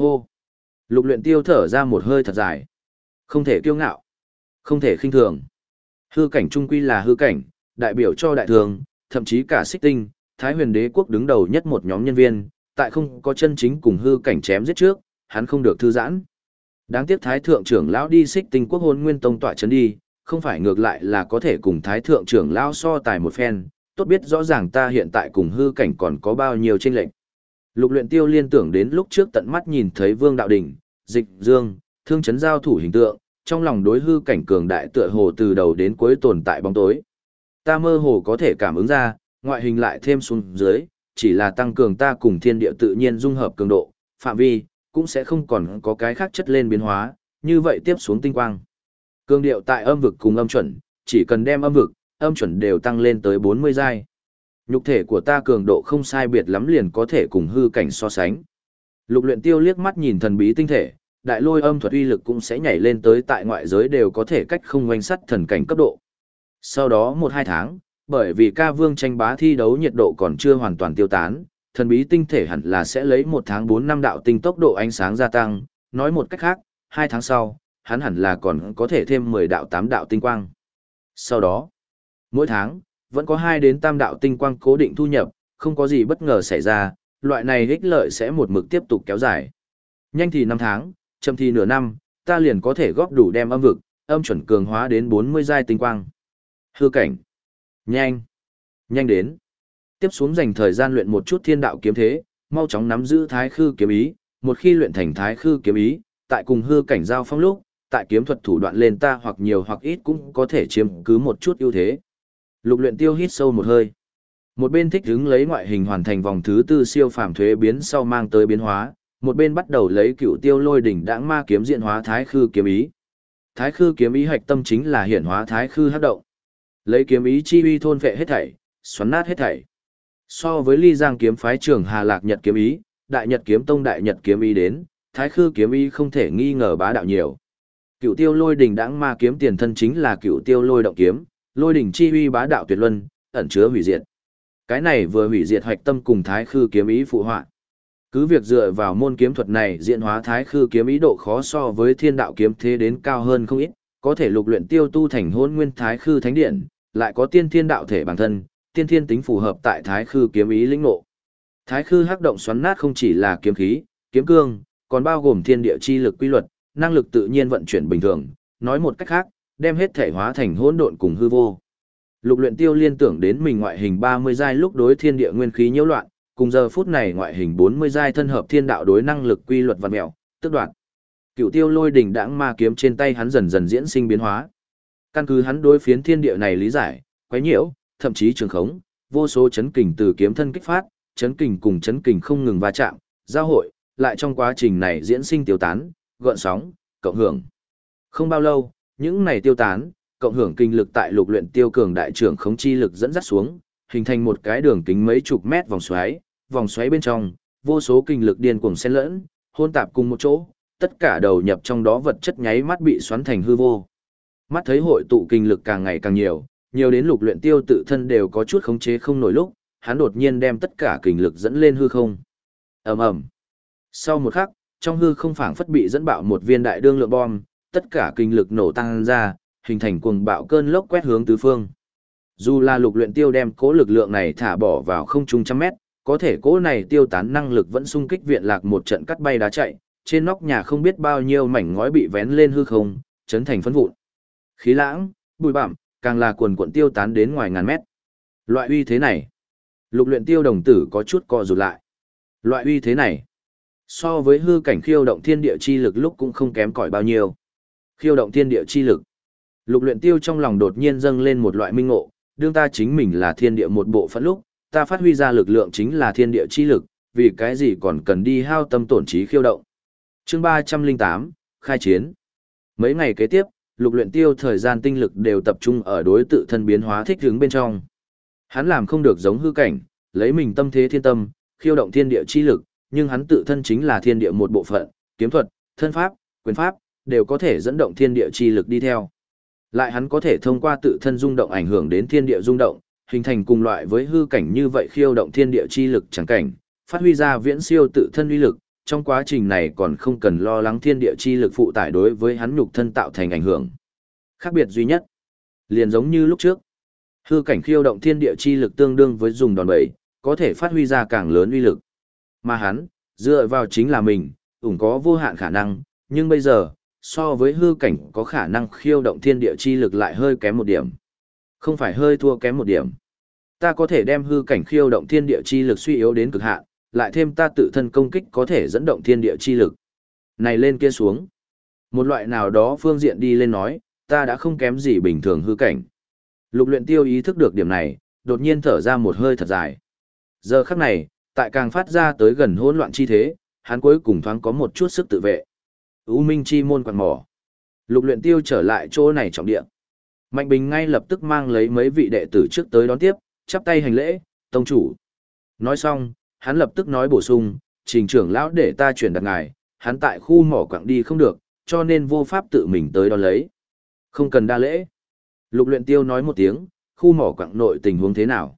Hô! Lục luyện tiêu thở ra một hơi thật dài. Không thể kiêu ngạo. Không thể khinh thường. Hư cảnh trung quy là hư cảnh, đại biểu cho đại thường, thậm chí cả xích tinh, Thái huyền đế quốc đứng đầu nhất một nhóm nhân viên, tại không có chân chính cùng hư cảnh chém giết trước, hắn không được thư giãn. Đáng tiếc Thái thượng trưởng lão đi xích tinh quốc hôn nguyên tông tỏa chấn đi, không phải ngược lại là có thể cùng Thái thượng trưởng lão so tài một phen, tốt biết rõ ràng ta hiện tại cùng hư cảnh còn có bao nhiêu chênh lệch. Lục luyện tiêu liên tưởng đến lúc trước tận mắt nhìn thấy Vương Đạo Đỉnh, Dịch Dương, Thương chấn giao thủ hình tượng, trong lòng đối hư cảnh cường đại tựa hồ từ đầu đến cuối tồn tại bóng tối. Ta mơ hồ có thể cảm ứng ra, ngoại hình lại thêm xuống dưới, chỉ là tăng cường ta cùng thiên địa tự nhiên dung hợp cường độ, phạm vi, cũng sẽ không còn có cái khác chất lên biến hóa, như vậy tiếp xuống tinh quang. Cường điệu tại âm vực cùng âm chuẩn, chỉ cần đem âm vực, âm chuẩn đều tăng lên tới 40 giai. Nhục thể của ta cường độ không sai biệt lắm liền có thể cùng hư cảnh so sánh. Lục luyện tiêu liếc mắt nhìn thần bí tinh thể, đại lôi âm thuật uy lực cũng sẽ nhảy lên tới tại ngoại giới đều có thể cách không oanh sắt thần cảnh cấp độ. Sau đó một hai tháng, bởi vì ca vương tranh bá thi đấu nhiệt độ còn chưa hoàn toàn tiêu tán, thần bí tinh thể hẳn là sẽ lấy một tháng bốn năm đạo tinh tốc độ ánh sáng gia tăng, nói một cách khác, hai tháng sau, hắn hẳn là còn có thể thêm 10 đạo tám đạo tinh quang. Sau đó, mỗi tháng, vẫn có hai đến tam đạo tinh quang cố định thu nhập, không có gì bất ngờ xảy ra, loại này ích lợi sẽ một mực tiếp tục kéo dài. Nhanh thì năm tháng, chậm thì nửa năm, ta liền có thể góp đủ đem âm vực, âm chuẩn cường hóa đến 40 giai tinh quang. Hư cảnh. Nhanh. Nhanh đến. Tiếp xuống dành thời gian luyện một chút thiên đạo kiếm thế, mau chóng nắm giữ thái khư kiếm ý, một khi luyện thành thái khư kiếm ý, tại cùng hư cảnh giao phong lúc, tại kiếm thuật thủ đoạn lên ta hoặc nhiều hoặc ít cũng có thể chiếm cứ một chút ưu thế. Lục luyện tiêu hít sâu một hơi. Một bên thích hứng lấy ngoại hình hoàn thành vòng thứ tư siêu phàm thuế biến sau mang tới biến hóa, một bên bắt đầu lấy cựu tiêu lôi đỉnh đãng ma kiếm diện hóa thái khư kiếm ý. Thái khư kiếm ý hạch tâm chính là hiển hóa thái khư hấp động. Lấy kiếm ý chi uy thôn vệ hết thảy, xoắn nát hết thảy. So với ly giang kiếm phái trưởng Hà Lạc Nhật kiếm ý, đại nhật kiếm tông đại nhật kiếm ý đến, thái khư kiếm ý không thể nghi ngờ bá đạo nhiều. Cựu tiêu lôi đỉnh đãng ma kiếm tiền thân chính là cựu tiêu lôi động kiếm, lôi đỉnh chi uy bá đạo tuyệt luân, ẩn chứa hủy diệt. Cái này vừa hủy diệt hoạch tâm cùng thái khư kiếm ý phụ họa. Cứ việc dựa vào môn kiếm thuật này diễn hóa thái khư kiếm ý độ khó so với thiên đạo kiếm thế đến cao hơn không ít, có thể lục luyện tiêu tu thành hôn nguyên thái khư thánh điện, lại có tiên thiên đạo thể bản thân, tiên thiên tính phù hợp tại thái khư kiếm ý lĩnh ngộ. Thái khư hắc động xoắn nát không chỉ là kiếm khí, kiếm cương, còn bao gồm thiên địa chi lực quy luật, năng lực tự nhiên vận chuyển bình thường, nói một cách khác, đem hết thể hóa thành hỗn độn cùng hư vô. Lục luyện tiêu liên tưởng đến mình ngoại hình 30 giai lúc đối thiên địa nguyên khí nhiễu loạn, cùng giờ phút này ngoại hình 40 giai thân hợp thiên đạo đối năng lực quy luật vật mèo, tức đoạn. Cựu tiêu lôi đỉnh đãng ma kiếm trên tay hắn dần dần diễn sinh biến hóa. Căn cứ hắn đối phiến thiên địa này lý giải, quấy nhiễu, thậm chí trường khống, vô số chấn kình từ kiếm thân kích phát, chấn kình cùng chấn kình không ngừng va chạm, giao hội, lại trong quá trình này diễn sinh tiêu tán, gợn sóng, cộng hưởng. Không bao lâu, những này tiêu tán, cộng hưởng kinh lực tại lục luyện tiêu cường đại trưởng khống chi lực dẫn dắt xuống, hình thành một cái đường kính mấy chục mét vòng xoáy, vòng xoáy bên trong, vô số kinh lực điên cuồng xen lẫn, hôn tạp cùng một chỗ, tất cả đầu nhập trong đó vật chất nháy mắt bị xoắn thành hư vô. Mắt thấy hội tụ kinh lực càng ngày càng nhiều, nhiều đến lục luyện tiêu tự thân đều có chút khống chế không nổi lúc, hắn đột nhiên đem tất cả kinh lực dẫn lên hư không. ầm ầm. Sau một khắc, trong hư không phảng phất bị dẫn bạo một viên đại đương lượng bom, tất cả kinh lực nổ tăng ra, hình thành cuồng bạo cơn lốc quét hướng tứ phương. Dù là lục luyện tiêu đem cố lực lượng này thả bỏ vào không trung trăm mét, có thể cố này tiêu tán năng lực vẫn xung kích viện lạc một trận cắt bay đá chạy, trên nóc nhà không biết bao nhiêu mảnh ngói bị vén lên hư không, chấn thành phấn vụn. Khí lãng, bụi bặm, càng là cuồn cuộn tiêu tán đến ngoài ngàn mét. Loại uy thế này, lục luyện tiêu đồng tử có chút co rụt lại. Loại uy thế này, so với hư cảnh khiêu động thiên địa chi lực lúc cũng không kém cỏi bao nhiêu. Khiêu động thiên địa chi lực. Lục luyện tiêu trong lòng đột nhiên dâng lên một loại minh ngộ, đương ta chính mình là thiên địa một bộ phận lúc, ta phát huy ra lực lượng chính là thiên địa chi lực, vì cái gì còn cần đi hao tâm tổn trí khiêu động. Chương 308, khai chiến. Mấy ngày kế tiếp, lục luyện tiêu thời gian tinh lực đều tập trung ở đối tự thân biến hóa thích ứng bên trong. Hắn làm không được giống hư cảnh, lấy mình tâm thế thiên tâm, khiêu động thiên địa chi lực, nhưng hắn tự thân chính là thiên địa một bộ phận, kiếm thuật, thân pháp, quyền pháp, đều có thể dẫn động thiên địa chi lực đi theo. Lại hắn có thể thông qua tự thân rung động ảnh hưởng đến thiên địa rung động, hình thành cùng loại với hư cảnh như vậy khiêu động thiên địa chi lực chẳng cảnh, phát huy ra viễn siêu tự thân uy lực, trong quá trình này còn không cần lo lắng thiên địa chi lực phụ tải đối với hắn nhục thân tạo thành ảnh hưởng. Khác biệt duy nhất, liền giống như lúc trước, hư cảnh khiêu động thiên địa chi lực tương đương với dùng đòn bẩy, có thể phát huy ra càng lớn uy lực. Mà hắn, dựa vào chính là mình, cũng có vô hạn khả năng, nhưng bây giờ, so với hư cảnh có khả năng khiêu động thiên địa chi lực lại hơi kém một điểm. Không phải hơi thua kém một điểm. Ta có thể đem hư cảnh khiêu động thiên địa chi lực suy yếu đến cực hạn, lại thêm ta tự thân công kích có thể dẫn động thiên địa chi lực. Này lên kia xuống. Một loại nào đó phương diện đi lên nói, ta đã không kém gì bình thường hư cảnh. Lục luyện tiêu ý thức được điểm này, đột nhiên thở ra một hơi thật dài. Giờ khắc này, tại càng phát ra tới gần hỗn loạn chi thế, hắn cuối cùng thoáng có một chút sức tự vệ. U Minh chi môn quạt mỏ. Lục luyện tiêu trở lại chỗ này trọng địa. Mạnh Bình ngay lập tức mang lấy mấy vị đệ tử trước tới đón tiếp, chắp tay hành lễ, tông chủ. Nói xong, hắn lập tức nói bổ sung, trình trưởng lão để ta chuyển đặt ngài, hắn tại khu mỏ quặng đi không được, cho nên vô pháp tự mình tới đón lấy. Không cần đa lễ. Lục luyện tiêu nói một tiếng, khu mỏ quặng nội tình huống thế nào?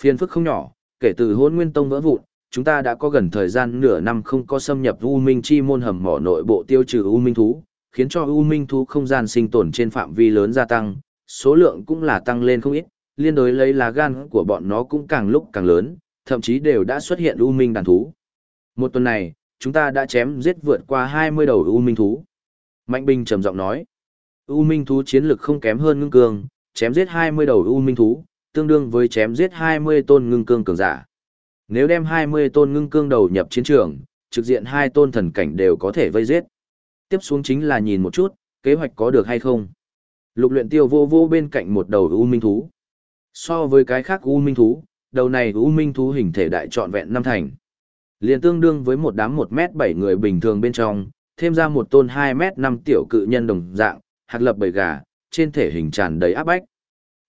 Phiền phức không nhỏ, kể từ hôn nguyên tông vỡ vụn, chúng ta đã có gần thời gian nửa năm không có xâm nhập U Minh chi môn hầm mỏ nội bộ tiêu trừ U Minh thú, khiến cho U Minh thú không gian sinh tồn trên phạm vi lớn gia tăng, số lượng cũng là tăng lên không ít, liên đối lấy lá gan của bọn nó cũng càng lúc càng lớn, thậm chí đều đã xuất hiện U Minh đàn thú. Một tuần này, chúng ta đã chém giết vượt qua 20 đầu U Minh thú. Mạnh Bình trầm giọng nói, U Minh thú chiến lực không kém hơn ngưng cương, chém giết 20 đầu U Minh thú, tương đương với chém giết 20 tôn ngưng cương cường giả. Nếu đem 20 tôn ngưng cương đầu nhập chiến trường, trực diện hai tôn thần cảnh đều có thể vây giết. Tiếp xuống chính là nhìn một chút, kế hoạch có được hay không. Lục luyện tiêu vô vô bên cạnh một đầu U Minh thú. So với cái khác U Minh thú, đầu này U Minh thú hình thể đại trọn vẹn năm thành. liền tương đương với một đám 1 mét 7 người bình thường bên trong, thêm ra một tôn 2 mét 5 tiểu cự nhân đồng dạng, hạt lập bầy gà, trên thể hình tràn đầy áp bách.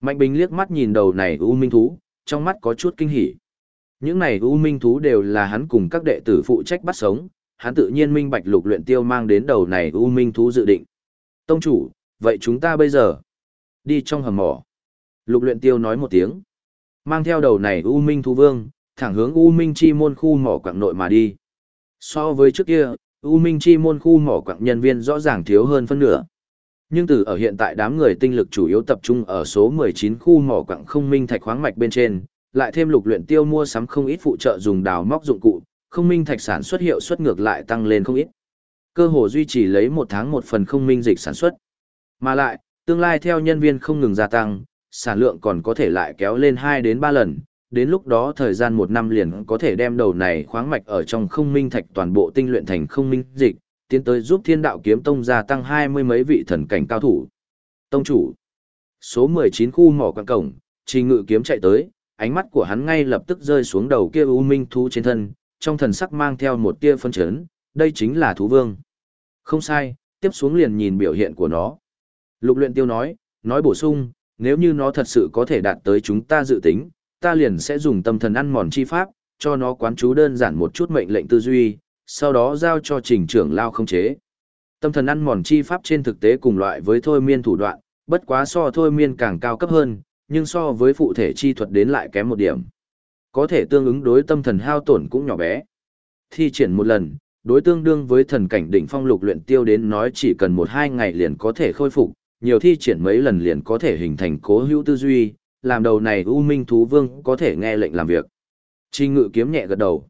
Mạnh Bình liếc mắt nhìn đầu này U Minh thú, trong mắt có chút kinh hỉ. Những này U Minh thú đều là hắn cùng các đệ tử phụ trách bắt sống, hắn tự nhiên minh bạch lục luyện tiêu mang đến đầu này U Minh thú dự định. Tông chủ, vậy chúng ta bây giờ đi trong hầm mỏ. Lục luyện tiêu nói một tiếng. Mang theo đầu này U Minh thú vương, thẳng hướng U Minh chi môn khu mỏ quặng nội mà đi. So với trước kia, U Minh chi môn khu mỏ quặng nhân viên rõ ràng thiếu hơn phân nửa. Nhưng từ ở hiện tại đám người tinh lực chủ yếu tập trung ở số 19 khu mỏ quặng không minh thạch khoáng mạch bên trên, lại thêm lục luyện tiêu mua sắm không ít phụ trợ dùng đào móc dụng cụ, không minh thạch sản xuất hiệu suất ngược lại tăng lên không ít. Cơ hồ duy trì lấy một tháng một phần không minh dịch sản xuất. Mà lại, tương lai theo nhân viên không ngừng gia tăng, sản lượng còn có thể lại kéo lên 2 đến 3 lần, đến lúc đó thời gian một năm liền có thể đem đầu này khoáng mạch ở trong không minh thạch toàn bộ tinh luyện thành không minh dịch, tiến tới giúp thiên đạo kiếm tông gia tăng hai mươi mấy vị thần cảnh cao thủ. Tông chủ, số 19 khu mỏ quảng cổng, trình ngự kiếm chạy tới, ánh mắt của hắn ngay lập tức rơi xuống đầu kia u minh thú trên thân, trong thần sắc mang theo một tia phân chấn, đây chính là thú vương. Không sai, tiếp xuống liền nhìn biểu hiện của nó. Lục luyện tiêu nói, nói bổ sung, nếu như nó thật sự có thể đạt tới chúng ta dự tính, ta liền sẽ dùng tâm thần ăn mòn chi pháp, cho nó quán chú đơn giản một chút mệnh lệnh tư duy, sau đó giao cho trình trưởng lao không chế. Tâm thần ăn mòn chi pháp trên thực tế cùng loại với thôi miên thủ đoạn, bất quá so thôi miên càng cao cấp hơn, nhưng so với phụ thể chi thuật đến lại kém một điểm. Có thể tương ứng đối tâm thần hao tổn cũng nhỏ bé. Thi triển một lần, đối tương đương với thần cảnh đỉnh phong lục luyện tiêu đến nói chỉ cần một hai ngày liền có thể khôi phục, nhiều thi triển mấy lần liền có thể hình thành cố hữu tư duy, làm đầu này U Minh Thú Vương có thể nghe lệnh làm việc. Chi ngự kiếm nhẹ gật đầu.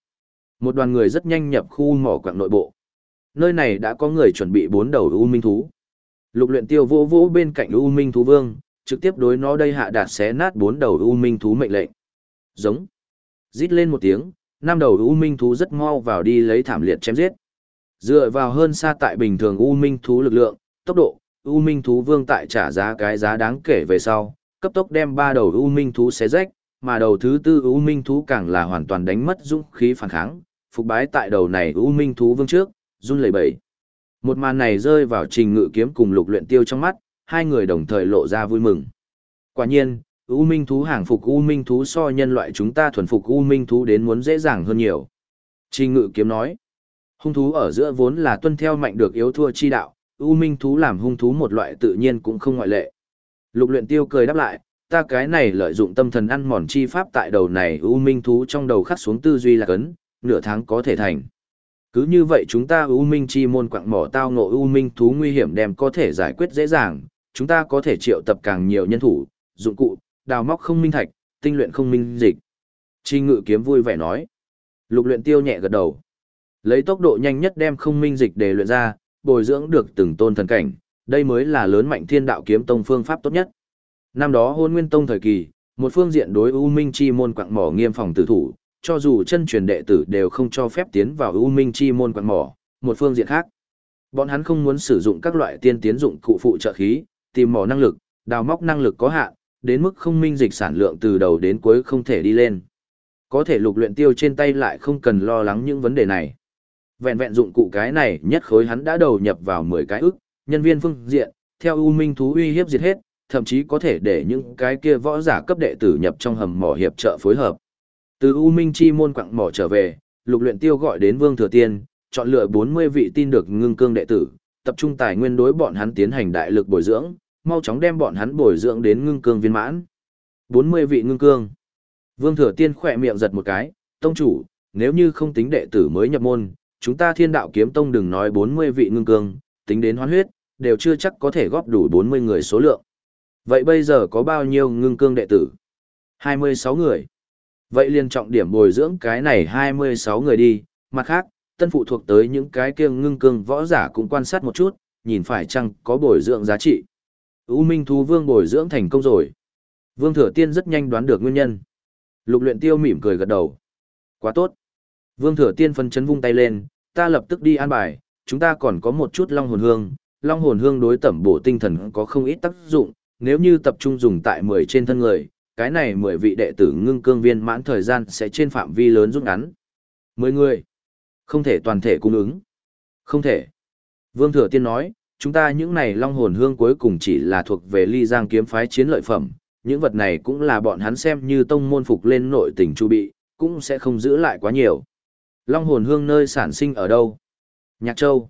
Một đoàn người rất nhanh nhập khu mỏ quạng nội bộ. Nơi này đã có người chuẩn bị bốn đầu U Minh Thú. Lục luyện tiêu vô vô bên cạnh U Minh Thú Vương, trực tiếp đối nó đây hạ đạt xé nát bốn đầu U Minh Thú mệnh lệnh. Giống. Rít lên một tiếng, năm đầu U Minh Thú rất mau vào đi lấy thảm liệt chém giết. Dựa vào hơn xa tại bình thường U Minh Thú lực lượng, tốc độ, U Minh Thú Vương tại trả giá cái giá đáng kể về sau, cấp tốc đem ba đầu U Minh Thú xé rách, mà đầu thứ tư U Minh Thú càng là hoàn toàn đánh mất dũng khí phản kháng, phục bái tại đầu này U Minh Thú Vương trước, run lẩy bẩy. Một màn này rơi vào trình ngự kiếm cùng lục luyện tiêu trong mắt, hai người đồng thời lộ ra vui mừng. Quả nhiên, U Minh Thú hàng phục U Minh Thú so nhân loại chúng ta thuần phục U Minh Thú đến muốn dễ dàng hơn nhiều. Trình ngự kiếm nói, hung thú ở giữa vốn là tuân theo mạnh được yếu thua chi đạo, U Minh Thú làm hung thú một loại tự nhiên cũng không ngoại lệ. Lục luyện tiêu cười đáp lại, ta cái này lợi dụng tâm thần ăn mòn chi pháp tại đầu này U Minh Thú trong đầu khắc xuống tư duy là cấn, nửa tháng có thể thành. Cứ như vậy chúng ta U Minh chi môn quạng mỏ tao ngộ U Minh thú nguy hiểm đem có thể giải quyết dễ dàng, chúng ta có thể triệu tập càng nhiều nhân thủ, dụng cụ, đào móc không minh thạch, tinh luyện không minh dịch. Chi ngự kiếm vui vẻ nói. Lục luyện tiêu nhẹ gật đầu. Lấy tốc độ nhanh nhất đem không minh dịch để luyện ra, bồi dưỡng được từng tôn thần cảnh, đây mới là lớn mạnh thiên đạo kiếm tông phương pháp tốt nhất. Năm đó hôn nguyên tông thời kỳ, một phương diện đối U Minh chi môn quạng mỏ nghiêm phòng tử thủ, cho dù chân truyền đệ tử đều không cho phép tiến vào U Minh chi môn quạng mỏ, một phương diện khác. Bọn hắn không muốn sử dụng các loại tiên tiến dụng cụ phụ trợ khí, tìm mỏ năng lực, đào móc năng lực có hạn, đến mức không minh dịch sản lượng từ đầu đến cuối không thể đi lên. Có thể lục luyện tiêu trên tay lại không cần lo lắng những vấn đề này. Vẹn vẹn dụng cụ cái này nhất khối hắn đã đầu nhập vào 10 cái ức, nhân viên phương diện, theo U Minh thú uy hiếp diệt hết, thậm chí có thể để những cái kia võ giả cấp đệ tử nhập trong hầm mỏ hiệp trợ phối hợp. Từ U Minh chi môn quặng mỏ trở về, Lục Luyện Tiêu gọi đến Vương Thừa Tiên, chọn lựa 40 vị tin được ngưng cương đệ tử, tập trung tài nguyên đối bọn hắn tiến hành đại lực bồi dưỡng, mau chóng đem bọn hắn bồi dưỡng đến ngưng cương viên mãn. 40 vị ngưng cương. Vương Thừa Tiên khỏe miệng giật một cái, tông chủ, nếu như không tính đệ tử mới nhập môn, chúng ta thiên đạo kiếm tông đừng nói 40 vị ngưng cương, tính đến hoán huyết, đều chưa chắc có thể góp đủ 40 người số lượng. Vậy bây giờ có bao nhiêu ngưng cương đệ tử? 26 người. Vậy liền trọng điểm bồi dưỡng cái này 26 người đi, mặt khác, tân phụ thuộc tới những cái kia ngưng cương võ giả cũng quan sát một chút, nhìn phải chăng có bồi dưỡng giá trị. U Minh Thú Vương bồi dưỡng thành công rồi. Vương Thừa Tiên rất nhanh đoán được nguyên nhân. Lục luyện tiêu mỉm cười gật đầu. Quá tốt. Vương Thừa Tiên phân chấn vung tay lên, ta lập tức đi an bài, chúng ta còn có một chút long hồn hương. Long hồn hương đối tẩm bổ tinh thần có không ít tác dụng, nếu như tập trung dùng tại 10 trên thân người, cái này 10 vị đệ tử ngưng cương viên mãn thời gian sẽ trên phạm vi lớn rút ngắn. 10 người. Không thể toàn thể cung ứng. Không thể. Vương Thừa Tiên nói, chúng ta những này long hồn hương cuối cùng chỉ là thuộc về ly giang kiếm phái chiến lợi phẩm, những vật này cũng là bọn hắn xem như tông môn phục lên nội tình chu bị, cũng sẽ không giữ lại quá nhiều. Long hồn hương nơi sản sinh ở đâu? Nhạc Châu.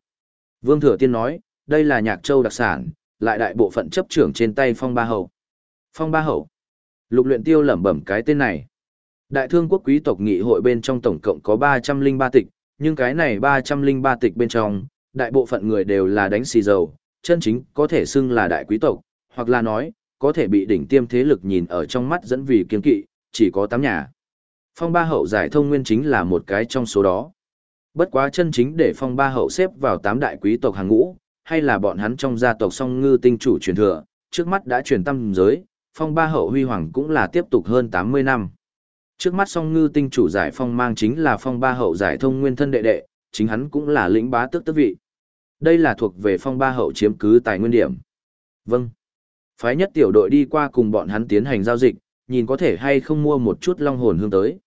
Vương Thừa Tiên nói, đây là Nhạc Châu đặc sản, lại đại bộ phận chấp trưởng trên tay Phong Ba Hậu. Phong Ba Hậu. Lục luyện tiêu lẩm bẩm cái tên này. Đại thương quốc quý tộc nghị hội bên trong tổng cộng có 303 tịch, nhưng cái này 303 tịch bên trong, đại bộ phận người đều là đánh xì dầu, chân chính có thể xưng là đại quý tộc, hoặc là nói, có thể bị đỉnh tiêm thế lực nhìn ở trong mắt dẫn vì kiên kỵ, chỉ có 8 nhà. Phong ba hậu giải thông nguyên chính là một cái trong số đó. Bất quá chân chính để phong ba hậu xếp vào 8 đại quý tộc hàng ngũ, hay là bọn hắn trong gia tộc song ngư tinh chủ truyền thừa, trước mắt đã truyền tâm giới, phong ba hậu huy hoàng cũng là tiếp tục hơn 80 năm. Trước mắt song ngư tinh chủ giải phong mang chính là phong ba hậu giải thông nguyên thân đệ đệ, chính hắn cũng là lĩnh bá tước tước vị. Đây là thuộc về phong ba hậu chiếm cứ tài nguyên điểm. Vâng. Phái nhất tiểu đội đi qua cùng bọn hắn tiến hành giao dịch, nhìn có thể hay không mua một chút long hồn hương tới.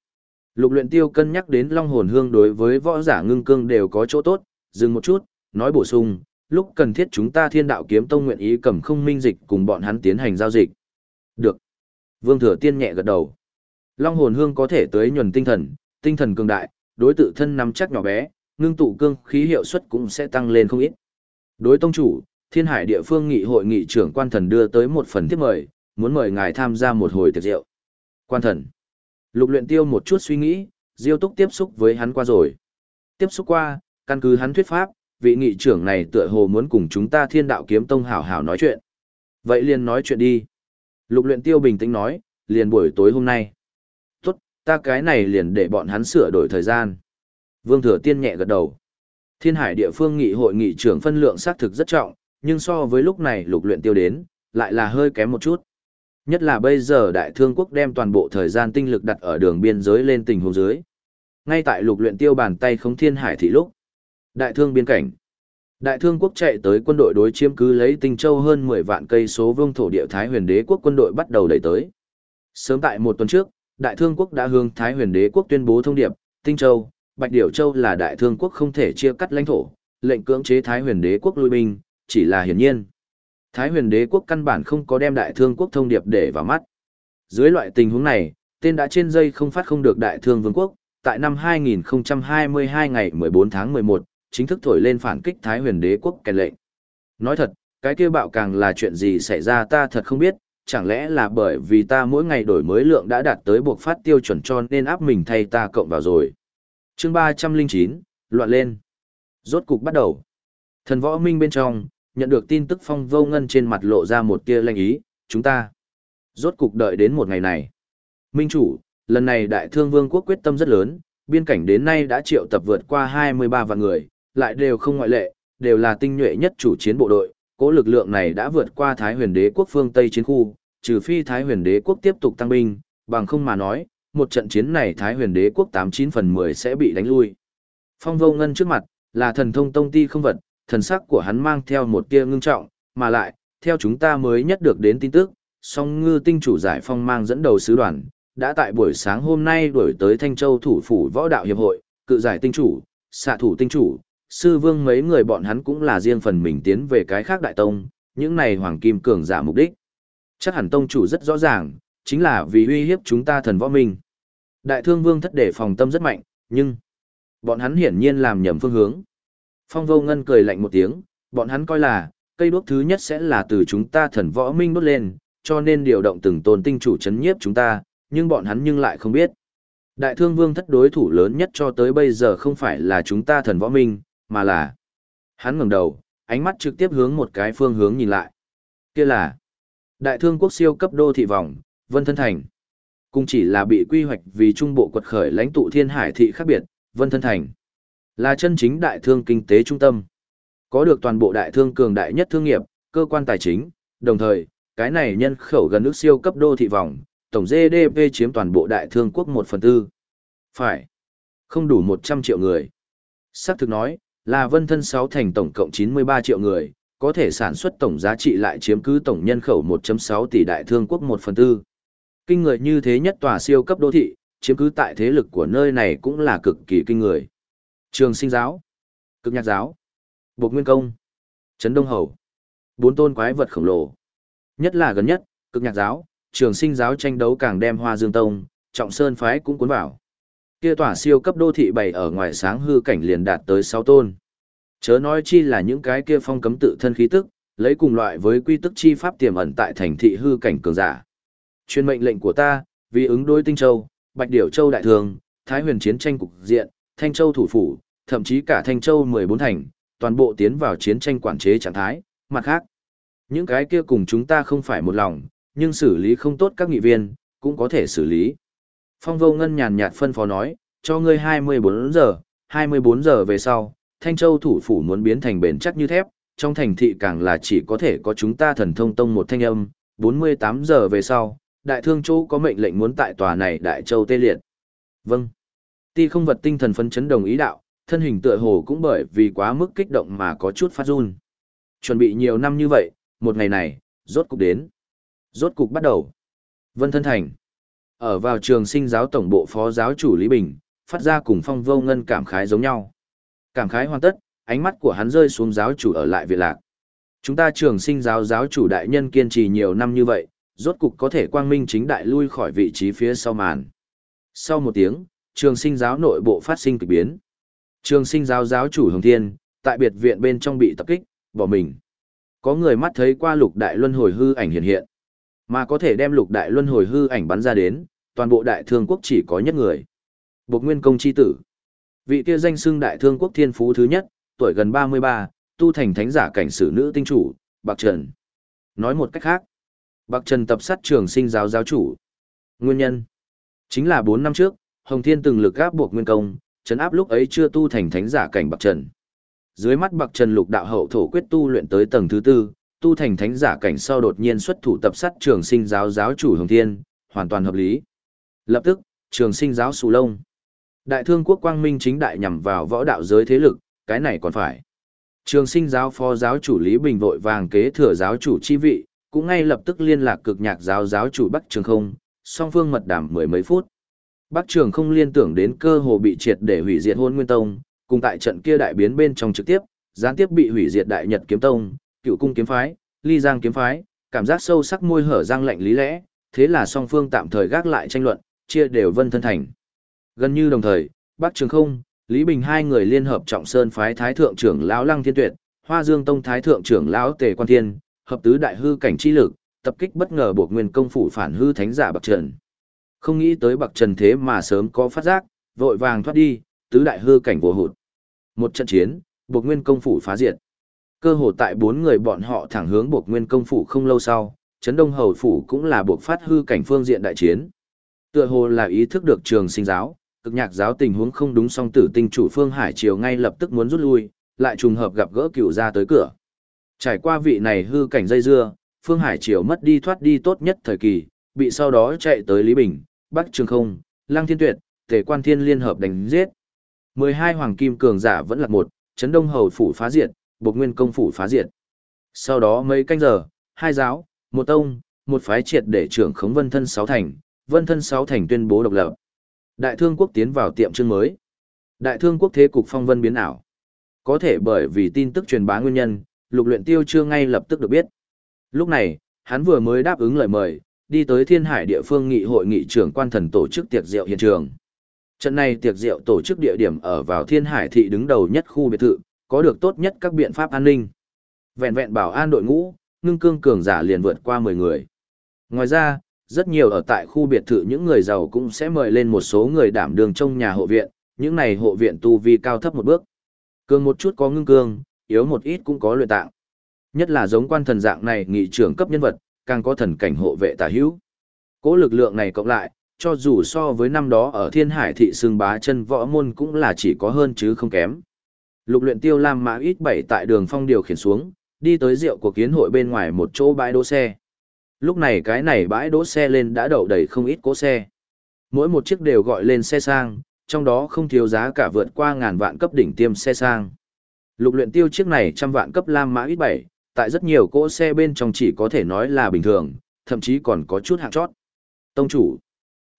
Lục luyện tiêu cân nhắc đến long hồn hương đối với võ giả ngưng cương đều có chỗ tốt, dừng một chút, nói bổ sung, lúc cần thiết chúng ta thiên đạo kiếm tông nguyện ý cầm không minh dịch cùng bọn hắn tiến hành giao dịch. Được. Vương Thừa Tiên nhẹ gật đầu. Long hồn hương có thể tới nhuần tinh thần, tinh thần cường đại, đối tự thân nắm chắc nhỏ bé, ngưng tụ cương khí hiệu suất cũng sẽ tăng lên không ít. Đối tông chủ, Thiên Hải địa phương nghị hội nghị trưởng quan thần đưa tới một phần tiếp mời, muốn mời ngài tham gia một hồi tiệc rượu. Quan thần. Lục luyện tiêu một chút suy nghĩ, Diêu Túc tiếp xúc với hắn qua rồi. Tiếp xúc qua, căn cứ hắn thuyết pháp, vị nghị trưởng này tựa hồ muốn cùng chúng ta Thiên Đạo Kiếm Tông hảo hảo nói chuyện. Vậy liền nói chuyện đi. Lục luyện tiêu bình tĩnh nói, liền buổi tối hôm nay. Ta cái này liền để bọn hắn sửa đổi thời gian. Vương Thừa Tiên nhẹ gật đầu. Thiên Hải địa phương nghị hội nghị trưởng phân lượng xác thực rất trọng, nhưng so với lúc này lục luyện tiêu đến, lại là hơi kém một chút. Nhất là bây giờ đại thương quốc đem toàn bộ thời gian tinh lực đặt ở đường biên giới lên tình huống dưới. Ngay tại lục luyện tiêu bàn tay không thiên hải thị lúc. Đại thương biên cảnh. Đại thương quốc chạy tới quân đội đối chiếm cứ lấy tinh châu hơn 10 vạn cây số vương thổ địa Thái huyền đế quốc quân đội bắt đầu đẩy tới. Sớm tại một tuần trước, đại thương quốc đã hướng Thái huyền đế quốc tuyên bố thông điệp, tinh châu, Bạch Điểu Châu là đại thương quốc không thể chia cắt lãnh thổ, lệnh cưỡng chế Thái huyền đế quốc lui binh, chỉ là hiển nhiên. Thái huyền đế quốc căn bản không có đem đại thương quốc thông điệp để vào mắt. Dưới loại tình huống này, tên đã trên dây không phát không được đại thương vương quốc, tại năm 2022 ngày 14 tháng 11, chính thức thổi lên phản kích Thái huyền đế quốc kèn lệnh. Nói thật, cái kia bạo càng là chuyện gì xảy ra ta thật không biết, chẳng lẽ là bởi vì ta mỗi ngày đổi mới lượng đã đạt tới buộc phát tiêu chuẩn cho nên áp mình thay ta cộng vào rồi chương ba trăm linh chín Loạn lên. Rốt cục bắt đầu. Thần võ minh bên trong, nhận được tin tức phong vô ngân trên mặt lộ ra một tia lanh ý, chúng ta. Rốt cục đợi đến một ngày này. Minh chủ, lần này đại thương vương quốc quyết tâm rất lớn, biên cảnh đến nay đã triệu tập vượt qua 23 vạn người, lại đều không ngoại lệ, đều là tinh nhuệ nhất chủ chiến bộ đội, cỗ lực lượng này đã vượt qua Thái huyền đế quốc phương Tây chiến khu, trừ phi Thái huyền đế quốc tiếp tục tăng binh, bằng không mà nói, một trận chiến này Thái huyền đế quốc 89 phần 10 sẽ bị đánh lui. Phong vô ngân trước mặt, là thần thông tông ti không vật, thần sắc của hắn mang theo một tia ngưng trọng, mà lại, theo chúng ta mới nhất được đến tin tức, song ngư tinh chủ giải phong mang dẫn đầu sứ đoàn, đã tại buổi sáng hôm nay đuổi tới Thanh Châu thủ phủ võ đạo hiệp hội, cự giải tinh chủ, xạ thủ tinh chủ, sư vương mấy người bọn hắn cũng là riêng phần mình tiến về cái khác đại tông, những này hoàng kim cường giả mục đích. Chắc hẳn tông chủ rất rõ ràng, chính là vì uy hiếp chúng ta thần võ minh. Đại thương vương thất để phòng tâm rất mạnh, nhưng bọn hắn hiển nhiên làm nhầm phương hướng. Phong vô ngân cười lạnh một tiếng, bọn hắn coi là, cây đuốc thứ nhất sẽ là từ chúng ta thần võ minh đốt lên, cho nên điều động từng tôn tinh chủ chấn nhiếp chúng ta, nhưng bọn hắn nhưng lại không biết. Đại thương vương thất đối thủ lớn nhất cho tới bây giờ không phải là chúng ta thần võ minh, mà là... Hắn ngẩng đầu, ánh mắt trực tiếp hướng một cái phương hướng nhìn lại. Kia là... Đại thương quốc siêu cấp đô thị vòng, Vân Thân Thành. Cũng chỉ là bị quy hoạch vì trung bộ quật khởi lãnh tụ thiên hải thị khác biệt, Vân Thân Thành. Là chân chính đại thương kinh tế trung tâm. Có được toàn bộ đại thương cường đại nhất thương nghiệp, cơ quan tài chính, đồng thời, cái này nhân khẩu gần nước siêu cấp đô thị vòng, tổng GDP chiếm toàn bộ đại thương quốc 1 phần tư. Phải. Không đủ 100 triệu người. Sắc thực nói, là vân thân 6 thành tổng cộng 93 triệu người, có thể sản xuất tổng giá trị lại chiếm cứ tổng nhân khẩu 1.6 tỷ đại thương quốc 1 phần tư. Kinh người như thế nhất tòa siêu cấp đô thị, chiếm cứ tại thế lực của nơi này cũng là cực kỳ kinh người. Trường sinh giáo, cực nhạc giáo, bộc nguyên công, trấn đông hầu, bốn tôn quái vật khổng lồ. Nhất là gần nhất, cực nhạc giáo, trường sinh giáo tranh đấu càng đem hoa dương tông, trọng sơn phái cũng cuốn vào. Kia tòa siêu cấp đô thị bày ở ngoài sáng hư cảnh liền đạt tới 6 tôn. Chớ nói chi là những cái kia phong cấm tự thân khí tức, lấy cùng loại với quy tức chi pháp tiềm ẩn tại thành thị hư cảnh cường giả. Chuyên mệnh lệnh của ta, vì ứng đối Tinh Châu, Bạch Điểu Châu đại thường, Thái Huyền chiến tranh cục diện, Thanh Châu thủ phủ, thậm chí cả Thanh Châu 14 thành, toàn bộ tiến vào chiến tranh quản chế trạng thái, mặt khác. Những cái kia cùng chúng ta không phải một lòng, nhưng xử lý không tốt các nghị viên, cũng có thể xử lý. Phong vô ngân nhàn nhạt phân phó nói, cho ngươi 24 giờ, 24 giờ về sau, Thanh Châu thủ phủ muốn biến thành bền chắc như thép, trong thành thị càng là chỉ có thể có chúng ta thần thông tông một thanh âm, 48 giờ về sau, đại thương châu có mệnh lệnh muốn tại tòa này đại châu tê liệt. Vâng. Ti không vật tinh thần phấn chấn đồng ý đạo, thân hình tựa hồ cũng bởi vì quá mức kích động mà có chút phát run. Chuẩn bị nhiều năm như vậy, một ngày này, rốt cục đến. Rốt cục bắt đầu. Vân Thân Thành. Ở vào trường sinh giáo tổng bộ phó giáo chủ Lý Bình, phát ra cùng phong vô ngân cảm khái giống nhau. Cảm khái hoàn tất, ánh mắt của hắn rơi xuống giáo chủ ở lại viện lạc. Chúng ta trường sinh giáo giáo chủ đại nhân kiên trì nhiều năm như vậy, rốt cục có thể quang minh chính đại lui khỏi vị trí phía sau màn. Sau một tiếng, trường sinh giáo nội bộ phát sinh kỳ biến. Trường sinh giáo giáo chủ Hồng Thiên, tại biệt viện bên trong bị tập kích, bỏ mình. Có người mắt thấy qua lục đại luân hồi hư ảnh hiện hiện. Mà có thể đem lục đại luân hồi hư ảnh bắn ra đến, toàn bộ đại thương quốc chỉ có nhất người. Bộc Nguyên Công chi tử. Vị kia danh xưng đại thương quốc thiên phú thứ nhất, tuổi gần 33, tu thành thánh giả cảnh sử nữ tinh chủ, Bạc Trần. Nói một cách khác, Bạc Trần tập sát trường sinh giáo giáo chủ. Nguyên nhân chính là 4 năm trước, Hồng Thiên từng lực gáp buộc Nguyên Công, trấn áp lúc ấy chưa tu thành thánh giả cảnh Bạc Trần. Dưới mắt Bạc Trần lục đạo hậu thổ quyết tu luyện tới tầng thứ tư, tu thành thánh giả cảnh sau đột nhiên xuất thủ tập sát trường sinh giáo giáo chủ Hồng Thiên, hoàn toàn hợp lý. Lập tức, trường sinh giáo sù lông. Đại thương quốc quang minh chính đại nhằm vào võ đạo giới thế lực, cái này còn phải. Trường sinh giáo phó giáo chủ Lý Bình vội vàng kế thừa giáo chủ chi vị, cũng ngay lập tức liên lạc cực nhạc giáo giáo chủ Bắc Trường không, song phương mật đảm mười mấy phút. Bắc Trường không liên tưởng đến cơ hồ bị triệt để hủy diệt hôn nguyên tông, cùng tại trận kia đại biến bên trong trực tiếp, gián tiếp bị hủy diệt đại nhật kiếm tông, cựu cung kiếm phái, ly giang kiếm phái, cảm giác sâu sắc môi hở răng lạnh lý lẽ, thế là song phương tạm thời gác lại tranh luận, chia đều vân thân thành. Gần như đồng thời, Bắc Trường Không, Lý Bình hai người liên hợp trọng sơn phái thái thượng trưởng lão Lăng Thiên Tuyệt, Hoa Dương Tông thái thượng trưởng lão Tề Quan Thiên, hợp tứ đại hư cảnh chi lực, tập kích bất ngờ buộc nguyên công phủ phản hư thánh giả Bạc Trần. Không nghĩ tới Bạc Trần thế mà sớm có phát giác, vội vàng thoát đi, tứ đại hư cảnh vô hụt. Một trận chiến, buộc nguyên công phủ phá diệt. Cơ hồ tại bốn người bọn họ thẳng hướng buộc nguyên công phủ không lâu sau, chấn đông hầu phủ cũng là buộc phát hư cảnh phương diện đại chiến. Tựa hồ là ý thức được trường sinh giáo, cực nhạc giáo tình huống không đúng song tử tinh chủ phương hải triều ngay lập tức muốn rút lui, lại trùng hợp gặp gỡ cựu ra tới cửa. Trải qua vị này hư cảnh dây dưa, phương hải triều mất đi thoát đi tốt nhất thời kỳ, bị sau đó chạy tới Lý Bình, Bắc Trường Không, Lăng Thiên Tuyệt, Tề Quan Thiên liên hợp đánh giết. 12 hoàng kim cường giả vẫn là một, chấn đông hầu phủ phá diệt, bộc nguyên công phủ phá diệt. Sau đó mấy canh giờ, hai giáo, một tông, một phái triệt để trưởng khống vân thân sáu thành, vân thân sáu thành tuyên bố độc lập. Đại thương quốc tiến vào tiệm chương mới. Đại thương quốc thế cục phong vân biến ảo. Có thể bởi vì tin tức truyền bá nguyên nhân, lục luyện tiêu chưa ngay lập tức được biết. Lúc này, hắn vừa mới đáp ứng lời mời, đi tới thiên hải địa phương nghị hội nghị trưởng quan thần tổ chức tiệc rượu hiện trường. Trận này tiệc rượu tổ chức địa điểm ở vào thiên hải thị đứng đầu nhất khu biệt thự, có được tốt nhất các biện pháp an ninh. Vẹn vẹn bảo an đội ngũ, ngưng cương cường giả liền vượt qua 10 người. Ngoài ra, rất nhiều ở tại khu biệt thự những người giàu cũng sẽ mời lên một số người đảm đường trong nhà hộ viện, những này hộ viện tu vi cao thấp một bước. Cường một chút có ngưng cương, yếu một ít cũng có luyện tạng. Nhất là giống quan thần dạng này nghị trưởng cấp nhân vật, càng có thần cảnh hộ vệ tả hữu. Cố lực lượng này cộng lại, cho dù so với năm đó ở thiên hải thị xương bá chân võ môn cũng là chỉ có hơn chứ không kém. Lục luyện tiêu lam mã ít bảy tại đường phong điều khiển xuống, đi tới rượu của kiến hội bên ngoài một chỗ bãi đỗ xe. Lúc này cái này bãi đỗ xe lên đã đậu đầy không ít cỗ xe. Mỗi một chiếc đều gọi lên xe sang, trong đó không thiếu giá cả vượt qua ngàn vạn cấp đỉnh tiêm xe sang. Lục luyện tiêu chiếc này trăm vạn cấp lam mã ít bảy, tại rất nhiều cỗ xe bên trong chỉ có thể nói là bình thường, thậm chí còn có chút hạng chót. Tông chủ.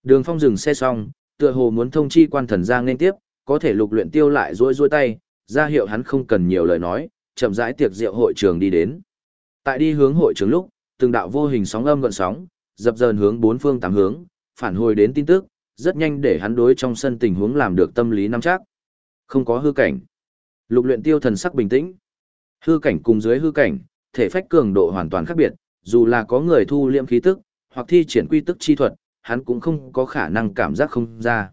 Đường phong dừng xe xong, tựa hồ muốn thông chi quan thần giang nên tiếp, có thể lục luyện tiêu lại rôi rôi tay, ra hiệu hắn không cần nhiều lời nói, chậm rãi tiệc rượu hội trường đi đến. Tại đi hướng hội trường lúc, từng đạo vô hình sóng âm gợn sóng, dập dờn hướng bốn phương tám hướng, phản hồi đến tin tức, rất nhanh để hắn đối trong sân tình huống làm được tâm lý nắm chắc. Không có hư cảnh. Lục luyện tiêu thần sắc bình tĩnh. Hư cảnh cùng dưới hư cảnh, thể phách cường độ hoàn toàn khác biệt, dù là có người thu liễm khí tức, hoặc thi triển quy tức chi thuật, hắn cũng không có khả năng cảm giác không ra.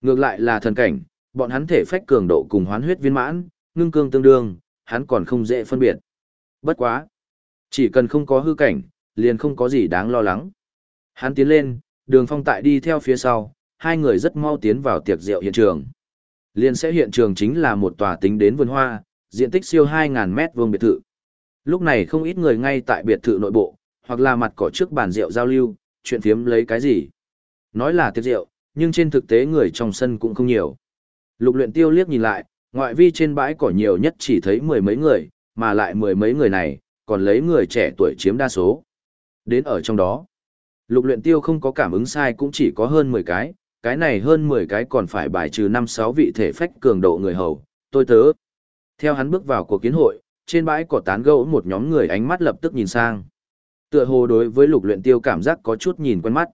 Ngược lại là thần cảnh, bọn hắn thể phách cường độ cùng hoán huyết viên mãn, ngưng cương tương đương, hắn còn không dễ phân biệt. Bất quá. Chỉ cần không có hư cảnh, liền không có gì đáng lo lắng. Hắn tiến lên, đường phong tại đi theo phía sau, hai người rất mau tiến vào tiệc rượu hiện trường. Liền sẽ hiện trường chính là một tòa tính đến vườn hoa, diện tích siêu 2.000 mét vuông biệt thự. Lúc này không ít người ngay tại biệt thự nội bộ, hoặc là mặt cỏ trước bàn rượu giao lưu, chuyện phiếm lấy cái gì. Nói là tiệc rượu, nhưng trên thực tế người trong sân cũng không nhiều. Lục luyện tiêu liếc nhìn lại, ngoại vi trên bãi cỏ nhiều nhất chỉ thấy mười mấy người, mà lại mười mấy người này, còn lấy người trẻ tuổi chiếm đa số. Đến ở trong đó, lục luyện tiêu không có cảm ứng sai cũng chỉ có hơn 10 cái, cái này hơn 10 cái còn phải bài trừ 5-6 vị thể phách cường độ người hầu, tôi tớ. Theo hắn bước vào cuộc kiến hội, trên bãi cỏ tán gẫu một nhóm người ánh mắt lập tức nhìn sang. Tựa hồ đối với lục luyện tiêu cảm giác có chút nhìn quen mắt.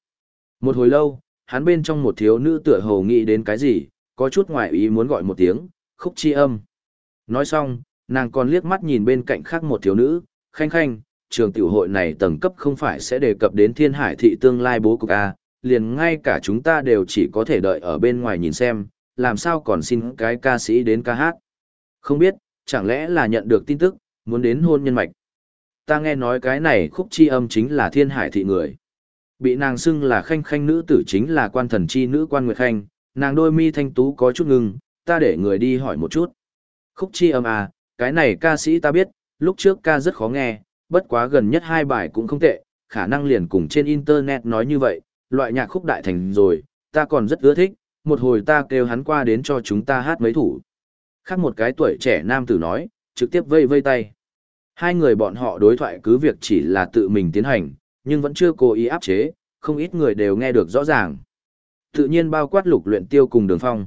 Một hồi lâu, hắn bên trong một thiếu nữ tựa hồ nghĩ đến cái gì, có chút ngoại ý muốn gọi một tiếng, khúc chi âm. Nói xong, nàng còn liếc mắt nhìn bên cạnh khác một thiếu nữ, khanh khanh, trường tiểu hội này tầng cấp không phải sẽ đề cập đến thiên hải thị tương lai bố cục A, liền ngay cả chúng ta đều chỉ có thể đợi ở bên ngoài nhìn xem, làm sao còn xin cái ca sĩ đến ca hát. Không biết, chẳng lẽ là nhận được tin tức, muốn đến hôn nhân mạch. Ta nghe nói cái này khúc chi âm chính là thiên hải thị người. Bị nàng xưng là khanh khanh nữ tử chính là quan thần chi nữ quan nguyệt khanh, nàng đôi mi thanh tú có chút ngưng, ta để người đi hỏi một chút. Khúc chi âm à, cái này ca sĩ ta biết, lúc trước ca rất khó nghe, bất quá gần nhất hai bài cũng không tệ, khả năng liền cùng trên internet nói như vậy, loại nhạc khúc đại thành rồi, ta còn rất ưa thích, một hồi ta kêu hắn qua đến cho chúng ta hát mấy thủ. Khác một cái tuổi trẻ nam tử nói, trực tiếp vây vây tay. Hai người bọn họ đối thoại cứ việc chỉ là tự mình tiến hành, nhưng vẫn chưa cố ý áp chế, không ít người đều nghe được rõ ràng. Tự nhiên bao quát lục luyện tiêu cùng đường phong.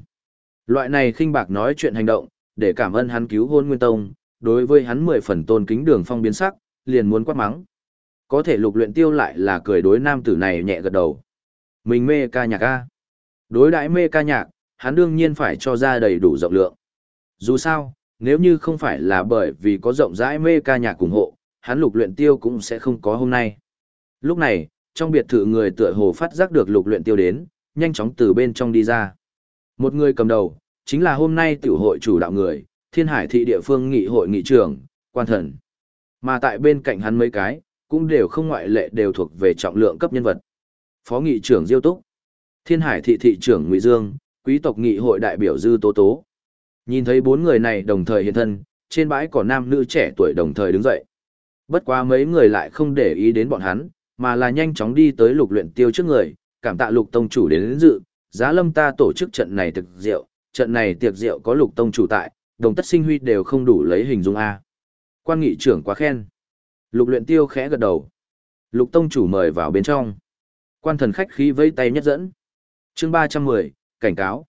Loại này khinh bạc nói chuyện hành động, để cảm ơn hắn cứu hôn nguyên tông, đối với hắn mười phần tôn kính đường phong biến sắc, liền muốn quát mắng. Có thể lục luyện tiêu lại là cười đối nam tử này nhẹ gật đầu. Mình mê ca nhạc a. Đối đãi mê ca nhạc, hắn đương nhiên phải cho ra đầy đủ rộng lượng. Dù sao, nếu như không phải là bởi vì có rộng rãi mê ca nhạc ủng hộ, hắn lục luyện tiêu cũng sẽ không có hôm nay. Lúc này, trong biệt thự người tựa hồ phát giác được lục luyện tiêu đến, nhanh chóng từ bên trong đi ra. Một người cầm đầu, chính là hôm nay tiểu hội chủ đạo người, thiên hải thị địa phương nghị hội nghị trưởng, quan thần. Mà tại bên cạnh hắn mấy cái, cũng đều không ngoại lệ đều thuộc về trọng lượng cấp nhân vật. Phó nghị trưởng Diêu Túc, thiên hải thị thị trưởng Ngụy Dương, quý tộc nghị hội đại biểu Dư Tố Tố. Nhìn thấy bốn người này đồng thời hiện thân, trên bãi có nam nữ trẻ tuổi đồng thời đứng dậy. Bất quá mấy người lại không để ý đến bọn hắn, mà là nhanh chóng đi tới lục luyện tiêu trước người, cảm tạ lục tông chủ đến, đến dự, giá lâm ta tổ chức trận này thực diệu, trận này tiệc diệu có lục tông chủ tại, đồng tất sinh huy đều không đủ lấy hình dung A. Quan nghị trưởng quá khen. Lục luyện tiêu khẽ gật đầu. Lục tông chủ mời vào bên trong. Quan thần khách khí vẫy tay nhất dẫn. Chương 310, cảnh cáo.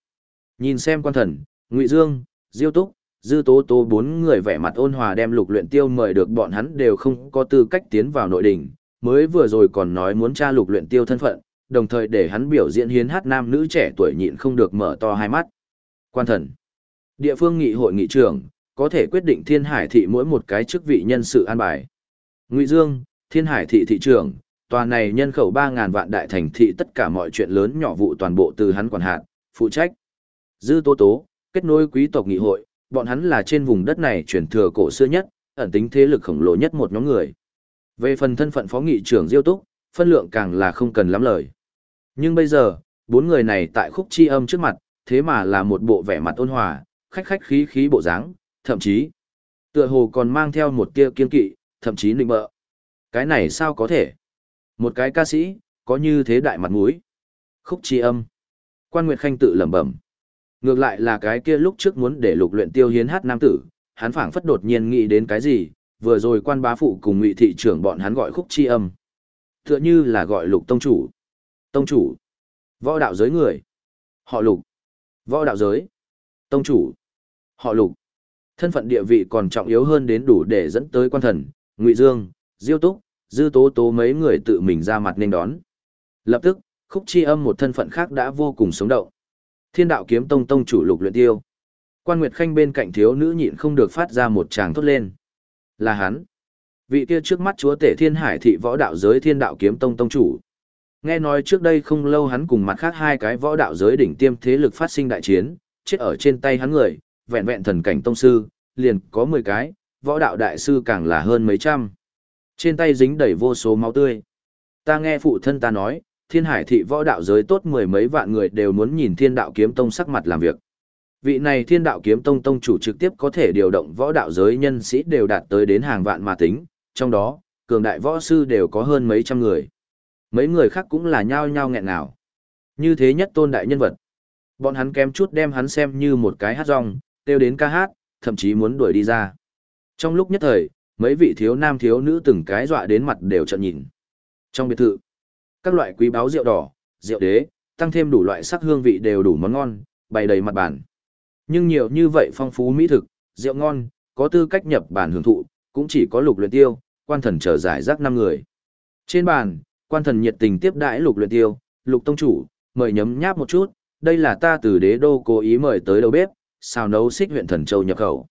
Nhìn xem quan thần, Ngụy Dương, Diêu Túc, Dư Tố Tố bốn người vẻ mặt ôn hòa đem lục luyện tiêu mời được bọn hắn đều không có tư cách tiến vào nội đình, mới vừa rồi còn nói muốn tra lục luyện tiêu thân phận, đồng thời để hắn biểu diễn hiến hát nam nữ trẻ tuổi nhịn không được mở to hai mắt. Quan thần. Địa phương nghị hội nghị trưởng, có thể quyết định thiên hải thị mỗi một cái chức vị nhân sự an bài. Ngụy Dương, thiên hải thị thị trưởng, tòa này nhân khẩu ba ngàn vạn đại thành thị tất cả mọi chuyện lớn nhỏ vụ toàn bộ từ hắn quản hạt, phụ trách. Dư Tố Tố, kết nối quý tộc nghị hội, bọn hắn là trên vùng đất này truyền thừa cổ xưa nhất, ẩn tính thế lực khổng lồ nhất một nhóm người. Về phần thân phận phó nghị trưởng Diêu Túc, phân lượng càng là không cần lắm lời. Nhưng bây giờ, bốn người này tại khúc chi âm trước mặt, thế mà là một bộ vẻ mặt ôn hòa, khách khách khí khí bộ dáng, thậm chí tựa hồ còn mang theo một tia kiên kỵ, thậm chí nịnh bợ. Cái này sao có thể? Một cái ca sĩ, có như thế đại mặt mũi. Khúc chi âm. Quan Nguyệt Khanh tự lẩm bẩm. Ngược lại là cái kia lúc trước muốn để lục luyện tiêu hiến hát nam tử, hắn phảng phất đột nhiên nghĩ đến cái gì, vừa rồi quan bá phụ cùng ngụy thị trưởng bọn hắn gọi khúc chi âm. Tựa như là gọi lục tông chủ. Tông chủ. Võ đạo giới người. Họ lục. Võ đạo giới. Tông chủ. Họ lục. Thân phận địa vị còn trọng yếu hơn đến đủ để dẫn tới quan thần, ngụy dương, diêu túc, dư tố tố mấy người tự mình ra mặt nên đón. Lập tức, khúc chi âm một thân phận khác đã vô cùng sống động. Thiên đạo kiếm tông tông chủ lục luyện tiêu. Quan Nguyệt Khanh bên cạnh thiếu nữ nhịn không được phát ra một tràng thốt lên. Là hắn. Vị kia trước mắt chúa tể thiên hải thị võ đạo giới thiên đạo kiếm tông tông chủ. Nghe nói trước đây không lâu hắn cùng mặt khác hai cái võ đạo giới đỉnh tiêm thế lực phát sinh đại chiến, chết ở trên tay hắn người, vẹn vẹn thần cảnh tông sư, liền có 10 cái, võ đạo đại sư càng là hơn mấy trăm. Trên tay dính đầy vô số máu tươi. Ta nghe phụ thân ta nói, thiên hải thị võ đạo giới tốt mười mấy vạn người đều muốn nhìn thiên đạo kiếm tông sắc mặt làm việc. Vị này thiên đạo kiếm tông tông chủ trực tiếp có thể điều động võ đạo giới nhân sĩ đều đạt tới đến hàng vạn mà tính, trong đó, cường đại võ sư đều có hơn mấy trăm người. Mấy người khác cũng là nhao nhao nghẹn nào. Như thế nhất tôn đại nhân vật. Bọn hắn kém chút đem hắn xem như một cái hát rong, tiêu đến ca hát, thậm chí muốn đuổi đi ra. Trong lúc nhất thời, mấy vị thiếu nam thiếu nữ từng cái dọa đến mặt đều trợn nhìn. Trong biệt thự, các loại quý báo rượu đỏ, rượu đế, tăng thêm đủ loại sắc hương vị đều đủ món ngon, bày đầy mặt bàn. Nhưng nhiều như vậy phong phú mỹ thực, rượu ngon, có tư cách nhập bàn hưởng thụ, cũng chỉ có lục luyện tiêu, quan thần chờ giải rác năm người. Trên bàn, quan thần nhiệt tình tiếp đãi lục luyện tiêu, lục tông chủ, mời nhấm nháp một chút, đây là ta từ đế đô cố ý mời tới đầu bếp, xào nấu xích huyện thần châu nhập khẩu.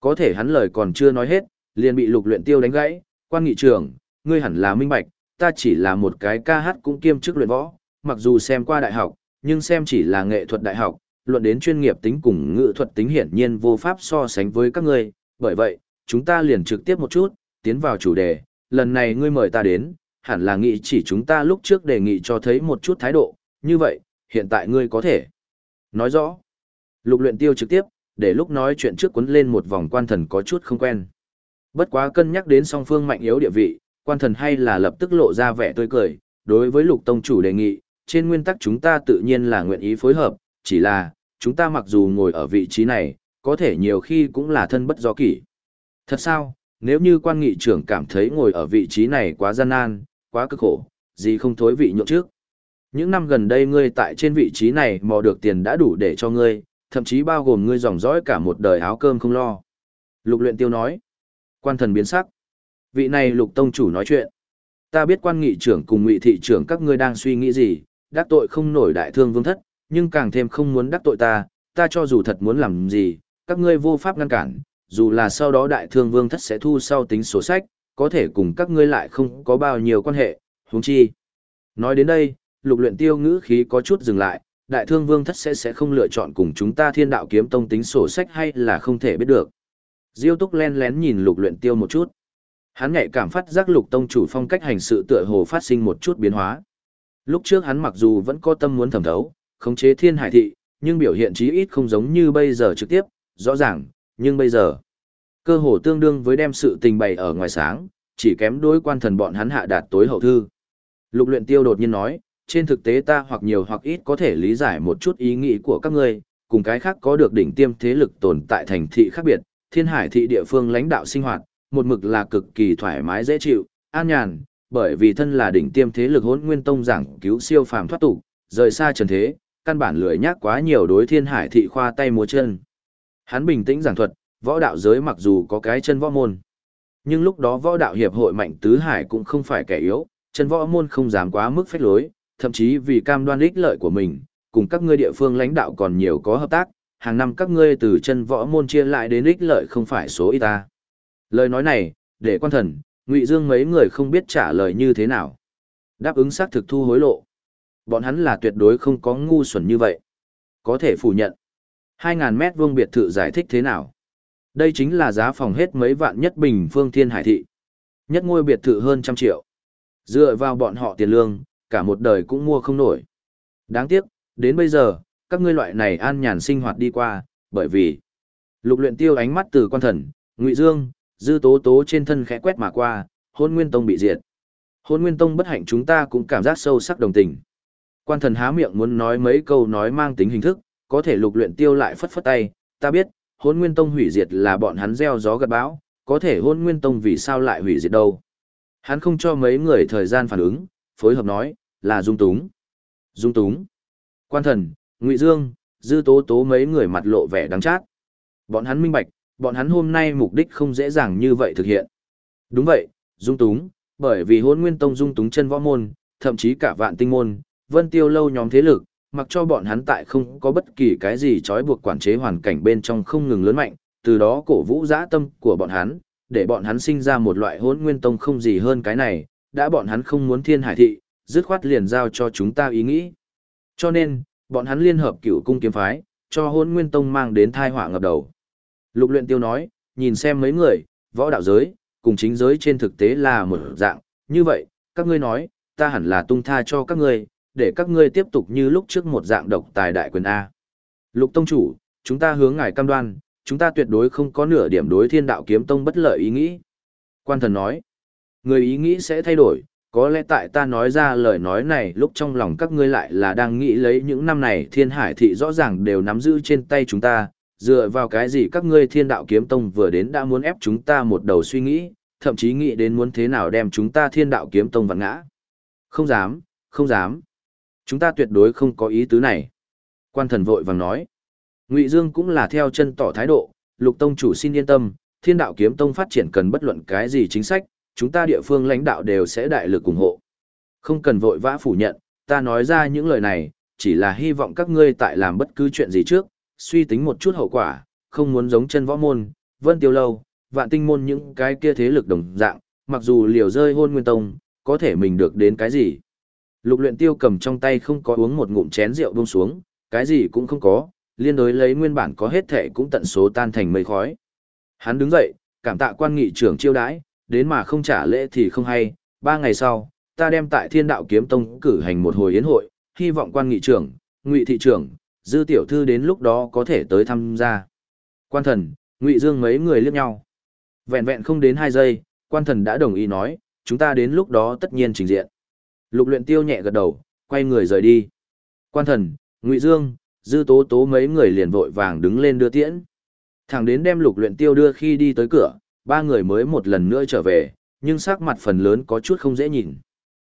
Có thể hắn lời còn chưa nói hết, liền bị lục luyện tiêu đánh gãy, quan nghị trưởng, ngươi hẳn là minh bạch, ta chỉ là một cái ca hát cũng kiêm chức luyện võ, mặc dù xem qua đại học, nhưng xem chỉ là nghệ thuật đại học, luận đến chuyên nghiệp tính cùng ngữ thuật tính hiển nhiên vô pháp so sánh với các ngươi, bởi vậy, chúng ta liền trực tiếp một chút, tiến vào chủ đề, lần này ngươi mời ta đến, hẳn là nghĩ chỉ chúng ta lúc trước đề nghị cho thấy một chút thái độ, như vậy, hiện tại ngươi có thể nói rõ. Lục luyện tiêu trực tiếp, để lúc nói chuyện trước cuốn lên một vòng quan thần có chút không quen. Bất quá cân nhắc đến song phương mạnh yếu địa vị, quan thần hay là lập tức lộ ra vẻ tươi cười, đối với lục tông chủ đề nghị, trên nguyên tắc chúng ta tự nhiên là nguyện ý phối hợp, chỉ là, chúng ta mặc dù ngồi ở vị trí này, có thể nhiều khi cũng là thân bất do kỷ. Thật sao, nếu như quan nghị trưởng cảm thấy ngồi ở vị trí này quá gian nan, quá cực khổ, gì không thối vị nhượng trước. Những năm gần đây ngươi tại trên vị trí này mò được tiền đã đủ để cho ngươi, thậm chí bao gồm ngươi dòng dõi cả một đời áo cơm không lo. Lục luyện tiêu nói. Quan thần biến sắc. Vị này lục tông chủ nói chuyện. Ta biết quan nghị trưởng cùng ngụy thị trưởng các ngươi đang suy nghĩ gì, đắc tội không nổi đại thương vương thất, nhưng càng thêm không muốn đắc tội ta, ta cho dù thật muốn làm gì, các ngươi vô pháp ngăn cản, dù là sau đó đại thương vương thất sẽ thu sau tính sổ sách, có thể cùng các ngươi lại không có bao nhiêu quan hệ, huống chi. Nói đến đây, lục luyện tiêu ngữ khí có chút dừng lại, đại thương vương thất sẽ sẽ không lựa chọn cùng chúng ta thiên đạo kiếm tông tính sổ sách hay là không thể biết được. Diêu túc len lén nhìn lục luyện tiêu một chút. Hắn nhạy cảm phát giác lục tông chủ phong cách hành sự tựa hồ phát sinh một chút biến hóa. Lúc trước hắn mặc dù vẫn có tâm muốn thẩm thấu, khống chế thiên hải thị, nhưng biểu hiện chí ít không giống như bây giờ trực tiếp, rõ ràng, nhưng bây giờ, cơ hồ tương đương với đem sự tình bày ở ngoài sáng, chỉ kém đối quan thần bọn hắn hạ đạt tối hậu thư. Lục luyện tiêu đột nhiên nói, trên thực tế ta hoặc nhiều hoặc ít có thể lý giải một chút ý nghĩ của các ngươi, cùng cái khác có được đỉnh tiêm thế lực tồn tại thành thị khác biệt, thiên hải thị địa phương lãnh đạo sinh hoạt, một mực là cực kỳ thoải mái dễ chịu, an nhàn, bởi vì thân là đỉnh tiêm thế lực hỗn nguyên tông giảng cứu siêu phàm thoát tục, rời xa trần thế, căn bản lười nhác quá nhiều đối thiên hải thị khoa tay múa chân. Hắn bình tĩnh giảng thuật, võ đạo giới mặc dù có cái chân võ môn, nhưng lúc đó võ đạo hiệp hội mạnh tứ hải cũng không phải kẻ yếu, chân võ môn không dám quá mức phách lối, thậm chí vì cam đoan ích lợi của mình, cùng các ngươi địa phương lãnh đạo còn nhiều có hợp tác, hàng năm các ngươi từ chân võ môn chia lại đến ích lợi không phải số ít ta. Lời nói này, để quan thần, Ngụy Dương mấy người không biết trả lời như thế nào. Đáp ứng xác thực thu hối lộ. Bọn hắn là tuyệt đối không có ngu xuẩn như vậy. Có thể phủ nhận. 2.000 mét vuông biệt thự giải thích thế nào? Đây chính là giá phòng hết mấy vạn nhất bình phương thiên hải thị. Nhất ngôi biệt thự hơn trăm triệu. Dựa vào bọn họ tiền lương, cả một đời cũng mua không nổi. Đáng tiếc, đến bây giờ, các ngươi loại này an nhàn sinh hoạt đi qua, bởi vì lục luyện tiêu ánh mắt từ quan thần, ngụy dương, dư tố tố trên thân khẽ quét mà qua, hôn nguyên tông bị diệt. Hôn nguyên tông bất hạnh chúng ta cũng cảm giác sâu sắc đồng tình. Quan thần há miệng muốn nói mấy câu nói mang tính hình thức, có thể lục luyện tiêu lại phất phất tay, ta biết, hôn nguyên tông hủy diệt là bọn hắn gieo gió gặt bão, có thể hôn nguyên tông vì sao lại hủy diệt đâu. Hắn không cho mấy người thời gian phản ứng, phối hợp nói, là dung túng. Dung túng. Quan thần, ngụy Dương, dư tố tố mấy người mặt lộ vẻ đắng chát. Bọn hắn minh bạch, bọn hắn hôm nay mục đích không dễ dàng như vậy thực hiện. Đúng vậy, dung túng, bởi vì hôn nguyên tông dung túng chân võ môn, thậm chí cả vạn tinh môn, vân tiêu lâu nhóm thế lực, mặc cho bọn hắn tại không có bất kỳ cái gì trói buộc quản chế hoàn cảnh bên trong không ngừng lớn mạnh, từ đó cổ vũ dã tâm của bọn hắn, để bọn hắn sinh ra một loại hôn nguyên tông không gì hơn cái này, đã bọn hắn không muốn thiên hải thị, dứt khoát liền giao cho chúng ta ý nghĩ. Cho nên, bọn hắn liên hợp cửu cung kiếm phái, cho hôn nguyên tông mang đến thai họa ngập đầu. Lục luyện tiêu nói, nhìn xem mấy người, võ đạo giới, cùng chính giới trên thực tế là một dạng, như vậy, các ngươi nói, ta hẳn là tung tha cho các ngươi, để các ngươi tiếp tục như lúc trước một dạng độc tài đại quyền A. Lục tông chủ, chúng ta hướng ngài cam đoan, chúng ta tuyệt đối không có nửa điểm đối thiên đạo kiếm tông bất lợi ý nghĩ. Quan thần nói, người ý nghĩ sẽ thay đổi, có lẽ tại ta nói ra lời nói này lúc trong lòng các ngươi lại là đang nghĩ lấy những năm này thiên hải thị rõ ràng đều nắm giữ trên tay chúng ta, dựa vào cái gì các ngươi thiên đạo kiếm tông vừa đến đã muốn ép chúng ta một đầu suy nghĩ, thậm chí nghĩ đến muốn thế nào đem chúng ta thiên đạo kiếm tông vặn ngã. Không dám, không dám. Chúng ta tuyệt đối không có ý tứ này. Quan thần vội vàng nói. Ngụy Dương cũng là theo chân tỏ thái độ, lục tông chủ xin yên tâm, thiên đạo kiếm tông phát triển cần bất luận cái gì chính sách, chúng ta địa phương lãnh đạo đều sẽ đại lực ủng hộ. Không cần vội vã phủ nhận, ta nói ra những lời này, chỉ là hy vọng các ngươi tại làm bất cứ chuyện gì trước, suy tính một chút hậu quả, không muốn giống chân võ môn, vân tiêu lâu, vạn tinh môn những cái kia thế lực đồng dạng, mặc dù liều rơi hôn nguyên tông, có thể mình được đến cái gì. Lục luyện tiêu cầm trong tay không có uống một ngụm chén rượu buông xuống, cái gì cũng không có, liên đối lấy nguyên bản có hết thể cũng tận số tan thành mây khói. Hắn đứng dậy, cảm tạ quan nghị trưởng chiêu đãi, đến mà không trả lễ thì không hay, ba ngày sau, ta đem tại thiên đạo kiếm tông cử hành một hồi yến hội, hy vọng quan nghị trưởng, ngụy thị trưởng, dư tiểu thư đến lúc đó có thể tới tham gia. Quan thần, ngụy dương mấy người liếc nhau. Vẹn vẹn không đến hai giây, quan thần đã đồng ý nói, chúng ta đến lúc đó tất nhiên trình diện. Lục luyện tiêu nhẹ gật đầu, quay người rời đi. Quan thần, ngụy dương, dư tố tố mấy người liền vội vàng đứng lên đưa tiễn. Thẳng đến đem lục luyện tiêu đưa khi đi tới cửa, ba người mới một lần nữa trở về, nhưng sắc mặt phần lớn có chút không dễ nhìn.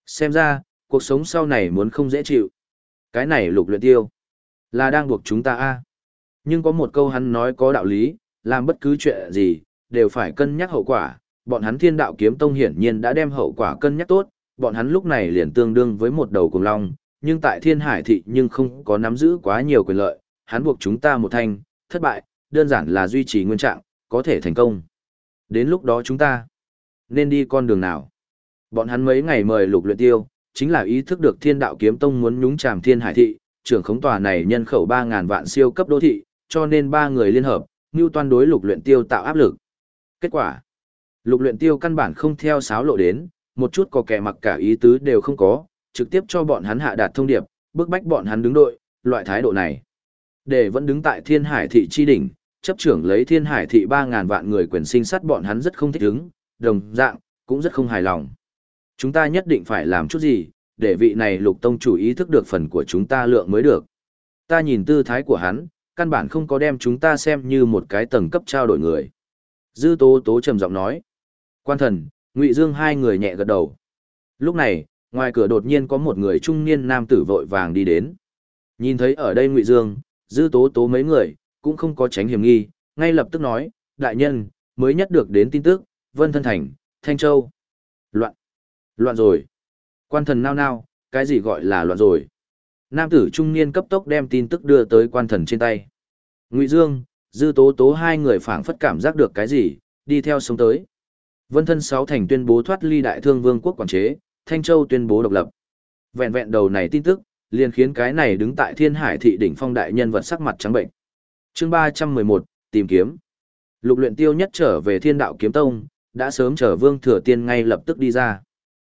Xem ra, cuộc sống sau này muốn không dễ chịu. Cái này lục luyện tiêu, là đang buộc chúng ta a. Nhưng có một câu hắn nói có đạo lý, làm bất cứ chuyện gì, đều phải cân nhắc hậu quả. Bọn hắn thiên đạo kiếm tông hiển nhiên đã đem hậu quả cân nhắc tốt, bọn hắn lúc này liền tương đương với một đầu cùng long, nhưng tại thiên hải thị nhưng không có nắm giữ quá nhiều quyền lợi, hắn buộc chúng ta một thanh, thất bại, đơn giản là duy trì nguyên trạng, có thể thành công. Đến lúc đó chúng ta nên đi con đường nào? Bọn hắn mấy ngày mời lục luyện tiêu, chính là ý thức được thiên đạo kiếm tông muốn nhúng chàm thiên hải thị, trưởng khống tòa này nhân khẩu 3.000 vạn siêu cấp đô thị, cho nên ba người liên hợp, như toàn đối lục luyện tiêu tạo áp lực. Kết quả, lục luyện tiêu căn bản không theo sáo lộ đến, một chút có kẻ mặc cả ý tứ đều không có, trực tiếp cho bọn hắn hạ đạt thông điệp, bức bách bọn hắn đứng đội, loại thái độ này. Để vẫn đứng tại thiên hải thị chi đỉnh, chấp trưởng lấy thiên hải thị 3.000 vạn người quyền sinh sát bọn hắn rất không thích ứng, đồng dạng, cũng rất không hài lòng. Chúng ta nhất định phải làm chút gì, để vị này lục tông chủ ý thức được phần của chúng ta lượng mới được. Ta nhìn tư thái của hắn, căn bản không có đem chúng ta xem như một cái tầng cấp trao đổi người. Dư tố tố trầm giọng nói. Quan thần, ngụy Dương hai người nhẹ gật đầu. Lúc này, ngoài cửa đột nhiên có một người trung niên nam tử vội vàng đi đến. Nhìn thấy ở đây ngụy Dương, dư tố tố mấy người, cũng không có tránh hiểm nghi, ngay lập tức nói, đại nhân, mới nhất được đến tin tức, Vân Thân Thành, Thanh Châu. Loạn. Loạn rồi. Quan thần nao nao, cái gì gọi là loạn rồi. Nam tử trung niên cấp tốc đem tin tức đưa tới quan thần trên tay. Ngụy Dương, dư tố tố hai người phảng phất cảm giác được cái gì, đi theo sống tới. Vân thân sáu thành tuyên bố thoát ly đại thương vương quốc quản chế, Thanh Châu tuyên bố độc lập. Vẹn vẹn đầu này tin tức, liền khiến cái này đứng tại thiên hải thị đỉnh phong đại nhân vật sắc mặt trắng bệnh chương ba trăm mười một tìm kiếm. Lục luyện tiêu nhất trở về thiên đạo kiếm tông, đã sớm trở vương thừa tiên ngay lập tức đi ra.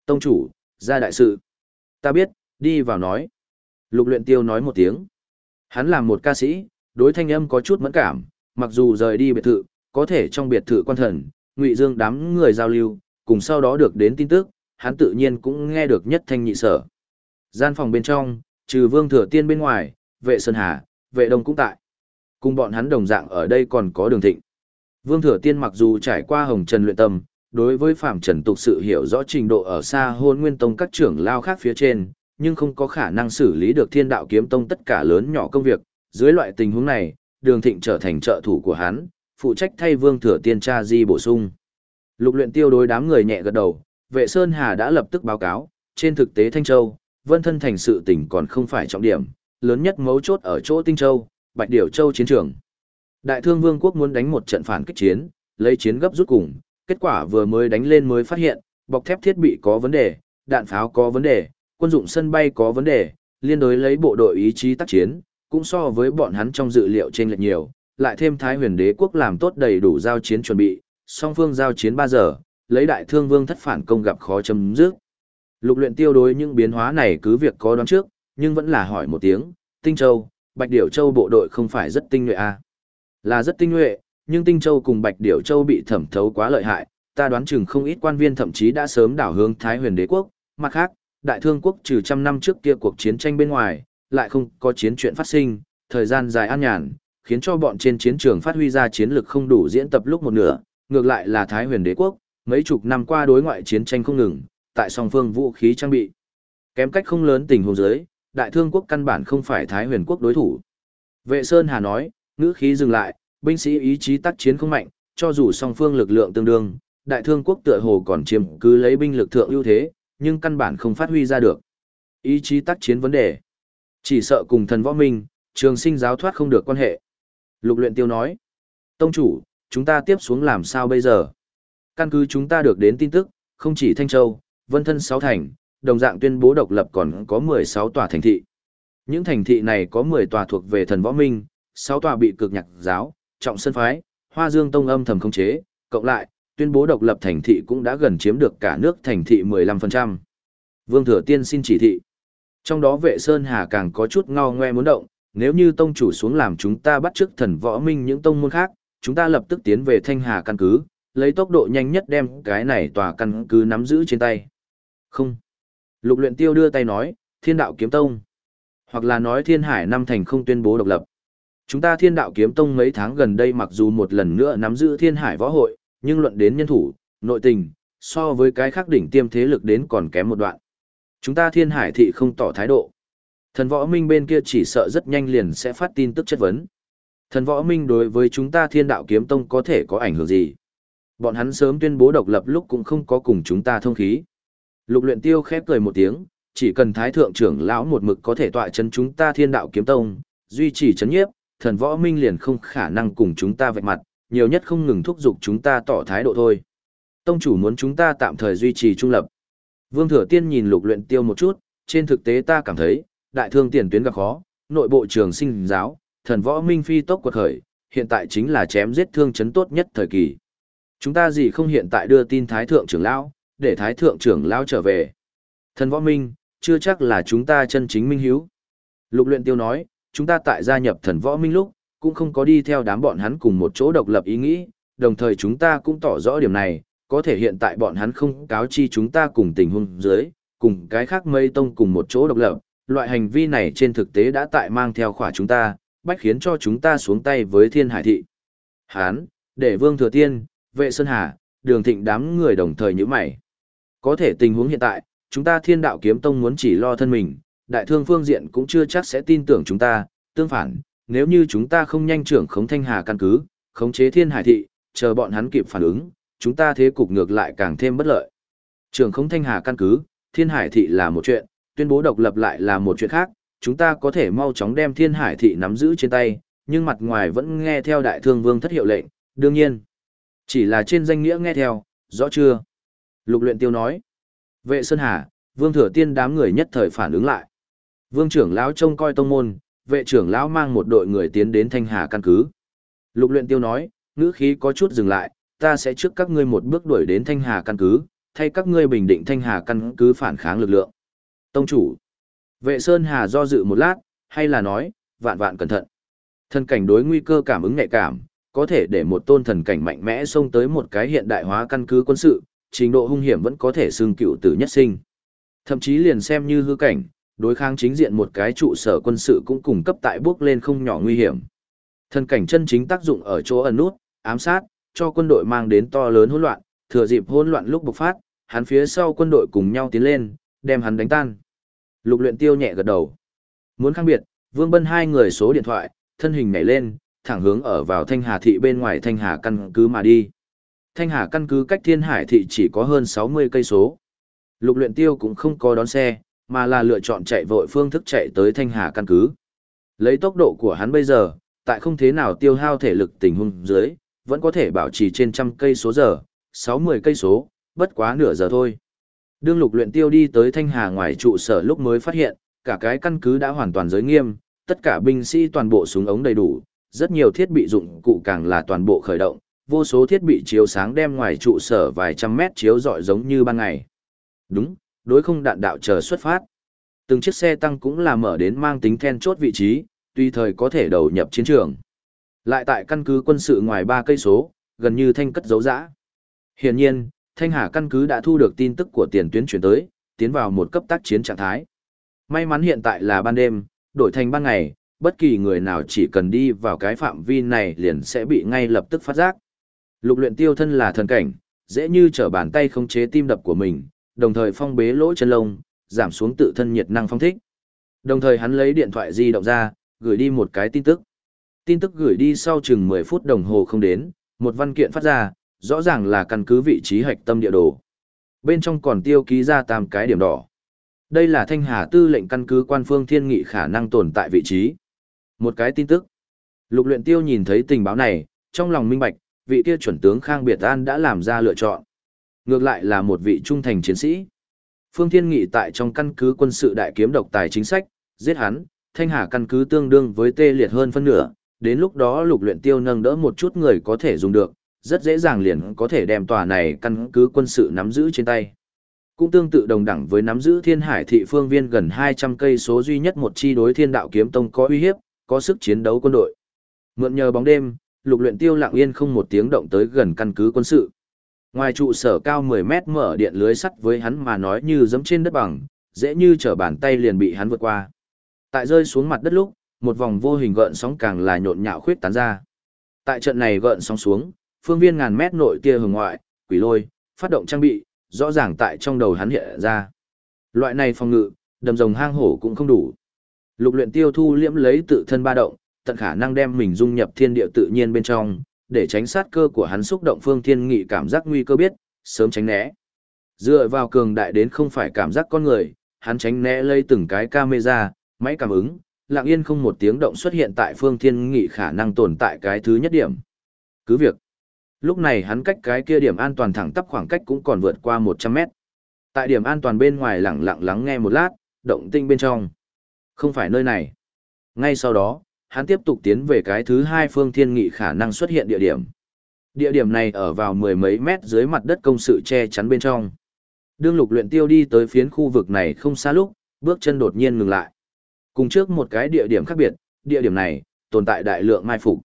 Tông chủ, ra đại sự. Ta biết, đi vào nói. Lục luyện tiêu nói một tiếng. Hắn là một ca sĩ, đối thanh âm có chút mẫn cảm, mặc dù rời đi biệt thự, có thể trong biệt thự quan thần, ngụy dương đám người giao lưu, cùng sau đó được đến tin tức, hắn tự nhiên cũng nghe được nhất thanh nhị sở. Gian phòng bên trong, trừ vương thừa tiên bên ngoài, vệ sơn hà, vệ đông cũng tại. Cùng bọn hắn đồng dạng ở đây còn có đường thịnh. Vương thừa tiên mặc dù trải qua hồng trần luyện tâm, đối với phạm trần tục sự hiểu rõ trình độ ở xa hôn nguyên tông các trưởng lao khác phía trên, nhưng không có khả năng xử lý được thiên đạo kiếm tông tất cả lớn nhỏ công việc. Dưới loại tình huống này, đường thịnh trở thành trợ thủ của hắn, phụ trách thay vương thừa tiên tra di bổ sung. Lục luyện tiêu đối đám người nhẹ gật đầu, vệ Sơn Hà đã lập tức báo cáo, trên thực tế Thanh Châu, Vân Thân thành sự tình còn không phải trọng điểm, lớn nhất mấu chốt ở chỗ Tinh Châu, Bạch Điểu Châu chiến trường. Đại thương vương quốc muốn đánh một trận phản kích chiến, lấy chiến gấp rút cùng, kết quả vừa mới đánh lên mới phát hiện, bọc thép thiết bị có vấn đề, đạn pháo có vấn đề, quân dụng sân bay có vấn đề, liên đối lấy bộ đội ý chí tác chiến, cũng so với bọn hắn trong dự liệu trên lệch nhiều, lại thêm Thái huyền đế quốc làm tốt đầy đủ giao chiến chuẩn bị, song phương giao chiến 3 giờ, lấy đại thương vương thất phản công gặp khó chấm dứt. Lục luyện tiêu đối những biến hóa này cứ việc có đoán trước, nhưng vẫn là hỏi một tiếng, Tinh Châu, Bạch Điểu Châu bộ đội không phải rất tinh nhuệ à? Là rất tinh nhuệ, nhưng Tinh Châu cùng Bạch Điểu Châu bị thẩm thấu quá lợi hại, ta đoán chừng không ít quan viên thậm chí đã sớm đảo hướng Thái huyền đế quốc, mặt khác, đại thương quốc trừ trăm năm trước kia cuộc chiến tranh bên ngoài, lại không có chiến chuyện phát sinh, thời gian dài an nhàn, khiến cho bọn trên chiến trường phát huy ra chiến lực không đủ diễn tập lúc một nửa, ngược lại là Thái huyền đế quốc, mấy chục năm qua đối ngoại chiến tranh không ngừng, tại song phương vũ khí trang bị. Kém cách không lớn tình huống dưới đại thương quốc căn bản không phải Thái huyền quốc đối thủ. Vệ Sơn Hà nói, ngữ khí dừng lại, binh sĩ ý chí tác chiến không mạnh, cho dù song phương lực lượng tương đương, đại thương quốc tựa hồ còn chiếm cứ lấy binh lực thượng ưu thế, nhưng căn bản không phát huy ra được. Ý chí tác chiến vấn đề. Chỉ sợ cùng thần võ minh, trường sinh giáo thoát không được quan hệ. Lục luyện tiêu nói. Tông chủ, chúng ta tiếp xuống làm sao bây giờ? Căn cứ chúng ta được đến tin tức, không chỉ Thanh Châu, Vân Thân Sáu Thành, đồng dạng tuyên bố độc lập còn có 16 tòa thành thị. Những thành thị này có 10 tòa thuộc về thần võ minh, 6 tòa bị cực nhạc giáo, trọng sân phái, hoa dương tông âm thầm khống chế, cộng lại, tuyên bố độc lập thành thị cũng đã gần chiếm được cả nước thành thị 15%. Vương Thừa Tiên xin chỉ thị. Trong đó vệ Sơn Hà càng có chút ngao ngoe muốn động, nếu như tông chủ xuống làm chúng ta bắt chước thần võ minh những tông môn khác, chúng ta lập tức tiến về Thanh Hà căn cứ, lấy tốc độ nhanh nhất đem cái này tòa căn cứ nắm giữ trên tay. Không. Lục luyện tiêu đưa tay nói, thiên đạo kiếm tông. Hoặc là nói thiên hải năm thành không tuyên bố độc lập. Chúng ta thiên đạo kiếm tông mấy tháng gần đây mặc dù một lần nữa nắm giữ thiên hải võ hội, nhưng luận đến nhân thủ, nội tình, so với cái khác đỉnh tiêm thế lực đến còn kém một đoạn. Chúng ta thiên hải thị không tỏ thái độ. Thần võ minh bên kia chỉ sợ rất nhanh liền sẽ phát tin tức chất vấn. Thần võ minh đối với chúng ta thiên đạo kiếm tông có thể có ảnh hưởng gì? Bọn hắn sớm tuyên bố độc lập lúc cũng không có cùng chúng ta thông khí. Lục luyện tiêu khép cười một tiếng, chỉ cần thái thượng trưởng lão một mực có thể tọa chân chúng ta thiên đạo kiếm tông, duy trì chấn nhiếp, thần võ minh liền không khả năng cùng chúng ta vạch mặt, nhiều nhất không ngừng thúc giục chúng ta tỏ thái độ thôi. Tông chủ muốn chúng ta tạm thời duy trì trung lập. Vương Thừa Tiên nhìn lục luyện tiêu một chút, trên thực tế ta cảm thấy, đại thương tiền tuyến gặp khó, nội bộ trường sinh giáo, thần võ minh phi tốc quật khởi, hiện tại chính là chém giết thương chấn tốt nhất thời kỳ. Chúng ta gì không hiện tại đưa tin Thái Thượng trưởng lão, để Thái Thượng trưởng lão trở về. Thần võ minh, chưa chắc là chúng ta chân chính minh hiếu. Lục luyện tiêu nói, chúng ta tại gia nhập thần võ minh lúc, cũng không có đi theo đám bọn hắn cùng một chỗ độc lập ý nghĩ, đồng thời chúng ta cũng tỏ rõ điểm này, có thể hiện tại bọn hắn không cáo chi chúng ta cùng tình huống dưới, cùng cái khác mây tông cùng một chỗ độc lập, loại hành vi này trên thực tế đã tại mang theo khỏa chúng ta, bách khiến cho chúng ta xuống tay với thiên hải thị. Hán, để vương thừa tiên, vệ sơn hà, đường thịnh đám người đồng thời như mày. Có thể tình huống hiện tại, chúng ta thiên đạo kiếm tông muốn chỉ lo thân mình, đại thương phương diện cũng chưa chắc sẽ tin tưởng chúng ta, tương phản, nếu như chúng ta không nhanh trưởng khống thanh hà căn cứ, khống chế thiên hải thị, chờ bọn hắn kịp phản ứng, chúng ta thế cục ngược lại càng thêm bất lợi. Trưởng khống thanh hà căn cứ, thiên hải thị là một chuyện, tuyên bố độc lập lại là một chuyện khác, chúng ta có thể mau chóng đem thiên hải thị nắm giữ trên tay, nhưng mặt ngoài vẫn nghe theo đại thương vương thất hiệu lệnh, đương nhiên. Chỉ là trên danh nghĩa nghe theo, rõ chưa? Lục luyện tiêu nói. Vệ Sơn Hà, vương thừa tiên đám người nhất thời phản ứng lại. Vương trưởng lão trông coi tông môn, vệ trưởng lão mang một đội người tiến đến thanh hà căn cứ. Lục luyện tiêu nói, ngữ khí có chút dừng lại, ta sẽ trước các ngươi một bước đuổi đến thanh hà căn cứ, thay các ngươi bình định thanh hà căn cứ phản kháng lực lượng. Tông chủ. Vệ Sơn Hà do dự một lát, hay là nói, vạn vạn cẩn thận. Thân cảnh đối nguy cơ cảm ứng nhạy cảm, có thể để một tôn thần cảnh mạnh mẽ xông tới một cái hiện đại hóa căn cứ quân sự, trình độ hung hiểm vẫn có thể xương cựu tử nhất sinh. Thậm chí liền xem như hư cảnh, đối kháng chính diện một cái trụ sở quân sự cũng cung cấp tại bước lên không nhỏ nguy hiểm. Thần cảnh chân chính tác dụng ở chỗ ẩn nút, ám sát, cho quân đội mang đến to lớn hỗn loạn, thừa dịp hỗn loạn lúc bộc phát, hắn phía sau quân đội cùng nhau tiến lên, đem hắn đánh tan. Lục luyện tiêu nhẹ gật đầu. Muốn khác biệt, Vương Bân hai người số điện thoại, thân hình nhảy lên, thẳng hướng ở vào Thanh Hà thị bên ngoài Thanh Hà căn cứ mà đi. Thanh Hà căn cứ cách Thiên Hải thị chỉ có hơn 60 cây số. Lục luyện tiêu cũng không có đón xe, mà là lựa chọn chạy vội phương thức chạy tới Thanh Hà căn cứ. Lấy tốc độ của hắn bây giờ, tại không thế nào tiêu hao thể lực tình huống dưới, vẫn có thể bảo trì trên trăm cây số giờ, 60 cây số, bất quá nửa giờ thôi. Đương lục luyện tiêu đi tới Thanh Hà ngoài trụ sở lúc mới phát hiện, cả cái căn cứ đã hoàn toàn giới nghiêm, tất cả binh sĩ toàn bộ súng ống đầy đủ, rất nhiều thiết bị dụng cụ càng là toàn bộ khởi động, vô số thiết bị chiếu sáng đem ngoài trụ sở vài trăm mét chiếu rọi giống như ban ngày. Đúng, đối không đạn đạo chờ xuất phát. Từng chiếc xe tăng cũng là mở đến mang tính then chốt vị trí, tùy thời có thể đầu nhập chiến trường. Lại tại căn cứ quân sự ngoài ba cây số, gần như thanh cất dấu dã. Hiển nhiên, Thanh Hà căn cứ đã thu được tin tức của tiền tuyến chuyển tới, tiến vào một cấp tác chiến trạng thái. May mắn hiện tại là ban đêm, đổi thành ban ngày, bất kỳ người nào chỉ cần đi vào cái phạm vi này liền sẽ bị ngay lập tức phát giác. Lục luyện tiêu thân là thần cảnh, dễ như trở bàn tay không chế tim đập của mình, đồng thời phong bế lỗ chân lông, giảm xuống tự thân nhiệt năng phong thích. Đồng thời hắn lấy điện thoại di động ra, gửi đi một cái tin tức. Tin tức gửi đi sau chừng 10 phút đồng hồ không đến, một văn kiện phát ra, rõ ràng là căn cứ vị trí hạch tâm địa đồ. Bên trong còn tiêu ký ra tam cái điểm đỏ. Đây là thanh hà tư lệnh căn cứ quan phương thiên nghị khả năng tồn tại vị trí. Một cái tin tức. Lục luyện tiêu nhìn thấy tình báo này, trong lòng minh bạch, vị kia chuẩn tướng Khang Biệt An đã làm ra lựa chọn. Ngược lại là một vị trung thành chiến sĩ. Phương Thiên Nghị tại trong căn cứ quân sự đại kiếm độc tài chính sách, giết hắn, thanh hà căn cứ tương đương với tê liệt hơn phân nửa, đến lúc đó lục luyện tiêu nâng đỡ một chút người có thể dùng được, rất dễ dàng liền có thể đem tòa này căn cứ quân sự nắm giữ trên tay. Cũng tương tự đồng đẳng với nắm giữ thiên hải thị phương viên gần 200 cây số duy nhất một chi đối thiên đạo kiếm tông có uy hiếp, có sức chiến đấu quân đội. Mượn nhờ bóng đêm, lục luyện tiêu lặng yên không một tiếng động tới gần căn cứ quân sự. Ngoài trụ sở cao 10 mét mở điện lưới sắt với hắn mà nói như giẫm trên đất bằng, dễ như trở bàn tay liền bị hắn vượt qua. Tại rơi xuống mặt đất lúc, một vòng vô hình gợn sóng càng là nhộn nhạo khuyết tán ra. Tại trận này gợn sóng xuống, phương viên ngàn mét nội tia hồng ngoại, quỷ lôi, phát động trang bị, rõ ràng tại trong đầu hắn hiện ra. Loại này phòng ngự, đầm rồng hang hổ cũng không đủ. Lục luyện tiêu thu liễm lấy tự thân ba động, tận khả năng đem mình dung nhập thiên địa tự nhiên bên trong, để tránh sát cơ của hắn xúc động phương thiên nghị cảm giác nguy cơ biết, sớm tránh né. Dựa vào cường đại đến không phải cảm giác con người, hắn tránh né lấy từng cái camera, máy cảm ứng, lặng yên không một tiếng động xuất hiện tại phương thiên nghị khả năng tồn tại cái thứ nhất điểm. Cứ việc, Lúc này hắn cách cái kia điểm an toàn thẳng tắp khoảng cách cũng còn vượt qua 100 mét. Tại điểm an toàn bên ngoài lặng lặng lắng nghe một lát, động tinh bên trong. Không phải nơi này. Ngay sau đó, hắn tiếp tục tiến về cái thứ hai phương thiên nghị khả năng xuất hiện địa điểm. Địa điểm này ở vào mười mấy mét dưới mặt đất công sự che chắn bên trong. Đương lục luyện tiêu đi tới phiến khu vực này không xa lúc, bước chân đột nhiên ngừng lại. Cùng trước một cái địa điểm khác biệt, địa điểm này, tồn tại đại lượng mai phục.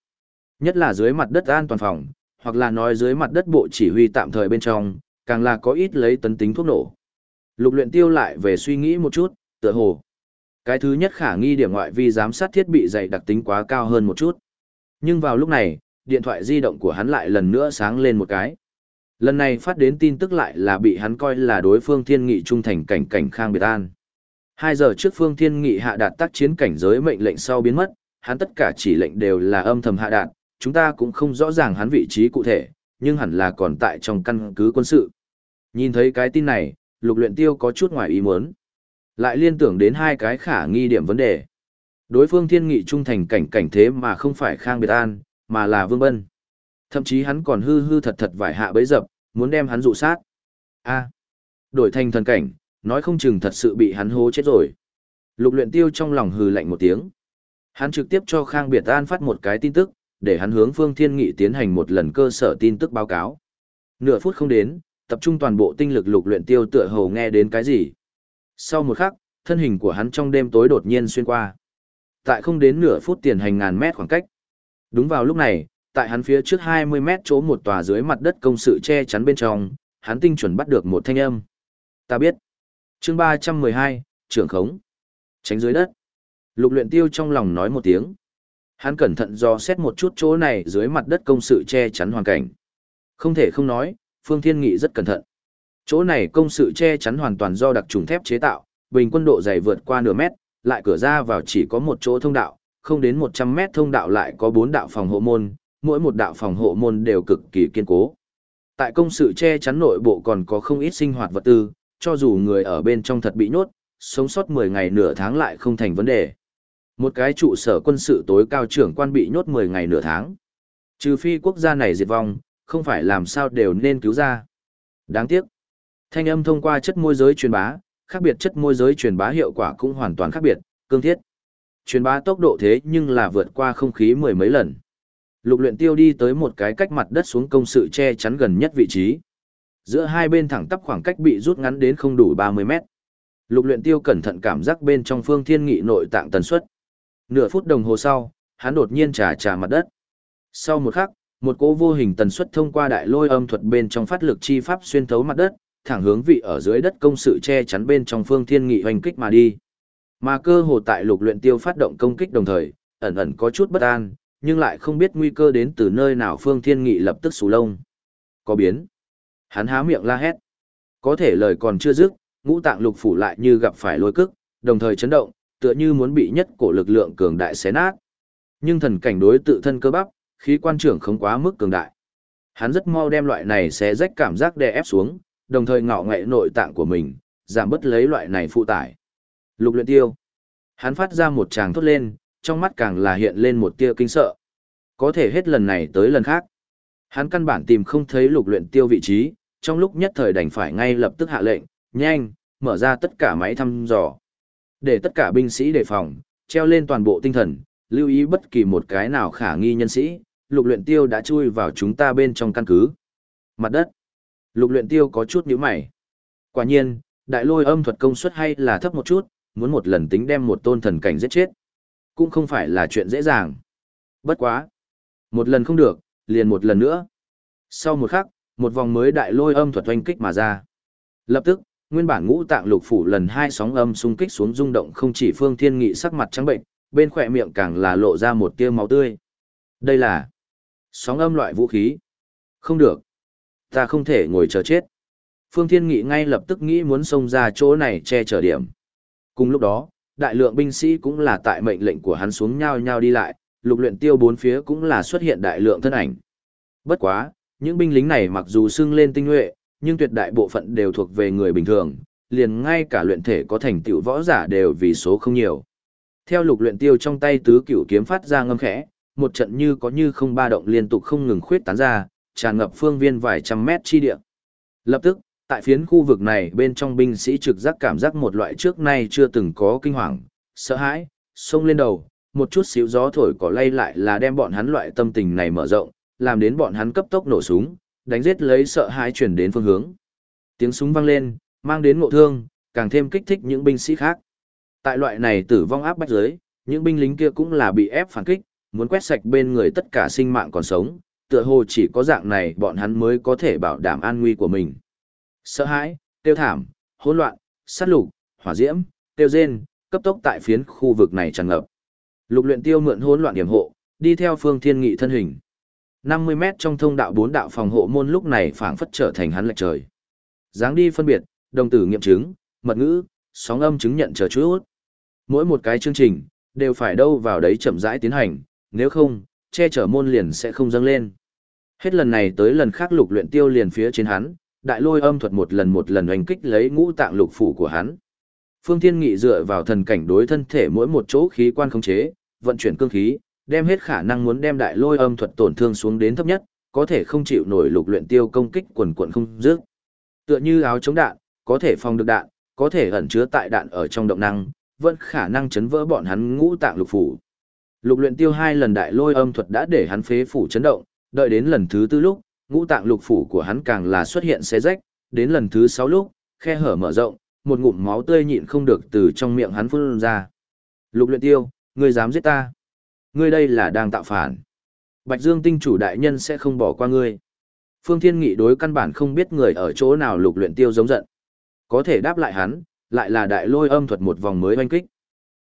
Nhất là dưới mặt đất an toàn phòng, hoặc là nói dưới mặt đất bộ chỉ huy tạm thời bên trong, càng là có ít lấy tấn tính thuốc nổ. Lục luyện tiêu lại về suy nghĩ một chút, tựa hồ. Cái thứ nhất khả nghi điểm ngoại vi giám sát thiết bị dày đặc tính quá cao hơn một chút. Nhưng vào lúc này, điện thoại di động của hắn lại lần nữa sáng lên một cái. Lần này phát đến tin tức lại là bị hắn coi là đối phương thiên nghị trung thành cảnh cảnh khang biệt an. Hai giờ trước phương thiên nghị hạ đạt tác chiến cảnh giới mệnh lệnh sau biến mất, hắn tất cả chỉ lệnh đều là âm thầm hạ đạt, chúng ta cũng không rõ ràng hắn vị trí cụ thể, nhưng hẳn là còn tại trong căn cứ quân sự. Nhìn thấy cái tin này, lục luyện tiêu có chút ngoài ý muốn. Lại liên tưởng đến hai cái khả nghi điểm vấn đề. Đối phương thiên nghị trung thành cảnh cảnh thế mà không phải Khang Biệt An, mà là Vương Bân. Thậm chí hắn còn hư hư thật thật vải hạ bấy dập, muốn đem hắn dụ sát. A, đổi thành thần cảnh, nói không chừng thật sự bị hắn hố chết rồi. Lục luyện tiêu trong lòng hừ lạnh một tiếng. Hắn trực tiếp cho Khang Biệt An phát một cái tin tức, để hắn hướng Phương Thiên Nghị tiến hành một lần cơ sở tin tức báo cáo. Nửa phút không đến, tập trung toàn bộ tinh lực lục luyện tiêu tựa hồ nghe đến cái gì. Sau một khắc, thân hình của hắn trong đêm tối đột nhiên xuyên qua. Tại không đến nửa phút tiền hành ngàn mét khoảng cách. Đúng vào lúc này, tại hắn phía trước 20 mét chỗ một tòa dưới mặt đất công sự che chắn bên trong, hắn tinh chuẩn bắt được một thanh âm. Ta biết. Chương 312, trưởng khống. Tránh dưới đất. Lục luyện tiêu trong lòng nói một tiếng. Hắn cẩn thận do xét một chút chỗ này dưới mặt đất công sự che chắn hoàn cảnh. Không thể không nói, Phương Thiên Nghị rất cẩn thận. Chỗ này công sự che chắn hoàn toàn do đặc trùng thép chế tạo, bình quân độ dày vượt qua nửa mét, lại cửa ra vào chỉ có một chỗ thông đạo, không đến 100 mét thông đạo lại có bốn đạo phòng hộ môn, mỗi một đạo phòng hộ môn đều cực kỳ kiên cố. Tại công sự che chắn nội bộ còn có không ít sinh hoạt vật tư, cho dù người ở bên trong thật bị nhốt, sống sót 10 ngày nửa tháng lại không thành vấn đề. Một cái trụ sở quân sự tối cao trưởng quan bị nhốt 10 ngày nửa tháng. Trừ phi quốc gia này diệt vong, không phải làm sao đều nên cứu ra. Đáng tiếc. Thanh âm thông qua chất môi giới truyền bá, khác biệt chất môi giới truyền bá hiệu quả cũng hoàn toàn khác biệt, cương thiết. Truyền bá tốc độ thế nhưng là vượt qua không khí mười mấy lần. Lục luyện tiêu đi tới một cái cách mặt đất xuống công sự che chắn gần nhất vị trí. Giữa hai bên thẳng tắp khoảng cách bị rút ngắn đến không đủ 30 mét. Lục luyện tiêu cẩn thận cảm giác bên trong phương thiên nghị nội tạng tần suất. Nửa phút đồng hồ sau, hắn đột nhiên trà trà mặt đất. Sau một khắc, một cỗ vô hình tần suất thông qua đại lôi âm thuật bên trong phát lực chi pháp xuyên thấu mặt đất, thẳng hướng vị ở dưới đất công sự che chắn bên trong phương thiên nghị hoành kích mà đi. Mà cơ hồ tại lục luyện tiêu phát động công kích đồng thời, ẩn ẩn có chút bất an, nhưng lại không biết nguy cơ đến từ nơi nào phương thiên nghị lập tức sù lông. Có biến. Hắn há miệng la hét. Có thể lời còn chưa dứt, ngũ tạng lục phủ lại như gặp phải lôi cức, đồng thời chấn động, tựa như muốn bị nhất cổ lực lượng cường đại xé nát. Nhưng thần cảnh đối tự thân cơ bắp, khí quan trưởng không quá mức cường đại. Hắn rất mau đem loại này xé rách cảm giác đè ép xuống, đồng thời ngạo nghệ nội tạng của mình, giảm bớt lấy loại này phụ tải. Lục luyện tiêu. Hắn phát ra một tràng thốt lên, trong mắt càng là hiện lên một tia kinh sợ. Có thể hết lần này tới lần khác. Hắn căn bản tìm không thấy lục luyện tiêu vị trí, trong lúc nhất thời đành phải ngay lập tức hạ lệnh, nhanh, mở ra tất cả máy thăm dò. Để tất cả binh sĩ đề phòng, treo lên toàn bộ tinh thần, lưu ý bất kỳ một cái nào khả nghi nhân sĩ, lục luyện tiêu đã chui vào chúng ta bên trong căn cứ. Mặt đất. Lục luyện tiêu có chút nhíu mày. Quả nhiên, đại lôi âm thuật công suất hay là thấp một chút, muốn một lần tính đem một tôn thần cảnh giết chết. Cũng không phải là chuyện dễ dàng. Bất quá. Một lần không được, liền một lần nữa. Sau một khắc, một vòng mới đại lôi âm thuật oanh kích mà ra. Lập tức, nguyên bản ngũ tạng lục phủ lần hai sóng âm xung kích xuống rung động không chỉ phương thiên nghị sắc mặt trắng bệnh, bên khỏe miệng càng là lộ ra một tia máu tươi. Đây là sóng âm loại vũ khí. Không được. Ta không thể ngồi chờ chết. Phương Thiên Nghị ngay lập tức nghĩ muốn xông ra chỗ này che chở điểm. Cùng lúc đó, đại lượng binh sĩ cũng là tại mệnh lệnh của hắn xuống nhau nhau đi lại, lục luyện tiêu bốn phía cũng là xuất hiện đại lượng thân ảnh. Bất quá, những binh lính này mặc dù xưng lên tinh nhuệ, nhưng tuyệt đại bộ phận đều thuộc về người bình thường, liền ngay cả luyện thể có thành tựu võ giả đều vì số không nhiều. Theo lục luyện tiêu trong tay tứ cửu kiếm phát ra ngâm khẽ, một trận như có như không ba động liên tục không ngừng khuyết tán ra, tràn ngập phương viên vài trăm mét chi địa. Lập tức, tại phiến khu vực này bên trong binh sĩ trực giác cảm giác một loại trước nay chưa từng có kinh hoàng, sợ hãi, xông lên đầu, một chút xíu gió thổi cỏ lay lại là đem bọn hắn loại tâm tình này mở rộng, làm đến bọn hắn cấp tốc nổ súng, đánh giết lấy sợ hãi chuyển đến phương hướng. Tiếng súng vang lên, mang đến ngộ thương, càng thêm kích thích những binh sĩ khác. Tại loại này tử vong áp bách giới, những binh lính kia cũng là bị ép phản kích, muốn quét sạch bên người tất cả sinh mạng còn sống, tựa hồ chỉ có dạng này bọn hắn mới có thể bảo đảm an nguy của mình. Sợ hãi, tiêu thảm, hỗn loạn, sát lục, hỏa diễm, tiêu rên, cấp tốc tại phiến khu vực này tràn ngập. Lục luyện tiêu mượn hỗn loạn điểm hộ, đi theo phương thiên nghị thân hình. 50 mét trong thông đạo bốn đạo phòng hộ môn lúc này phảng phất trở thành hắn lệch trời. Dáng đi phân biệt, đồng tử nghiệm chứng, mật ngữ, sóng âm chứng nhận chờ chút. Mỗi một cái chương trình, đều phải đâu vào đấy chậm rãi tiến hành, nếu không, che chở môn liền sẽ không dâng lên. Hết lần này tới lần khác lục luyện tiêu liền phía trên hắn, đại lôi âm thuật một lần một lần oanh kích lấy ngũ tạng lục phủ của hắn. Phương Thiên Nghị dựa vào thần cảnh đối thân thể mỗi một chỗ khí quan khống chế, vận chuyển cương khí, đem hết khả năng muốn đem đại lôi âm thuật tổn thương xuống đến thấp nhất, có thể không chịu nổi lục luyện tiêu công kích quần quần không dứt. Tựa như áo chống đạn, có thể phòng được đạn, có thể ẩn chứa tại đạn ở trong động năng, vẫn khả năng chấn vỡ bọn hắn ngũ tạng lục phủ. Lục luyện tiêu hai lần đại lôi âm thuật đã để hắn phế phủ chấn động, đợi đến lần thứ tư lúc, ngũ tạng lục phủ của hắn càng là xuất hiện xé rách, đến lần thứ sáu lúc, khe hở mở rộng, một ngụm máu tươi nhịn không được từ trong miệng hắn phun ra. Lục luyện tiêu, ngươi dám giết ta? Ngươi đây là đang tạo phản. Bạch Dương tinh chủ đại nhân sẽ không bỏ qua ngươi. Phương Thiên Nghị đối căn bản không biết người ở chỗ nào lục luyện tiêu giống giận. Có thể đáp lại hắn, lại là đại lôi âm thuật một vòng mới oanh kích.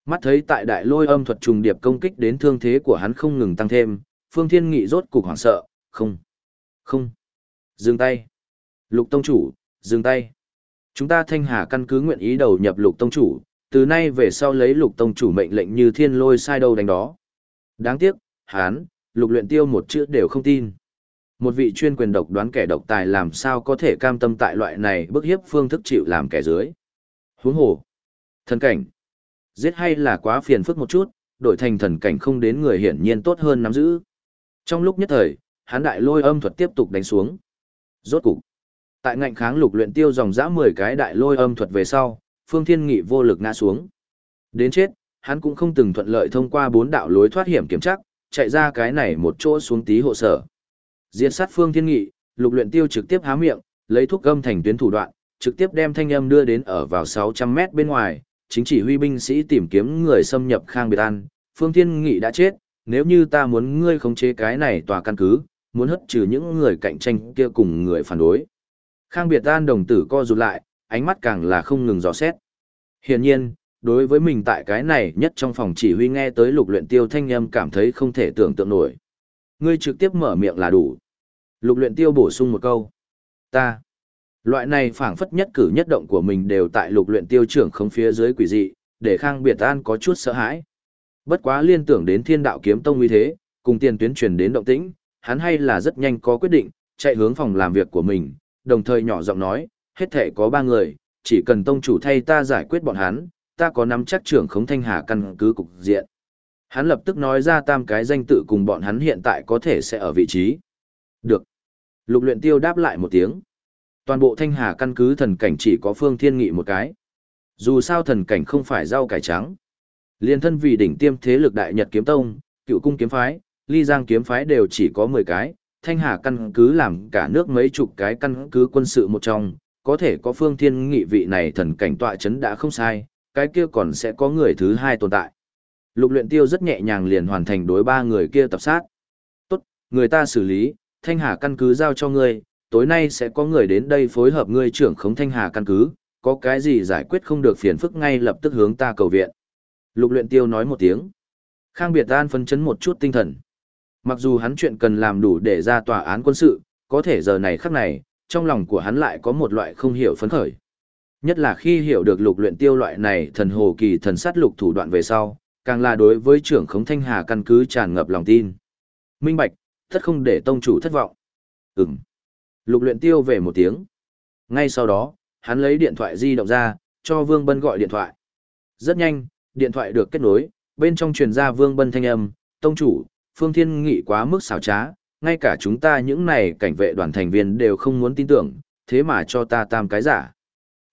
Mắt thấy tại đại lôi âm thuật trùng điệp công kích đến thương thế của hắn không ngừng tăng thêm, Phương Thiên Nghị rốt cục hoảng sợ, không, không, dừng tay. Lục Tông Chủ, dừng tay. Chúng ta thanh hà căn cứ nguyện ý đầu nhập Lục Tông Chủ, từ nay về sau lấy Lục Tông Chủ mệnh lệnh như thiên lôi sai đâu đánh đó. Đáng tiếc, hán, Lục luyện tiêu một chữ đều không tin. Một vị chuyên quyền độc đoán kẻ độc tài làm sao có thể cam tâm tại loại này bức hiếp phương thức chịu làm kẻ dưới. Huống hồ. Thần cảnh. Giết hay là quá phiền phức một chút, đổi thành thần cảnh không đến người hiển nhiên tốt hơn nắm giữ. Trong lúc nhất thời, hắn đại lôi âm thuật tiếp tục đánh xuống. Rốt cục. Tại ngạnh kháng lục luyện tiêu dòng dã 10 cái đại lôi âm thuật về sau, Phương Thiên Nghị vô lực ngã xuống. Đến chết, hắn cũng không từng thuận lợi thông qua bốn đạo lối thoát hiểm kiểm chắc, chạy ra cái này một chỗ xuống tí hộ sở. Diệt sát Phương Thiên Nghị, lục luyện tiêu trực tiếp há miệng, lấy thuốc âm thành tuyến thủ đoạn, trực tiếp đem thanh âm đưa đến ở vào 600 mét bên ngoài, chính chỉ huy binh sĩ tìm kiếm người xâm nhập Khang Biệt An, Phương Thiên Nghị đã chết, nếu như ta muốn ngươi khống chế cái này tòa căn cứ, muốn hất trừ những người cạnh tranh kia cùng người phản đối. Khang Biệt An đồng tử co rụt lại, ánh mắt càng là không ngừng dò xét. Hiển nhiên, đối với mình tại cái này nhất trong phòng chỉ huy nghe tới lục luyện tiêu thanh âm cảm thấy không thể tưởng tượng nổi. Ngươi trực tiếp mở miệng là đủ. Lục luyện tiêu bổ sung một câu. Ta. Loại này phảng phất nhất cử nhất động của mình đều tại lục luyện tiêu trưởng không phía dưới quỷ dị, để Khang Biệt An có chút sợ hãi. Bất quá liên tưởng đến thiên đạo kiếm tông uy thế, cùng tiền tuyến truyền đến động tĩnh, hắn hay là rất nhanh có quyết định, chạy hướng phòng làm việc của mình, đồng thời nhỏ giọng nói, hết thể có ba người, chỉ cần tông chủ thay ta giải quyết bọn hắn, ta có nắm chắc trưởng khống thanh hà căn cứ cục diện. Hắn lập tức nói ra tam cái danh tự cùng bọn hắn hiện tại có thể sẽ ở vị trí. Được. Lục luyện tiêu đáp lại một tiếng. Toàn bộ thanh hà căn cứ thần cảnh chỉ có phương thiên nghị một cái. Dù sao thần cảnh không phải rau cải trắng. Liên thân vì đỉnh tiêm thế lực đại nhật kiếm tông, cựu cung kiếm phái, ly giang kiếm phái đều chỉ có 10 cái. Thanh hà căn cứ làm cả nước mấy chục cái căn cứ quân sự một trong, có thể có phương thiên nghị vị này thần cảnh tọa chấn đã không sai, cái kia còn sẽ có người thứ hai tồn tại. Lục luyện tiêu rất nhẹ nhàng liền hoàn thành đối ba người kia tập sát. Tốt, người ta xử lý, thanh hà căn cứ giao cho ngươi, tối nay sẽ có người đến đây phối hợp ngươi trưởng khống thanh hà căn cứ, có cái gì giải quyết không được phiền phức ngay lập tức hướng ta cầu viện. Lục luyện tiêu nói một tiếng. Khang Biệt An phân chấn một chút tinh thần. Mặc dù hắn chuyện cần làm đủ để ra tòa án quân sự, có thể giờ này khắc này, trong lòng của hắn lại có một loại không hiểu phấn khởi. Nhất là khi hiểu được lục luyện tiêu loại này thần hồ kỳ thần sát lục thủ đoạn về sau, càng là đối với trưởng khống thanh hà căn cứ tràn ngập lòng tin. Minh bạch, tất không để tông chủ thất vọng. Ừm. Lục luyện tiêu về một tiếng. Ngay sau đó, hắn lấy điện thoại di động ra, cho Vương Bân gọi điện thoại. Rất nhanh, điện thoại được kết nối, bên trong truyền ra Vương Bân thanh âm, tông chủ, Phương Thiên Nghị quá mức xảo trá, ngay cả chúng ta những này cảnh vệ đoàn thành viên đều không muốn tin tưởng, thế mà cho ta tam cái giả.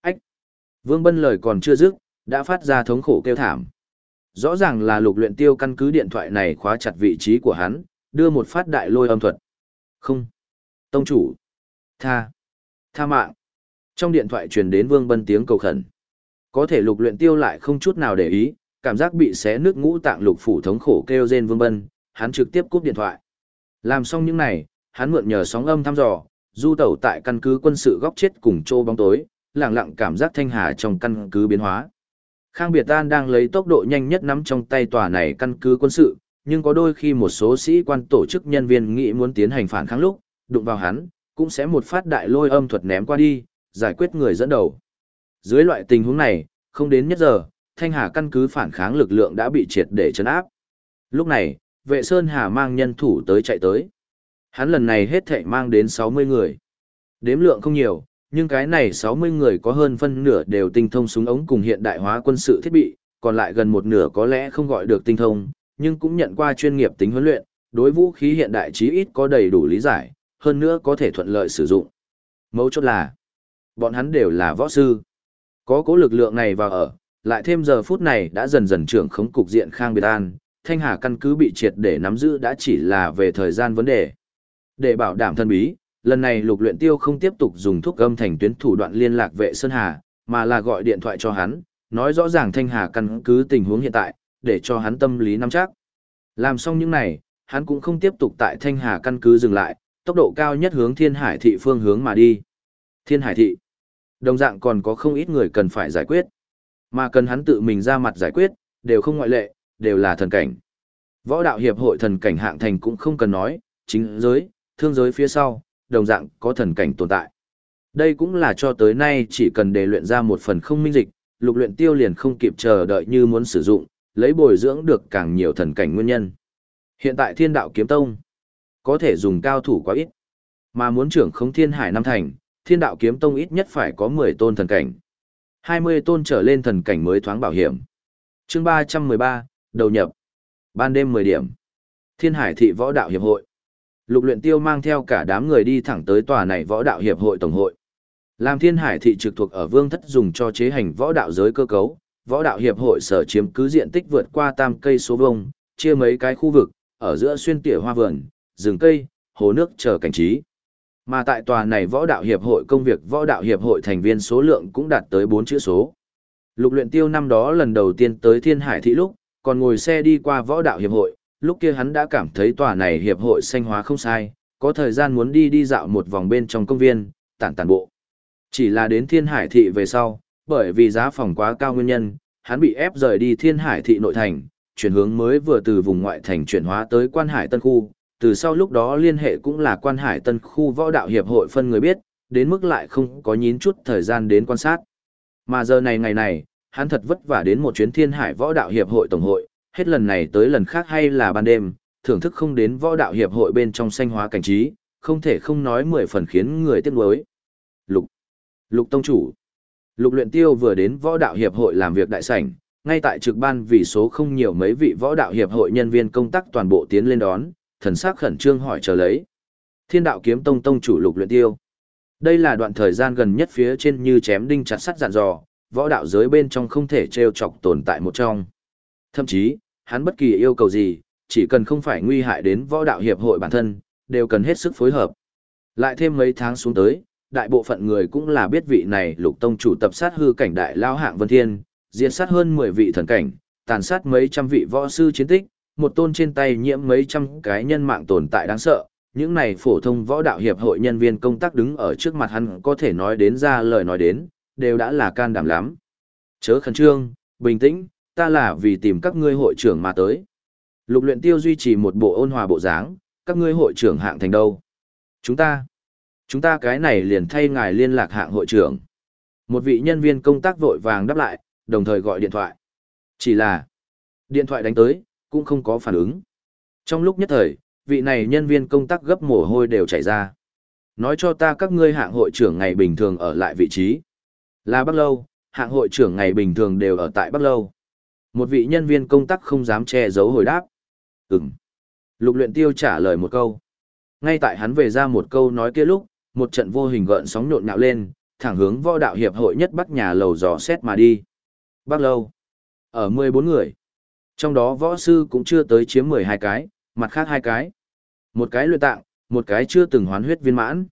Ách! Vương Bân lời còn chưa dứt, đã phát ra thống khổ kêu thảm. Rõ ràng là lục luyện tiêu căn cứ điện thoại này khóa chặt vị trí của hắn, đưa một phát đại lôi âm thuật. Không. Tông chủ. Tha. Tha mạng. Trong điện thoại truyền đến Vương Bân tiếng cầu khẩn. Có thể lục luyện tiêu lại không chút nào để ý, cảm giác bị xé nước ngũ tạng lục phủ thống khổ kêu rên Vương Bân, hắn trực tiếp cúp điện thoại. Làm xong những này, hắn mượn nhờ sóng âm thăm dò, du tẩu tại căn cứ quân sự góc chết cùng trô bóng tối, lặng lặng cảm giác thanh hà trong căn cứ biến hóa. Khang Biệt An đang lấy tốc độ nhanh nhất nắm trong tay tòa này căn cứ quân sự, nhưng có đôi khi một số sĩ quan tổ chức nhân viên nghĩ muốn tiến hành phản kháng lúc, đụng vào hắn, cũng sẽ một phát đại lôi âm thuật ném qua đi, giải quyết người dẫn đầu. Dưới loại tình huống này, không đến nhất giờ, Thanh Hà căn cứ phản kháng lực lượng đã bị triệt để chấn áp. Lúc này, vệ Sơn Hà mang nhân thủ tới chạy tới. Hắn lần này hết thảy mang đến 60 người. Đếm lượng không nhiều, nhưng cái này 60 người có hơn phân nửa đều tinh thông súng ống cùng hiện đại hóa quân sự thiết bị, còn lại gần một nửa có lẽ không gọi được tinh thông, nhưng cũng nhận qua chuyên nghiệp tính huấn luyện, đối vũ khí hiện đại chí ít có đầy đủ lý giải, hơn nữa có thể thuận lợi sử dụng. Mấu chốt là, bọn hắn đều là võ sư. Có cố lực lượng này vào ở, lại thêm giờ phút này đã dần dần trưởng khống cục diện khang biệt an, thanh hà căn cứ bị triệt để nắm giữ đã chỉ là về thời gian vấn đề. Để bảo đảm thân bí, lần này lục luyện tiêu không tiếp tục dùng thuốc âm thành tuyến thủ đoạn liên lạc vệ Sơn Hà, mà là gọi điện thoại cho hắn, nói rõ ràng thanh hà căn cứ tình huống hiện tại, để cho hắn tâm lý nắm chắc. Làm xong những này, hắn cũng không tiếp tục tại thanh hà căn cứ dừng lại, tốc độ cao nhất hướng thiên hải thị phương hướng mà đi. Thiên hải thị, đồng dạng còn có không ít người cần phải giải quyết, mà cần hắn tự mình ra mặt giải quyết, đều không ngoại lệ, đều là thần cảnh. Võ đạo hiệp hội thần cảnh hạng thành cũng không cần nói, chính giới, thương giới phía sau, đồng dạng có thần cảnh tồn tại. Đây cũng là cho tới nay chỉ cần để luyện ra một phần không minh dịch, lục luyện tiêu liền không kịp chờ đợi như muốn sử dụng, lấy bồi dưỡng được càng nhiều thần cảnh nguyên nhân. Hiện tại thiên đạo kiếm tông, có thể dùng cao thủ quá ít. Mà muốn trưởng không thiên hải năm thành, thiên đạo kiếm tông ít nhất phải có 10 tôn thần cảnh. 20 tôn trở lên thần cảnh mới thoáng bảo hiểm. Chương 313, đầu nhập. Ban đêm 10 điểm. Thiên hải thị võ đạo hiệp hội. Lục luyện tiêu mang theo cả đám người đi thẳng tới tòa này võ đạo hiệp hội tổng hội. Làm thiên hải thị trực thuộc ở vương thất dùng cho chế hành võ đạo giới cơ cấu, võ đạo hiệp hội sở chiếm cứ diện tích vượt qua tam cây số vông, chia mấy cái khu vực, ở giữa xuyên tỉa hoa vườn, rừng cây, hồ nước chờ cảnh trí. Mà tại tòa này võ đạo hiệp hội công việc võ đạo hiệp hội thành viên số lượng cũng đạt tới 4 chữ số. Lục luyện tiêu năm đó lần đầu tiên tới thiên hải thị lúc, còn ngồi xe đi qua võ đạo hiệp hội, lúc kia hắn đã cảm thấy tòa này hiệp hội xanh hóa không sai, có thời gian muốn đi đi dạo một vòng bên trong công viên, tản tản bộ. Chỉ là đến thiên hải thị về sau, bởi vì giá phòng quá cao nguyên nhân, hắn bị ép rời đi thiên hải thị nội thành, chuyển hướng mới vừa từ vùng ngoại thành chuyển hóa tới quan hải tân khu, từ sau lúc đó liên hệ cũng là quan hải tân khu võ đạo hiệp hội phân người biết, đến mức lại không có nhín chút thời gian đến quan sát. Mà giờ này ngày này, hắn thật vất vả đến một chuyến thiên hải võ đạo hiệp hội tổng hội, hết lần này tới lần khác hay là ban đêm, thưởng thức không đến võ đạo hiệp hội bên trong xanh hóa cảnh trí, không thể không nói mười phần khiến người tiếc nuối. Lục, Lục tông chủ. Lục luyện tiêu vừa đến võ đạo hiệp hội làm việc đại sảnh, ngay tại trực ban vì số không nhiều mấy vị võ đạo hiệp hội nhân viên công tác toàn bộ tiến lên đón, thần sắc khẩn trương hỏi chờ lấy. Thiên đạo kiếm tông tông chủ lục luyện tiêu. Đây là đoạn thời gian gần nhất phía trên như chém đinh chặt sắt dặn dò, võ đạo giới bên trong không thể treo chọc tồn tại một trong. Thậm chí, hắn bất kỳ yêu cầu gì, chỉ cần không phải nguy hại đến võ đạo hiệp hội bản thân, đều cần hết sức phối hợp. Lại thêm mấy tháng xuống tới, đại bộ phận người cũng là biết vị này lục tông chủ tập sát hư cảnh đại lao hạng vân thiên, diệt sát hơn 10 vị thần cảnh, tàn sát mấy trăm vị võ sư chiến tích, một tôn trên tay nhiễm mấy trăm cái nhân mạng tồn tại đáng sợ. Những này phổ thông võ đạo hiệp hội nhân viên công tác đứng ở trước mặt hắn có thể nói đến ra lời nói đến, đều đã là can đảm lắm. Chớ khẩn trương, bình tĩnh, ta là vì tìm các ngươi hội trưởng mà tới. Lục luyện tiêu duy trì một bộ ôn hòa bộ dáng, các ngươi hội trưởng hạng thành đâu? Chúng ta, chúng ta cái này liền thay ngài liên lạc hạng hội trưởng. Một vị nhân viên công tác vội vàng đáp lại, đồng thời gọi điện thoại. Chỉ là, điện thoại đánh tới, cũng không có phản ứng. Trong lúc nhất thời, vị này nhân viên công tác gấp mồ hôi đều chảy ra. Nói cho ta các ngươi hạng hội trưởng ngày bình thường ở lại vị trí. Là Bắc Lâu, hạng hội trưởng ngày bình thường đều ở tại Bắc Lâu. Một vị nhân viên công tác không dám che giấu hồi đáp. Ừm. Lục luyện tiêu trả lời một câu. Ngay tại hắn về ra một câu nói kia lúc, một trận vô hình gợn sóng nhộn nhạo lên, thẳng hướng võ đạo hiệp hội nhất bắc nhà lầu dò xét mà đi. Bắc lâu. Ở 14 người. Trong đó võ sư cũng chưa tới chiếm 12 cái, mặt khác hai cái. Một cái luyện tạng, một cái chưa từng hoán huyết viên mãn.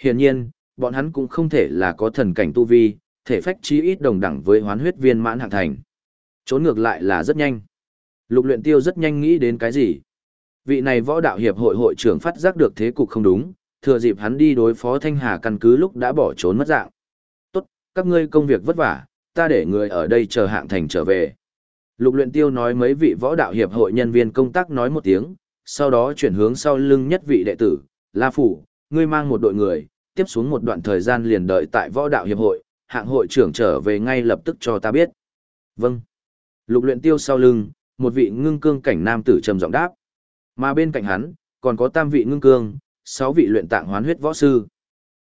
Hiển nhiên, bọn hắn cũng không thể là có thần cảnh tu vi, thể phách chí ít đồng đẳng với hoán huyết viên mãn hạng thành. Trốn ngược lại là rất nhanh. Lục luyện tiêu rất nhanh nghĩ đến cái gì. Vị này võ đạo hiệp hội hội trưởng phát giác được thế cục không đúng, thừa dịp hắn đi đối phó Thanh Hà căn cứ lúc đã bỏ trốn mất dạng. Tốt, các ngươi công việc vất vả, ta để người ở đây chờ hạng thành trở về. Lục luyện tiêu nói mấy vị võ đạo hiệp hội nhân viên công tác nói một tiếng, sau đó chuyển hướng sau lưng nhất vị đệ tử, La Phủ, ngươi mang một đội người, tiếp xuống một đoạn thời gian liền đợi tại võ đạo hiệp hội, hạng hội trưởng trở về ngay lập tức cho ta biết. Vâng. Lục luyện tiêu sau lưng, một vị ngưng cương cảnh nam tử trầm giọng đáp. Mà bên cạnh hắn, còn có tam vị ngưng cương, sáu vị luyện tạng hoán huyết võ sư.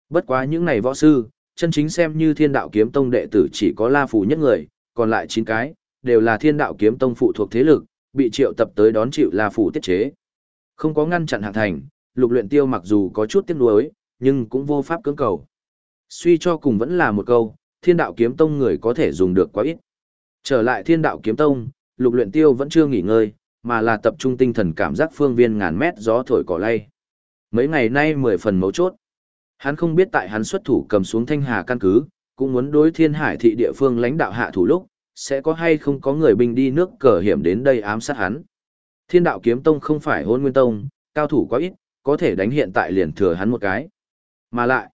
Bất quá những này võ sư, chân chính xem như thiên đạo kiếm tông đệ tử chỉ có La Phủ nhất người, còn lại chín cái, đều là thiên đạo kiếm tông phụ thuộc thế lực, bị triệu tập tới đón chịu La Phủ tiết chế. Không có ngăn chặn hạng thành, lục luyện tiêu mặc dù có chút tiếc nuối, nhưng cũng vô pháp cưỡng cầu. Suy cho cùng vẫn là một câu, thiên đạo kiếm tông người có thể dùng được quá ít. Trở lại thiên đạo kiếm tông, lục luyện tiêu vẫn chưa nghỉ ngơi, mà là tập trung tinh thần cảm giác phương viên ngàn mét gió thổi cỏ lay. Mấy ngày nay mười phần mấu chốt. Hắn không biết tại hắn xuất thủ cầm xuống thanh hà căn cứ, cũng muốn đối thiên hải thị địa phương lãnh đạo hạ thủ lúc, sẽ có hay không có người binh đi nước cờ hiểm đến đây ám sát hắn. Thiên đạo kiếm tông không phải hôn nguyên tông, cao thủ quá ít, có thể đánh hiện tại liền thừa hắn một cái. Mà lại,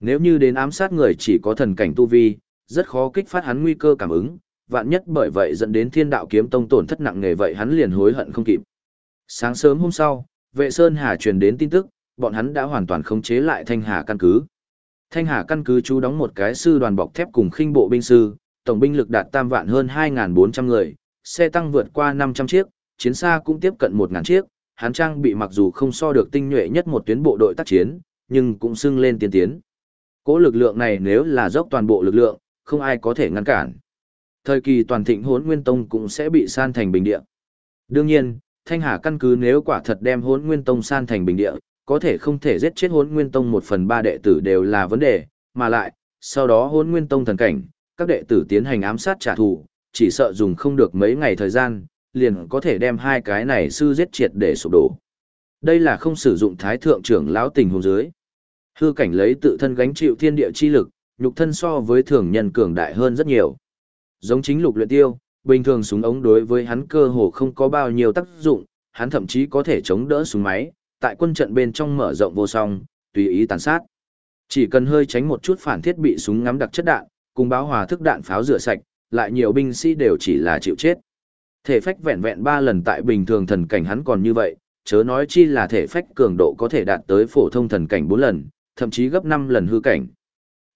nếu như đến ám sát người chỉ có thần cảnh tu vi, rất khó kích phát hắn nguy cơ cảm ứng, vạn nhất bởi vậy dẫn đến thiên đạo kiếm tông tổn thất nặng nề vậy hắn liền hối hận không kịp. Sáng sớm hôm sau, vệ Sơn Hà truyền đến tin tức, bọn hắn đã hoàn toàn khống chế lại Thanh Hà căn cứ. Thanh Hà căn cứ chú đóng một cái sư đoàn bọc thép cùng khinh bộ binh sư, tổng binh lực đạt tam vạn hơn 2.400 người, xe tăng vượt qua 500 chiếc, chiến xa cũng tiếp cận 1.000 chiếc, Hán trang bị mặc dù không so được tinh nhuệ nhất một tuyến bộ đội tác chiến, nhưng cũng xưng lên tiến tiến. Cố lực lượng này nếu là dốc toàn bộ lực lượng, không ai có thể ngăn cản. Thời kỳ toàn thịnh hốn nguyên tông cũng sẽ bị san thành bình địa. Đương nhiên, Thanh Hà căn cứ nếu quả thật đem hốn nguyên tông san thành bình địa, có thể không thể giết chết hốn nguyên tông một phần ba đệ tử đều là vấn đề, mà lại, sau đó hốn nguyên tông thần cảnh, các đệ tử tiến hành ám sát trả thù, chỉ sợ dùng không được mấy ngày thời gian, liền có thể đem hai cái này sư giết triệt để sụp đổ. Đây là không sử dụng thái thượng trưởng lão tình huống dưới. Hư cảnh lấy tự thân gánh chịu thiên địa chi lực, nhục thân so với thường nhân cường đại hơn rất nhiều. Giống chính lục luyện tiêu, bình thường súng ống đối với hắn cơ hồ không có bao nhiêu tác dụng, hắn thậm chí có thể chống đỡ súng máy, tại quân trận bên trong mở rộng vô song, tùy ý tàn sát. Chỉ cần hơi tránh một chút phản thiết bị súng ngắm đặc chất đạn, cùng báo hòa thức đạn pháo rửa sạch, lại nhiều binh sĩ đều chỉ là chịu chết. Thể phách vẹn vẹn 3 lần tại bình thường thần cảnh hắn còn như vậy, chớ nói chi là thể phách cường độ có thể đạt tới phổ thông thần cảnh 4 lần, thậm chí gấp 5 lần hư cảnh.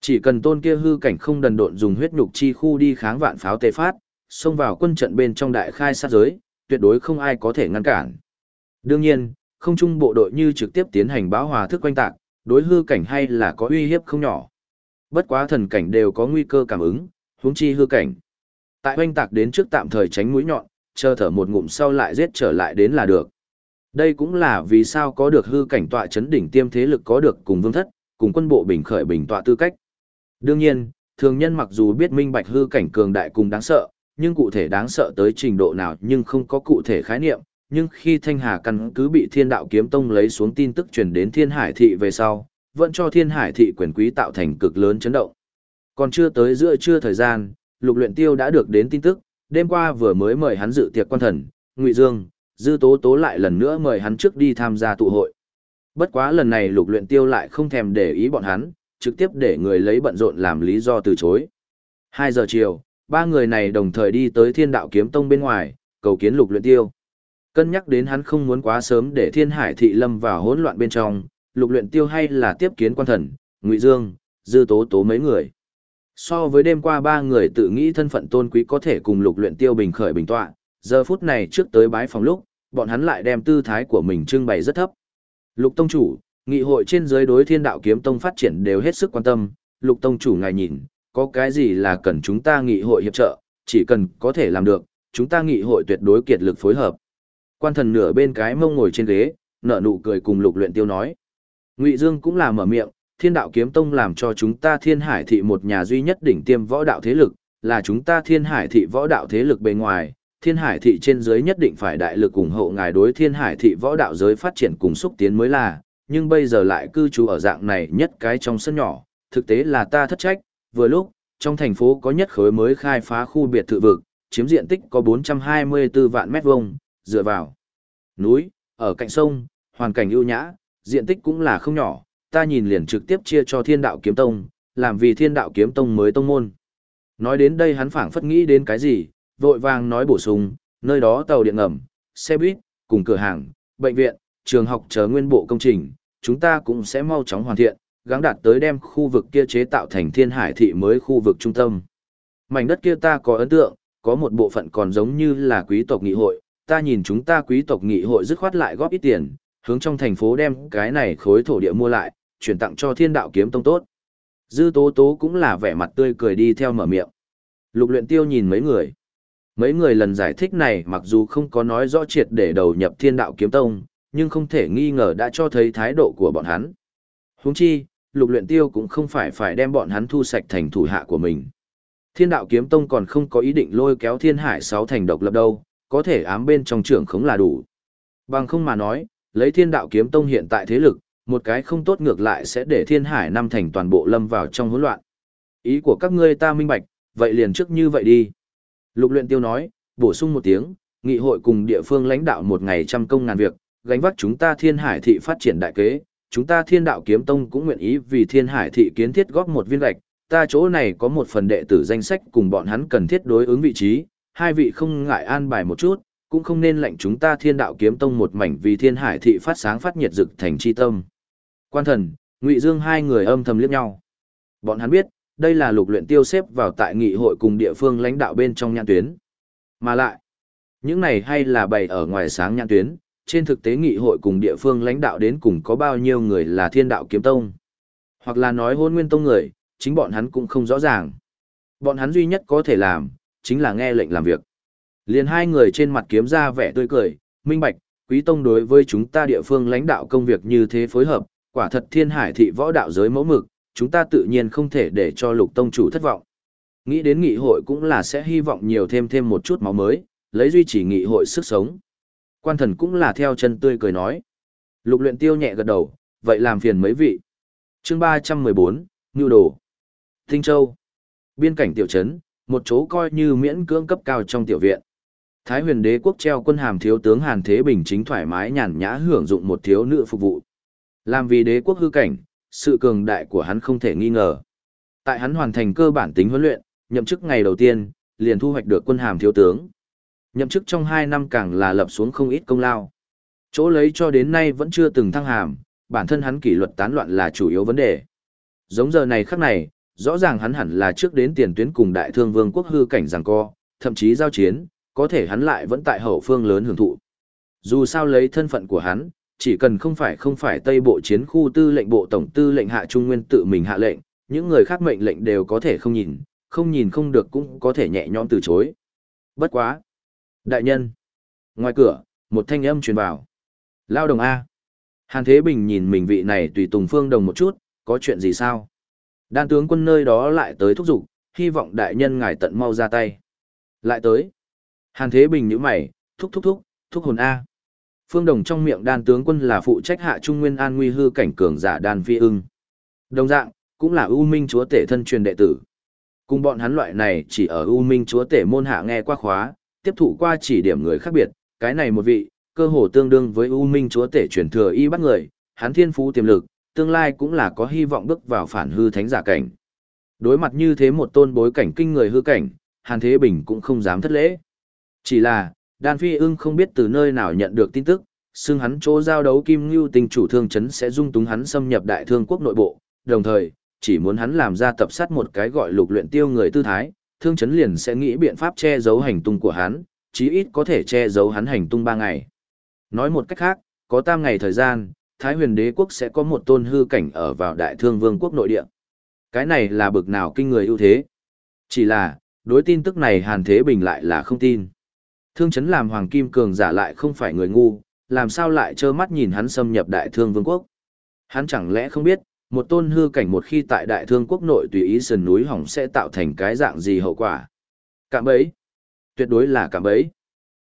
Chỉ cần tôn kia hư cảnh không đần độn dùng huyết nhục chi khu đi kháng vạn pháo tê phát, xông vào quân trận bên trong đại khai sát giới, tuyệt đối không ai có thể ngăn cản. Đương nhiên, không chung bộ đội như trực tiếp tiến hành báo hòa thức quanh tạc, đối hư cảnh hay là có uy hiếp không nhỏ. Bất quá thần cảnh đều có nguy cơ cảm ứng, huống chi hư cảnh. Tại oanh tạc đến trước tạm thời tránh mũi nhọn, chờ thở một ngụm sau lại giết trở lại đến là được. Đây cũng là vì sao có được hư cảnh tọa chấn đỉnh tiêm thế lực có được cùng vương thất, cùng quân bộ bình khởi bình tọa tư cách. Đương nhiên, thường nhân mặc dù biết minh bạch hư cảnh cường đại cùng đáng sợ, nhưng cụ thể đáng sợ tới trình độ nào nhưng không có cụ thể khái niệm, nhưng khi Thanh Hà căn cứ bị Thiên Đạo Kiếm Tông lấy xuống tin tức truyền đến Thiên Hải thị về sau, vẫn cho Thiên Hải thị quyền quý tạo thành cực lớn chấn động. Còn chưa tới giữa trưa thời gian, Lục Luyện Tiêu đã được đến tin tức, đêm qua vừa mới mời hắn dự tiệc quan thần, Ngụy Dương, Dư Tố Tố lại lần nữa mời hắn trước đi tham gia tụ hội. Bất quá lần này Lục Luyện Tiêu lại không thèm để ý bọn hắn, trực tiếp để người lấy bận rộn làm lý do từ chối. 2 giờ chiều, ba người này đồng thời đi tới Thiên Đạo Kiếm Tông bên ngoài, cầu kiến Lục Luyện Tiêu. Cân nhắc đến hắn không muốn quá sớm để Thiên Hải thị lâm vào hỗn loạn bên trong, Lục Luyện Tiêu hay là tiếp kiến quan thần, Ngụy Dương, Dư Tố Tố mấy người. So với đêm qua ba người tự nghĩ thân phận tôn quý có thể cùng Lục Luyện Tiêu bình khởi bình tọa, giờ phút này trước tới bái phòng lúc, bọn hắn lại đem tư thái của mình trưng bày rất thấp. Lục Tông Chủ, nghị hội trên dưới đối thiên đạo kiếm tông phát triển đều hết sức quan tâm, Lục Tông Chủ ngài nhìn, có cái gì là cần chúng ta nghị hội hiệp trợ, chỉ cần có thể làm được, chúng ta nghị hội tuyệt đối kiệt lực phối hợp. Quan thần nửa bên cái mông ngồi trên ghế, nở nụ cười cùng Lục Luyện Tiêu nói. Ngụy Dương cũng là mở miệng, Thiên Đạo Kiếm Tông làm cho chúng ta Thiên Hải thị một nhà duy nhất đỉnh tiêm võ đạo thế lực, là chúng ta Thiên Hải thị võ đạo thế lực bề ngoài, thiên hải thị trên dưới nhất định phải đại lực ủng hộ ngài đối thiên hải thị võ đạo giới phát triển cùng xúc tiến mới là, nhưng bây giờ lại cư trú ở dạng này nhất cái trong sân nhỏ, thực tế là ta thất trách, vừa lúc, trong thành phố có nhất khối mới khai phá khu biệt thự vực, chiếm diện tích có 424 vạn mét vuông, dựa vào núi, ở cạnh sông, hoàn cảnh ưu nhã, diện tích cũng là không nhỏ, ta nhìn liền trực tiếp chia cho Thiên Đạo Kiếm Tông, làm vì Thiên Đạo Kiếm Tông mới tông môn. Nói đến đây hắn phảng phất nghĩ đến cái gì, vội vàng nói bổ sung, nơi đó tàu điện ngầm, xe buýt, cùng cửa hàng, bệnh viện, trường học chờ nguyên bộ công trình, chúng ta cũng sẽ mau chóng hoàn thiện, gắng đạt tới đem khu vực kia chế tạo thành thiên hải thị mới khu vực trung tâm. Mảnh đất kia ta có ấn tượng, có một bộ phận còn giống như là quý tộc nghị hội, ta nhìn chúng ta quý tộc nghị hội dứt khoát lại góp ít tiền, hướng trong thành phố đem cái này khối thổ địa mua lại, chuyển tặng cho thiên đạo kiếm tông tốt. Dư tố tố cũng là vẻ mặt tươi cười đi theo mở miệng. Lục luyện tiêu nhìn mấy người. Mấy người lần giải thích này mặc dù không có nói rõ triệt để đầu nhập thiên đạo kiếm tông, nhưng không thể nghi ngờ đã cho thấy thái độ của bọn hắn. Huống chi, lục luyện tiêu cũng không phải phải đem bọn hắn thu sạch thành thủ hạ của mình. Thiên đạo kiếm tông còn không có ý định lôi kéo thiên hải sáu thành độc lập đâu, có thể ám bên trong trưởng khống là đủ. Bằng không mà nói, lấy thiên đạo kiếm tông hiện tại thế lực, một cái không tốt ngược lại sẽ để thiên hải năm thành toàn bộ lâm vào trong hỗn loạn. Ý của các ngươi ta minh bạch, vậy liền trước như vậy đi. Lục luyện tiêu nói, bổ sung một tiếng, nghị hội cùng địa phương lãnh đạo một ngày trăm công ngàn việc, gánh vác chúng ta thiên hải thị phát triển đại kế, chúng ta thiên đạo kiếm tông cũng nguyện ý vì thiên hải thị kiến thiết góp một viên gạch, ta chỗ này có một phần đệ tử danh sách cùng bọn hắn cần thiết đối ứng vị trí, hai vị không ngại an bài một chút, cũng không nên lệnh chúng ta thiên đạo kiếm tông một mảnh vì thiên hải thị phát sáng phát nhiệt dực thành chi tâm. Quan thần, Ngụy Dương hai người âm thầm liếc nhau. Bọn hắn biết, đây là lục luyện tiêu xếp vào tại nghị hội cùng địa phương lãnh đạo bên trong nhãn tuyến. Mà lại, những này hay là bày ở ngoài sáng nhãn tuyến, trên thực tế nghị hội cùng địa phương lãnh đạo đến cùng có bao nhiêu người là thiên đạo kiếm tông. Hoặc là nói hôn nguyên tông người, chính bọn hắn cũng không rõ ràng. Bọn hắn duy nhất có thể làm, chính là nghe lệnh làm việc. Liền hai người trên mặt kiếm ra vẻ tươi cười, minh bạch, quý tông đối với chúng ta địa phương lãnh đạo công việc như thế phối hợp, quả thật thiên hải thị võ đạo giới mẫu mực, chúng ta tự nhiên không thể để cho lục tông chủ thất vọng. Nghĩ đến nghị hội cũng là sẽ hy vọng nhiều thêm thêm một chút máu mới, lấy duy trì nghị hội sức sống. Quan thần cũng là theo chân tươi cười nói. Lục luyện tiêu nhẹ gật đầu, vậy làm phiền mấy vị. Chương 314, Ngưu Đồ. Tinh Châu. Biên cảnh tiểu trấn, một chỗ coi như miễn cưỡng cấp cao trong tiểu viện. Thái huyền đế quốc treo quân hàm thiếu tướng Hàn Thế Bình chính thoải mái nhàn nhã hưởng dụng một thiếu nữ phục vụ. Làm vì đế quốc hư cảnh, sự cường đại của hắn không thể nghi ngờ. Tại hắn hoàn thành cơ bản tính huấn luyện, nhậm chức ngày đầu tiên, liền thu hoạch được quân hàm thiếu tướng. Nhậm chức trong 2 năm càng là lập xuống không ít công lao. Chỗ lấy cho đến nay vẫn chưa từng thăng hàm, bản thân hắn kỷ luật tán loạn là chủ yếu vấn đề. Giống giờ này khắc này, rõ ràng hắn hẳn là trước đến tiền tuyến cùng đại thương vương quốc hư cảnh giằng co, thậm chí giao chiến, có thể hắn lại vẫn tại hậu phương lớn hưởng thụ. Dù sao lấy thân phận của hắn, chỉ cần không phải không phải Tây Bộ chiến khu tư lệnh bộ tổng tư lệnh hạ trung nguyên tự mình hạ lệnh, những người khác mệnh lệnh đều có thể không nhìn, không nhìn không được cũng có thể nhẹ nhõm từ chối. Bất quá. Đại nhân. Ngoài cửa, một thanh âm truyền vào. Lao đồng A. Hàn Thế Bình nhìn mình vị này tùy tùng phương đồng một chút, có chuyện gì sao? Đan tướng quân nơi đó lại tới thúc giục, hy vọng đại nhân ngài tận mau ra tay. Lại tới. Hàn Thế Bình nhíu mày, thúc thúc thúc, thúc hồn A. Phương Đồng trong miệng đan tướng quân là phụ trách hạ trung nguyên an nguy hư cảnh cường giả đan phi ưng. Đồng dạng, cũng là ưu minh chúa tể thân truyền đệ tử. Cùng bọn hắn loại này chỉ ở ưu minh chúa tể môn hạ nghe qua khóa, tiếp thụ qua chỉ điểm người khác biệt, cái này một vị, cơ hồ tương đương với ưu minh chúa tể truyền thừa y bắt người, hắn thiên phú tiềm lực, tương lai cũng là có hy vọng bước vào phản hư thánh giả cảnh. Đối mặt như thế một tôn bối cảnh kinh người hư cảnh, Hàn Thế Bình cũng không dám thất lễ. Chỉ là, Đan Phi ưng không biết từ nơi nào nhận được tin tức, xưng hắn chỗ giao đấu Kim Ngưu tình chủ thương chấn sẽ dung túng hắn xâm nhập đại thương quốc nội bộ, đồng thời, chỉ muốn hắn làm ra tập sát một cái gọi lục luyện tiêu người tư thái, thương chấn liền sẽ nghĩ biện pháp che giấu hành tung của hắn, chí ít có thể che giấu hắn hành tung ba ngày. Nói một cách khác, có tam ngày thời gian, Thái huyền đế quốc sẽ có một tôn hư cảnh ở vào đại thương vương quốc nội địa. Cái này là bực nào kinh người ưu thế. Chỉ là, đối tin tức này Hàn Thế Bình lại là không tin. Thương chấn làm hoàng kim cường giả lại không phải người ngu, làm sao lại trơ mắt nhìn hắn xâm nhập đại thương vương quốc. Hắn chẳng lẽ không biết, một tôn hư cảnh một khi tại đại thương quốc nội tùy ý sườn núi hỏng sẽ tạo thành cái dạng gì hậu quả. Cạm bẫy. Tuyệt đối là cạm bẫy.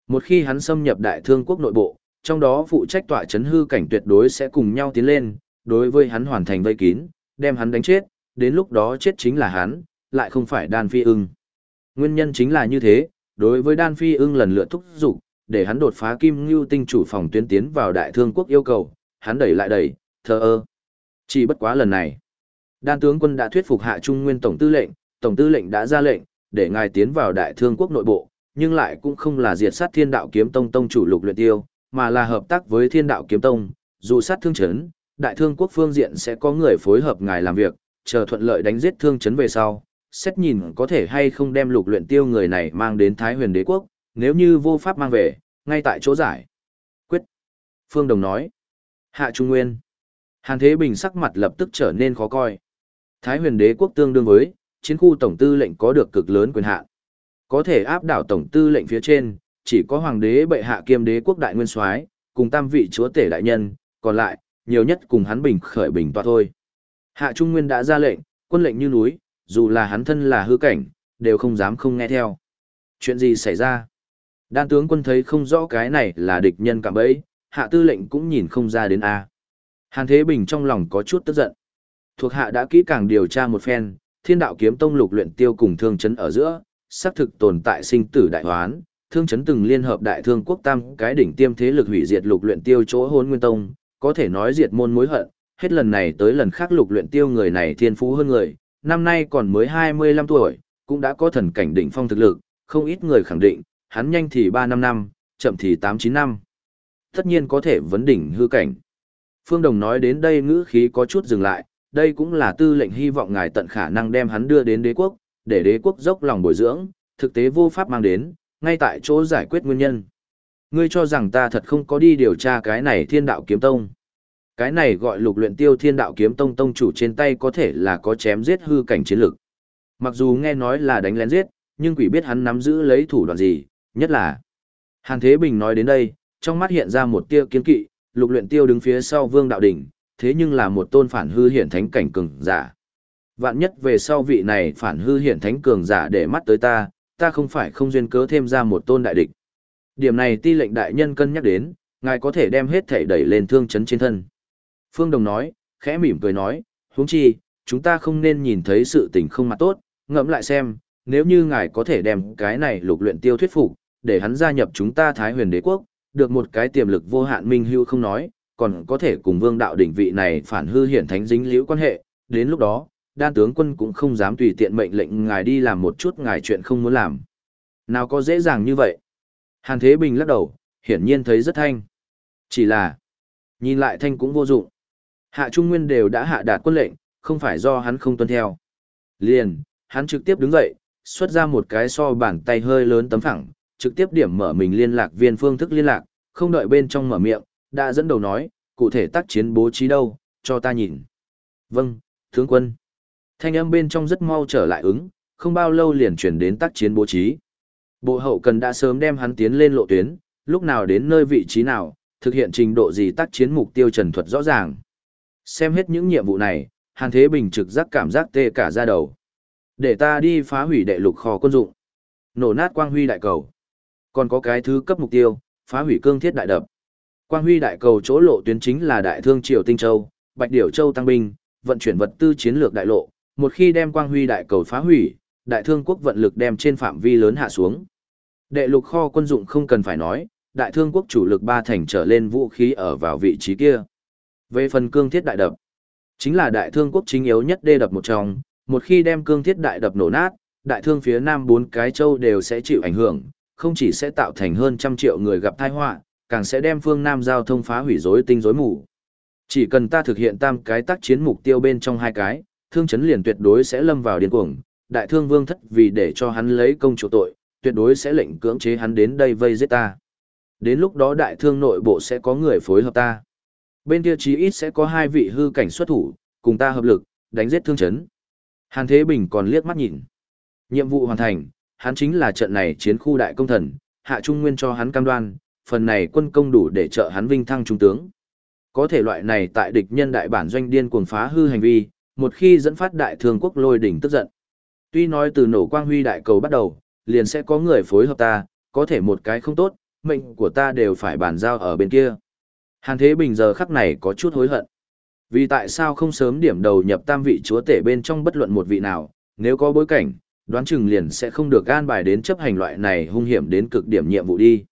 Một khi hắn xâm nhập đại thương quốc nội bộ, trong đó phụ trách tọa chấn hư cảnh tuyệt đối sẽ cùng nhau tiến lên, đối với hắn hoàn thành vây kín, đem hắn đánh chết, đến lúc đó chết chính là hắn, lại không phải đan phi ưng. Nguyên nhân chính là như thế, đối với đan phi ưng lần lượt thúc giục, để hắn đột phá kim ngưu tinh chủ phòng tuyến tiến vào đại thương quốc yêu cầu, hắn đẩy lại đẩy, thờ ơ. Chỉ bất quá lần này, đan tướng quân đã thuyết phục hạ trung nguyên tổng tư lệnh, tổng tư lệnh đã ra lệnh, để ngài tiến vào đại thương quốc nội bộ, nhưng lại cũng không là diệt sát thiên đạo kiếm tông tông chủ lục luyện tiêu, mà là hợp tác với thiên đạo kiếm tông, dù sát thương chấn, đại thương quốc phương diện sẽ có người phối hợp ngài làm việc, chờ thuận lợi đánh giết thương chấn về sau, xét nhìn có thể hay không đem lục luyện tiêu người này mang đến Thái huyền đế quốc, nếu như vô pháp mang về, ngay tại chỗ giải. Quyết. Phương Đồng nói. Hạ Trung Nguyên. Hàn Thế Bình sắc mặt lập tức trở nên khó coi. Thái huyền đế quốc tương đương với, chiến khu tổng tư lệnh có được cực lớn quyền hạn. Có thể áp đảo tổng tư lệnh phía trên, chỉ có hoàng đế bệ hạ kiêm đế quốc đại nguyên soái, cùng tam vị chúa tể đại nhân, còn lại, nhiều nhất cùng hắn bình khởi bình toa thôi. Hạ Trung Nguyên đã ra lệnh, quân lệnh như núi, dù là hắn thân là hư cảnh, đều không dám không nghe theo. Chuyện gì xảy ra? Đan tướng quân thấy không rõ cái này là địch nhân cả bấy, hạ tư lệnh cũng nhìn không ra đến A. Hàn Thế Bình trong lòng có chút tức giận. Thuộc hạ đã kỹ càng điều tra một phen, thiên đạo kiếm tông lục luyện tiêu cùng thương chấn ở giữa, xác thực tồn tại sinh tử đại hoán, thương chấn từng liên hợp đại thương quốc tam cái đỉnh tiêm thế lực hủy diệt lục luyện tiêu chỗ hôn nguyên tông, có thể nói diệt môn mối hận, hết lần này tới lần khác lục luyện tiêu người này thiên phú hơn người, năm nay còn mới 25 tuổi, cũng đã có thần cảnh đỉnh phong thực lực, không ít người khẳng định, hắn nhanh thì 3 năm năm, chậm thì 8-9 năm. Tất nhiên có thể vấn đỉnh hư cảnh. Phương Đồng nói đến đây ngữ khí có chút dừng lại, đây cũng là tư lệnh hy vọng ngài tận khả năng đem hắn đưa đến đế quốc, để đế quốc dốc lòng bồi dưỡng, thực tế vô pháp mang đến, ngay tại chỗ giải quyết nguyên nhân. Ngươi cho rằng ta thật không có đi điều tra cái này thiên đạo kiếm tông. Cái này gọi lục luyện tiêu thiên đạo kiếm tông tông chủ trên tay có thể là có chém giết hư cảnh chiến lực. Mặc dù nghe nói là đánh lén giết, nhưng quỷ biết hắn nắm giữ lấy thủ đoạn gì, nhất là. Hàn Thế Bình nói đến đây, trong mắt hiện ra một tia kiên kỵ, lục luyện tiêu đứng phía sau vương đạo đỉnh, thế nhưng là một tôn phản hư hiển thánh cảnh cường giả. Vạn nhất về sau vị này phản hư hiển thánh cường giả để mắt tới ta, ta không phải không duyên cớ thêm ra một tôn đại địch. Điểm này ti lệnh đại nhân cân nhắc đến, ngài có thể đem hết thể đẩy lên thương chấn trên thân. Phương Đồng nói, khẽ mỉm cười nói, huống chi, chúng ta không nên nhìn thấy sự tình không mặt tốt, ngẫm lại xem, nếu như ngài có thể đem cái này lục luyện tiêu thuyết phục, để hắn gia nhập chúng ta Thái huyền đế quốc, được một cái tiềm lực vô hạn minh hưu không nói, còn có thể cùng vương đạo đỉnh vị này phản hư hiển thánh dính liễu quan hệ, đến lúc đó, đan tướng quân cũng không dám tùy tiện mệnh lệnh ngài đi làm một chút ngài chuyện không muốn làm. Nào có dễ dàng như vậy? Hàn Thế Bình lắc đầu, hiển nhiên thấy rất thanh. Chỉ là, nhìn lại thanh cũng vô dụng. Hạ Trung Nguyên đều đã hạ đạt quân lệnh, không phải do hắn không tuân theo. Liền, hắn trực tiếp đứng dậy, xuất ra một cái so bàn tay hơi lớn tấm phẳng, trực tiếp điểm mở mình liên lạc viên phương thức liên lạc, không đợi bên trong mở miệng, đã dẫn đầu nói, cụ thể tác chiến bố trí đâu, cho ta nhìn. Vâng, tướng quân. Thanh âm bên trong rất mau trở lại ứng, không bao lâu liền chuyển đến tác chiến bố trí. Bộ hậu cần đã sớm đem hắn tiến lên lộ tuyến, lúc nào đến nơi vị trí nào, thực hiện trình độ gì tác chiến mục tiêu trần thuật rõ ràng. Xem hết những nhiệm vụ này, Hàn Thế Bình trực giác cảm giác tê cả da đầu. Để ta đi phá hủy đệ lục kho quân dụng. Nổ nát quang huy đại cầu. Còn có cái thứ cấp mục tiêu, phá hủy cương thiết đại đập. Quang huy đại cầu chỗ lộ tuyến chính là đại thương triều Tinh Châu, Bạch Điểu Châu tăng binh, vận chuyển vật tư chiến lược đại lộ. Một khi đem quang huy đại cầu phá hủy, đại thương quốc vận lực đem trên phạm vi lớn hạ xuống. Đệ lục kho quân dụng không cần phải nói, đại thương quốc chủ lực ba thành trở lên vũ khí ở vào vị trí kia. Về phần cương thiết đại đập, chính là đại thương quốc chính yếu nhất đê đập một trong, một khi đem cương thiết đại đập nổ nát, đại thương phía nam bốn cái châu đều sẽ chịu ảnh hưởng, không chỉ sẽ tạo thành hơn trăm triệu người gặp tai họa, càng sẽ đem phương nam giao thông phá hủy rối tinh rối mù. Chỉ cần ta thực hiện tam cái tác chiến mục tiêu bên trong hai cái, thương chấn liền tuyệt đối sẽ lâm vào điên cuồng, đại thương vương thất vì để cho hắn lấy công chủ tội, tuyệt đối sẽ lệnh cưỡng chế hắn đến đây vây giết ta. Đến lúc đó đại thương nội bộ sẽ có người phối hợp ta. Bên kia chí ít sẽ có hai vị hư cảnh xuất thủ, cùng ta hợp lực, đánh giết thương chấn. Hàn Thế Bình còn liếc mắt nhìn. Nhiệm vụ hoàn thành, hắn chính là trận này chiến khu đại công thần, hạ trung nguyên cho hắn cam đoan, phần này quân công đủ để trợ hắn vinh thăng trung tướng. Có thể loại này tại địch nhân đại bản doanh điên cuồng phá hư hành vi, một khi dẫn phát đại thương quốc lôi đỉnh tức giận. Tuy nói từ nổ quang huy đại cầu bắt đầu, liền sẽ có người phối hợp ta, có thể một cái không tốt, mệnh của ta đều phải bàn giao ở bên kia. Hàn Thế Bình giờ khắc này có chút hối hận. Vì tại sao không sớm điểm đầu nhập tam vị chúa tể bên trong bất luận một vị nào, nếu có bối cảnh, đoán chừng liền sẽ không được an bài đến chấp hành loại này hung hiểm đến cực điểm nhiệm vụ đi.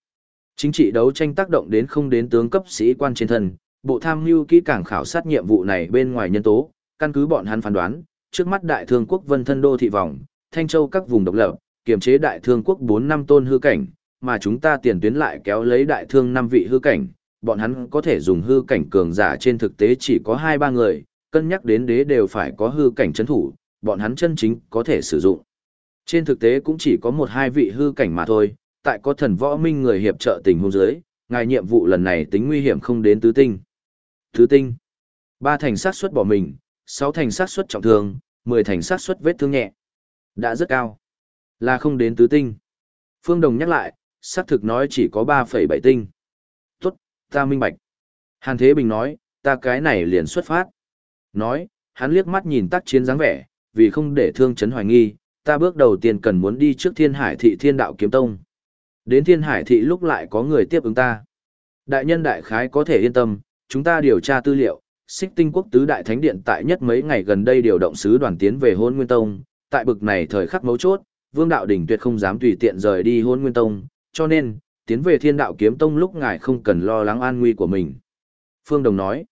Chính trị đấu tranh tác động đến không đến tướng cấp sĩ quan trên thân, bộ tham mưu kỹ càng khảo sát nhiệm vụ này bên ngoài nhân tố, căn cứ bọn hắn phán đoán, trước mắt đại thương quốc vân thân đô thị vòng, thanh châu các vùng độc lập, kiềm chế đại thương quốc 4 năm tôn hư cảnh, mà chúng ta tiền tuyến lại kéo lấy đại thương 5 vị hư cảnh, bọn hắn có thể dùng hư cảnh cường giả trên thực tế chỉ có 2-3 người, cân nhắc đến đế đều phải có hư cảnh chấn thủ, bọn hắn chân chính có thể sử dụng. Trên thực tế cũng chỉ có một hai vị hư cảnh mà thôi, tại có thần võ minh người hiệp trợ tình hôn giới, ngài nhiệm vụ lần này tính nguy hiểm không đến tứ tinh. Tứ tinh. Ba thành sát suất bỏ mình, sáu thành sát suất trọng thương, mười thành sát suất vết thương nhẹ. Đã rất cao. Là không đến tứ tinh. Phương Đồng nhắc lại, xác thực nói chỉ có 3,7 tinh. Ta minh bạch. Hàn Thế Bình nói, ta cái này liền xuất phát. Nói, hắn liếc mắt nhìn tác chiến dáng vẻ, vì không để thương chấn hoài nghi, ta bước đầu tiên cần muốn đi trước thiên hải thị thiên đạo kiếm tông. Đến thiên hải thị lúc lại có người tiếp ứng ta. Đại nhân đại khái có thể yên tâm, chúng ta điều tra tư liệu, xích tinh quốc tứ đại thánh điện tại nhất mấy ngày gần đây điều động sứ đoàn tiến về hôn nguyên tông, tại bực này thời khắc mấu chốt, vương đạo đỉnh tuyệt không dám tùy tiện rời đi hôn nguyên tông, cho nên, tiến về thiên đạo kiếm tông lúc ngài không cần lo lắng an nguy của mình. Phương Đồng nói,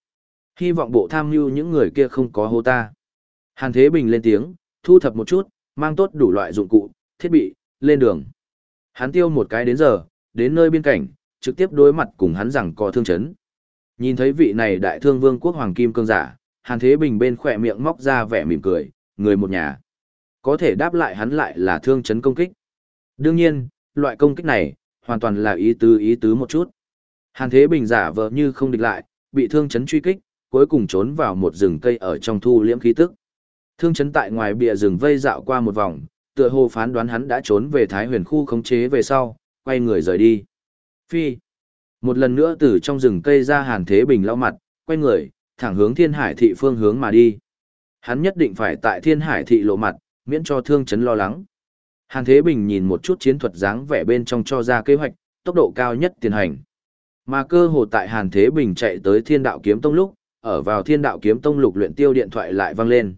hy vọng bộ tham mưu những người kia không có hô ta. Hàn Thế Bình lên tiếng, thu thập một chút, mang tốt đủ loại dụng cụ, thiết bị, lên đường. Hắn tiêu một cái đến giờ, đến nơi biên cảnh, trực tiếp đối mặt cùng hắn rằng có thương chấn. Nhìn thấy vị này đại thương vương quốc hoàng kim cương giả, Hàn Thế Bình bên khỏe miệng móc ra vẻ mỉm cười, người một nhà. Có thể đáp lại hắn lại là thương chấn công kích. Đương nhiên, loại công kích này, hoàn toàn là ý tứ ý tứ một chút. Hàn Thế Bình giả vờ như không địch lại, bị thương chấn truy kích, cuối cùng trốn vào một rừng cây ở trong thu liễm khí tức. Thương chấn tại ngoài bìa rừng vây dạo qua một vòng, tựa hồ phán đoán hắn đã trốn về Thái huyền khu khống chế về sau, quay người rời đi. Phi. Một lần nữa từ trong rừng cây ra Hàn Thế Bình lau mặt, quay người, thẳng hướng Thiên Hải thị phương hướng mà đi. Hắn nhất định phải tại Thiên Hải thị lộ mặt, miễn cho thương chấn lo lắng. Hàn Thế Bình nhìn một chút chiến thuật dáng vẻ bên trong cho ra kế hoạch, tốc độ cao nhất tiến hành. Mà cơ hồ tại Hàn Thế Bình chạy tới Thiên Đạo Kiếm Tông lúc, ở vào Thiên Đạo Kiếm Tông lục luyện tiêu điện thoại lại vang lên.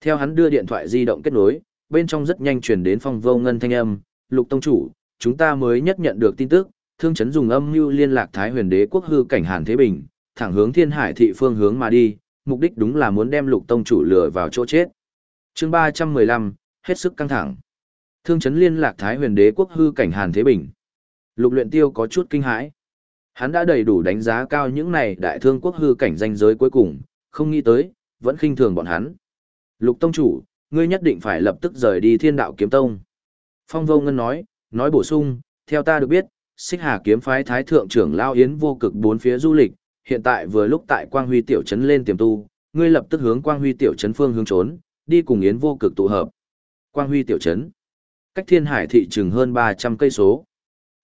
Theo hắn đưa điện thoại di động kết nối, bên trong rất nhanh truyền đến phong vô ngân thanh âm, "Lục tông chủ, chúng ta mới nhất nhận được tin tức, Thương chấn dùng âm mưu liên lạc Thái Huyền Đế quốc hư cảnh Hàn Thế Bình, thẳng hướng Thiên Hải thị phương hướng mà đi, mục đích đúng là muốn đem Lục tông chủ lừa vào chỗ chết." Chương 315, hết sức căng thẳng. Thương chấn liên lạc Thái huyền đế quốc hư cảnh Hàn Thế Bình. Lục luyện tiêu có chút kinh hãi. Hắn đã đầy đủ đánh giá cao những này đại thương quốc hư cảnh danh giới cuối cùng, không nghĩ tới, vẫn khinh thường bọn hắn. Lục tông chủ, ngươi nhất định phải lập tức rời đi thiên đạo kiếm tông. Phong vô ngân nói, nói bổ sung, theo ta được biết, xích hà kiếm phái thái thượng trưởng lao yến vô cực bốn phía du lịch, hiện tại vừa lúc tại quang huy tiểu trấn lên tiềm tu, ngươi lập tức hướng quang huy tiểu trấn phương hướng trốn, đi cùng yến vô cực tụ hợp. Quang huy tiểu trấn cách thiên hải thị chừng hơn 300 cây số.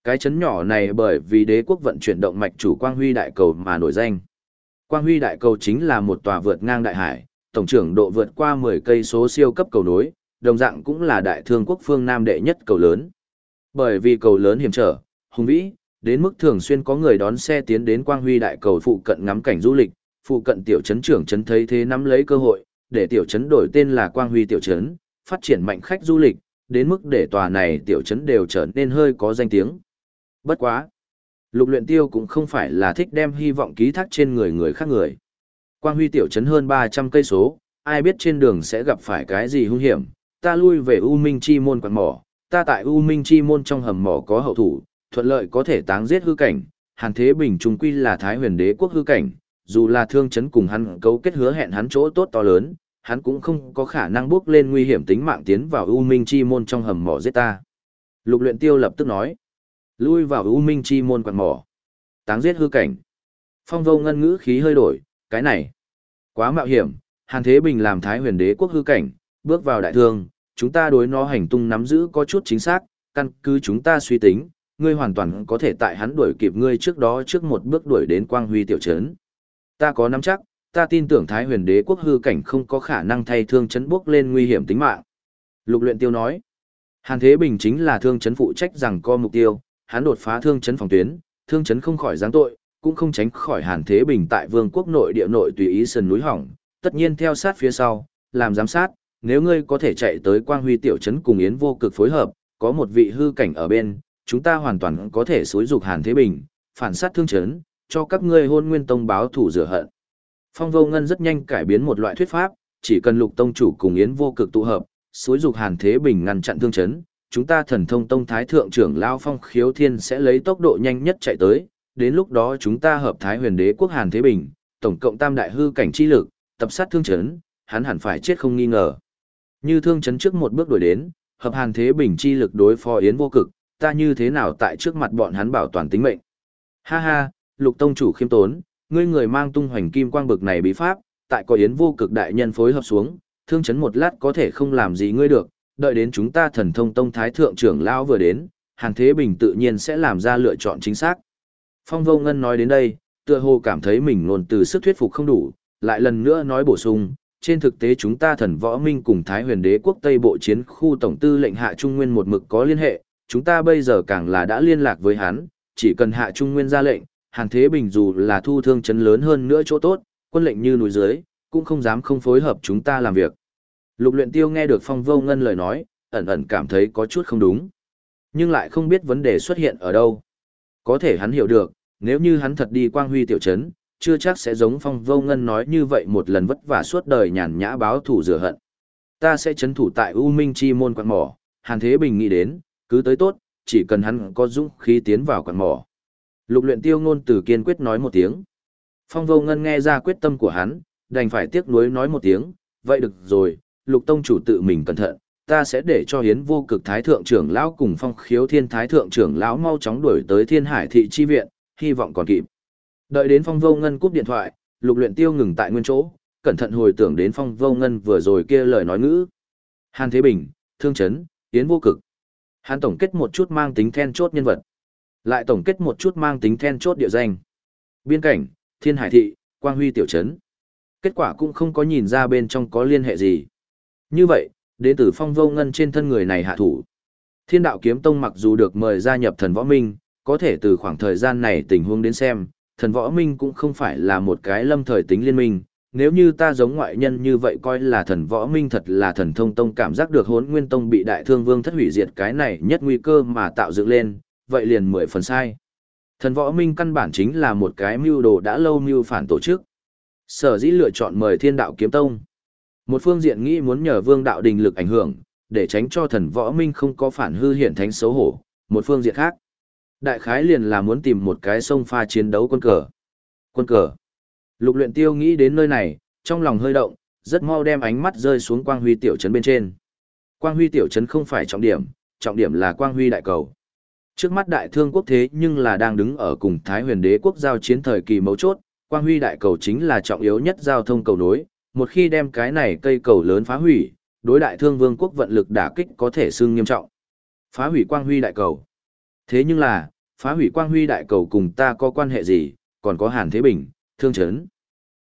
Cái chấn nhỏ này bởi vì đế quốc vận chuyển động mạch chủ Quang Huy Đại Cầu mà nổi danh. Quang Huy Đại Cầu chính là một tòa vượt ngang đại hải, tổng trưởng độ vượt qua 10 cây số siêu cấp cầu nối, đồng dạng cũng là đại thương quốc phương Nam đệ nhất cầu lớn. Bởi vì cầu lớn hiểm trở, hùng vĩ, đến mức thường xuyên có người đón xe tiến đến Quang Huy Đại Cầu phụ cận ngắm cảnh du lịch, phụ cận tiểu trấn trưởng trấn thấy thế nắm lấy cơ hội, để tiểu trấn đổi tên là Quang Huy tiểu trấn, phát triển mạnh khách du lịch, đến mức để tòa này tiểu trấn đều trở nên hơi có danh tiếng. Bất quá. Lục luyện tiêu cũng không phải là thích đem hy vọng ký thác trên người người khác người. Quang huy tiểu trấn hơn 300 cây số, ai biết trên đường sẽ gặp phải cái gì hung hiểm, ta lui về U Minh Chi Môn quan mỏ, ta tại U Minh Chi Môn trong hầm mỏ có hậu thủ, thuận lợi có thể táng giết hư cảnh, Hàn Thế Bình trung quy là Thái huyền đế quốc hư cảnh, dù là thương chấn cùng hắn cấu kết hứa hẹn hắn chỗ tốt to lớn, hắn cũng không có khả năng bước lên nguy hiểm tính mạng tiến vào U Minh Chi môn trong hầm mỏ giết ta. Lục luyện tiêu lập tức nói. Lui vào U Minh Chi môn quạt mỏ. Táng giết hư cảnh. Phong vô ngân ngữ khí hơi đổi, cái này. Quá mạo hiểm, Hàn Thế Bình làm Thái huyền đế quốc hư cảnh, bước vào đại thương, chúng ta đối nó hành tung nắm giữ có chút chính xác, căn cứ chúng ta suy tính, ngươi hoàn toàn có thể tại hắn đuổi kịp ngươi trước đó trước một bước đuổi đến quang huy tiểu trấn. Ta có nắm chắc, ta tin tưởng Thái huyền đế quốc hư cảnh không có khả năng thay thương chấn bước lên nguy hiểm tính mạng. Lục luyện tiêu nói, Hàn Thế Bình chính là thương chấn phụ trách rằng co mục tiêu, hắn đột phá thương chấn phòng tuyến, thương chấn không khỏi giáng tội, cũng không tránh khỏi Hàn Thế Bình tại vương quốc nội địa nội tùy ý sườn núi hỏng, tất nhiên theo sát phía sau, làm giám sát, nếu ngươi có thể chạy tới Quang Huy tiểu trấn cùng Yến Vô Cực phối hợp, có một vị hư cảnh ở bên, chúng ta hoàn toàn có thể xúi dục Hàn Thế Bình, phản sát thương chấn, cho các ngươi hôn nguyên tông báo thủ rửa hận. Phong Vô Ngân rất nhanh cải biến một loại thuyết pháp, chỉ cần Lục tông chủ cùng Yến Vô Cực tụ hợp, suối dục Hàn Thế Bình ngăn chặn thương chấn, chúng ta thần thông tông thái thượng trưởng lao Phong Khiếu Thiên sẽ lấy tốc độ nhanh nhất chạy tới, đến lúc đó chúng ta hợp Thái Huyền Đế quốc Hàn Thế Bình, tổng cộng tam đại hư cảnh chi lực, tập sát thương chấn, hắn hẳn phải chết không nghi ngờ. Như thương chấn trước một bước đuổi đến, hợp Hàn Thế Bình chi lực đối phó Yến Vô Cực, ta như thế nào tại trước mặt bọn hắn bảo toàn tính mệnh. Ha ha, Lục tông chủ khiêm tốn, ngươi người mang tung hoành kim quang bực này bí pháp, tại có Yến Vô Cực đại nhân phối hợp xuống, thương chấn một lát có thể không làm gì ngươi được, đợi đến chúng ta thần thông tông thái thượng trưởng lão vừa đến, Hàn Thế Bình tự nhiên sẽ làm ra lựa chọn chính xác. Phong Vô Ngân nói đến đây, tựa hồ cảm thấy mình luôn từ sức thuyết phục không đủ, lại lần nữa nói bổ sung, trên thực tế chúng ta thần võ minh cùng Thái huyền đế quốc Tây Bộ chiến khu tổng tư lệnh Hạ Trung Nguyên một mực có liên hệ, chúng ta bây giờ càng là đã liên lạc với hắn, chỉ cần Hạ Trung Nguyên ra lệnh, Hàn Thế Bình dù là thu thương chấn lớn hơn nữa chỗ tốt, quân lệnh như núi dưới, cũng không dám không phối hợp chúng ta làm việc. Lục luyện tiêu nghe được phong vô ngân lời nói, ẩn ẩn cảm thấy có chút không đúng. Nhưng lại không biết vấn đề xuất hiện ở đâu. Có thể hắn hiểu được, nếu như hắn thật đi quang huy tiểu trấn, chưa chắc sẽ giống phong vô ngân nói như vậy một lần vất vả suốt đời nhàn nhã báo thù rửa hận. Ta sẽ chấn thủ tại U Minh Chi môn quạt mỏ, Hàn Thế Bình nghĩ đến, cứ tới tốt, chỉ cần hắn có dũng khí tiến vào quạt mỏ. Lục luyện tiêu ngôn từ kiên quyết nói một tiếng. Phong vô ngân nghe ra quyết tâm của hắn, đành phải tiếc nuối nói một tiếng, vậy được rồi, lục tông chủ tự mình cẩn thận, ta sẽ để cho hiến vô cực thái thượng trưởng lão cùng phong khiếu thiên thái thượng trưởng lão mau chóng đuổi tới thiên hải thị chi viện, hy vọng còn kịp. Đợi đến phong vô ngân cúp điện thoại, lục luyện tiêu ngừng tại nguyên chỗ, cẩn thận hồi tưởng đến phong vô ngân vừa rồi kia lời nói ngữ. Hàn Thế Bình, Thương Chấn, yến vô cực. Hàn tổng kết một chút mang tính then chốt nhân vật. Lại tổng kết một chút mang tính then chốt địa danh. Biên cảnh, Thiên Hải Thị, Quang Huy Tiểu Trấn. Kết quả cũng không có nhìn ra bên trong có liên hệ gì. Như vậy, đến từ phong vô ngân trên thân người này hạ thủ. Thiên đạo kiếm tông mặc dù được mời gia nhập thần võ minh, có thể từ khoảng thời gian này tình huống đến xem, thần võ minh cũng không phải là một cái lâm thời tính liên minh. Nếu như ta giống ngoại nhân như vậy coi là thần võ minh thật là thần thông tông cảm giác được hốn nguyên tông bị đại thương vương thất hủy diệt cái này nhất nguy cơ mà tạo dựng lên, vậy liền mười phần sai. Thần võ minh căn bản chính là một cái mưu đồ đã lâu mưu phản tổ chức. Sở dĩ lựa chọn mời thiên đạo kiếm tông. Một phương diện nghĩ muốn nhờ vương đạo đình lực ảnh hưởng, để tránh cho thần võ minh không có phản hư hiện thánh xấu hổ. Một phương diện khác. Đại khái liền là muốn tìm một cái sông pha chiến đấu quân cờ. Quân cờ. Lục luyện tiêu nghĩ đến nơi này, trong lòng hơi động, rất mau đem ánh mắt rơi xuống quang huy tiểu trấn bên trên. Quang huy tiểu trấn không phải trọng điểm, trọng điểm là quang huy đại cầu. Trước mắt đại thương quốc thế nhưng là đang đứng ở cùng Thái huyền đế quốc giao chiến thời kỳ mấu chốt, quang huy đại cầu chính là trọng yếu nhất giao thông cầu nối, một khi đem cái này cây cầu lớn phá hủy, đối đại thương vương quốc vận lực đả kích có thể xương nghiêm trọng. Phá hủy quang huy đại cầu. Thế nhưng là, phá hủy quang huy đại cầu cùng ta có quan hệ gì, còn có Hàn Thế Bình, Thương Trấn.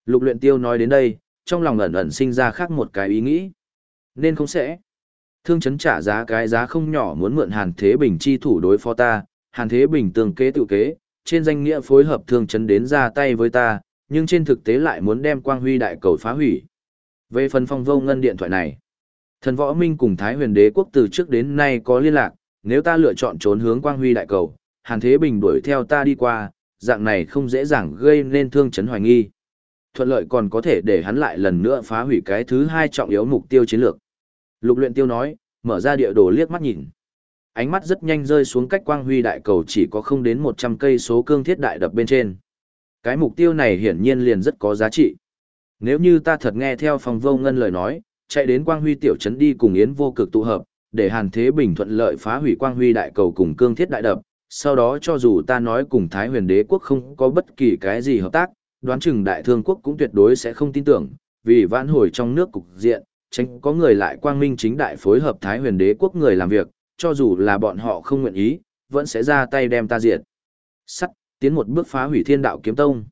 Lục luyện tiêu nói đến đây, trong lòng ẩn ẩn sinh ra khác một cái ý nghĩ. Nên không sẽ. Thương chấn trả giá cái giá không nhỏ muốn mượn Hàn Thế Bình chi thủ đối phó ta, Hàn Thế Bình tương kế tự kế, trên danh nghĩa phối hợp Thương chấn đến ra tay với ta, nhưng trên thực tế lại muốn đem quang huy đại cầu phá hủy. Về phần phong vô ngân điện thoại này, thần võ minh cùng Thái huyền đế quốc từ trước đến nay có liên lạc, nếu ta lựa chọn trốn hướng quang huy đại cầu, Hàn Thế Bình đuổi theo ta đi qua, dạng này không dễ dàng gây nên thương chấn hoài nghi. Thuận lợi còn có thể để hắn lại lần nữa phá hủy cái thứ hai trọng yếu mục tiêu chiến lược. Lục luyện tiêu nói, mở ra địa đồ liếc mắt nhìn. Ánh mắt rất nhanh rơi xuống cách quang huy đại cầu chỉ có không đến 100 cây số cương thiết đại đập bên trên. Cái mục tiêu này hiển nhiên liền rất có giá trị. Nếu như ta thật nghe theo phòng vô ngân lời nói, chạy đến quang huy tiểu trấn đi cùng Yến vô cực tụ hợp, để Hàn Thế Bình thuận lợi phá hủy quang huy đại cầu cùng cương thiết đại đập, sau đó cho dù ta nói cùng Thái huyền đế quốc không có bất kỳ cái gì hợp tác, đoán chừng đại thương quốc cũng tuyệt đối sẽ không tin tưởng, vì vãn hồi trong nước cục diện, tránh có người lại quang minh chính đại phối hợp Thái huyền đế quốc người làm việc, cho dù là bọn họ không nguyện ý, vẫn sẽ ra tay đem ta diệt. Sắt, tiến một bước phá hủy thiên đạo kiếm tông.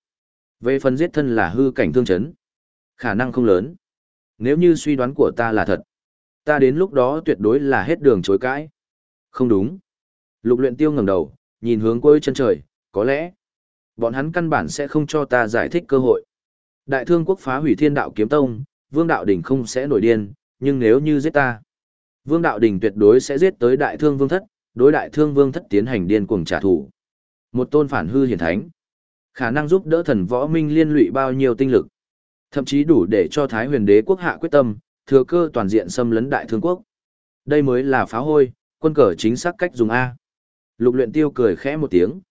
Về phần giết thân là hư cảnh thương chấn. Khả năng không lớn. Nếu như suy đoán của ta là thật, ta đến lúc đó tuyệt đối là hết đường chối cãi. Không đúng. Lục luyện tiêu ngẩng đầu, nhìn hướng cuối chân trời, có lẽ, bọn hắn căn bản sẽ không cho ta giải thích cơ hội. Đại thương quốc phá hủy thiên đạo kiếm tông, vương đạo đình không sẽ nổi điên, nhưng nếu như giết ta, vương đạo đình tuyệt đối sẽ giết tới đại thương vương thất, đối đại thương vương thất tiến hành điên cuồng trả thù. Một tôn phản hư hiển thánh, khả năng giúp đỡ thần võ minh liên lụy bao nhiêu tinh lực, thậm chí đủ để cho Thái huyền đế quốc hạ quyết tâm, thừa cơ toàn diện xâm lấn đại thương quốc. Đây mới là phá hôi, quân cờ chính xác cách dùng A. Lục luyện tiêu cười khẽ một tiếng.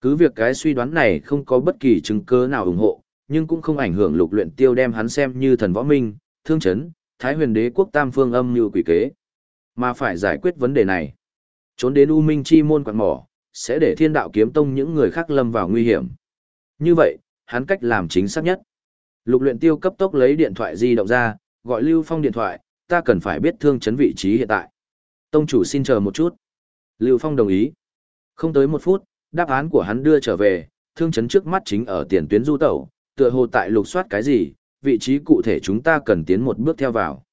Cứ việc cái suy đoán này không có bất kỳ chứng cứ nào ủng hộ, nhưng cũng không ảnh hưởng lục luyện tiêu đem hắn xem như thần võ minh, thương chấn, thái huyền đế quốc tam phương âm như quỷ kế. Mà phải giải quyết vấn đề này. Trốn đến U Minh chi môn quạt mỏ, sẽ để thiên đạo kiếm tông những người khác lâm vào nguy hiểm. Như vậy, hắn cách làm chính xác nhất. Lục luyện tiêu cấp tốc lấy điện thoại di động ra, gọi Lưu Phong điện thoại, ta cần phải biết thương chấn vị trí hiện tại. Tông chủ xin chờ một chút. Lưu Phong đồng ý. Không tới một phút, đáp án của hắn đưa trở về, thương chấn trước mắt chính ở tiền tuyến du tẩu, tựa hồ tại lục soát cái gì, vị trí cụ thể chúng ta cần tiến một bước theo vào.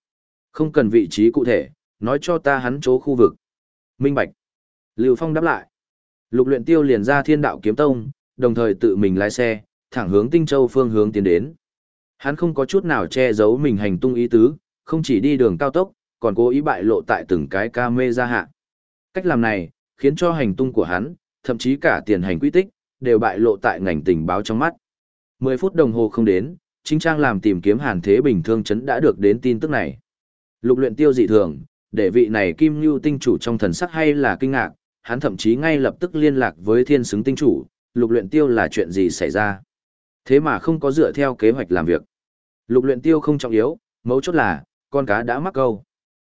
Không cần vị trí cụ thể, nói cho ta hắn chỗ khu vực. Minh Bạch. Lưu Phong đáp lại. Lục luyện tiêu liền ra thiên đạo kiếm tông, đồng thời tự mình lái xe, thẳng hướng Tinh Châu phương hướng tiến đến. Hắn không có chút nào che giấu mình hành tung ý tứ, không chỉ đi đường cao tốc, còn cố ý bại lộ tại từng cái ca mê ra hạ. Cách làm này, khiến cho hành tung của hắn, thậm chí cả tiền hành quy tích, đều bại lộ tại ngành tình báo trong mắt. 10 phút đồng hồ không đến, chính trang làm tìm kiếm hàn thế bình thương chấn đã được đến tin tức này. Lục luyện tiêu dị thường, để vị này kim lưu tinh chủ trong thần sắc hay là kinh ngạc, hắn thậm chí ngay lập tức liên lạc với thiên xứng tinh chủ, lục luyện tiêu là chuyện gì xảy ra. Thế mà không có dựa theo kế hoạch làm việc. Lục luyện tiêu không trọng yếu, mấu chốt là, con cá đã mắc câu.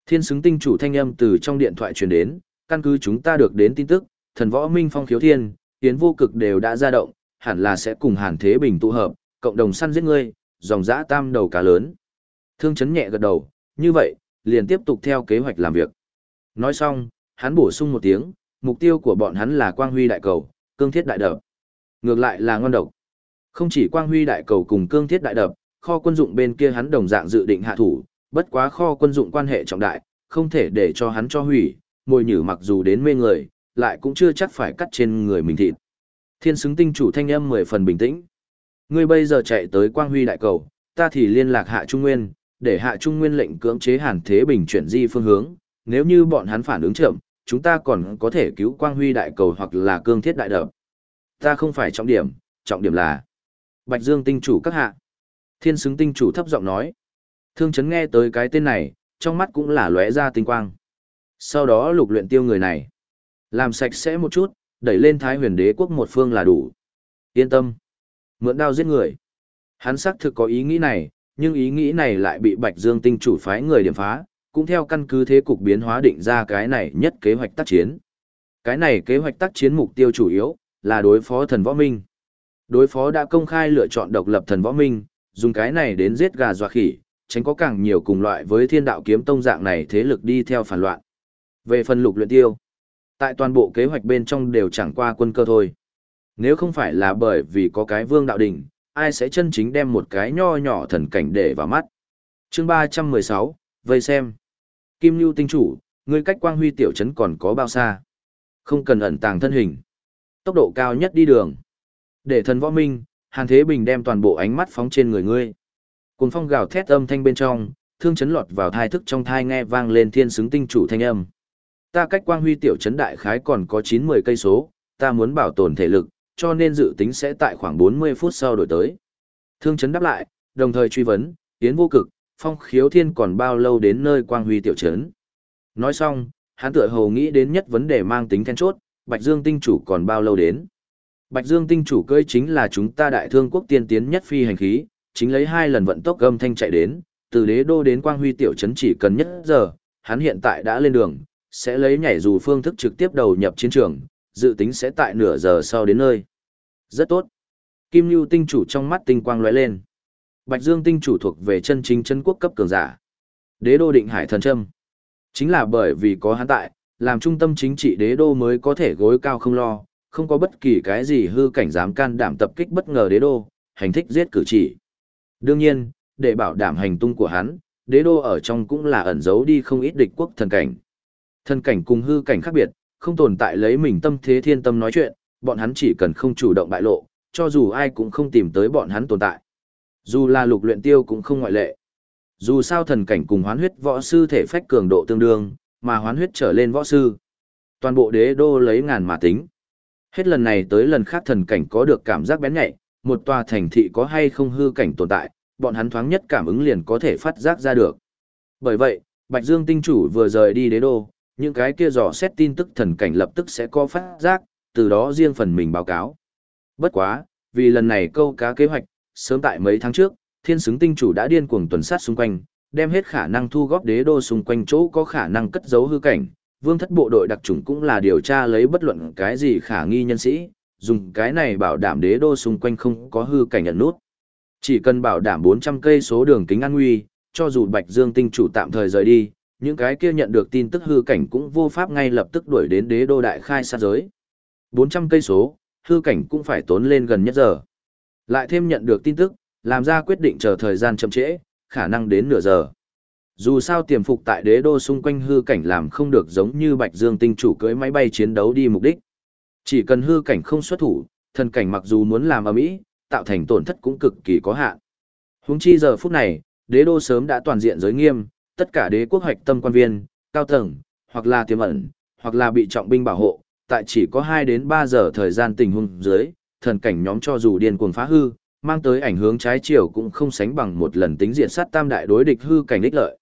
Thiên xứng tinh chủ thanh âm từ trong điện thoại truyền đến, căn cứ chúng ta được đến tin tức, thần võ minh phong khiếu thiên, tiến vô cực đều đã ra động, hẳn là sẽ cùng Hàn Thế Bình tụ hợp, cộng đồng săn giết ngươi, dòng dã tam đầu cá lớn. Thương chấn nhẹ gật đầu, như vậy, liền tiếp tục theo kế hoạch làm việc. Nói xong, hắn bổ sung một tiếng, mục tiêu của bọn hắn là Quang Huy Đại Cầu, Cương Thiết Đại Đập. Ngược lại là ngon độc. Không chỉ Quang Huy Đại Cầu cùng Cương Thiết Đại Đập, kho quân dụng bên kia hắn đồng dạng dự định hạ thủ, bất quá kho quân dụng quan hệ trọng đại, không thể để cho hắn cho hủy, mồi nhử mặc dù đến mê người, lại cũng chưa chắc phải cắt trên người mình thịt. Thiên xứng tinh chủ thanh âm mười phần bình tĩnh. Ngươi bây giờ chạy tới Quang Huy đại cầu, ta thì liên lạc Hạ Trung Nguyên, để Hạ Trung Nguyên lệnh cưỡng chế Hàn Thế Bình chuyển di phương hướng, nếu như bọn hắn phản ứng chậm, chúng ta còn có thể cứu Quang Huy đại cầu hoặc là cương thiết đại đập. Ta không phải trọng điểm, trọng điểm là Bạch Dương tinh chủ các hạ. Thiên xứng tinh chủ thấp giọng nói. Thương chấn nghe tới cái tên này, trong mắt cũng là lóe ra tinh quang. Sau đó lục luyện tiêu người này. Làm sạch sẽ một chút, đẩy lên thái huyền đế quốc một phương là đủ. Yên tâm. Mượn đao giết người. Hắn xác thực có ý nghĩ này, nhưng ý nghĩ này lại bị Bạch Dương tinh chủ phái người điểm phá, cũng theo căn cứ thế cục biến hóa định ra cái này nhất kế hoạch tác chiến. Cái này kế hoạch tác chiến mục tiêu chủ yếu là đối phó thần võ minh. Đối phó đã công khai lựa chọn độc lập thần võ minh, dùng cái này đến giết gà dọa khỉ, tránh có càng nhiều cùng loại với thiên đạo kiếm tông dạng này thế lực đi theo phản loạn. Về phần lục luyện tiêu, tại toàn bộ kế hoạch bên trong đều chẳng qua quân cơ thôi. Nếu không phải là bởi vì có cái vương đạo đỉnh, ai sẽ chân chính đem một cái nho nhỏ thần cảnh để vào mắt. Chương 316, vây xem. Kim Nhu tinh chủ, ngươi cách quang huy tiểu trấn còn có bao xa? Không cần ẩn tàng thân hình. Tốc độ cao nhất đi đường. Để thần võ minh, Hàn Thế Bình đem toàn bộ ánh mắt phóng trên người ngươi. Cùng phong gào thét âm thanh bên trong, thương chấn lọt vào thai thức trong thai nghe vang lên thiên xứng tinh chủ thanh âm. Ta cách quang huy tiểu trấn đại khái còn có 9-10 cây số, ta muốn bảo tồn thể lực, cho nên dự tính sẽ tại khoảng 40 phút sau đổi tới. Thương Trấn đáp lại, đồng thời truy vấn, tiến vô cực, phong khiếu thiên còn bao lâu đến nơi quang huy tiểu trấn. Nói xong, hắn tựa hồ nghĩ đến nhất vấn đề mang tính then chốt, Bạch Dương tinh chủ còn bao lâu đến. Bạch Dương tinh chủ cơi chính là chúng ta đại thương quốc tiên tiến nhất phi hành khí, chính lấy hai lần vận tốc âm thanh chạy đến, từ đế đô đến quang huy tiểu trấn chỉ cần nhất giờ, hắn hiện tại đã lên đường, sẽ lấy nhảy dù phương thức trực tiếp đầu nhập chiến trường, dự tính sẽ tại nửa giờ sau đến nơi. Rất tốt. Kim Nhu tinh chủ trong mắt tinh quang lóe lên. Bạch Dương tinh chủ thuộc về chân chính chân quốc cấp cường giả. Đế đô định hải thần trâm. Chính là bởi vì có hắn tại, làm trung tâm chính trị đế đô mới có thể gối cao không lo, không có bất kỳ cái gì hư cảnh dám can đảm tập kích bất ngờ đế đô, hành thích giết cử chỉ. Đương nhiên, để bảo đảm hành tung của hắn, đế đô ở trong cũng là ẩn giấu đi không ít địch quốc thần cảnh. Thần cảnh cùng hư cảnh khác biệt, không tồn tại lấy mình tâm thế thiên tâm nói chuyện, bọn hắn chỉ cần không chủ động bại lộ, cho dù ai cũng không tìm tới bọn hắn tồn tại. Dù là lục luyện tiêu cũng không ngoại lệ. Dù sao thần cảnh cùng hoán huyết võ sư thể phách cường độ tương đương, mà hoán huyết trở lên võ sư. Toàn bộ đế đô lấy ngàn mà tính. Hết lần này tới lần khác thần cảnh có được cảm giác bén nhạy, một tòa thành thị có hay không hư cảnh tồn tại, bọn hắn thoáng nhất cảm ứng liền có thể phát giác ra được. Bởi vậy, Bạch Dương tinh chủ vừa rời đi đế đô, những cái kia dò xét tin tức thần cảnh lập tức sẽ có phát giác, từ đó riêng phần mình báo cáo. Bất quá, vì lần này câu cá kế hoạch, sớm tại mấy tháng trước, thiên xứng tinh chủ đã điên cuồng tuần sát xung quanh, đem hết khả năng thu góp đế đô xung quanh chỗ có khả năng cất giấu hư cảnh. Vương thất bộ đội đặc trùng cũng là điều tra lấy bất luận cái gì khả nghi nhân sĩ, dùng cái này bảo đảm đế đô xung quanh không có hư cảnh nhận nút. Chỉ cần bảo đảm 400 cây số đường kính an nguy, cho dù Bạch Dương tinh chủ tạm thời rời đi, những cái kia nhận được tin tức hư cảnh cũng vô pháp ngay lập tức đuổi đến đế đô đại khai sát giới. 400 cây số, hư cảnh cũng phải tốn lên gần nhất giờ. Lại thêm nhận được tin tức, làm ra quyết định chờ thời gian chậm trễ, khả năng đến nửa giờ. Dù sao tiềm phục tại đế đô xung quanh hư cảnh làm không được giống như Bạch Dương tinh chủ cưỡi máy bay chiến đấu đi mục đích. Chỉ cần hư cảnh không xuất thủ, thần cảnh mặc dù muốn làm ở mỹ, tạo thành tổn thất cũng cực kỳ có hạn. Huống chi giờ phút này, đế đô sớm đã toàn diện giới nghiêm, tất cả đế quốc hoạch tâm quan viên, cao tầng, hoặc là tiềm ẩn, hoặc là bị trọng binh bảo hộ, tại chỉ có 2 đến 3 giờ thời gian tình huống dưới, thần cảnh nhóm cho dù điên cuồng phá hư, mang tới ảnh hưởng trái chiều cũng không sánh bằng một lần tính diện sát tam đại đối địch hư cảnh ích lợi.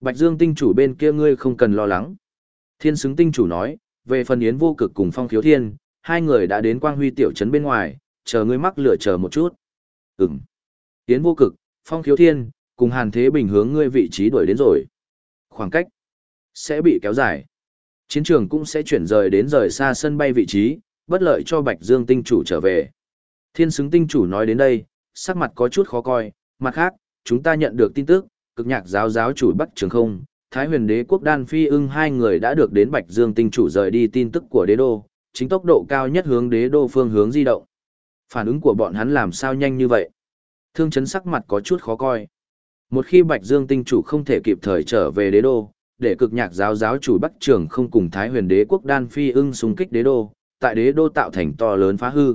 Bạch Dương tinh chủ bên kia ngươi không cần lo lắng. Thiên xứng tinh chủ nói, về phần yến vô cực cùng phong khiếu thiên, hai người đã đến quang huy tiểu trấn bên ngoài, chờ ngươi mắc lửa chờ một chút. Ừm. Yến vô cực, phong khiếu thiên, cùng hàn thế bình hướng ngươi vị trí đuổi đến rồi. Khoảng cách sẽ bị kéo dài. Chiến trường cũng sẽ chuyển rời đến rời xa sân bay vị trí, bất lợi cho Bạch Dương tinh chủ trở về. Thiên xứng tinh chủ nói đến đây, sắc mặt có chút khó coi, mặt khác, chúng ta nhận được tin tức, cực nhạc giáo giáo chủ Bắc Trường Không, Thái huyền đế quốc đan phi ưng hai người đã được đến Bạch Dương tinh chủ rời đi tin tức của đế đô, chính tốc độ cao nhất hướng đế đô phương hướng di động. Phản ứng của bọn hắn làm sao nhanh như vậy? Thương chấn sắc mặt có chút khó coi. Một khi Bạch Dương tinh chủ không thể kịp thời trở về đế đô, để cực nhạc giáo giáo chủ Bắc Trường không cùng Thái huyền đế quốc đan phi ưng xung kích đế đô, tại đế đô tạo thành to lớn phá hư.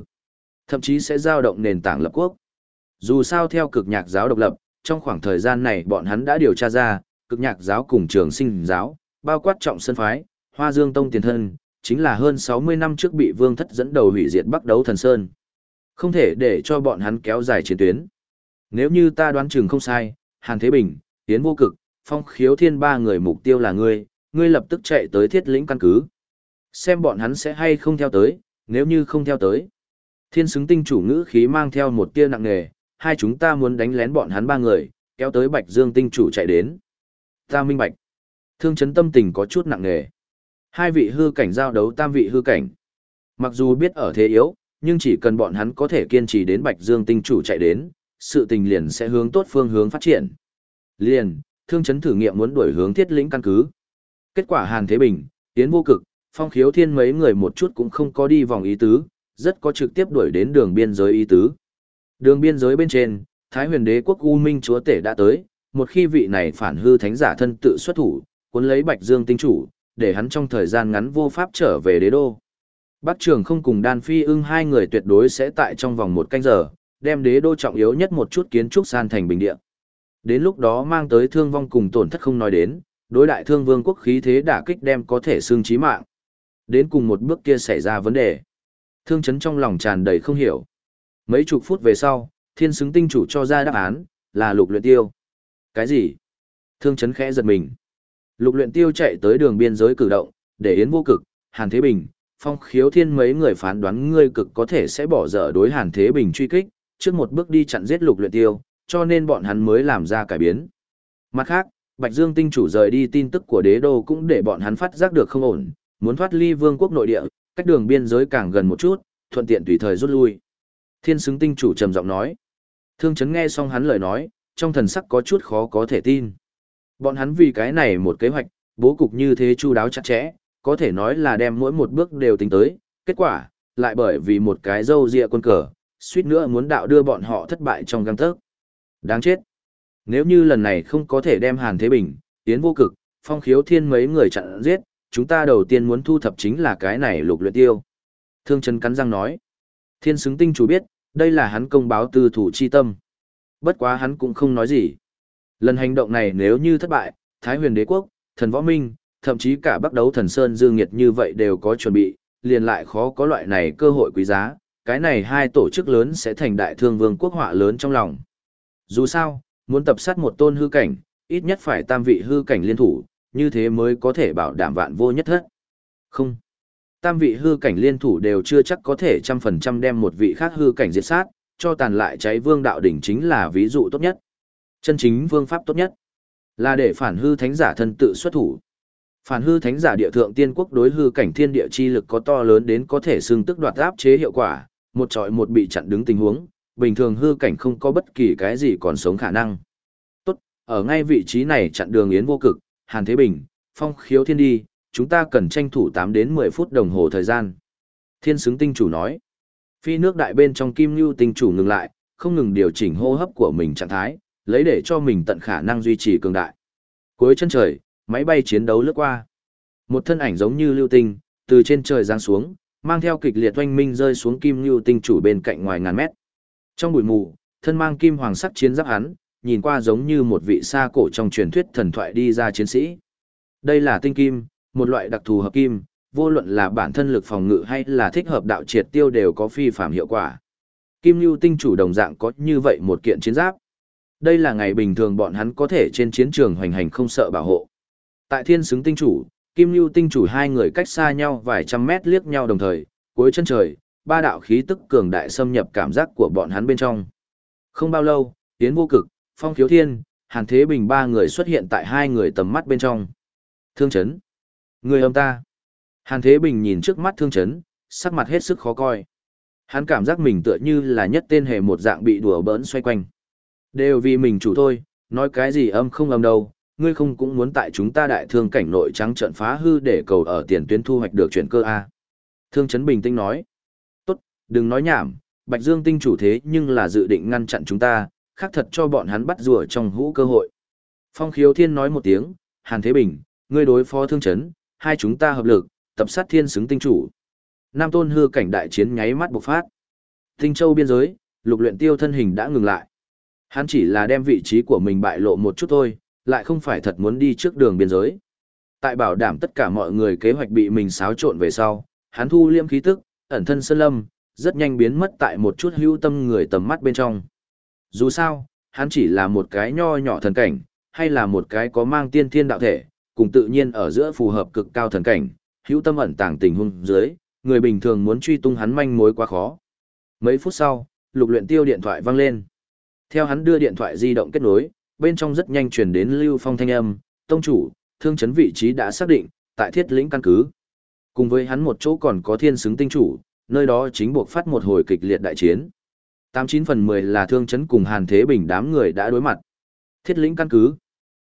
Thậm chí sẽ giao động nền tảng lập quốc. Dù sao theo cực nhạc giáo độc lập, trong khoảng thời gian này bọn hắn đã điều tra ra, cực nhạc giáo cùng trường sinh giáo, bao quát trọng sân phái, hoa dương tông tiền thân, chính là hơn 60 năm trước bị vương thất dẫn đầu hủy diệt bắc đấu thần sơn. Không thể để cho bọn hắn kéo dài chiến tuyến. Nếu như ta đoán chừng không sai, Hàn Thế Bình, Tiến Vô Cực, Phong Khiếu Thiên ba người mục tiêu là ngươi, ngươi lập tức chạy tới thiết lĩnh căn cứ. Xem bọn hắn sẽ hay không theo tới, nếu như không theo tới. Thiên xứng tinh chủ ngữ khí mang theo một tia nặng nề, hai chúng ta muốn đánh lén bọn hắn ba người, kéo tới Bạch Dương tinh chủ chạy đến. Ta minh bạch. Thương chấn tâm tình có chút nặng nề. Hai vị hư cảnh giao đấu tam vị hư cảnh. Mặc dù biết ở thế yếu, nhưng chỉ cần bọn hắn có thể kiên trì đến Bạch Dương tinh chủ chạy đến, sự tình liền sẽ hướng tốt phương hướng phát triển. Liền, thương chấn thử nghiệm muốn đuổi hướng thiết lĩnh căn cứ. Kết quả Hàn Thế Bình, Tiến Vô Cực, Phong Khiếu Thiên mấy người một chút cũng không có đi vòng ý tứ, rất có trực tiếp đuổi đến đường biên giới ý tứ. Đường biên giới bên trên, Thái huyền đế quốc U Minh Chúa Tể đã tới, một khi vị này phản hư thánh giả thân tự xuất thủ, cuốn lấy Bạch Dương tinh chủ, để hắn trong thời gian ngắn vô pháp trở về đế đô. Bắc Trường không cùng Đan Phi ưng hai người tuyệt đối sẽ tại trong vòng một canh giờ, đem đế đô trọng yếu nhất một chút kiến trúc san thành bình địa. Đến lúc đó mang tới thương vong cùng tổn thất không nói đến, đối đại thương vương quốc khí thế đả kích đem có thể xương chí mạng. Đến cùng một bước kia xảy ra vấn đề. Thương chấn trong lòng tràn đầy không hiểu. Mấy chục phút về sau, thiên xứng tinh chủ cho ra đáp án, là lục luyện tiêu. Cái gì? Thương chấn khẽ giật mình. Lục luyện tiêu chạy tới đường biên giới cử động, để Yến vô cực, Hàn Thế Bình, Phong khiếu thiên mấy người phán đoán ngươi cực có thể sẽ bỏ dở đối Hàn Thế Bình truy kích, trước một bước đi chặn giết lục luyện tiêu, cho nên bọn hắn mới làm ra cải biến. Mặt khác, Bạch Dương tinh chủ rời đi tin tức của đế đô cũng để bọn hắn phát giác được không ổn, muốn thoát ly vương quốc nội địa, cách đường biên giới càng gần một chút, thuận tiện tùy thời rút lui. Thiên xứng tinh chủ trầm giọng nói. Thương chấn nghe xong hắn lời nói, trong thần sắc có chút khó có thể tin. Bọn hắn vì cái này một kế hoạch, bố cục như thế chu đáo chặt chẽ, có thể nói là đem mỗi một bước đều tính tới, kết quả, lại bởi vì một cái dâu dịa quân cờ, suýt nữa muốn đạo đưa bọn họ thất bại trong găng tớc. Đáng chết. Nếu như lần này không có thể đem Hàn Thế Bình, Tiến vô cực, phong khiếu thiên mấy người chặn giết, chúng ta đầu tiên muốn thu thập chính là cái này lục luyện tiêu. Thương Trần cắn răng nói. Thiên xứng tinh chủ biết, đây là hắn công báo tư thủ chi tâm. Bất quá hắn cũng không nói gì. Lần hành động này nếu như thất bại, Thái huyền đế quốc, thần võ minh, thậm chí cả bắc đấu thần Sơn Dương Nhiệt như vậy đều có chuẩn bị, liền lại khó có loại này cơ hội quý giá, cái này hai tổ chức lớn sẽ thành đại thương vương quốc họa lớn trong lòng. Dù sao, muốn tập sát một tôn hư cảnh, ít nhất phải tam vị hư cảnh liên thủ, như thế mới có thể bảo đảm vạn vô nhất thất. Không. Tam vị hư cảnh liên thủ đều chưa chắc có thể trăm phần trăm đem một vị khác hư cảnh diệt sát, cho tàn lại cháy vương đạo đỉnh chính là ví dụ tốt nhất. Chân chính vương pháp tốt nhất là để phản hư thánh giả thân tự xuất thủ. Phản hư thánh giả địa thượng tiên quốc đối hư cảnh thiên địa chi lực có to lớn đến có thể xưng tức đoạt áp chế hiệu quả, một trọi một bị chặn đứng tình huống, bình thường hư cảnh không có bất kỳ cái gì còn sống khả năng. Tốt, ở ngay vị trí này chặn đường yến vô cực, Hàn Thế Bình, Phong Khiếu Thiên đi, chúng ta cần tranh thủ 8 đến 10 phút đồng hồ thời gian. Thiên xứng tinh chủ nói. Phi nước đại bên trong kim lưu tinh chủ ngừng lại, không ngừng điều chỉnh hô hấp của mình trạng thái, lấy để cho mình tận khả năng duy trì cường đại. Cuối chân trời, máy bay chiến đấu lướt qua. Một thân ảnh giống như lưu tinh, từ trên trời giáng xuống, mang theo kịch liệt oanh minh rơi xuống kim lưu tinh chủ bên cạnh ngoài ngàn mét. Trong bụi mù, thân mang kim hoàng sắc chiến giáp hắn, nhìn qua giống như một vị sa cổ trong truyền thuyết thần thoại đi ra chiến sĩ. Đây là tinh kim, một loại đặc thù hợp kim, vô luận là bản thân lực phòng ngự hay là thích hợp đạo triệt tiêu đều có phi phạm hiệu quả. Kim lưu tinh chủ đồng dạng có như vậy một kiện chiến giáp. Đây là ngày bình thường bọn hắn có thể trên chiến trường hoành hành không sợ bảo hộ. Tại thiên xứng tinh chủ, kim lưu tinh chủ hai người cách xa nhau vài trăm mét liếc nhau đồng thời, cuối chân trời, ba đạo khí tức cường đại xâm nhập cảm giác của bọn hắn bên trong. Không bao lâu, tiến vô cực, phong khiếu thiên, hàn thế bình ba người xuất hiện tại hai người tầm mắt bên trong. Thương chấn. Người ông ta. Hàn thế bình nhìn trước mắt thương chấn, sắc mặt hết sức khó coi. Hắn cảm giác mình tựa như là nhất tên hề một dạng bị đùa bỡn xoay quanh. Đều vì mình chủ thôi, nói cái gì âm không âm đâu, ngươi không cũng muốn tại chúng ta đại thương cảnh nội trắng trận phá hư để cầu ở tiền tuyến thu hoạch được chuyển cơ A. Thương Trấn bình tĩnh nói. Tốt, đừng nói nhảm, Bạch Dương tinh chủ thế nhưng là dự định ngăn chặn chúng ta, khác thật cho bọn hắn bắt rùa trong hũ cơ hội. Phong khiếu thiên nói một tiếng, Hàn Thế Bình, ngươi đối phó Thương Trấn, hai chúng ta hợp lực, tập sát thiên xứng tinh chủ. Nam tôn hư cảnh đại chiến nháy mắt bộc phát. Tinh châu biên giới, lục luyện tiêu thân hình đã ngừng lại. Hắn chỉ là đem vị trí của mình bại lộ một chút thôi, lại không phải thật muốn đi trước đường biên giới. Tại bảo đảm tất cả mọi người kế hoạch bị mình xáo trộn về sau, hắn thu liêm khí tức, ẩn thân sơn lâm, rất nhanh biến mất tại một chút hữu tâm người tầm mắt bên trong. Dù sao, hắn chỉ là một cái nho nhỏ thần cảnh, hay là một cái có mang tiên thiên đạo thể, cùng tự nhiên ở giữa phù hợp cực cao thần cảnh, hữu tâm ẩn tàng tình huống dưới, người bình thường muốn truy tung hắn manh mối quá khó. Mấy phút sau, lục luyện tiêu điện thoại vang lên. Theo hắn đưa điện thoại di động kết nối, bên trong rất nhanh truyền đến Lưu Phong thanh âm, tông chủ, thương chấn vị trí đã xác định, tại thiết lĩnh căn cứ. Cùng với hắn một chỗ còn có thiên xứng tinh chủ, nơi đó chính buộc phát một hồi kịch liệt đại chiến. 89 phần 10 là thương chấn cùng Hàn Thế Bình đám người đã đối mặt. Thiết lĩnh căn cứ.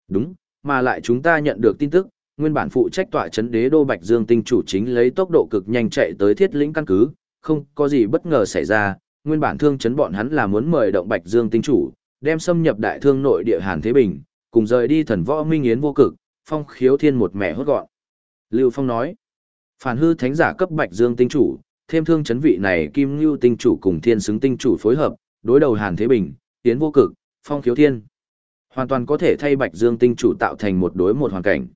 Đúng, mà lại chúng ta nhận được tin tức, nguyên bản phụ trách tọa chấn đế đô Bạch Dương tinh chủ chính lấy tốc độ cực nhanh chạy tới thiết lĩnh căn cứ, không có gì bất ngờ xảy ra, nguyên bản thương chấn bọn hắn là muốn mời động Bạch Dương tinh chủ, đem xâm nhập đại thương nội địa Hàn Thế Bình, cùng rời đi thần võ minh yến vô cực, phong khiếu thiên một mẹ hốt gọn. Lưu Phong nói, phản hư thánh giả cấp Bạch Dương tinh chủ, thêm thương chấn vị này Kim Ngưu tinh chủ cùng thiên xứng tinh chủ phối hợp, đối đầu Hàn Thế Bình, yến vô cực, phong khiếu thiên. Hoàn toàn có thể thay Bạch Dương tinh chủ tạo thành một đối một hoàn cảnh.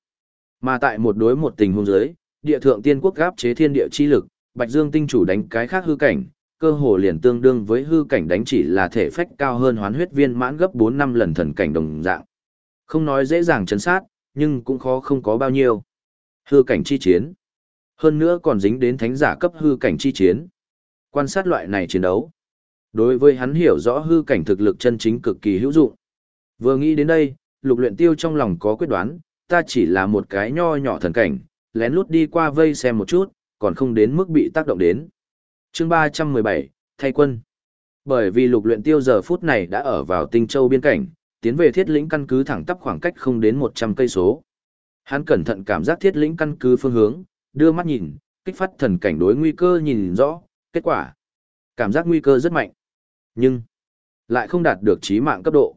Mà tại một đối một tình huống giới, địa thượng tiên quốc gáp chế thiên địa chi lực, Bạch Dương tinh chủ đánh cái khác hư cảnh, cơ hồ liền tương đương với hư cảnh đánh chỉ là thể phách cao hơn hoán huyết viên mãn gấp 4 năm lần thần cảnh đồng dạng. Không nói dễ dàng chấn sát, nhưng cũng khó không có bao nhiêu. Hư cảnh chi chiến. Hơn nữa còn dính đến thánh giả cấp hư cảnh chi chiến. Quan sát loại này chiến đấu. Đối với hắn hiểu rõ hư cảnh thực lực chân chính cực kỳ hữu dụng. Vừa nghĩ đến đây, lục luyện tiêu trong lòng có quyết đoán, ta chỉ là một cái nho nhỏ thần cảnh, lén lút đi qua vây xem một chút, còn không đến mức bị tác động đến chương ba trăm mười bảy thay quân. Bởi vì lục luyện tiêu giờ phút này đã ở vào tinh châu biên cảnh tiến về thiết lĩnh căn cứ thẳng tắp khoảng cách không đến một trăm cây số. Hắn cẩn thận cảm giác thiết lĩnh căn cứ phương hướng đưa mắt nhìn kích phát thần cảnh đối nguy cơ nhìn rõ kết quả. Cảm giác nguy cơ rất mạnh. Nhưng lại không đạt được trí mạng cấp độ.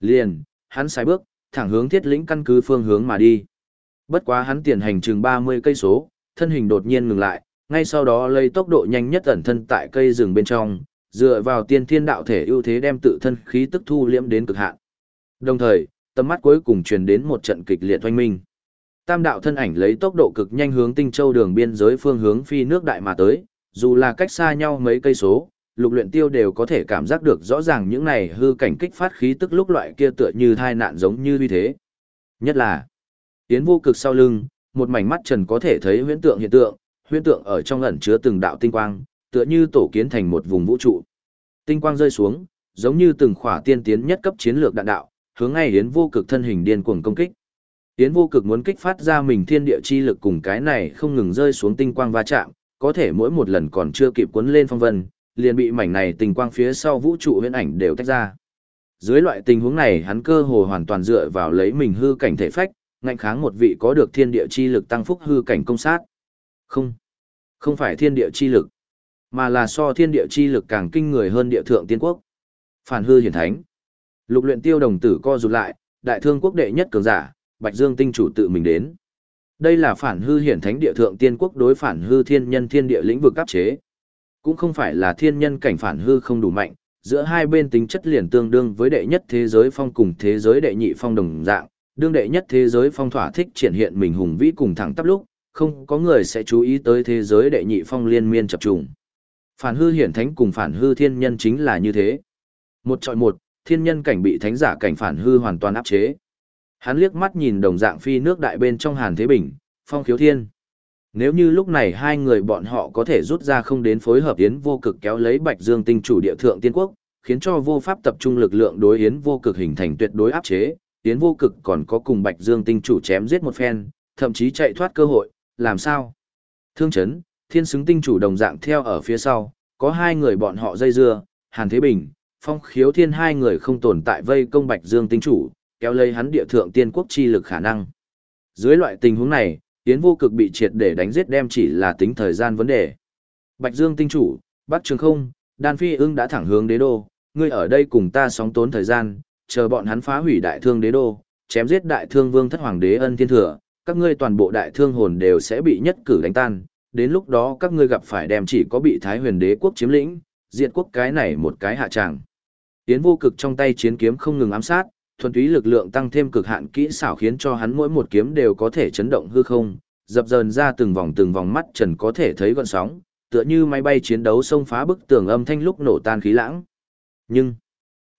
Liền hắn sai bước thẳng hướng thiết lĩnh căn cứ phương hướng mà đi. Bất quá hắn tiền hành chừng 30 cây số, thân hình đột nhiên ngừng lại, ngay sau đó lấy tốc độ nhanh nhất ẩn thân tại cây rừng bên trong, dựa vào tiên thiên đạo thể ưu thế đem tự thân khí tức thu liễm đến cực hạn. Đồng thời, tầm mắt cuối cùng truyền đến một trận kịch liệt oanh minh. Tam đạo thân ảnh lấy tốc độ cực nhanh hướng Tinh Châu đường biên giới phương hướng phi nước đại mà tới, dù là cách xa nhau mấy cây số, lục luyện tiêu đều có thể cảm giác được rõ ràng những này hư cảnh kích phát khí tức lúc loại kia tựa như tai nạn giống như như thế. Nhất là, tiến vô cực sau lưng, một mảnh mắt trần có thể thấy huyễn tượng hiện tượng, huyễn tượng ở trong ẩn chứa từng đạo tinh quang, tựa như tổ kiến thành một vùng vũ trụ. Tinh quang rơi xuống, giống như từng khỏa tiên tiến nhất cấp chiến lược đạn đạo, hướng ngay Yến vô cực thân hình điên cuồng công kích. Yến vô cực muốn kích phát ra mình thiên địa chi lực cùng cái này không ngừng rơi xuống tinh quang va chạm, có thể mỗi một lần còn chưa kịp cuốn lên phong vân, liền bị mảnh này tinh quang phía sau vũ trụ huyễn ảnh đều tách ra. Dưới loại tình huống này hắn cơ hồ hoàn toàn dựa vào lấy mình hư cảnh thể phách, ngăn kháng một vị có được thiên địa chi lực tăng phúc hư cảnh công sát. Không, không phải thiên địa chi lực, mà là so thiên địa chi lực càng kinh người hơn địa thượng tiên quốc. Phản hư hiển thánh. Lục luyện tiêu đồng tử co rụt lại, đại thương quốc đệ nhất cường giả, Bạch Dương tinh chủ tự mình đến. Đây là phản hư hiển thánh địa thượng tiên quốc đối phản hư thiên nhân thiên địa lĩnh vực áp chế. Cũng không phải là thiên nhân cảnh phản hư không đủ mạnh, giữa hai bên tính chất liền tương đương với đệ nhất thế giới phong cùng thế giới đệ nhị phong đồng dạng, đương đệ nhất thế giới phong thỏa thích triển hiện mình hùng vĩ cùng thẳng tắp lúc, không có người sẽ chú ý tới thế giới đệ nhị phong liên miên chập trùng. Phản hư hiển thánh cùng phản hư thiên nhân chính là như thế. Một trọi một, thiên nhân cảnh bị thánh giả cảnh phản hư hoàn toàn áp chế. Hắn liếc mắt nhìn đồng dạng phi nước đại bên trong Hàn Thế Bình, Phong Khiếu Thiên. Nếu như lúc này hai người bọn họ có thể rút ra không đến phối hợp Yến vô cực kéo lấy Bạch Dương tinh chủ địa thượng tiên quốc, khiến cho vô pháp tập trung lực lượng đối Yến vô cực hình thành tuyệt đối áp chế, Yến vô cực còn có cùng Bạch Dương tinh chủ chém giết một phen, thậm chí chạy thoát cơ hội, làm sao? Thương chấn, thiên xứng tinh chủ đồng dạng theo ở phía sau, có hai người bọn họ dây dưa, Hàn Thế Bình, Phong Khiếu Thiên hai người không tồn tại vây công Bạch Dương tinh chủ, kéo lấy hắn địa thượng tiên quốc chi lực khả năng. Dưới loại tình huống này, Yến vô cực bị triệt để đánh giết đem chỉ là tính thời gian vấn đề. Bạch Dương tinh chủ, Bắc Trường Không, Đan Phi ưng đã thẳng hướng đế đô, ngươi ở đây cùng ta sóng tốn thời gian, chờ bọn hắn phá hủy đại thương đế đô, chém giết đại thương vương thất hoàng đế ân thiên thừa, các ngươi toàn bộ đại thương hồn đều sẽ bị nhất cử đánh tan, đến lúc đó các ngươi gặp phải đem chỉ có bị Thái huyền đế quốc chiếm lĩnh, diệt quốc cái này một cái hạ tràng. Tiễn vô cực trong tay chiến kiếm không ngừng ám sát, thuần túy lực lượng tăng thêm cực hạn kỹ xảo khiến cho hắn mỗi một kiếm đều có thể chấn động hư không, dập dờn ra từng vòng từng vòng mắt trần có thể thấy gọn sóng, tựa như máy bay chiến đấu xông phá bức tường âm thanh lúc nổ tan khí lãng. Nhưng,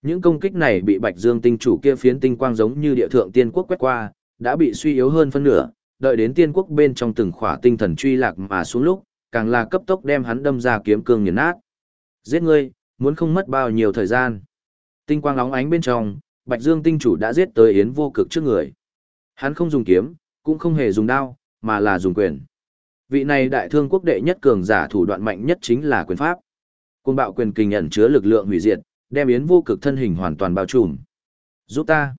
những công kích này bị Bạch Dương tinh chủ kia phiến tinh quang giống như địa thượng tiên quốc quét qua, đã bị suy yếu hơn phân nửa, đợi đến tiên quốc bên trong từng khỏa tinh thần truy lạc mà xuống lúc, càng là cấp tốc đem hắn đâm ra kiếm cương nghiền nát. Giết ngươi, muốn không mất bao nhiêu thời gian. Tinh quang lóng ánh bên trong, Bạch Dương tinh chủ đã giết tới Yến vô cực trước người. Hắn không dùng kiếm, cũng không hề dùng đao, mà là dùng quyền. Vị này đại thương quốc đệ nhất cường giả thủ đoạn mạnh nhất chính là quyền pháp. Côn bạo quyền kinh ẩn chứa lực lượng hủy diệt, đem Yến vô cực thân hình hoàn toàn bao trùm. Giúp ta.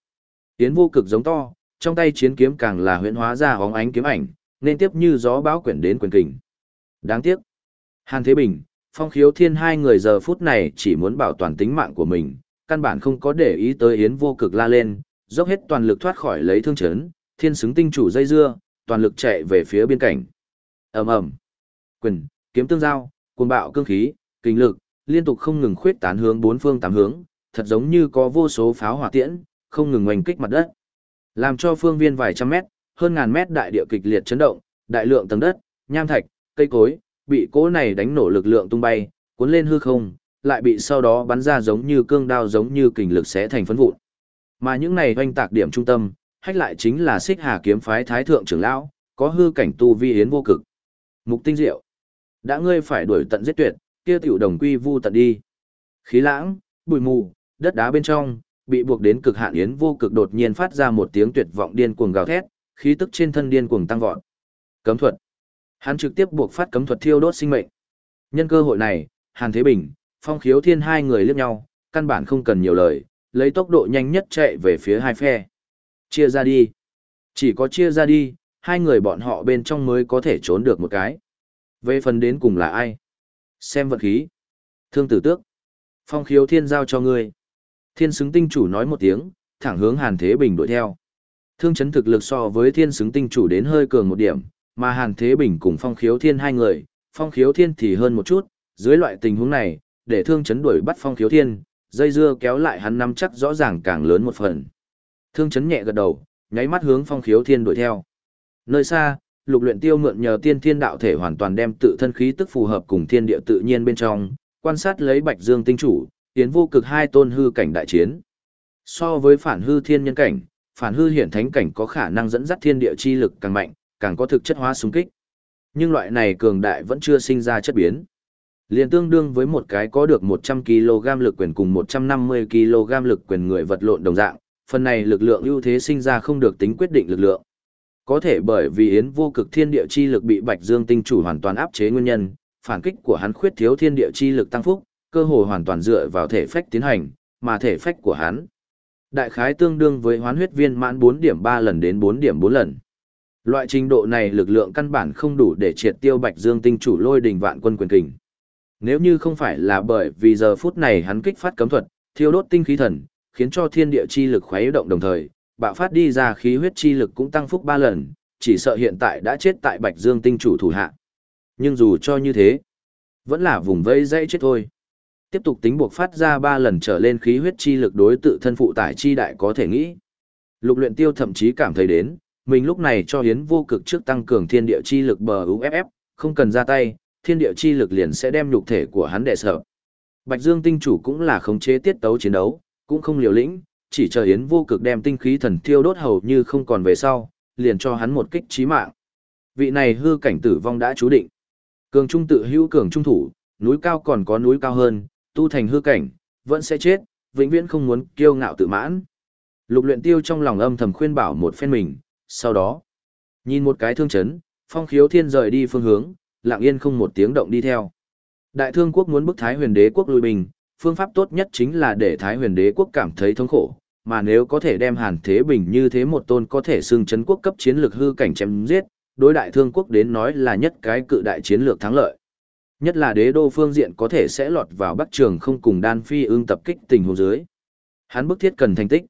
Yến vô cực giống to, trong tay chiến kiếm càng là huyễn hóa ra hóng ánh kiếm ảnh, nên tiếp như gió bão quyển đến quyền kình. Đáng tiếc. Hàn Thế Bình, Phong Khiếu Thiên hai người giờ phút này chỉ muốn bảo toàn tính mạng của mình, căn bản không có để ý tới Yến vô cực la lên, dốc hết toàn lực thoát khỏi lấy thương chấn, thiên xứng tinh chủ dây dưa, toàn lực chạy về phía biên cảnh. ầm ầm, quyền, kiếm tương giao, cuồng bạo cương khí, kinh lực, liên tục không ngừng khuyết tán hướng bốn phương tám hướng, thật giống như có vô số pháo hỏa tiễn, không ngừng oanh kích mặt đất. Làm cho phương viên vài trăm mét, hơn ngàn mét đại địa kịch liệt chấn động, đại lượng tầng đất, nham thạch, cây cối, bị cỗ này đánh nổ lực lượng tung bay, cuốn lên hư không, lại bị sau đó bắn ra giống như cương đao giống như kình lực sẽ thành phấn vụn. Mà những này hoành tạc điểm trung tâm, hách lại chính là xích hà kiếm phái thái thượng trưởng lão, có hư cảnh tu vi yến vô cực. Mục tinh diệu. Đã ngươi phải đuổi tận giết tuyệt, kia tiểu đồng quy vu tận đi. Khí lãng, bụi mù, đất đá bên trong, bị buộc đến cực hạn yến vô cực đột nhiên phát ra một tiếng tuyệt vọng điên cuồng gào thét, khí tức trên thân điên cuồng tăng vọt. Cấm thuật. Hắn trực tiếp buộc phát cấm thuật thiêu đốt sinh mệnh. Nhân cơ hội này, Hàn Thế Bình, Phong Khiếu Thiên hai người liếc nhau, căn bản không cần nhiều lời, lấy tốc độ nhanh nhất chạy về phía hai phe. Chia ra đi. Chỉ có chia ra đi, hai người bọn họ bên trong mới có thể trốn được một cái. Về phần đến cùng là ai? Xem vật khí. Thương tử tước. Phong khiếu thiên giao cho ngươi. Thiên xứng tinh chủ nói một tiếng, thẳng hướng Hàn Thế Bình đuổi theo. Thương chấn thực lực so với thiên xứng tinh chủ đến hơi cường một điểm, mà Hàn Thế Bình cùng Phong Khiếu Thiên hai người, Phong Khiếu Thiên thì hơn một chút, dưới loại tình huống này, để thương chấn đuổi bắt Phong Khiếu Thiên, dây dưa kéo lại hắn nắm chắc rõ ràng càng lớn một phần. Thương chấn nhẹ gật đầu, nháy mắt hướng Phong Khiếu Thiên đuổi theo. Nơi xa, Lục Luyện Tiêu mượn nhờ Tiên Thiên đạo thể hoàn toàn đem tự thân khí tức phù hợp cùng thiên địa tự nhiên bên trong, quan sát lấy Bạch Dương tinh chủ, tiến vô cực hai tôn hư cảnh đại chiến. So với phản hư thiên nhân cảnh, phản hư hiển thánh cảnh có khả năng dẫn dắt thiên địa chi lực càng mạnh, càng có thực chất hóa xung kích. Nhưng loại này cường đại vẫn chưa sinh ra chất biến. Liên tương đương với một cái có được 100kg lực quyền cùng 150kg lực quyền người vật lộn đồng dạng, phần này lực lượng ưu thế sinh ra không được tính quyết định lực lượng. Có thể bởi vì yến vô cực thiên địa chi lực bị Bạch Dương tinh chủ hoàn toàn áp chế nguyên nhân, phản kích của hắn khuyết thiếu thiên địa chi lực tăng phúc, cơ hội hoàn toàn dựa vào thể phách tiến hành, mà thể phách của hắn đại khái tương đương với hoán huyết viên mãn 4 điểm 3 lần đến 4 điểm 4 lần. Loại trình độ này lực lượng căn bản không đủ để triệt tiêu Bạch Dương tinh chủ lôi đình vạn quân quyền kình. Nếu như không phải là bởi vì giờ phút này hắn kích phát cấm thuật, thiêu đốt tinh khí thần, khiến cho thiên địa chi lực khuấy động đồng thời, bạo phát đi ra khí huyết chi lực cũng tăng phúc 3 lần, chỉ sợ hiện tại đã chết tại Bạch Dương tinh chủ thủ hạ. Nhưng dù cho như thế, vẫn là vùng vây dãy chết thôi. Tiếp tục tính buộc phát ra 3 lần trở lên khí huyết chi lực đối tự thân phụ tải chi đại có thể nghĩ. Lục luyện tiêu thậm chí cảm thấy đến, mình lúc này cho hiến vô cực trước tăng cường thiên địa chi lực bờ UFF, không cần ra tay, thiên địa chi lực liền sẽ đem nhục thể của hắn đè sợ. Bạch Dương tinh chủ cũng là khống chế tiết tấu chiến đấu, cũng không liều lĩnh, chỉ chờ hiến vô cực đem tinh khí thần thiêu đốt hầu như không còn về sau, liền cho hắn một kích chí mạng. Vị này hư cảnh tử vong đã chú định. Cường trung tự hữu cường trung thủ, núi cao còn có núi cao hơn, tu thành hư cảnh, vẫn sẽ chết, vĩnh viễn không muốn kiêu ngạo tự mãn. Lục luyện tiêu trong lòng âm thầm khuyên bảo một phen mình, sau đó, nhìn một cái thương chấn, phong khiếu thiên rời đi phương hướng, lặng yên không một tiếng động đi theo. Đại thương quốc muốn bức Thái huyền đế quốc lui bình, phương pháp tốt nhất chính là để Thái huyền đế quốc cảm thấy thống khổ, mà nếu có thể đem hàn thế bình như thế một tôn có thể xưng chấn quốc cấp chiến lược hư cảnh chém giết, đối đại thương quốc đến nói là nhất cái cự đại chiến lược thắng lợi. Nhất là đế đô phương diện có thể sẽ lọt vào bắc trường không cùng đan phi ương tập kích tình huống dưới. Hắn bức thiết cần thành tích.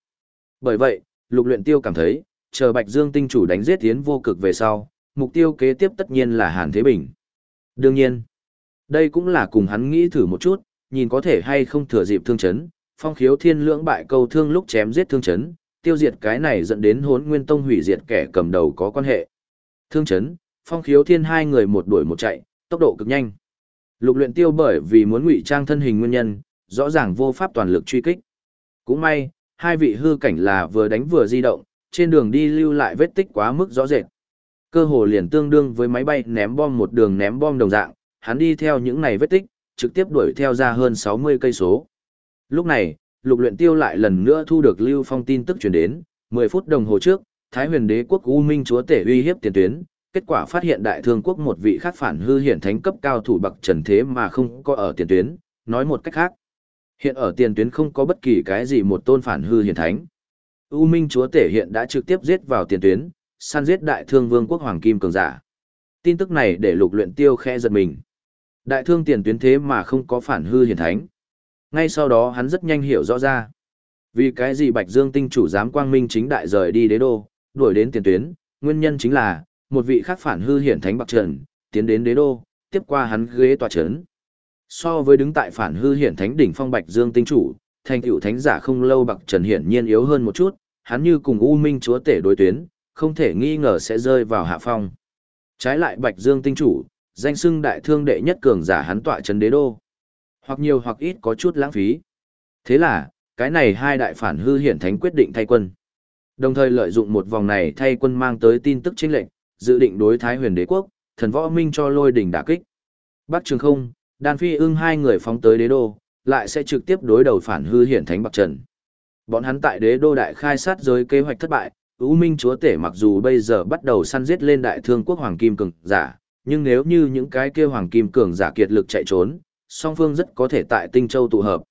Bởi vậy, lục luyện tiêu cảm thấy, chờ Bạch Dương tinh chủ đánh giết tiến vô cực về sau, mục tiêu kế tiếp tất nhiên là Hàn Thế Bình. Đương nhiên, đây cũng là cùng hắn nghĩ thử một chút, nhìn có thể hay không thừa dịp thương chấn, phong khiếu thiên lưỡng bại câu thương lúc chém giết thương chấn, tiêu diệt cái này dẫn đến hốn nguyên tông hủy diệt kẻ cầm đầu có quan hệ. Thương chấn, phong khiếu thiên hai người một đuổi một chạy, tốc độ cực nhanh. Lục luyện tiêu bởi vì muốn ngụy trang thân hình nguyên nhân, rõ ràng vô pháp toàn lực truy kích. Cũng may, hai vị hư cảnh là vừa đánh vừa di động, trên đường đi lưu lại vết tích quá mức rõ rệt. Cơ hồ liền tương đương với máy bay ném bom một đường ném bom đồng dạng, hắn đi theo những này vết tích, trực tiếp đuổi theo ra hơn 60 cây số. Lúc này, lục luyện tiêu lại lần nữa thu được Lưu Phong tin tức truyền đến, 10 phút đồng hồ trước, Thái huyền đế quốc U Minh chúa tể uy hiếp tiền tuyến, kết quả phát hiện đại thương quốc một vị khác phản hư hiển thánh cấp cao thủ bậc trần thế mà không có ở tiền tuyến, nói một cách khác. Hiện ở tiền tuyến không có bất kỳ cái gì một tôn phản hư hiển thánh. U Minh chúa tể hiện đã trực tiếp giết vào tiền tuyến, săn giết đại thương vương quốc hoàng kim cường giả. Tin tức này để lục luyện tiêu khẽ giật mình. Đại thương tiền tuyến thế mà không có phản hư hiển thánh. Ngay sau đó hắn rất nhanh hiểu rõ ra. Vì cái gì Bạch Dương tinh chủ dám quang minh chính đại rời đi đế đô, đuổi đến tiền tuyến, nguyên nhân chính là, một vị khác phản hư hiển thánh bạc trần, tiến đến đế đô, tiếp qua hắn ghế tòa chấn. So với đứng tại phản hư hiển thánh đỉnh phong Bạch Dương tinh chủ, thành tựu thánh giả không lâu bạc trần hiển nhiên yếu hơn một chút, hắn như cùng U Minh chúa tể đối tuyến, không thể nghi ngờ sẽ rơi vào hạ phong. Trái lại Bạch Dương tinh chủ, danh xưng đại thương đệ nhất cường giả hắn tọa trấn đế đô. Hoặc nhiều hoặc ít có chút lãng phí. Thế là, cái này hai đại phản hư hiển thánh quyết định thay quân. Đồng thời lợi dụng một vòng này thay quân mang tới tin tức chênh lệnh, dự định đối Thái huyền đế quốc, thần võ minh cho lôi đỉnh đả kích. Bắc Trường Không, Đan Phi ưng hai người phóng tới đế đô, lại sẽ trực tiếp đối đầu phản hư hiển thánh Bắc Trần. Bọn hắn tại đế đô đại khai sát giới kế hoạch thất bại, U Minh chúa tể mặc dù bây giờ bắt đầu săn giết lên đại thương quốc hoàng kim cường giả, nhưng nếu như những cái kia hoàng kim cường giả kiệt lực chạy trốn, song phương rất có thể tại Tinh Châu tụ hợp.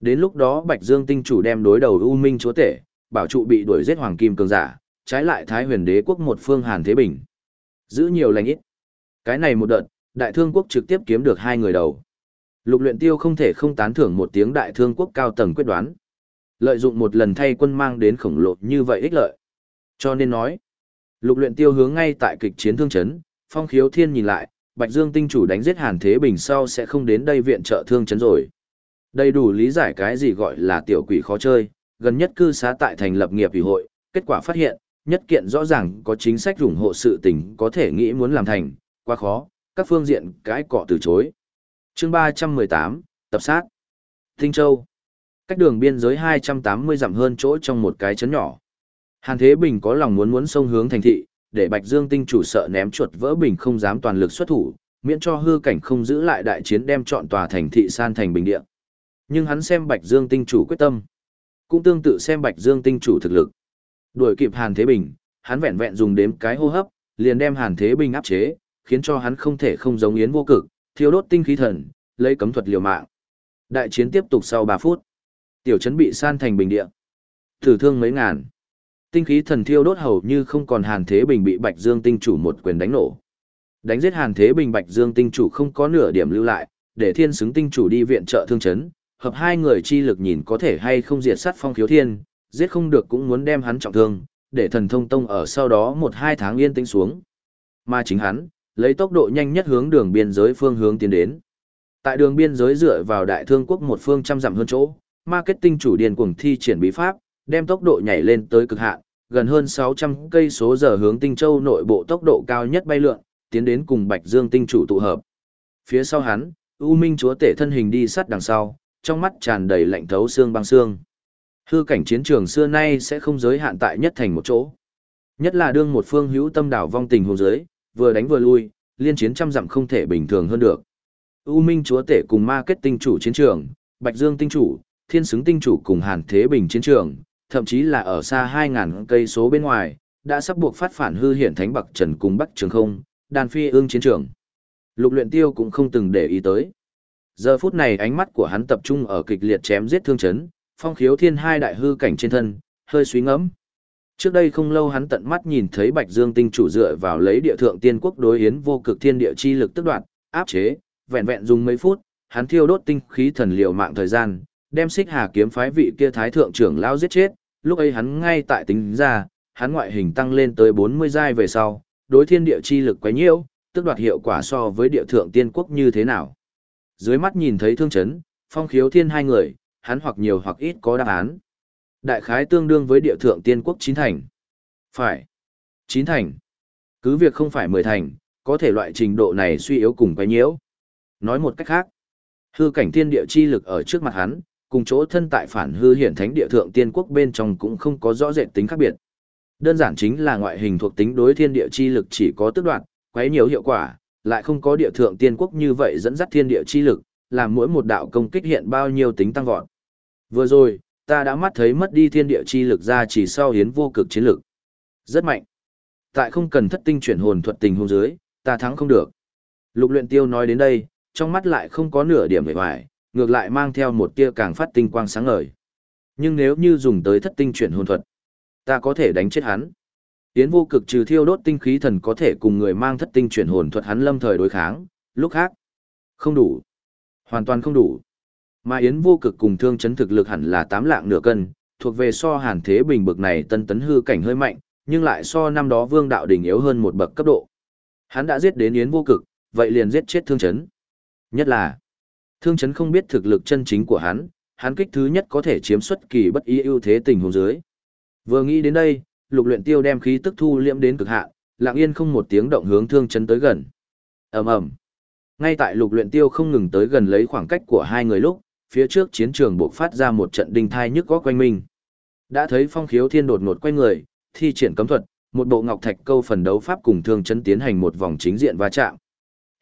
Đến lúc đó Bạch Dương tinh chủ đem đối đầu U Minh chúa tể, bảo trụ bị đuổi giết hoàng kim cường giả, trái lại Thái huyền đế quốc một phương Hàn Thế Bình. Giữ nhiều lành ít. Cái này một đợt, đại thương quốc trực tiếp kiếm được hai người đầu. Lục luyện tiêu không thể không tán thưởng một tiếng đại thương quốc cao tầng quyết đoán. Lợi dụng một lần thay quân mang đến khổng lồ như vậy ích lợi. Cho nên nói, lục luyện tiêu hướng ngay tại kịch chiến thương chấn, phong khiếu thiên nhìn lại, Bạch Dương tinh chủ đánh giết Hàn Thế Bình sau sẽ không đến đây viện trợ thương chấn rồi. Đầy đủ lý giải cái gì gọi là tiểu quỷ khó chơi, gần nhất cư xá tại thành lập nghiệp ủy hội, kết quả phát hiện, nhất kiện rõ ràng có chính sách ủng hộ sự tình có thể nghĩ muốn làm thành, quá khó, các phương diện cái cọ từ chối. Chương 318, tập sát. Tinh Châu. Cách đường biên giới 280 dặm hơn chỗ trong một cái chấn nhỏ. Hàn Thế Bình có lòng muốn muốn sông hướng thành thị, để Bạch Dương tinh chủ sợ ném chuột vỡ bình không dám toàn lực xuất thủ, miễn cho hư cảnh không giữ lại đại chiến đem chọn tòa thành thị san thành bình địa. Nhưng hắn xem Bạch Dương tinh chủ quyết tâm, cũng tương tự xem Bạch Dương tinh chủ thực lực. Đuổi kịp Hàn Thế Bình, hắn vẹn vẹn dùng đếm cái hô hấp, liền đem Hàn Thế Bình áp chế, khiến cho hắn không thể không giống yến vô cực, thiêu đốt tinh khí thần, lấy cấm thuật liều mạng. Đại chiến tiếp tục sau 3 phút. Tiểu trấn bị san thành bình địa. thử thương mấy ngàn. Tinh khí thần thiêu đốt hầu như không còn Hàn Thế Bình bị Bạch Dương tinh chủ một quyền đánh nổ. Đánh giết Hàn Thế Bình Bạch Dương tinh chủ không có nửa điểm lưu lại, để Thiên xứng tinh chủ đi viện trợ thương chấn, hợp hai người chi lực nhìn có thể hay không diệt sát phong khiếu thiên, giết không được cũng muốn đem hắn trọng thương, để thần thông tông ở sau đó một hai tháng yên tĩnh xuống. Mà chính hắn, lấy tốc độ nhanh nhất hướng đường biên giới phương hướng tiến đến. Tại đường biên giới dựa vào đại thương quốc một phương trăm dặm hơn chỗ, marketing chủ điền cuồng thi triển bí pháp, đem tốc độ nhảy lên tới cực hạn, gần hơn 600 cây số giờ hướng Tinh Châu nội bộ tốc độ cao nhất bay lượn, tiến đến cùng Bạch Dương tinh chủ tụ hợp. Phía sau hắn, U Minh chúa tể thân hình đi sát đằng sau, trong mắt tràn đầy lạnh thấu xương băng xương. Hư cảnh chiến trường xưa nay sẽ không giới hạn tại nhất thành một chỗ. Nhất là đương một phương hữu tâm đảo vong tình hồ giới, vừa đánh vừa lui, liên chiến trăm dặm không thể bình thường hơn được. U Minh chúa tể cùng marketing chủ chiến trường, Bạch Dương tinh chủ, Thiên xứng tinh chủ cùng Hàn Thế Bình chiến trường, thậm chí là ở xa 2000 cây số bên ngoài, đã sắp buộc phát phản hư hiển thánh bậc trần cùng Bắc Trường Không, đàn phi ương chiến trường. Lục Luyện Tiêu cũng không từng để ý tới. Giờ phút này ánh mắt của hắn tập trung ở kịch liệt chém giết thương chấn, phong khiếu thiên hai đại hư cảnh trên thân, hơi suy ngẫm. Trước đây không lâu hắn tận mắt nhìn thấy Bạch Dương tinh chủ dựa vào lấy địa thượng tiên quốc đối yến vô cực thiên địa chi lực tức đoạt, áp chế, vẹn vẹn dùng mấy phút, hắn thiêu đốt tinh khí thần liều mạng thời gian, đem xích hà kiếm phái vị kia thái thượng trưởng lao giết chết, lúc ấy hắn ngay tại tính ra, hắn ngoại hình tăng lên tới 40 giai về sau, đối thiên địa chi lực quấy nhiễu, tức đoạt hiệu quả so với địa thượng tiên quốc như thế nào. Dưới mắt nhìn thấy thương chấn, phong khiếu thiên hai người, hắn hoặc nhiều hoặc ít có đáp án. Đại khái tương đương với địa thượng tiên quốc chín thành. Phải. Chín thành. Cứ việc không phải mười thành, có thể loại trình độ này suy yếu cùng quấy nhiễu. Nói một cách khác, hư cảnh thiên địa chi lực ở trước mặt hắn, cùng chỗ thân tại phản hư hiển thánh địa thượng tiên quốc bên trong cũng không có rõ rệt tính khác biệt. Đơn giản chính là ngoại hình thuộc tính đối thiên địa chi lực chỉ có tức đoạn, quấy nhiều hiệu quả, lại không có địa thượng tiên quốc như vậy dẫn dắt thiên địa chi lực, làm mỗi một đạo công kích hiện bao nhiêu tính tăng vọt. Vừa rồi, ta đã mắt thấy mất đi thiên địa chi lực ra chỉ sau hiến vô cực chiến lực. Rất mạnh. Tại không cần thất tinh chuyển hồn thuật tình hôn dưới, ta thắng không được. Lục luyện tiêu nói đến đây, trong mắt lại không có nửa điểm vẻ vải, ngược lại mang theo một tia càng phát tinh quang sáng ngời. Nhưng nếu như dùng tới thất tinh chuyển hồn thuật, ta có thể đánh chết hắn. Yến vô cực trừ thiêu đốt tinh khí thần có thể cùng người mang thất tinh chuyển hồn thuật hắn lâm thời đối kháng, lúc khác. Không đủ. Hoàn toàn không đủ. Mà Yến vô cực cùng thương chấn thực lực hẳn là tám lạng nửa cân, thuộc về so hàn thế bình bực này tân tấn hư cảnh hơi mạnh, nhưng lại so năm đó vương đạo đỉnh yếu hơn một bậc cấp độ. Hắn đã giết đến Yến vô cực, vậy liền giết chết thương chấn. Nhất là, Thương chấn không biết thực lực chân chính của hắn, hắn kích thứ nhất có thể chiếm xuất kỳ bất ý ưu thế tình huống dưới. Vừa nghĩ đến đây, lục luyện tiêu đem khí tức thu liễm đến cực hạn, lặng yên không một tiếng động hướng thương chấn tới gần. ầm ầm. Ngay tại lục luyện tiêu không ngừng tới gần lấy khoảng cách của hai người lúc, phía trước chiến trường buộc phát ra một trận đinh thai nhức góc quanh mình. Đã thấy phong khiếu thiên đột ngột quay người, thi triển cấm thuật, một bộ ngọc thạch câu phần đấu pháp cùng thương chấn tiến hành một vòng chính diện va chạm.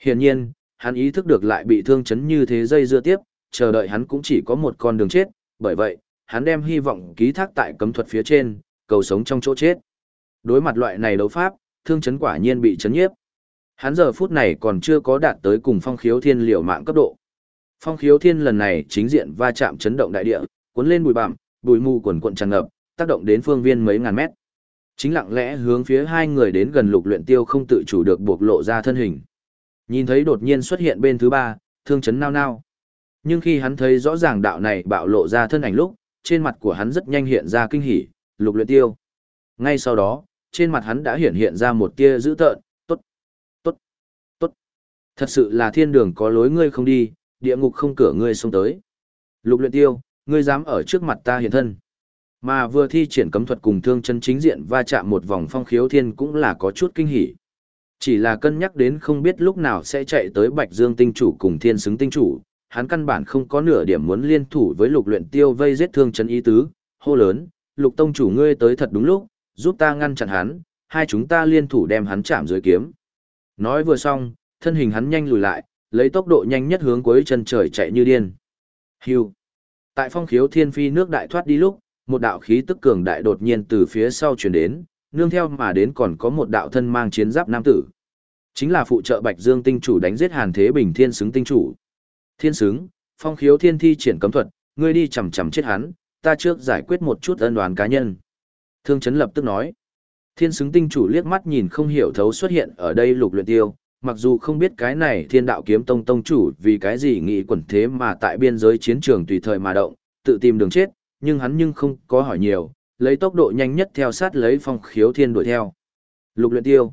Hiển nhiên, hắn ý thức được lại bị thương chấn như thế dây dưa tiếp, chờ đợi hắn cũng chỉ có một con đường chết, bởi vậy, hắn đem hy vọng ký thác tại cấm thuật phía trên, cầu sống trong chỗ chết. Đối mặt loại này đấu pháp, thương chấn quả nhiên bị chấn nhiếp. Hắn giờ phút này còn chưa có đạt tới cùng phong khiếu thiên liều mạng cấp độ. Phong khiếu thiên lần này chính diện va chạm chấn động đại địa, cuốn lên bụi bặm, bụi mù quần cuộn tràn ngập, tác động đến phương viên mấy ngàn mét. Chính lặng lẽ hướng phía hai người đến gần lục luyện tiêu không tự chủ được buộc lộ ra thân hình. Nhìn thấy đột nhiên xuất hiện bên thứ ba, thương chấn nao nao. Nhưng khi hắn thấy rõ ràng đạo này bạo lộ ra thân ảnh lúc, trên mặt của hắn rất nhanh hiện ra kinh hỉ, lục luyện tiêu. Ngay sau đó, trên mặt hắn đã hiện hiện ra một tia dữ tợn, tốt, tốt, tốt. Thật sự là thiên đường có lối ngươi không đi, địa ngục không cửa ngươi xông tới. Lục luyện tiêu, ngươi dám ở trước mặt ta hiện thân. Mà vừa thi triển cấm thuật cùng thương chân chính diện va chạm một vòng phong khiếu thiên cũng là có chút kinh hỉ. Chỉ là cân nhắc đến không biết lúc nào sẽ chạy tới Bạch Dương tinh chủ cùng thiên xứng tinh chủ, hắn căn bản không có nửa điểm muốn liên thủ với lục luyện tiêu vây giết thương chân ý tứ, hô lớn, lục tông chủ ngươi tới thật đúng lúc, giúp ta ngăn chặn hắn, hai chúng ta liên thủ đem hắn chạm dưới kiếm. Nói vừa xong, thân hình hắn nhanh lùi lại, lấy tốc độ nhanh nhất hướng cuối chân trời chạy như điên. Hưu. Tại phong khiếu thiên phi nước đại thoát đi lúc, một đạo khí tức cường đại đột nhiên từ phía sau truyền đến, nương theo mà đến còn có một đạo thân mang chiến giáp nam tử. Chính là phụ trợ Bạch Dương tinh chủ đánh giết Hàn Thế Bình Thiên xứng tinh chủ. Thiên xứng, phong khiếu thiên thi triển cấm thuật, ngươi đi chầm chầm chết hắn, ta trước giải quyết một chút ân đoán cá nhân. Thương chấn lập tức nói. Thiên xứng tinh chủ liếc mắt nhìn không hiểu thấu xuất hiện ở đây lục luyện tiêu, mặc dù không biết cái này thiên đạo kiếm tông tông chủ vì cái gì nghĩ quẩn thế mà tại biên giới chiến trường tùy thời mà động, tự tìm đường chết, nhưng hắn nhưng không có hỏi nhiều, lấy tốc độ nhanh nhất theo sát lấy phong khiếu thiên đuổi theo. Lục luyện tiêu.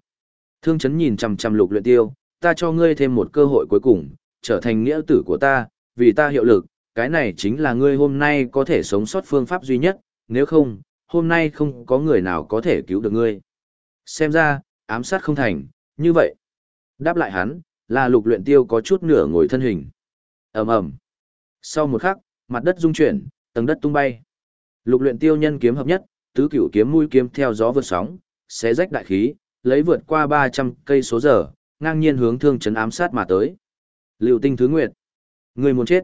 Thương chấn nhìn chằm chằm lục luyện tiêu, ta cho ngươi thêm một cơ hội cuối cùng, trở thành nghĩa tử của ta, vì ta hiệu lực, cái này chính là ngươi hôm nay có thể sống sót phương pháp duy nhất, nếu không, hôm nay không có người nào có thể cứu được ngươi. Xem ra, ám sát không thành, như vậy. Đáp lại hắn, là lục luyện tiêu có chút nửa ngồi thân hình. ầm ầm. Sau một khắc, mặt đất rung chuyển, tầng đất tung bay. Lục luyện tiêu nhân kiếm hợp nhất, tứ cửu kiếm mũi kiếm theo gió vượt sóng, xé rách đại khí, lấy vượt qua 300 cây số giờ, ngang nhiên hướng thương chấn ám sát mà tới. Lưu tinh thứ nguyệt. Người muốn chết.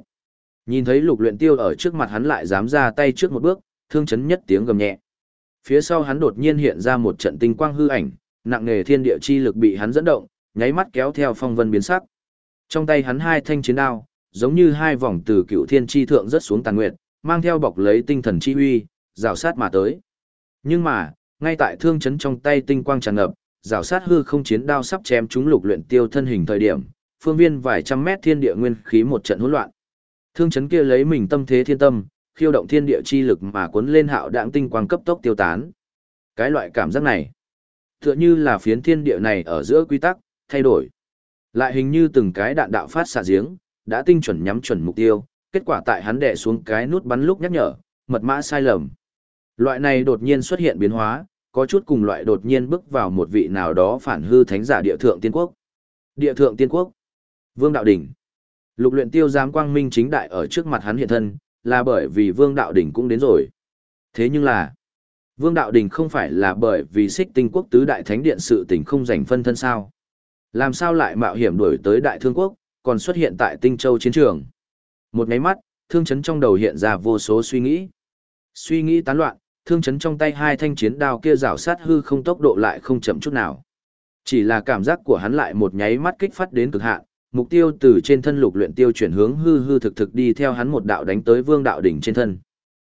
Nhìn thấy lục luyện tiêu ở trước mặt hắn lại dám ra tay trước một bước, thương chấn nhất tiếng gầm nhẹ. Phía sau hắn đột nhiên hiện ra một trận tinh quang hư ảnh, nặng nề thiên địa chi lực bị hắn dẫn động, nháy mắt kéo theo phong vân biến sắc. Trong tay hắn hai thanh chiến đao, giống như hai vòng từ cựu thiên chi thượng rất xuống tàn nguyệt, mang theo bọc lấy tinh thần chi uy, rào sát mà tới. Nhưng mà, ngay tại thương chấn trong tay tinh quang tràn ngập, rào sát hư không chiến đao sắp chém chúng lục luyện tiêu thân hình thời điểm, phương viên vài trăm mét thiên địa nguyên khí một trận hỗn loạn. Thương chấn kia lấy mình tâm thế thiên tâm, khiêu động thiên địa chi lực mà cuốn lên hạo đãng tinh quang cấp tốc tiêu tán. Cái loại cảm giác này, tựa như là phiến thiên địa này ở giữa quy tắc, thay đổi. Lại hình như từng cái đạn đạo phát xạ giếng, đã tinh chuẩn nhắm chuẩn mục tiêu, kết quả tại hắn đè xuống cái nút bắn lúc nhắc nhở, mật mã sai lầm. Loại này đột nhiên xuất hiện biến hóa, có chút cùng loại đột nhiên bước vào một vị nào đó phản hư thánh giả địa thượng tiên quốc. Địa thượng tiên quốc. Vương Đạo Đỉnh. Lục luyện tiêu giám quang minh chính đại ở trước mặt hắn hiện thân, là bởi vì Vương Đạo Đỉnh cũng đến rồi. Thế nhưng là, Vương Đạo Đỉnh không phải là bởi vì xích tinh quốc tứ đại thánh điện sự tình không giành phân thân sao. Làm sao lại mạo hiểm đuổi tới đại thương quốc, còn xuất hiện tại tinh châu chiến trường. Một ngáy mắt, thương chấn trong đầu hiện ra vô số suy nghĩ. Suy nghĩ tán loạn, thương chấn trong tay hai thanh chiến đao kia rảo sát hư không tốc độ lại không chậm chút nào. Chỉ là cảm giác của hắn lại một nháy mắt kích phát đến cực hạn, mục tiêu từ trên thân lục luyện tiêu chuyển hướng hư hư thực thực đi theo hắn một đạo đánh tới vương đạo đỉnh trên thân.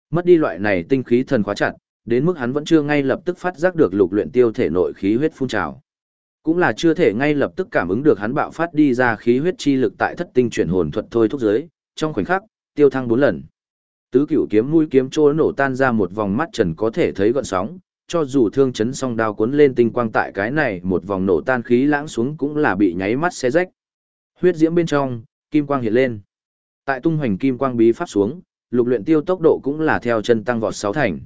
Mất đi loại này tinh khí thần khóa chặt, đến mức hắn vẫn chưa ngay lập tức phát giác được lục luyện tiêu thể nội khí huyết phun trào. Cũng là chưa thể ngay lập tức cảm ứng được hắn bạo phát đi ra khí huyết chi lực tại thất tinh chuyển hồn thuật thôi thúc giới, trong khoảnh khắc, tiêu thăng bốn lần. Tứ cửu kiếm mũi kiếm trôi nổ tan ra một vòng mắt trần có thể thấy gọn sóng, cho dù thương chấn song đao cuốn lên tinh quang tại cái này một vòng nổ tan khí lãng xuống cũng là bị nháy mắt xé rách. Huyết diễm bên trong, kim quang hiện lên. Tại tung hoành kim quang bí pháp xuống, lục luyện tiêu tốc độ cũng là theo chân tăng vọt sáu thành.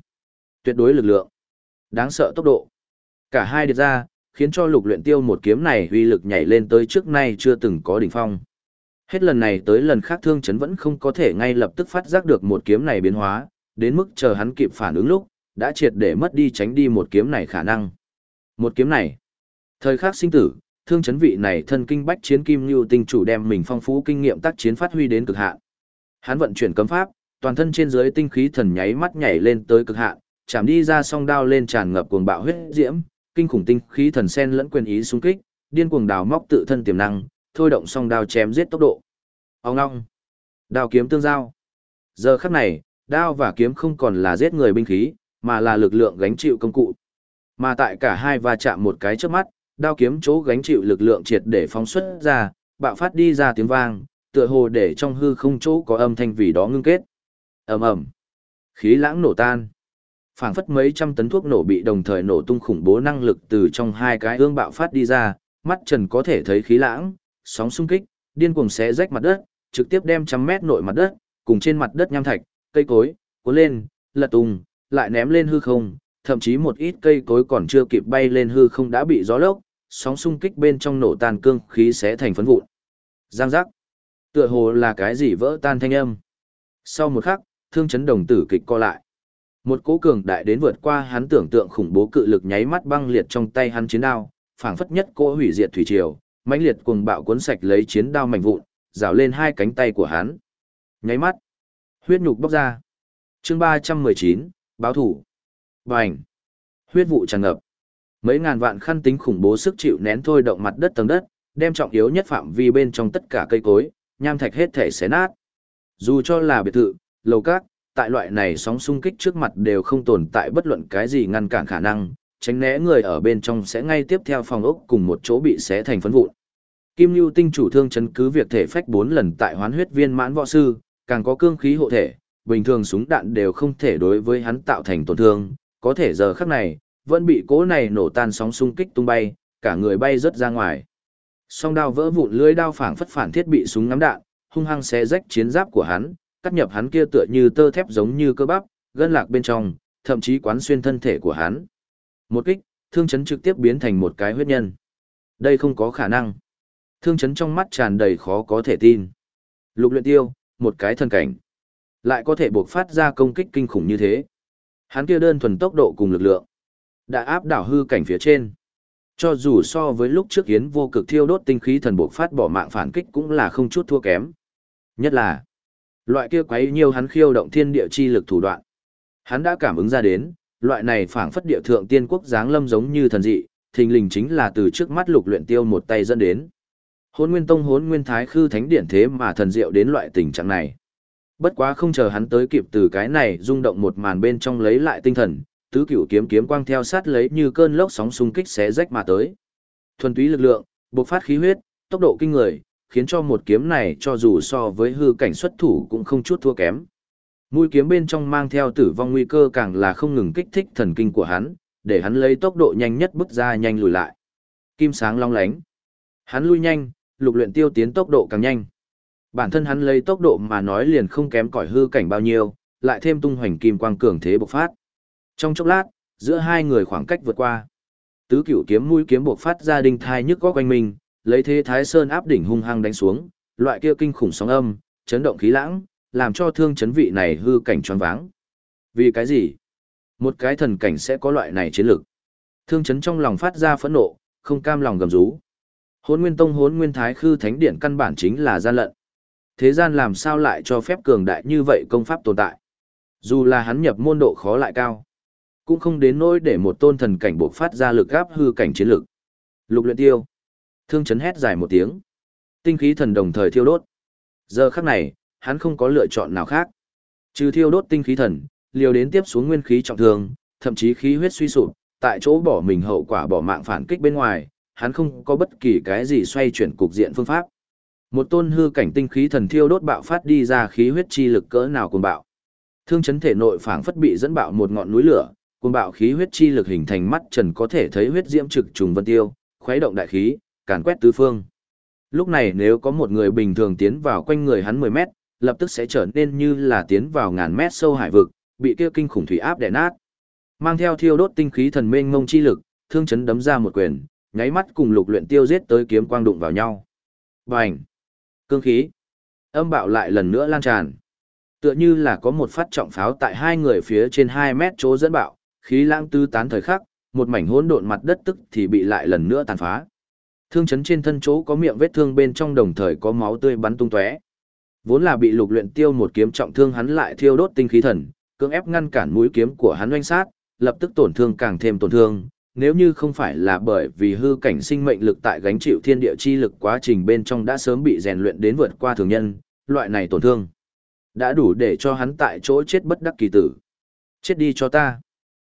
Tuyệt đối lực lượng. Đáng sợ tốc độ. Cả hai điệt ra, khiến cho lục luyện tiêu một kiếm này uy lực nhảy lên tới trước nay chưa từng có đỉnh phong. Hết lần này tới lần khác thương chấn vẫn không có thể ngay lập tức phát giác được một kiếm này biến hóa, đến mức chờ hắn kịp phản ứng lúc, đã triệt để mất đi tránh đi một kiếm này khả năng. Một kiếm này, thời khắc sinh tử, thương chấn vị này thân kinh bách chiến kim lưu tinh chủ đem mình phong phú kinh nghiệm tác chiến phát huy đến cực hạn. Hắn vận chuyển cấm pháp, toàn thân trên dưới tinh khí thần nháy mắt nhảy lên tới cực hạn, chạm đi ra song đao lên tràn ngập cuồng bạo huyết diễm, kinh khủng tinh khí thần sen lẫn quyền ý xung kích, điên cuồng đào móc tự thân tiềm năng, thôi động song đao chém giết tốc độ. Ông long, Đao kiếm tương giao. Giờ khắc này, đao và kiếm không còn là giết người binh khí, mà là lực lượng gánh chịu công cụ. Mà tại cả hai va chạm một cái trước mắt, đao kiếm chỗ gánh chịu lực lượng triệt để phóng xuất ra, bạo phát đi ra tiếng vang, tựa hồ để trong hư không chỗ có âm thanh vì đó ngưng kết. Ầm ầm. Khí lãng nổ tan phảng phất mấy trăm tấn thuốc nổ bị đồng thời nổ tung khủng bố năng lực từ trong hai cái ương bạo phát đi ra, mắt trần có thể thấy khí lãng, sóng xung kích, điên cuồng xé rách mặt đất, trực tiếp đem trăm mét nội mặt đất, cùng trên mặt đất nham thạch, cây cối, cuốn lên, lật tung, lại ném lên hư không, thậm chí một ít cây cối còn chưa kịp bay lên hư không đã bị gió lốc, sóng xung kích bên trong nổ tan cương khí xé thành phấn vụn. Giang giác. Tựa hồ là cái gì vỡ tan thanh âm. Sau một khắc, thương chấn đồng tử kịch co lại. Một cỗ cường đại đến vượt qua hắn tưởng tượng khủng bố cự lực nháy mắt băng liệt trong tay hắn chiến đao, phảng phất nhất cỗ hủy diệt thủy triều, mãnh liệt cuồng bạo cuốn sạch lấy chiến đao mạnh vụn, rào lên hai cánh tay của hắn. Nháy mắt, huyết nhục bốc ra. Chương ba trăm mười chín báo thủ. Bành. Huyết vụ tràn ngập. Mấy ngàn vạn khăn tính khủng bố sức chịu nén thôi động mặt đất tầng đất, đem trọng yếu nhất phạm vi bên trong tất cả cây cối, nham thạch hết thể xé nát. Dù cho là biệt thự, lầu cát, tại loại này sóng xung kích trước mặt đều không tồn tại bất luận cái gì ngăn cản khả năng, tránh né người ở bên trong sẽ ngay tiếp theo phòng ốc cùng một chỗ bị xé thành phấn vụn. Kim Nưu Tinh chủ thương chấn cứ việc thể phách 4 lần tại hoán huyết viên mãn võ sư, càng có cương khí hộ thể, bình thường súng đạn đều không thể đối với hắn tạo thành tổn thương, có thể giờ khắc này, vẫn bị cố này nổ tan sóng xung kích tung bay, cả người bay rất ra ngoài. Song đao vỡ vụn lưới đao phảng phất phản thiết bị súng ngắm đạn, hung hăng xé rách chiến giáp của hắn, cắt nhập hắn kia tựa như tơ thép giống như cơ bắp, gân lạc bên trong, thậm chí quán xuyên thân thể của hắn. Một kích, thương chấn trực tiếp biến thành một cái huyết nhân. Đây không có khả năng. Thương chấn trong mắt tràn đầy khó có thể tin. Lục luyện tiêu, một cái thân cảnh. Lại có thể buộc phát ra công kích kinh khủng như thế. Hắn kia đơn thuần tốc độ cùng lực lượng. Đã áp đảo hư cảnh phía trên. Cho dù so với lúc trước yến vô cực thiêu đốt tinh khí thần buộc phát bỏ mạng phản kích cũng là không chút thua kém. Nhất là, loại kia quấy nhiều hắn khiêu động thiên địa chi lực thủ đoạn. Hắn đã cảm ứng ra đến, loại này phảng phất địa thượng tiên quốc dáng lâm giống như thần dị, thình lình chính là từ trước mắt lục luyện tiêu một tay dẫn đến. Hôn nguyên tông hốn nguyên thái khư thánh điển thế mà thần diệu đến loại tình trạng này. Bất quá không chờ hắn tới kịp từ cái này rung động một màn bên trong lấy lại tinh thần, tứ cửu kiếm kiếm quang theo sát lấy như cơn lốc sóng xung kích xé rách mà tới. Thuần túy lực lượng, bộc phát khí huyết, tốc độ kinh người, khiến cho một kiếm này cho dù so với hư cảnh xuất thủ cũng không chút thua kém. Mũi kiếm bên trong mang theo tử vong nguy cơ càng là không ngừng kích thích thần kinh của hắn, để hắn lấy tốc độ nhanh nhất bước ra nhanh lùi lại. Kim sáng long lánh. Hắn lui nhanh, lục luyện tiêu tiến tốc độ càng nhanh. Bản thân hắn lấy tốc độ mà nói liền không kém cỏi hư cảnh bao nhiêu, lại thêm tung hoành kim quang cường thế bộc phát. Trong chốc lát, giữa hai người khoảng cách vượt qua. Tứ cửu kiếm mũi kiếm bộc phát ra đinh thai nhức góc quanh mình, lấy thế thái sơn áp đỉnh hung hăng đánh xuống, loại kia kinh khủng sóng âm, chấn động khí lãng, làm cho thương chấn vị này hư cảnh choáng váng. Vì cái gì? Một cái thần cảnh sẽ có loại này chiến lược. Thương chấn trong lòng phát ra phẫn nộ, không cam lòng gầm rú. hốn Nguyên Tông hốn Nguyên Thái Khư Thánh Điện căn bản chính là gian lận. Thế gian làm sao lại cho phép cường đại như vậy công pháp tồn tại? Dù là hắn nhập môn độ khó lại cao, cũng không đến nỗi để một tôn thần cảnh buộc phát ra lực gáp hư cảnh chiến lực. Lục luyện tiêu. Thương chấn hét dài một tiếng. Tinh khí thần đồng thời thiêu đốt. Giờ khắc này, hắn không có lựa chọn nào khác. Trừ thiêu đốt tinh khí thần, liều đến tiếp xuống nguyên khí trọng thương, thậm chí khí huyết suy sụp, tại chỗ bỏ mình hậu quả bỏ mạng phản kích bên ngoài, hắn không có bất kỳ cái gì xoay chuyển cục diện phương pháp. Một tôn hư cảnh tinh khí thần thiêu đốt bạo phát đi ra khí huyết chi lực cỡ nào cuồng bạo. Thương chấn thể nội phảng phất bị dẫn bạo một ngọn núi lửa, cuồng bạo khí huyết chi lực hình thành mắt trần có thể thấy huyết diễm trực trùng vân tiêu, khuấy động đại khí, càn quét tứ phương. Lúc này nếu có một người bình thường tiến vào quanh người hắn 10 mét, lập tức sẽ trở nên như là tiến vào ngàn mét sâu hải vực, bị kia kinh khủng thủy áp đè nát. Mang theo thiêu đốt tinh khí thần mênh mông chi lực, thương chấn đấm ra một quyền, nháy mắt cùng lục luyện tiêu giết tới kiếm quang đụng vào nhau. Bành! Cương khí! Âm bạo lại lần nữa lan tràn. Tựa như là có một phát trọng pháo tại hai người phía trên 2 mét chỗ dẫn bạo, khí lãng tứ tán thời khắc, một mảnh hỗn độn mặt đất tức thì bị lại lần nữa tàn phá. Thương chấn trên thân chỗ có miệng vết thương bên trong đồng thời có máu tươi bắn tung tóe. Vốn là bị lục luyện tiêu một kiếm trọng thương hắn lại thiêu đốt tinh khí thần, cưỡng ép ngăn cản mũi kiếm của hắn oanh sát, lập tức tổn thương càng thêm tổn thương. Nếu như không phải là bởi vì hư cảnh sinh mệnh lực tại gánh chịu thiên địa chi lực quá trình bên trong đã sớm bị rèn luyện đến vượt qua thường nhân, loại này tổn thương đã đủ để cho hắn tại chỗ chết bất đắc kỳ tử. Chết đi cho ta.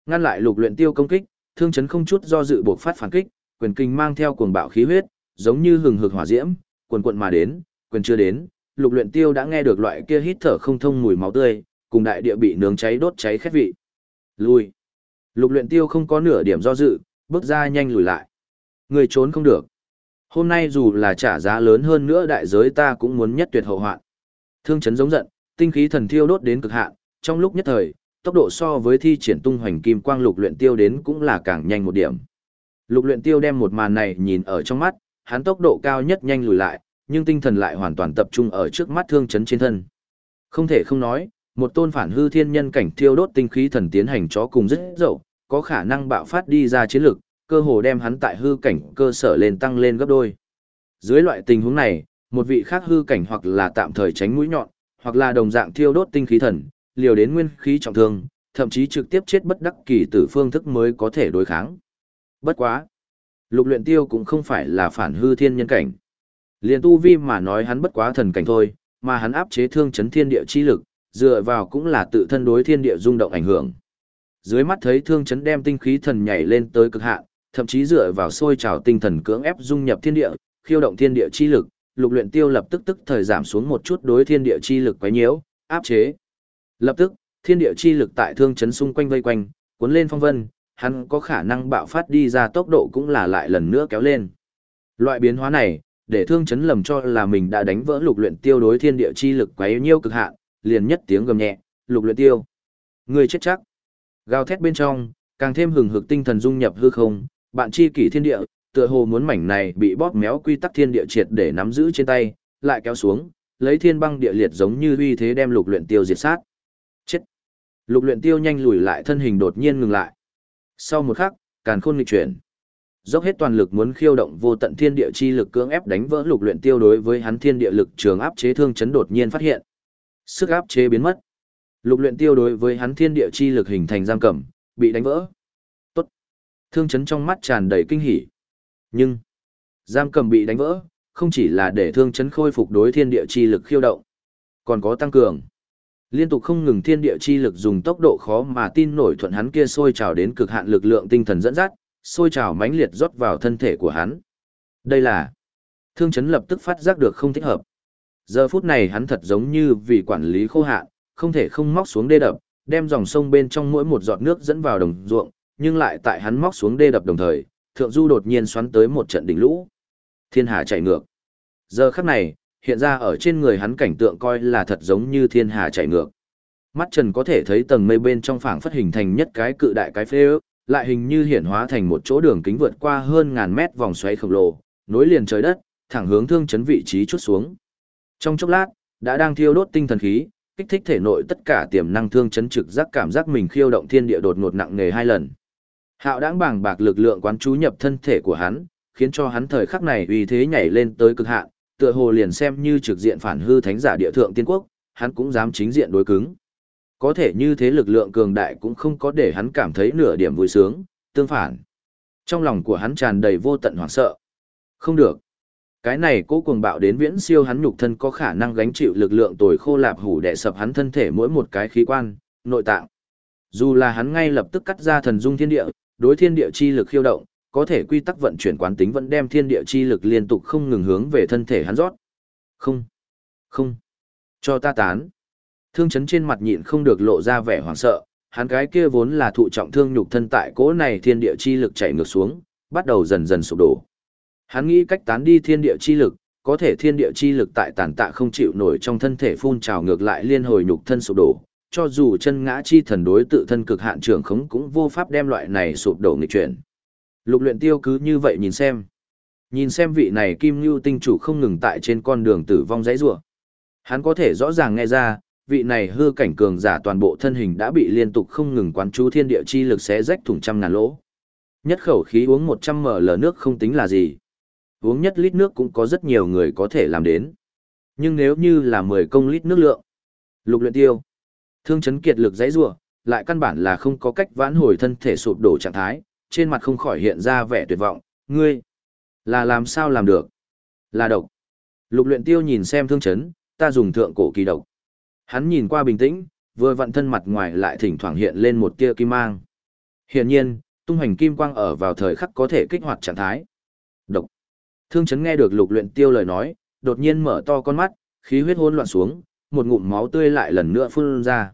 Ngăn lại lục luyện tiêu công kích, thương chấn không chút do dự buộc phát phản kích, quyền kinh mang theo cuồng bạo khí huyết, giống như hừng hực hỏa diễm, quần quần mà đến, quyền chưa đến, lục luyện tiêu đã nghe được loại kia hít thở không thông mùi máu tươi, cùng đại địa bị nướng cháy đốt cháy khét vị. Lùi. Lục luyện tiêu không có nửa điểm do dự, bước ra nhanh lùi lại. Người trốn không được. Hôm nay dù là trả giá lớn hơn nữa đại giới ta cũng muốn nhất tuyệt hậu hoạn. Thương chấn giống giận, tinh khí thần thiêu đốt đến cực hạn, trong lúc nhất thời, tốc độ so với thi triển tung hoành kim quang lục luyện tiêu đến cũng là càng nhanh một điểm. Lục luyện tiêu đem một màn này nhìn ở trong mắt, hắn tốc độ cao nhất nhanh lùi lại, nhưng tinh thần lại hoàn toàn tập trung ở trước mắt thương chấn trên thân. Không thể không nói, một tôn phản hư thiên nhân cảnh thiêu đốt tinh khí thần tiến hành chó cùng rất dậu, có khả năng bạo phát đi ra chiến lực, cơ hồ đem hắn tại hư cảnh cơ sở lên tăng lên gấp đôi. Dưới loại tình huống này, một vị khác hư cảnh hoặc là tạm thời tránh mũi nhọn, hoặc là đồng dạng thiêu đốt tinh khí thần, liều đến nguyên khí trọng thương, thậm chí trực tiếp chết bất đắc kỳ tử phương thức mới có thể đối kháng. Bất quá. Lục luyện tiêu cũng không phải là phản hư thiên nhân cảnh. Liên tu vi mà nói hắn bất quá thần cảnh thôi, mà hắn áp chế thương chấn thiên địa chi lực, dựa vào cũng là tự thân đối thiên địa rung động ảnh hưởng. Dưới mắt thấy thương chấn đem tinh khí thần nhảy lên tới cực hạn, thậm chí dựa vào sôi trào tinh thần cưỡng ép dung nhập thiên địa, khiêu động thiên địa chi lực, lục luyện tiêu lập tức tức thời giảm xuống một chút đối thiên địa chi lực quấy nhiễu, áp chế. Lập tức, thiên địa chi lực tại thương chấn xung quanh vây quanh, cuốn lên phong vân, hắn có khả năng bạo phát đi ra tốc độ cũng là lại lần nữa kéo lên. Loại biến hóa này, để thương chấn lầm cho là mình đã đánh vỡ lục luyện tiêu đối thiên địa chi lực quá nhiêu cực hạn, liền nhất tiếng gầm nhẹ, lục luyện tiêu. Người chết chắc. Gào thét bên trong, càng thêm hừng hực tinh thần dung nhập hư không, bạn chi kỷ thiên địa, tựa hồ muốn mảnh này bị bóp méo quy tắc thiên địa triệt để nắm giữ trên tay, lại kéo xuống, lấy thiên băng địa liệt giống như uy thế đem lục luyện tiêu diệt sát. Chết. Lục luyện tiêu nhanh lùi lại thân hình đột nhiên ngừng lại. Sau một khắc, càn khôn nghịch chuyển. Dốc hết toàn lực muốn khiêu động vô tận thiên địa chi lực cưỡng ép đánh vỡ lục luyện tiêu đối với hắn thiên địa lực trường áp chế thương chấn đột nhiên phát hiện. Sức áp chế biến mất. Lục luyện tiêu đối với hắn thiên địa chi lực hình thành giam cầm, bị đánh vỡ. Tốt. Thương chấn trong mắt tràn đầy kinh hỉ. Nhưng, giam cầm bị đánh vỡ, không chỉ là để thương chấn khôi phục đối thiên địa chi lực khiêu động, còn có tăng cường. Liên tục không ngừng thiên địa chi lực dùng tốc độ khó mà tin nổi thuận hắn kia sôi trào đến cực hạn lực lượng tinh thần dẫn dắt, sôi trào mãnh liệt rót vào thân thể của hắn. Đây là Thương chấn lập tức phát giác được không thích hợp. Giờ phút này hắn thật giống như vì quản lý khô hạn, không thể không móc xuống đê đập, đem dòng sông bên trong mỗi một giọt nước dẫn vào đồng ruộng, nhưng lại tại hắn móc xuống đê đập đồng thời, thượng du đột nhiên xoắn tới một trận đỉnh lũ. Thiên hà chạy ngược. Giờ khắc này, hiện ra ở trên người hắn cảnh tượng coi là thật giống như thiên hà chảy ngược. Mắt Trần có thể thấy tầng mây bên trong phảng phất hình thành nhất cái cự đại cái phế ước, lại hình như hiển hóa thành một chỗ đường kính vượt qua hơn ngàn mét vòng xoáy khổng lồ, nối liền trời đất, thẳng hướng thương chấn vị trí chút xuống. Trong chốc lát, đã đang thiêu đốt tinh thần khí, kích thích thể nội tất cả tiềm năng thương chấn trực giác cảm giác mình khiêu động thiên địa đột ngột nặng nề hai lần. Hạo đãng bàng bạc lực lượng quán chú nhập thân thể của hắn, khiến cho hắn thời khắc này uy thế nhảy lên tới cực hạn, tựa hồ liền xem như trực diện phản hư thánh giả địa thượng tiên quốc, hắn cũng dám chính diện đối cứng. Có thể như thế lực lượng cường đại cũng không có để hắn cảm thấy nửa điểm vui sướng, tương phản. Trong lòng của hắn tràn đầy vô tận hoảng sợ. Không được. Cái này cố cuồng bạo đến viễn siêu hắn nhục thân có khả năng gánh chịu lực lượng tồi khô lạp hủ đè sập hắn thân thể mỗi một cái khí quan, nội tạng. Dù là hắn ngay lập tức cắt ra thần dung thiên địa, đối thiên địa chi lực khiêu động, có thể quy tắc vận chuyển quán tính vẫn đem thiên địa chi lực liên tục không ngừng hướng về thân thể hắn rót. Không, không, cho ta tán. Thương chấn trên mặt nhịn không được lộ ra vẻ hoảng sợ, hắn cái kia vốn là thụ trọng thương nhục thân tại cỗ này thiên địa chi lực chạy ngược xuống, bắt đầu dần dần sụp đổ. Hắn nghĩ cách tán đi thiên địa chi lực, có thể thiên địa chi lực tại tàn tạ không chịu nổi trong thân thể phun trào ngược lại liên hồi nhục thân sụp đổ, cho dù chân ngã chi thần đối tự thân cực hạn trưởng khống cũng vô pháp đem loại này sụp đổ nghịch chuyển. Lục luyện tiêu cứ như vậy nhìn xem. Nhìn xem vị này kim như tinh chủ không ngừng tại trên con đường tử vong dãy rủa. Hắn có thể rõ ràng nghe ra, vị này hư cảnh cường giả toàn bộ thân hình đã bị liên tục không ngừng quán chú thiên địa chi lực xé rách thủng trăm ngàn lỗ. Nhất khẩu khí uống 100 ml nước không tính là gì. Uống nhất lít nước cũng có rất nhiều người có thể làm đến. Nhưng nếu như là 10 công lít nước lượng. Lục luyện tiêu. Thương chấn kiệt lực dãy rủa, lại căn bản là không có cách vãn hồi thân thể sụp đổ trạng thái, trên mặt không khỏi hiện ra vẻ tuyệt vọng, ngươi, là làm sao làm được? Là độc. Lục luyện tiêu nhìn xem thương chấn, ta dùng thượng cổ kỳ độc. Hắn nhìn qua bình tĩnh, vừa vặn thân mặt ngoài lại thỉnh thoảng hiện lên một tia kim mang. Hiển nhiên, tung hành kim quang ở vào thời khắc có thể kích hoạt trạng thái. Độc. Thương chấn nghe được lục luyện tiêu lời nói, đột nhiên mở to con mắt, khí huyết hỗn loạn xuống, một ngụm máu tươi lại lần nữa phun ra.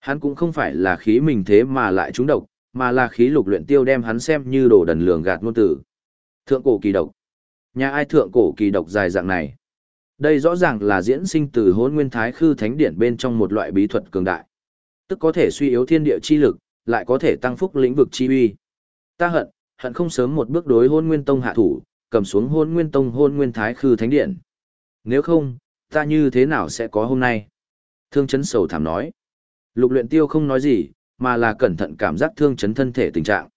Hắn cũng không phải là khí mình thế mà lại trúng độc, mà là khí lục luyện tiêu đem hắn xem như đồ đần lường gạt ngôn tử. Thượng cổ kỳ độc. Nhà ai thượng cổ kỳ độc dài dạng này? Đây rõ ràng là diễn sinh từ hỗn nguyên thái khư thánh điển bên trong một loại bí thuật cường đại. Tức có thể suy yếu thiên địa chi lực, lại có thể tăng phúc lĩnh vực chi uy. Ta hận, hận không sớm một bước đối hôn nguyên tông hạ thủ, cầm xuống hôn nguyên tông hôn nguyên thái khư thánh điện. Nếu không, ta như thế nào sẽ có hôm nay? Thương chấn sầu thảm nói. Lục luyện tiêu không nói gì, mà là cẩn thận cảm giác thương chấn thân thể tình trạng.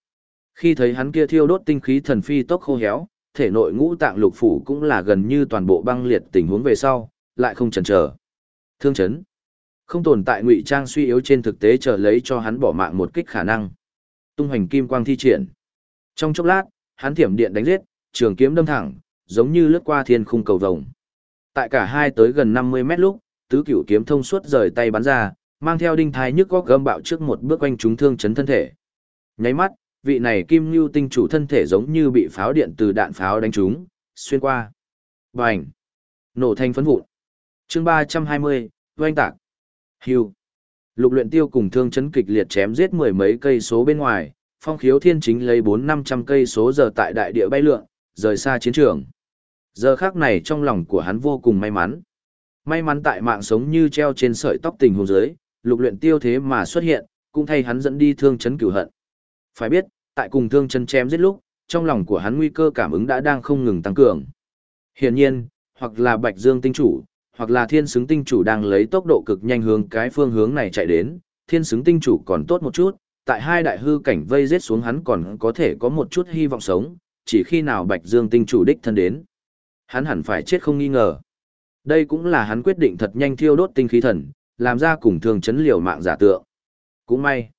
Khi thấy hắn kia thiêu đốt tinh khí thần phi tốc khô héo, thể nội ngũ tạng lục phủ cũng là gần như toàn bộ băng liệt tình huống về sau, lại không chần chờ. Thương chấn. Không tồn tại ngụy trang suy yếu trên thực tế chờ lấy cho hắn bỏ mạng một kích khả năng. Tung hành kim quang thi triển. Trong chốc lát, hắn thiểm điện đánh giết, trường kiếm đâm thẳng, giống như lướt qua thiên khung cầu vồng. Tại cả hai tới gần 50 mét lúc, tứ cửu kiếm thông suốt rời tay bắn ra, mang theo đinh thai nhức góc gâm bạo trước một bước quanh chúng thương chấn thân thể. Nháy mắt, vị này kim lưu tinh chủ thân thể giống như bị pháo điện từ đạn pháo đánh trúng, xuyên qua. Bành! Nổ thành phấn vụn. chương 320, oanh tạc. Hưu. Lục luyện tiêu cùng thương chấn kịch liệt chém giết mười mấy cây số bên ngoài, phong khiếu thiên chính lấy bốn năm trăm cây số giờ tại đại địa bay lượn, rời xa chiến trường. Giờ khắc này trong lòng của hắn vô cùng may mắn. May mắn tại mạng sống như treo trên sợi tóc tình hồn dưới, lục luyện tiêu thế mà xuất hiện, cũng thay hắn dẫn đi thương chấn cửu hận. Phải biết, tại cùng thương chấn chém giết lúc, trong lòng của hắn nguy cơ cảm ứng đã đang không ngừng tăng cường. Hiển nhiên, hoặc là Bạch Dương tinh chủ, hoặc là thiên xứng tinh chủ đang lấy tốc độ cực nhanh hướng cái phương hướng này chạy đến, thiên xứng tinh chủ còn tốt một chút, tại hai đại hư cảnh vây giết xuống hắn còn có thể có một chút hy vọng sống, chỉ khi nào Bạch Dương tinh chủ đích thân đến. Hắn hẳn phải chết không nghi ngờ. Đây cũng là hắn quyết định thật nhanh thiêu đốt tinh khí thần, làm ra cùng thường chấn liều mạng giả tượng. Cũng may,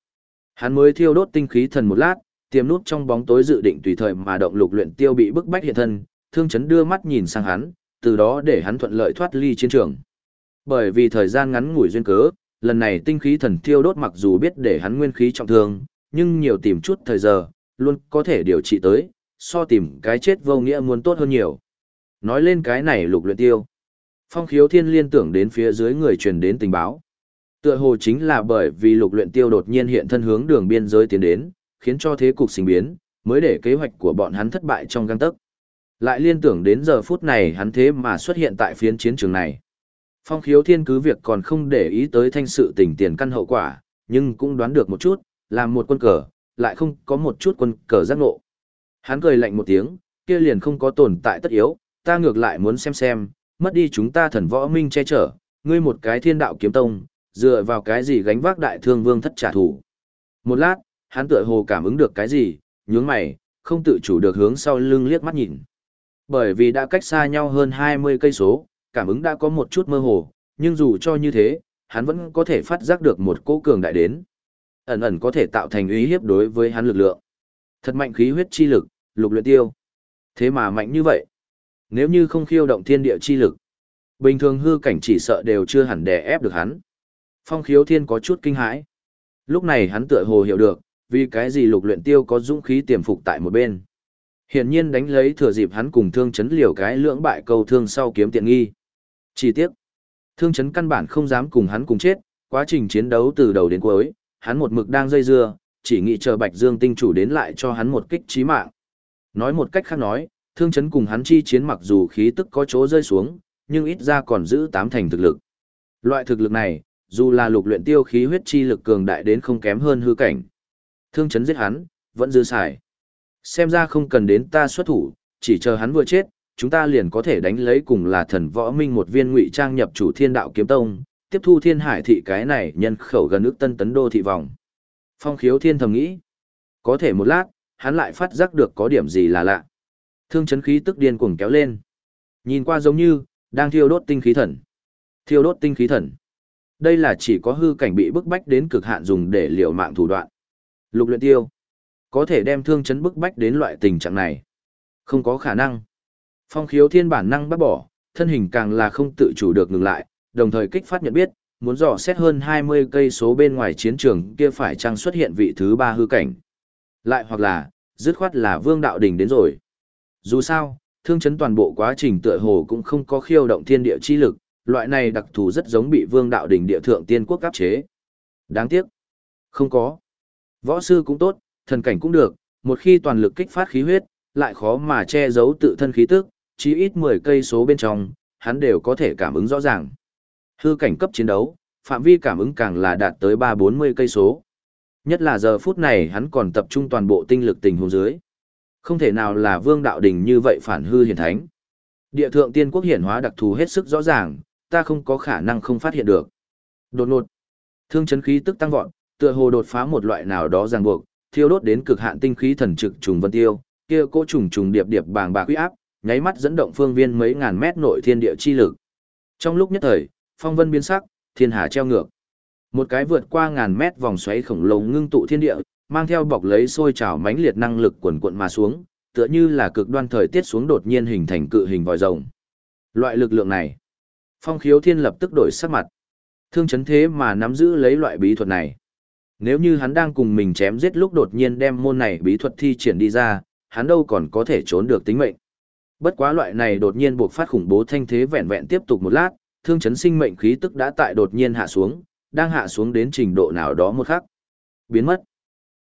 hắn mới thiêu đốt tinh khí thần một lát, tiềm nút trong bóng tối dự định tùy thời mà động lục luyện tiêu bị bức bách hiện thân, thương chấn đưa mắt nhìn sang hắn, từ đó để hắn thuận lợi thoát ly chiến trường. Bởi vì thời gian ngắn ngủi duyên cớ, lần này tinh khí thần thiêu đốt mặc dù biết để hắn nguyên khí trọng thương, nhưng nhiều tìm chút thời giờ, luôn có thể điều trị tới, so tìm cái chết vô nghĩa muốn tốt hơn nhiều. Nói lên cái này lục luyện tiêu. Phong khiếu thiên liên tưởng đến phía dưới người truyền đến tình báo. Tựa hồ chính là bởi vì lục luyện tiêu đột nhiên hiện thân hướng đường biên giới tiến đến, khiến cho thế cục sinh biến, mới để kế hoạch của bọn hắn thất bại trong găng tấc. Lại liên tưởng đến giờ phút này hắn thế mà xuất hiện tại phiến chiến trường này. Phong khiếu thiên cứ việc còn không để ý tới thanh sự tình tiền căn hậu quả, nhưng cũng đoán được một chút, làm một quân cờ, lại không có một chút quân cờ giác ngộ. Hắn cười lạnh một tiếng, kia liền không có tồn tại tất yếu, ta ngược lại muốn xem xem, mất đi chúng ta thần võ minh che chở, ngươi một cái thiên đạo kiếm tông, dựa vào cái gì gánh vác đại thương vương thất trả thù. Một lát, hắn tựa hồ cảm ứng được cái gì, nhướng mày, không tự chủ được hướng sau lưng liếc mắt nhìn. Bởi vì đã cách xa nhau hơn 20 cây số, cảm ứng đã có một chút mơ hồ, nhưng dù cho như thế, hắn vẫn có thể phát giác được một cỗ cường đại đến. Ẩn ẩn có thể tạo thành uy hiếp đối với hắn lực lượng. Thật mạnh khí huyết chi lực, lục luyện tiêu. Thế mà mạnh như vậy. Nếu như không khiêu động thiên địa chi lực, bình thường hư cảnh chỉ sợ đều chưa hẳn đè ép được hắn. Phong khiếu thiên có chút kinh hãi. Lúc này hắn tựa hồ hiểu được, vì cái gì lục luyện tiêu có dũng khí tiềm phục tại một bên. Hiển nhiên đánh lấy thừa dịp hắn cùng thương chấn liều cái lưỡng bại câu thương sau kiếm tiện nghi. Chi tiết. Thương chấn căn bản không dám cùng hắn cùng chết, quá trình chiến đấu từ đầu đến cuối, hắn một mực đang dây dưa, chỉ nghĩ chờ Bạch Dương tinh chủ đến lại cho hắn một kích chí mạng. Nói một cách khác nói, thương chấn cùng hắn chi chiến mặc dù khí tức có chỗ rơi xuống, nhưng ít ra còn giữ tám thành thực lực. Loại thực lực này, dù là lục luyện tiêu khí huyết chi lực cường đại đến không kém hơn hư cảnh. Thương chấn giết hắn, vẫn dư xài xem ra không cần đến ta xuất thủ, chỉ chờ hắn vừa chết, chúng ta liền có thể đánh lấy cùng là thần võ minh một viên ngụy trang nhập chủ thiên đạo kiếm tông, tiếp thu thiên hải thị cái này nhân khẩu gần ước tân tấn đô thị vòng. Phong khiếu thiên thầm nghĩ, có thể một lát, hắn lại phát giác được có điểm gì là lạ. Thương chấn khí tức điên cuồng kéo lên. Nhìn qua giống như, đang thiêu đốt tinh khí thần. Thiêu đốt tinh khí thần. Đây là chỉ có hư cảnh bị bức bách đến cực hạn dùng để liều mạng thủ đoạn. Lục luyện tiêu. Có thể đem thương chấn bức bách đến loại tình trạng này. Không có khả năng. Phong khiếu thiên bản năng bắt bỏ, thân hình càng là không tự chủ được ngừng lại, đồng thời kích phát nhận biết, muốn dò xét hơn 20 cây số bên ngoài chiến trường kia phải chăng xuất hiện vị thứ ba hư cảnh. Lại hoặc là, dứt khoát là vương đạo đỉnh đến rồi. Dù sao, thương chấn toàn bộ quá trình tựa hồ cũng không có khiêu động thiên địa chi lực, loại này đặc thù rất giống bị vương đạo đỉnh địa thượng tiên quốc áp chế. Đáng tiếc. Không có. Võ sư cũng tốt, thần cảnh cũng được, một khi toàn lực kích phát khí huyết, lại khó mà che giấu tự thân khí tức, chí ít 10 cây số bên trong, hắn đều có thể cảm ứng rõ ràng. Hư cảnh cấp chiến đấu, phạm vi cảm ứng càng là đạt tới 3-40 cây số. Nhất là giờ phút này hắn còn tập trung toàn bộ tinh lực tình huống dưới. Không thể nào là vương đạo đình như vậy phản hư hiển thánh. Địa thượng tiên quốc hiển hóa đặc thù hết sức rõ ràng, ta không có khả năng không phát hiện được. Đột ngột, thương chấn khí tức tăng vọt, tựa hồ đột phá một loại nào đó ràng buộc, thiêu đốt đến cực hạn tinh khí thần trực trùng vân tiêu, kia cỗ trùng trùng điệp điệp bàng bạc uy áp, nháy mắt dẫn động phương viên mấy ngàn mét nội thiên địa chi lực. Trong lúc nhất thời, phong vân biến sắc, thiên hà treo ngược. Một cái vượt qua ngàn mét vòng xoáy khổng lồ ngưng tụ thiên địa, mang theo bọc lấy sôi trào mãnh liệt năng lực quần quận mà xuống, tựa như là cực đoan thời tiết xuống đột nhiên hình thành cự hình vòi rồng. Loại lực lượng này, Phong Khiếu Thiên lập tức đổi sắc mặt. Thương chấn thế mà nắm giữ lấy loại bí thuật này. Nếu như hắn đang cùng mình chém giết lúc đột nhiên đem môn này bí thuật thi triển đi ra, hắn đâu còn có thể trốn được tính mệnh. Bất quá loại này đột nhiên buộc phát khủng bố thanh thế vẹn vẹn tiếp tục một lát, thương chấn sinh mệnh khí tức đã tại đột nhiên hạ xuống, đang hạ xuống đến trình độ nào đó một khắc. Biến mất.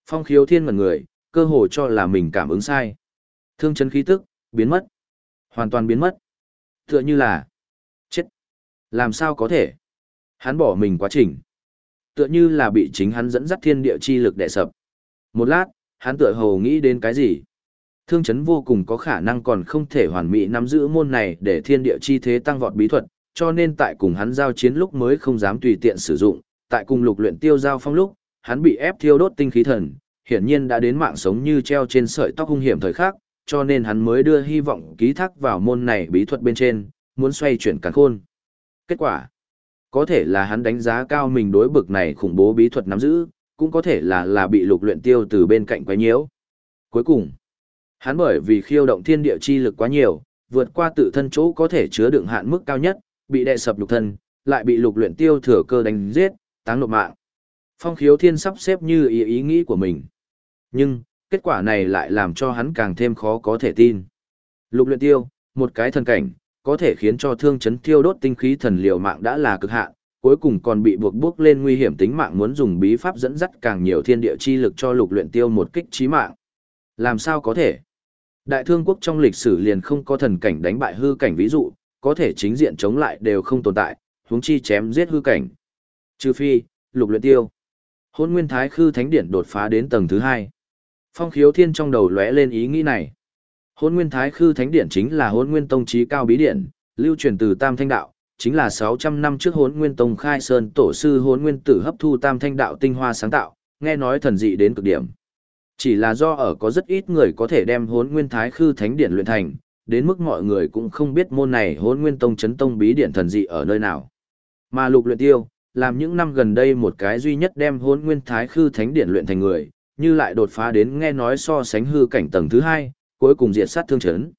Phong khiếu thiên ngần người, cơ hồ cho là mình cảm ứng sai. Thương chấn khí tức, biến mất. Hoàn toàn biến mất. Tựa như là... Chết. Làm sao có thể? Hắn bỏ mình quá trình. Tựa như là bị chính hắn dẫn dắt thiên địa chi lực đè sập. Một lát, hắn tựa hồ nghĩ đến cái gì? Thương chấn vô cùng có khả năng còn không thể hoàn mỹ nắm giữ môn này để thiên địa chi thế tăng vọt bí thuật, cho nên tại cùng hắn giao chiến lúc mới không dám tùy tiện sử dụng, tại cùng lục luyện tiêu giao phong lúc, hắn bị ép thiêu đốt tinh khí thần, hiển nhiên đã đến mạng sống như treo trên sợi tóc hung hiểm thời khắc, cho nên hắn mới đưa hy vọng ký thác vào môn này bí thuật bên trên, muốn xoay chuyển càn khôn. Kết quả, có thể là hắn đánh giá cao mình đối bực này khủng bố bí thuật nắm giữ, cũng có thể là là bị lục luyện tiêu từ bên cạnh quấy nhiễu. Cuối cùng, hắn bởi vì khiêu động thiên địa chi lực quá nhiều, vượt qua tự thân chỗ có thể chứa đựng hạn mức cao nhất, bị đè sập lục thân, lại bị lục luyện tiêu thừa cơ đánh giết, táng lục mạng. Phong khiếu thiên sắp xếp như ý ý nghĩ của mình. Nhưng, kết quả này lại làm cho hắn càng thêm khó có thể tin. Lục luyện tiêu, một cái thần cảnh, có thể khiến cho thương chấn thiêu đốt tinh khí thần liều mạng đã là cực hạn, cuối cùng còn bị buộc bước lên nguy hiểm tính mạng muốn dùng bí pháp dẫn dắt càng nhiều thiên địa chi lực cho lục luyện tiêu một kích chí mạng. Làm sao có thể? Đại thương quốc trong lịch sử liền không có thần cảnh đánh bại hư cảnh ví dụ, có thể chính diện chống lại đều không tồn tại, huống chi chém giết hư cảnh. Trừ phi, lục luyện tiêu. Hôn nguyên thái khư thánh Điện đột phá đến tầng thứ hai. Phong khiếu thiên trong đầu lóe lên ý nghĩ này. Hôn nguyên thái khư thánh Điện chính là hôn nguyên tông trí cao bí Điện lưu truyền từ tam thanh đạo, chính là 600 năm trước hôn nguyên tông khai sơn tổ sư hôn nguyên tử hấp thu tam thanh đạo tinh hoa sáng tạo, nghe nói thần dị đến cực điểm. Chỉ là do ở có rất ít người có thể đem hốn nguyên thái khư thánh điển luyện thành, đến mức mọi người cũng không biết môn này hốn nguyên tông chấn tông bí điển thần dị ở nơi nào. Mà lục luyện tiêu, làm những năm gần đây một cái duy nhất đem hôn nguyên thái khư thánh điển luyện thành người, như lại đột phá đến nghe nói so sánh hư cảnh tầng thứ hai, cuối cùng diệt sát thương chấn.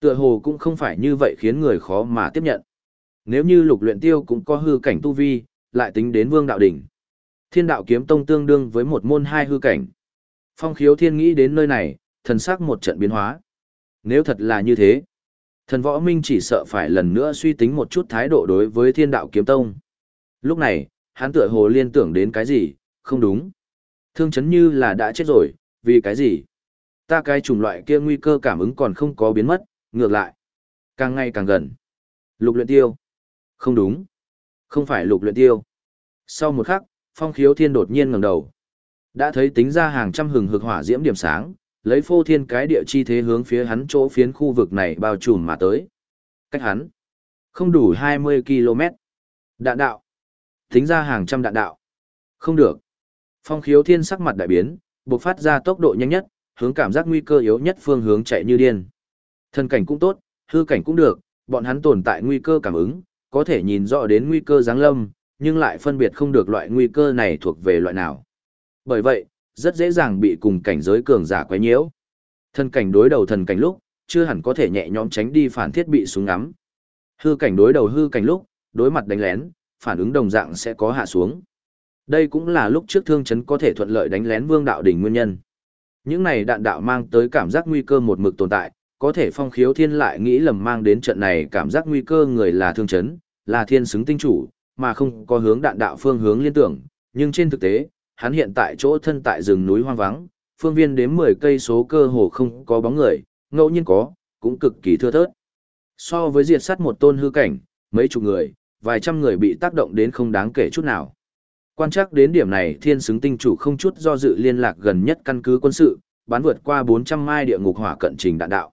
Tựa hồ cũng không phải như vậy khiến người khó mà tiếp nhận. Nếu như lục luyện tiêu cũng có hư cảnh tu vi, lại tính đến vương đạo đỉnh. Thiên đạo kiếm tông tương đương với một môn hai hư cảnh. Phong khiếu thiên nghĩ đến nơi này, thần sắc một trận biến hóa. Nếu thật là như thế, thần võ minh chỉ sợ phải lần nữa suy tính một chút thái độ đối với thiên đạo kiếm tông. Lúc này, hắn tựa hồ liên tưởng đến cái gì, không đúng. Thương chấn như là đã chết rồi, vì cái gì? Ta cái chủng loại kia nguy cơ cảm ứng còn không có biến mất, ngược lại. Càng ngày càng gần. Lục luyện tiêu. Không đúng. Không phải lục luyện tiêu. Sau một khắc, phong khiếu thiên đột nhiên ngẩng đầu. Đã thấy tính ra hàng trăm hừng hực hỏa diễm điểm sáng, lấy phô thiên cái địa chi thế hướng phía hắn chỗ phiến khu vực này bao trùm mà tới. Cách hắn, không đủ 20 km. Đạn đạo. Tính ra hàng trăm đạn đạo. Không được. Phong khiếu thiên sắc mặt đại biến, buộc phát ra tốc độ nhanh nhất, hướng cảm giác nguy cơ yếu nhất phương hướng chạy như điên. Thân cảnh cũng tốt, hư cảnh cũng được, bọn hắn tồn tại nguy cơ cảm ứng, có thể nhìn rõ đến nguy cơ giáng lâm, nhưng lại phân biệt không được loại nguy cơ này thuộc về loại nào. Bởi vậy, rất dễ dàng bị cùng cảnh giới cường giả quấy nhiễu. thân cảnh đối đầu thần cảnh lúc, chưa hẳn có thể nhẹ nhõm tránh đi phản thiết bị súng ngắm. Hư cảnh đối đầu hư cảnh lúc, đối mặt đánh lén, phản ứng đồng dạng sẽ có hạ xuống. Đây cũng là lúc trước thương chấn có thể thuận lợi đánh lén vương đạo đỉnh nguyên nhân. Những này đạn đạo mang tới cảm giác nguy cơ một mực tồn tại, có thể phong khiếu thiên lại nghĩ lầm mang đến trận này cảm giác nguy cơ người là thương chấn, là thiên xứng tinh chủ, mà không có hướng đạn đạo phương hướng liên tưởng, nhưng trên thực tế, hắn hiện tại chỗ thân tại rừng núi hoang vắng, phương viên đến 10 cây số cơ hồ không có bóng người, ngẫu nhiên có, cũng cực kỳ thưa thớt. So với diệt sát một tôn hư cảnh, mấy chục người, vài trăm người bị tác động đến không đáng kể chút nào. Quan chắc đến điểm này thiên xứng tinh chủ không chút do dự liên lạc gần nhất căn cứ quân sự, bắn vượt qua 400 mai địa ngục hỏa cận trình đạn đạo.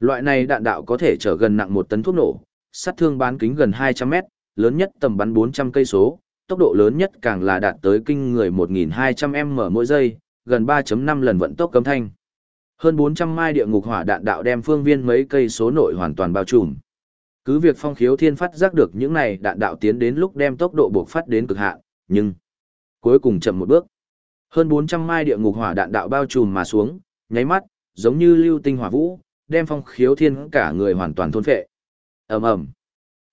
Loại này đạn đạo có thể chở gần nặng một tấn thuốc nổ, sát thương bán kính gần 200 mét, lớn nhất tầm bắn 400 cây số, tốc độ lớn nhất càng là đạt tới kinh người 1.200 m mỗi giây, gần 3.5 lần vận tốc cấm thanh. Hơn 400 mai địa ngục hỏa đạn đạo đem phương viên mấy cây số nội hoàn toàn bao trùm. Cứ việc phong khiếu thiên phát giác được những này đạn đạo tiến đến lúc đem tốc độ buộc phát đến cực hạn, nhưng cuối cùng chậm một bước. Hơn 400 mai địa ngục hỏa đạn đạo bao trùm mà xuống, nháy mắt, giống như lưu tinh hỏa vũ, đem phong khiếu thiên cả người hoàn toàn thôn phệ. ầm ầm,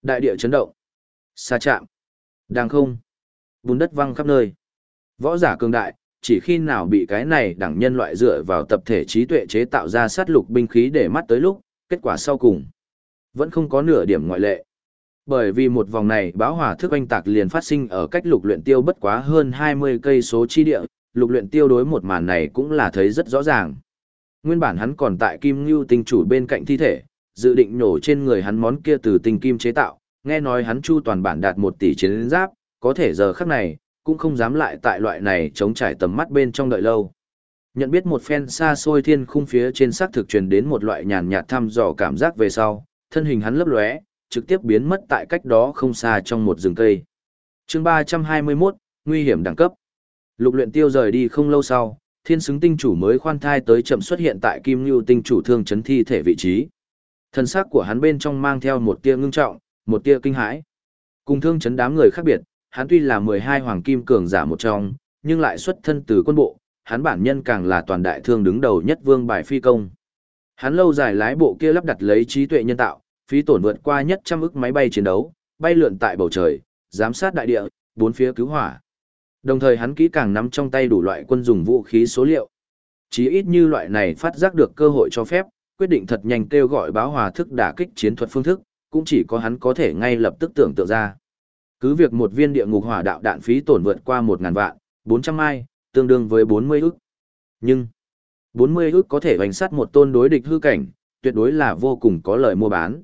đại địa chấn động, xa chạm, đang không, bùn đất văng khắp nơi. Võ giả cường đại, chỉ khi nào bị cái này đẳng nhân loại dựa vào tập thể trí tuệ chế tạo ra sát lục binh khí để mắt tới lúc, kết quả sau cùng vẫn không có nửa điểm ngoại lệ. Bởi vì một vòng này báo hỏa thức oanh tạc liền phát sinh ở cách lục luyện tiêu bất quá hơn 20 cây số chi địa, lục luyện tiêu đối một màn này cũng là thấy rất rõ ràng. Nguyên bản hắn còn tại kim ngưu tinh chủ bên cạnh thi thể, dự định nổ trên người hắn món kia từ tinh kim chế tạo, nghe nói hắn chu toàn bản đạt một tỷ chiến giáp, có thể giờ khắc này, cũng không dám lại tại loại này chống trải tầm mắt bên trong đợi lâu. Nhận biết một phen xa xôi thiên khung phía trên sắc thực truyền đến một loại nhàn nhạt thăm dò cảm giác về sau, thân hình hắn lấp lóe, trực tiếp biến mất tại cách đó không xa trong một rừng cây. Chương 321, nguy hiểm đẳng cấp. Lục luyện tiêu rời đi không lâu sau, thiên xứng tinh chủ mới khoan thai tới chậm xuất hiện tại kim lưu tinh chủ thương chấn thi thể vị trí. Thân xác của hắn bên trong mang theo một tia ngưng trọng, một tia kinh hãi. Cùng thương chấn đám người khác biệt, hắn tuy là 12 hoàng kim cường giả một trong, nhưng lại xuất thân từ quân bộ, hắn bản nhân càng là toàn đại thương đứng đầu nhất vương bài phi công. Hắn lâu dài lái bộ kia lắp đặt lấy trí tuệ nhân tạo, phí tổn vượt qua nhất trăm ức máy bay chiến đấu, bay lượn tại bầu trời, giám sát đại địa, bốn phía cứu hỏa. Đồng thời hắn kỹ càng nắm trong tay đủ loại quân dùng vũ khí số liệu. Chỉ ít như loại này phát giác được cơ hội cho phép, quyết định thật nhanh kêu gọi báo hòa thức đả kích chiến thuật phương thức, cũng chỉ có hắn có thể ngay lập tức tưởng tượng ra. Cứ việc một viên địa ngục hỏa đạo đạn phí tổn vượt qua 1000 vạn, 400 mai, tương đương với 40 ức. Nhưng 40 ức có thể hành sát một tôn đối địch hư cảnh, tuyệt đối là vô cùng có lợi mua bán.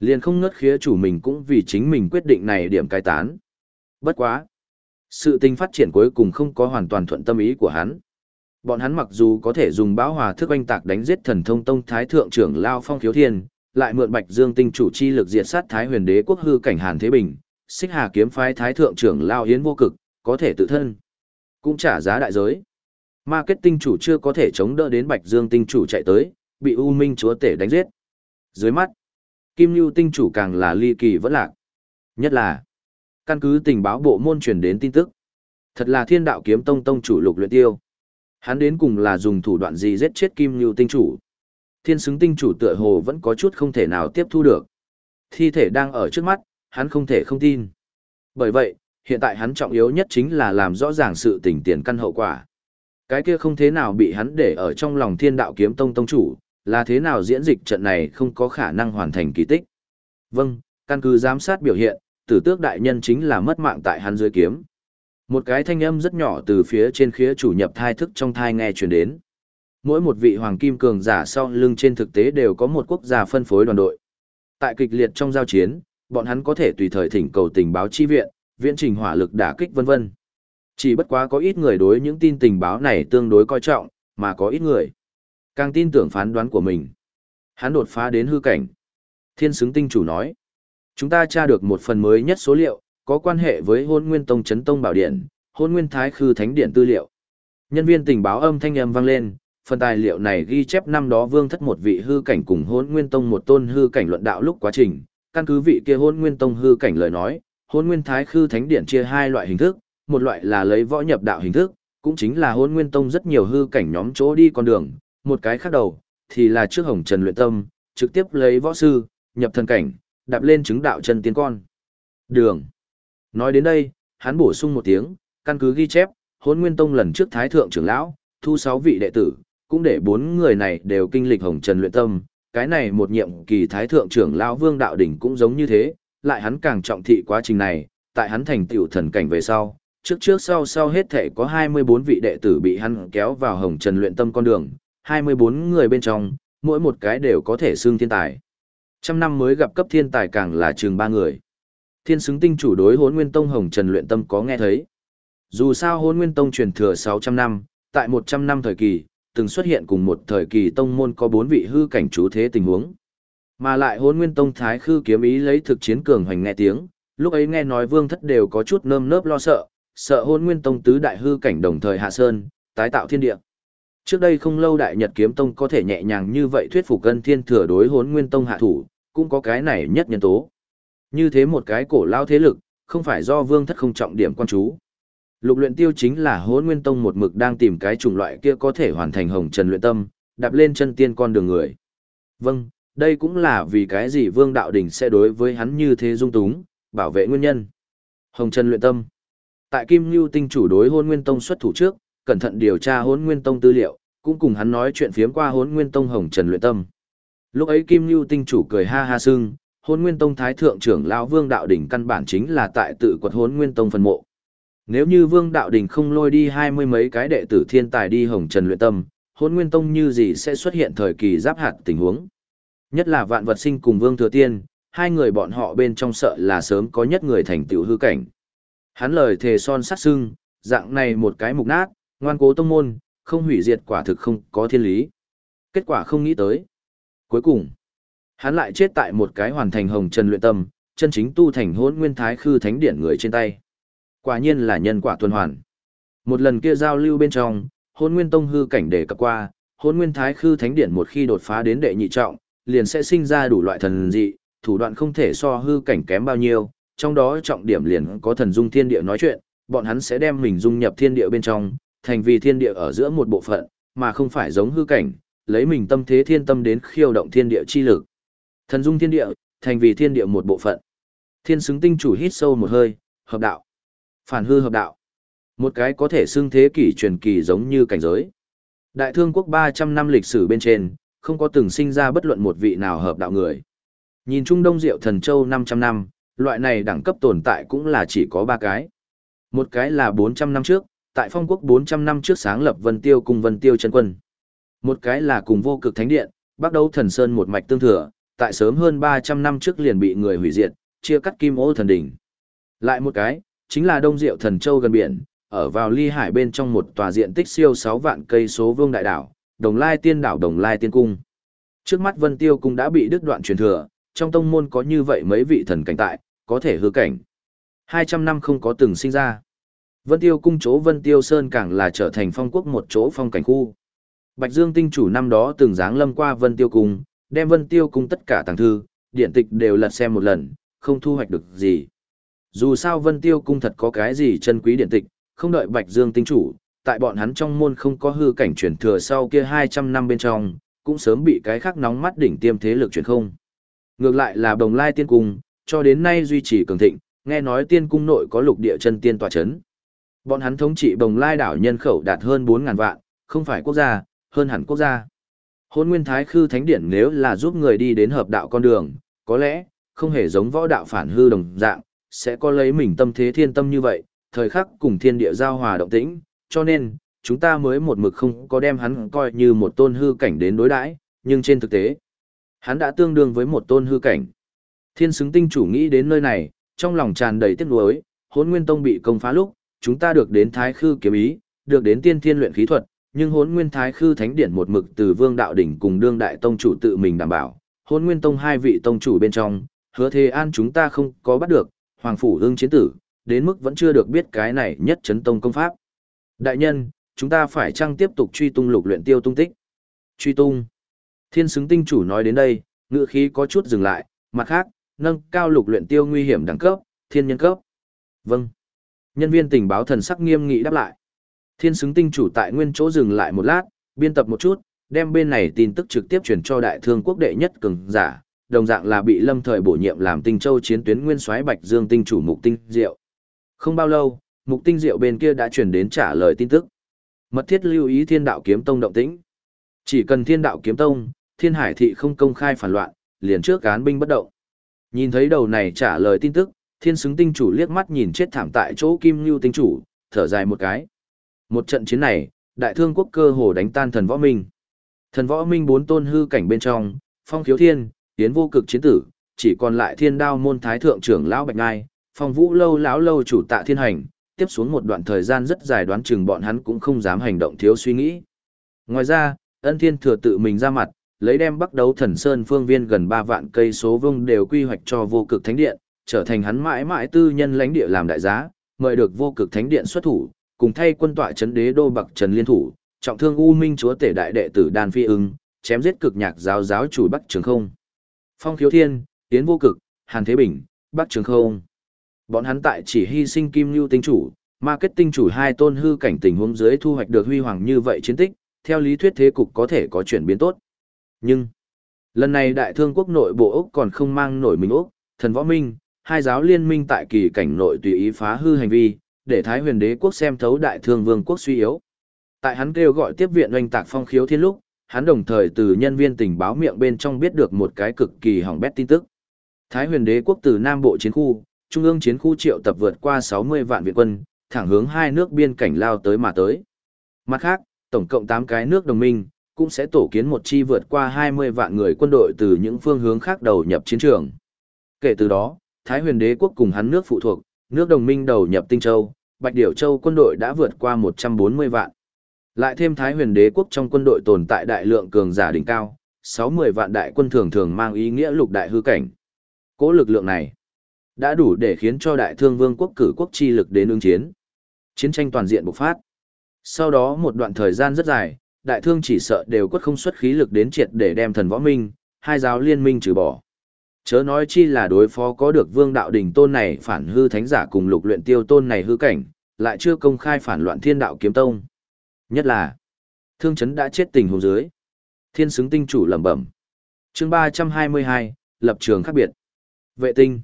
Liền không ngất khía chủ mình cũng vì chính mình quyết định này điểm cai tán. Bất quá. Sự tình phát triển cuối cùng không có hoàn toàn thuận tâm ý của hắn. Bọn hắn mặc dù có thể dùng bão hòa thức oanh tạc đánh giết thần thông tông thái thượng trưởng Lao Phong Khiếu Thiên, lại mượn Bạch Dương tinh chủ chi lực diệt sát Thái Huyền Đế quốc hư cảnh Hàn Thế Bình, Xích Hà kiếm phái thái thượng trưởng Lao hiến vô cực, có thể tự thân, cũng trả giá đại giới. Marketing chủ chưa có thể chống đỡ đến Bạch Dương tinh chủ chạy tới, bị U Minh chúa tể đánh giết. Dưới mắt, Kim Lưu tinh chủ càng là ly kỳ vẫn lạc. Nhất là, căn cứ tình báo bộ môn truyền đến tin tức. Thật là thiên đạo kiếm tông tông chủ lục luyện tiêu. Hắn đến cùng là dùng thủ đoạn gì giết chết Kim Lưu tinh chủ. Thiên xứng tinh chủ tựa hồ vẫn có chút không thể nào tiếp thu được. Thi thể đang ở trước mắt, hắn không thể không tin. Bởi vậy, hiện tại hắn trọng yếu nhất chính là làm rõ ràng sự tình tiền căn hậu quả. Cái kia không thế nào bị hắn để ở trong lòng thiên đạo kiếm tông tông chủ, là thế nào diễn dịch trận này không có khả năng hoàn thành kỳ tích. Vâng, căn cứ giám sát biểu hiện, tử tước đại nhân chính là mất mạng tại hắn dưới kiếm. Một cái thanh âm rất nhỏ từ phía trên khía chủ nhập thai thức trong thai nghe truyền đến. Mỗi một vị hoàng kim cường giả sau lưng trên thực tế đều có một quốc gia phân phối đoàn đội. Tại kịch liệt trong giao chiến, bọn hắn có thể tùy thời thỉnh cầu tình báo chi viện, viễn trình hỏa lực đả kích vân vân. Chỉ bất quá có ít người đối những tin tình báo này tương đối coi trọng, mà có ít người càng tin tưởng phán đoán của mình. Hắn đột phá đến hư cảnh. Thiên xứng tinh chủ nói, chúng ta tra được một phần mới nhất số liệu, có quan hệ với hôn nguyên tông chấn tông bảo điện, hôn nguyên thái khư thánh điện tư liệu. Nhân viên tình báo âm thanh âm vang lên, phần tài liệu này ghi chép năm đó vương thất một vị hư cảnh cùng hôn nguyên tông một tôn hư cảnh luận đạo lúc quá trình, căn cứ vị kia hôn nguyên tông hư cảnh lời nói, hôn nguyên thái khư thánh điện chia hai loại hình thức, một loại là lấy võ nhập đạo hình thức, cũng chính là hôn nguyên tông rất nhiều hư cảnh nhóm chỗ đi con đường, một cái khác đầu, thì là trước hồng trần luyện tâm, trực tiếp lấy võ sư, nhập thần cảnh, đạp lên chứng đạo chân tiến con. Đường. Nói đến đây, hắn bổ sung một tiếng, căn cứ ghi chép, hôn nguyên tông lần trước thái thượng trưởng lão, thu sáu vị đệ tử, cũng để bốn người này đều kinh lịch hồng trần luyện tâm, cái này một nhiệm kỳ thái thượng trưởng lão vương đạo đỉnh cũng giống như thế, lại hắn càng trọng thị quá trình này, tại hắn thành tựu thần cảnh về sau, trước trước sau sau hết thể có 24 vị đệ tử bị hắn kéo vào hồng trần luyện tâm con đường, 24 người bên trong, mỗi một cái đều có thể xưng thiên tài. Trăm năm mới gặp cấp thiên tài càng là chừng ba người. Thiên xứng tinh chủ đối hốn nguyên tông hồng trần luyện tâm có nghe thấy. Dù sao hốn nguyên tông truyền thừa 600 năm, tại 100 năm thời kỳ, từng xuất hiện cùng một thời kỳ tông môn có bốn vị hư cảnh chú thế tình huống. Mà lại hốn nguyên tông thái khư kiếm ý lấy thực chiến cường hoành nghe tiếng, lúc ấy nghe nói vương thất đều có chút nơm nớp lo sợ, sợ hôn nguyên tông tứ đại hư cảnh đồng thời hạ sơn, tái tạo thiên địa. Trước đây không lâu đại nhật kiếm tông có thể nhẹ nhàng như vậy thuyết phục cân thiên thừa đối hốn nguyên tông hạ thủ, cũng có cái này nhất nhân tố. Như thế một cái cổ lao thế lực, không phải do vương thất không trọng điểm quan chú. Lục luyện tiêu chính là hốn nguyên tông một mực đang tìm cái chủng loại kia có thể hoàn thành hồng trần luyện tâm, đạp lên chân tiên con đường người. Vâng, đây cũng là vì cái gì vương đạo đỉnh sẽ đối với hắn như thế dung túng, bảo vệ nguyên nhân. Hồng trần luyện tâm. Tại Kim lưu tinh chủ đối hôn nguyên tông xuất thủ trước, cẩn thận điều tra hốn nguyên tông tư liệu, cũng cùng hắn nói chuyện phiếm qua hốn nguyên tông hồng trần luyện tâm. Lúc ấy Kim Nhu tinh chủ cười ha ha sưng, hốn nguyên tông thái thượng trưởng lão vương đạo đỉnh căn bản chính là tại tự quật hốn nguyên tông phân mộ. Nếu như vương đạo đỉnh không lôi đi hai mươi mấy cái đệ tử thiên tài đi hồng trần luyện tâm, hốn nguyên tông như gì sẽ xuất hiện thời kỳ giáp hạt tình huống. Nhất là vạn vật sinh cùng vương thừa tiên, hai người bọn họ bên trong sợ là sớm có nhất người thành tựu hư cảnh. Hắn lời thề son sát sưng, dạng này một cái mục nát, ngoan cố tông môn, không hủy diệt quả thực không có thiên lý. Kết quả không nghĩ tới. Cuối cùng, hắn lại chết tại một cái hoàn thành hồng trần luyện tâm, chân chính tu thành hỗn nguyên thái khư thánh điển người trên tay. Quả nhiên là nhân quả tuần hoàn. Một lần kia giao lưu bên trong, hỗn nguyên tông hư cảnh đề cập qua, hỗn nguyên thái khư thánh điển một khi đột phá đến đệ nhị trọng, liền sẽ sinh ra đủ loại thần dị, thủ đoạn không thể so hư cảnh kém bao nhiêu, trong đó trọng điểm liền có thần dung thiên địa nói chuyện, bọn hắn sẽ đem mình dung nhập thiên địa bên trong, thành vì thiên địa ở giữa một bộ phận, mà không phải giống hư cảnh, lấy mình tâm thế thiên tâm đến khiêu động thiên địa chi lực. Thần dung thiên địa, thành vì thiên địa một bộ phận. Thiên xứng tinh chủ hít sâu một hơi, hợp đạo. Phản hư hợp đạo. Một cái có thể xưng thế kỷ truyền kỳ giống như cảnh giới. Đại thương quốc 300 năm lịch sử bên trên, không có từng sinh ra bất luận một vị nào hợp đạo người. Nhìn Trung Đông Diệu Thần Châu 500 năm, loại này đẳng cấp tồn tại cũng là chỉ có ba cái. Một cái là 400 năm trước, tại phong quốc 400 năm trước sáng lập Vân Tiêu cùng Vân Tiêu chân quân. Một cái là cùng vô cực thánh điện, bắt đầu thần sơn một mạch tương thừa, tại sớm hơn 300 năm trước liền bị người hủy diệt, chia cắt kim ô thần đỉnh. Lại một cái, chính là Đông Diệu thần châu gần biển, ở vào ly hải bên trong một tòa diện tích siêu 6 vạn cây số vương đại đảo, Đồng Lai Tiên đảo Đồng Lai Tiên cung. Trước mắt Vân Tiêu cung đã bị đứt đoạn truyền thừa, trong tông môn có như vậy mấy vị thần cảnh tại, có thể hư cảnh. 200 năm không có từng sinh ra. Vân Tiêu cung chỗ Vân Tiêu Sơn càng là trở thành phong quốc một chỗ phong cảnh khu. Bạch Dương tinh chủ năm đó từng dáng lâm qua Vân Tiêu cung, đem Vân Tiêu cung tất cả tàng thư, điện tịch đều lật xem một lần, không thu hoạch được gì. Dù sao Vân Tiêu cung thật có cái gì chân quý điện tịch, không đợi Bạch Dương tinh chủ, tại bọn hắn trong môn không có hư cảnh chuyển thừa sau kia 200 năm bên trong, cũng sớm bị cái khác nóng mắt đỉnh tiêm thế lực chuyển không. Ngược lại là Đồng Lai Tiên Cung, cho đến nay duy trì cường thịnh, nghe nói tiên cung nội có lục địa chân tiên tọa chấn. Bọn hắn thống trị Bồng Lai đảo nhân khẩu đạt hơn 4000 vạn, không phải quốc gia, hơn hẳn quốc gia. Hôn Nguyên Thái Khư Thánh Điển nếu là giúp người đi đến hợp đạo con đường, có lẽ không hề giống võ đạo phản hư đồng dạng, sẽ có lấy mình tâm thế thiên tâm như vậy, thời khắc cùng thiên địa giao hòa động tĩnh, cho nên chúng ta mới một mực không có đem hắn coi như một tôn hư cảnh đến đối đãi, nhưng trên thực tế, hắn đã tương đương với một tôn hư cảnh. Thiên xứng tinh chủ nghĩ đến nơi này, trong lòng tràn đầy tiếc nuối, Hôn nguyên tông bị công phá lúc, chúng ta được đến thái khư kiếm ý, được đến tiên thiên luyện khí thuật, nhưng hốn nguyên thái khư thánh điển một mực từ vương đạo đỉnh cùng đương đại tông chủ tự mình đảm bảo, hốn nguyên tông hai vị tông chủ bên trong, hứa thế an chúng ta không có bắt được, hoàng phủ ương chiến tử, đến mức vẫn chưa được biết cái này nhất chấn tông công pháp. Đại nhân, chúng ta phải chăng tiếp tục truy tung lục luyện tiêu tung tích? Truy tung. Thiên xứng tinh chủ nói đến đây, ngựa khí có chút dừng lại, mặt khác, nâng cao lục luyện tiêu nguy hiểm đẳng cấp, thiên nhân cấp. Vâng. Nhân viên tình báo thần sắc nghiêm nghị đáp lại. Thiên xứng tinh chủ tại nguyên chỗ dừng lại một lát, biên tập một chút, đem bên này tin tức trực tiếp chuyển cho đại thương quốc đệ nhất cường giả, đồng dạng là bị lâm thời bổ nhiệm làm tinh châu chiến tuyến nguyên soái bạch dương tinh chủ mục tinh diệu. Không bao lâu, mục tinh diệu bên kia đã truyền đến trả lời tin tức. Mật thiết lưu ý thiên đạo kiếm tông động tĩnh. Chỉ cần thiên đạo kiếm tông, thiên hải thị không công khai phản loạn, liền trước cán binh bất động. Nhìn thấy đầu này trả lời tin tức, thiên xứng tinh chủ liếc mắt nhìn chết thảm tại chỗ kim lưu tinh chủ, thở dài một cái. Một trận chiến này, đại thương quốc cơ hồ đánh tan thần võ minh. Thần võ minh bốn tôn hư cảnh bên trong, phong khiếu thiên, tiến vô cực chiến tử, chỉ còn lại thiên đao môn thái thượng trưởng lão bạch ngai, phong vũ lâu lão lâu chủ tạ thiên hành, tiếp xuống một đoạn thời gian rất dài đoán chừng bọn hắn cũng không dám hành động thiếu suy nghĩ. Ngoài ra, ân thiên thừa tự mình ra mặt, lấy đem bắt đấu thần sơn phương viên gần 3 vạn cây số vương đều quy hoạch cho vô cực thánh điện, trở thành hắn mãi mãi tư nhân lãnh địa làm đại giá, mời được vô cực thánh điện xuất thủ, cùng thay quân tọa chấn đế đô bạc trần liên thủ, trọng thương u minh chúa tể đại đệ tử đan phi ưng, chém giết cực nhạc giáo giáo chủ bắc trường không. Phong khiếu thiên, tiến vô cực, hàn thế bình, bắc trường không. Bọn hắn tại chỉ hy sinh kim lưu tinh chủ, marketing chủ hai tôn hư cảnh tình huống dưới thu hoạch được huy hoàng như vậy chiến tích, theo lý thuyết thế cục có thể có chuyển biến tốt. Nhưng, lần này đại thương quốc nội bộ Úc còn không mang nổi mình Úc, thần võ minh, hai giáo liên minh tại kỳ cảnh nội tùy ý phá hư hành vi, để Thái huyền đế quốc xem thấu đại thương vương quốc suy yếu. Tại hắn kêu gọi tiếp viện oanh tạc phong khiếu thiên lúc, hắn đồng thời từ nhân viên tình báo miệng bên trong biết được một cái cực kỳ hỏng bét tin tức. Thái huyền đế quốc từ Nam Bộ chiến khu, Trung ương chiến khu triệu tập vượt qua 60 vạn viện quân, thẳng hướng hai nước biên cảnh lao tới mà tới. Mặt khác, tổng cộng 8 cái nước đồng minh, cũng sẽ tổ kiến một chi vượt qua 20 vạn người quân đội từ những phương hướng khác đầu nhập chiến trường. Kể từ đó, Thái huyền đế quốc cùng hắn nước phụ thuộc, nước đồng minh đầu nhập Tinh Châu, Bạch Điểu Châu quân đội đã vượt qua 140 vạn. Lại thêm Thái huyền đế quốc trong quân đội tồn tại đại lượng cường giả đỉnh cao, 60 vạn đại quân thường thường mang ý nghĩa lục đại hư cảnh. Cố lực lượng này đã đủ để khiến cho đại thương vương quốc cử quốc chi lực đến ứng chiến. Chiến tranh toàn diện bộc phát. Sau đó một đoạn thời gian rất dài, đại thương chỉ sợ đều quất không xuất khí lực đến triệt để đem thần võ minh, hai giáo liên minh trừ bỏ. Chớ nói chi là đối phó có được vương đạo đỉnh tôn này phản hư thánh giả cùng lục luyện tiêu tôn này hư cảnh, lại chưa công khai phản loạn thiên đạo kiếm tông. Nhất là, thương chấn đã chết tình huống dưới. Thiên xứng tinh chủ lẩm bẩm. Chương 322, lập trường khác biệt. Vệ tinh.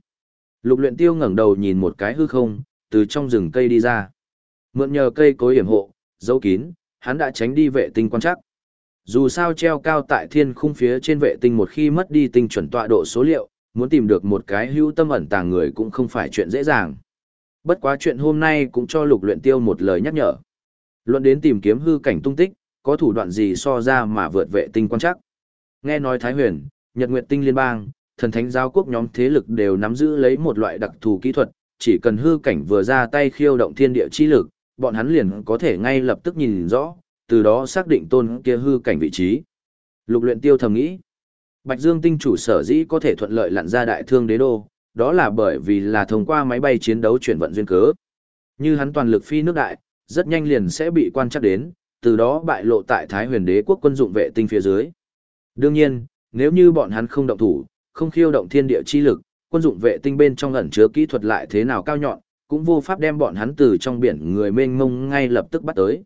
Lục luyện tiêu ngẩng đầu nhìn một cái hư không, từ trong rừng cây đi ra. Mượn nhờ cây cối hiểm hộ, dấu kín, hắn đã tránh đi vệ tinh quan chắc. Dù sao treo cao tại thiên khung phía trên vệ tinh một khi mất đi tinh chuẩn tọa độ số liệu, muốn tìm được một cái hữu tâm ẩn tàng người cũng không phải chuyện dễ dàng. Bất quá chuyện hôm nay cũng cho lục luyện tiêu một lời nhắc nhở. Luận đến tìm kiếm hư cảnh tung tích, có thủ đoạn gì so ra mà vượt vệ tinh quan chắc. Nghe nói Thái Huyền, Nhật Nguyệt Tinh Liên bang, thần thánh giáo quốc nhóm thế lực đều nắm giữ lấy một loại đặc thù kỹ thuật, chỉ cần hư cảnh vừa ra tay khiêu động thiên địa chi lực, bọn hắn liền có thể ngay lập tức nhìn rõ, từ đó xác định tôn kia hư cảnh vị trí. Lục luyện tiêu thầm nghĩ, Bạch Dương tinh chủ sở dĩ có thể thuận lợi lặn ra đại thương đế đô, đó là bởi vì là thông qua máy bay chiến đấu chuyển vận duyên cớ. Như hắn toàn lực phi nước đại, rất nhanh liền sẽ bị quan trắc đến, từ đó bại lộ tại Thái huyền đế quốc quân dụng vệ tinh phía dưới. Đương nhiên, nếu như bọn hắn không động thủ, không khiêu động thiên địa chi lực, quân dụng vệ tinh bên trong ẩn chứa kỹ thuật lại thế nào cao nhọn, cũng vô pháp đem bọn hắn từ trong biển người mênh mông ngay lập tức bắt tới.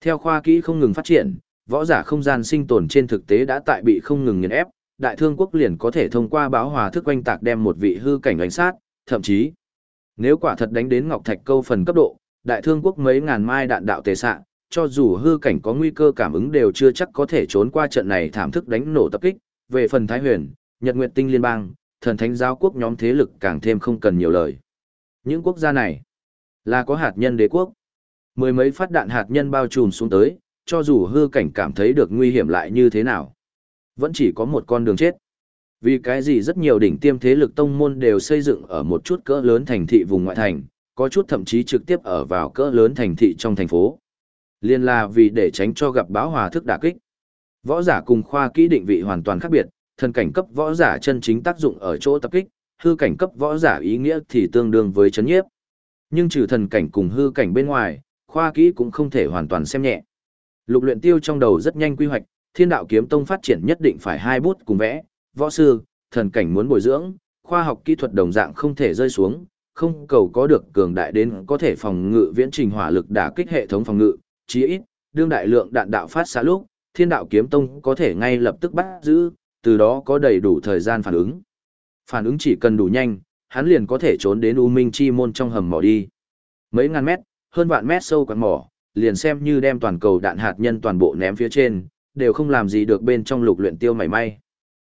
Theo khoa kỹ không ngừng phát triển, võ giả không gian sinh tồn trên thực tế đã tại bị không ngừng nghiền ép, đại thương quốc liền có thể thông qua báo hòa thức quanh tạc đem một vị hư cảnh đánh sát, thậm chí, nếu quả thật đánh đến ngọc thạch câu phần cấp độ, đại thương quốc mấy ngàn mai đạn đạo tề xạ, cho dù hư cảnh có nguy cơ cảm ứng đều chưa chắc có thể trốn qua trận này thảm thức đánh nổ tập kích, về phần Thái Huyền, Nhật Nguyệt Tinh Liên bang, thần thánh giáo quốc nhóm thế lực càng thêm không cần nhiều lời. Những quốc gia này là có hạt nhân đế quốc. Mười mấy phát đạn hạt nhân bao trùm xuống tới, cho dù hư cảnh cảm thấy được nguy hiểm lại như thế nào. Vẫn chỉ có một con đường chết. Vì cái gì rất nhiều đỉnh tiêm thế lực tông môn đều xây dựng ở một chút cỡ lớn thành thị vùng ngoại thành, có chút thậm chí trực tiếp ở vào cỡ lớn thành thị trong thành phố. Liên là vì để tránh cho gặp báo hòa thức đả kích. Võ giả cùng khoa kỹ định vị hoàn toàn khác biệt, thần cảnh cấp võ giả chân chính tác dụng ở chỗ tập kích, hư cảnh cấp võ giả ý nghĩa thì tương đương với chấn nhiếp. Nhưng trừ thần cảnh cùng hư cảnh bên ngoài, khoa kỹ cũng không thể hoàn toàn xem nhẹ. Lục luyện tiêu trong đầu rất nhanh quy hoạch, thiên đạo kiếm tông phát triển nhất định phải hai bút cùng vẽ, võ sư, thần cảnh muốn bồi dưỡng, khoa học kỹ thuật đồng dạng không thể rơi xuống, không cầu có được cường đại đến có thể phòng ngự viễn trình hỏa lực đả kích hệ thống phòng ngự, chí ít, đương đại lượng đạn đạo phát xạ lúc, thiên đạo kiếm tông có thể ngay lập tức bắt giữ, từ đó có đầy đủ thời gian phản ứng. Phản ứng chỉ cần đủ nhanh, hắn liền có thể trốn đến U Minh Chi môn trong hầm mỏ đi. Mấy ngàn mét, hơn vạn mét sâu quặn mỏ, liền xem như đem toàn cầu đạn hạt nhân toàn bộ ném phía trên, đều không làm gì được bên trong lục luyện tiêu mảy may.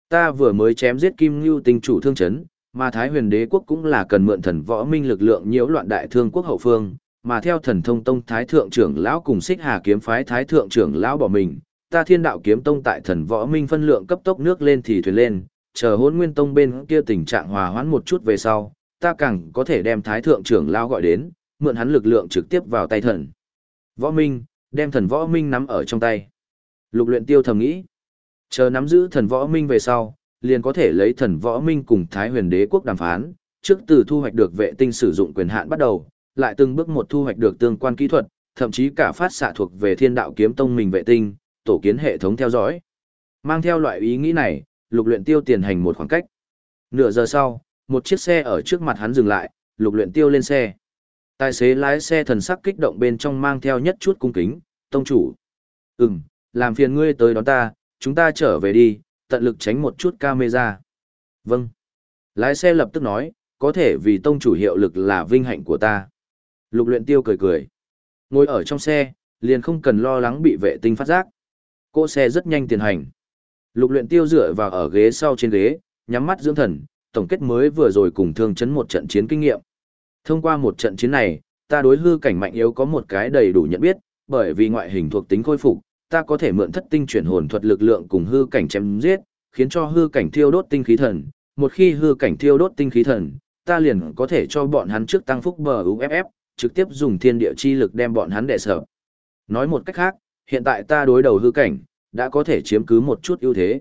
Ta vừa mới chém giết Kim Ngưu tinh chủ thương chấn, mà Thái Huyền Đế quốc cũng là cần mượn thần võ minh lực lượng nhiễu loạn đại thương quốc hậu phương, mà theo thần thông tông thái thượng trưởng lão cùng xích hà kiếm phái thái thượng trưởng lão bỏ mình, ta thiên đạo kiếm tông tại thần võ minh phân lượng cấp tốc nước lên thì thuyền lên, chờ hôn nguyên tông bên kia tình trạng hòa hoãn một chút về sau, ta càng có thể đem thái thượng trưởng lão gọi đến, mượn hắn lực lượng trực tiếp vào tay thần. Võ minh, đem thần võ minh nắm ở trong tay. Lục luyện tiêu thầm nghĩ, chờ nắm giữ thần võ minh về sau, liền có thể lấy thần võ minh cùng thái huyền đế quốc đàm phán, trước từ thu hoạch được vệ tinh sử dụng quyền hạn bắt đầu, lại từng bước một thu hoạch được tương quan kỹ thuật, thậm chí cả phát xạ thuộc về thiên đạo kiếm tông mình vệ tinh, tổ kiến hệ thống theo dõi. Mang theo loại ý nghĩ này, lục luyện tiêu tiền hành một khoảng cách. Nửa giờ sau, một chiếc xe ở trước mặt hắn dừng lại, lục luyện tiêu lên xe. Tài xế lái xe thần sắc kích động bên trong mang theo nhất chút cung kính, tông chủ. Ừm, làm phiền ngươi tới đón ta, chúng ta trở về đi, tận lực tránh một chút camera. Vâng. Lái xe lập tức nói, có thể vì tông chủ hiệu lực là vinh hạnh của ta. Lục luyện tiêu cười cười. Ngồi ở trong xe, liền không cần lo lắng bị vệ tinh phát giác. Cô xe rất nhanh tiền hành. Lục luyện tiêu dựa vào ở ghế sau trên ghế, nhắm mắt dưỡng thần, tổng kết mới vừa rồi cùng thương chấn một trận chiến kinh nghiệm. Thông qua một trận chiến này, ta đối hư cảnh mạnh yếu có một cái đầy đủ nhận biết, bởi vì ngoại hình thuộc tính khôi phục, ta có thể mượn thất tinh chuyển hồn thuật lực lượng cùng hư cảnh chém giết, khiến cho hư cảnh thiêu đốt tinh khí thần. Một khi hư cảnh thiêu đốt tinh khí thần, ta liền có thể cho bọn hắn trước tăng phúc bờ UFF, trực tiếp dùng thiên địa chi lực đem bọn hắn đè sợ. Nói một cách khác, hiện tại ta đối đầu hư cảnh, đã có thể chiếm cứ một chút ưu thế.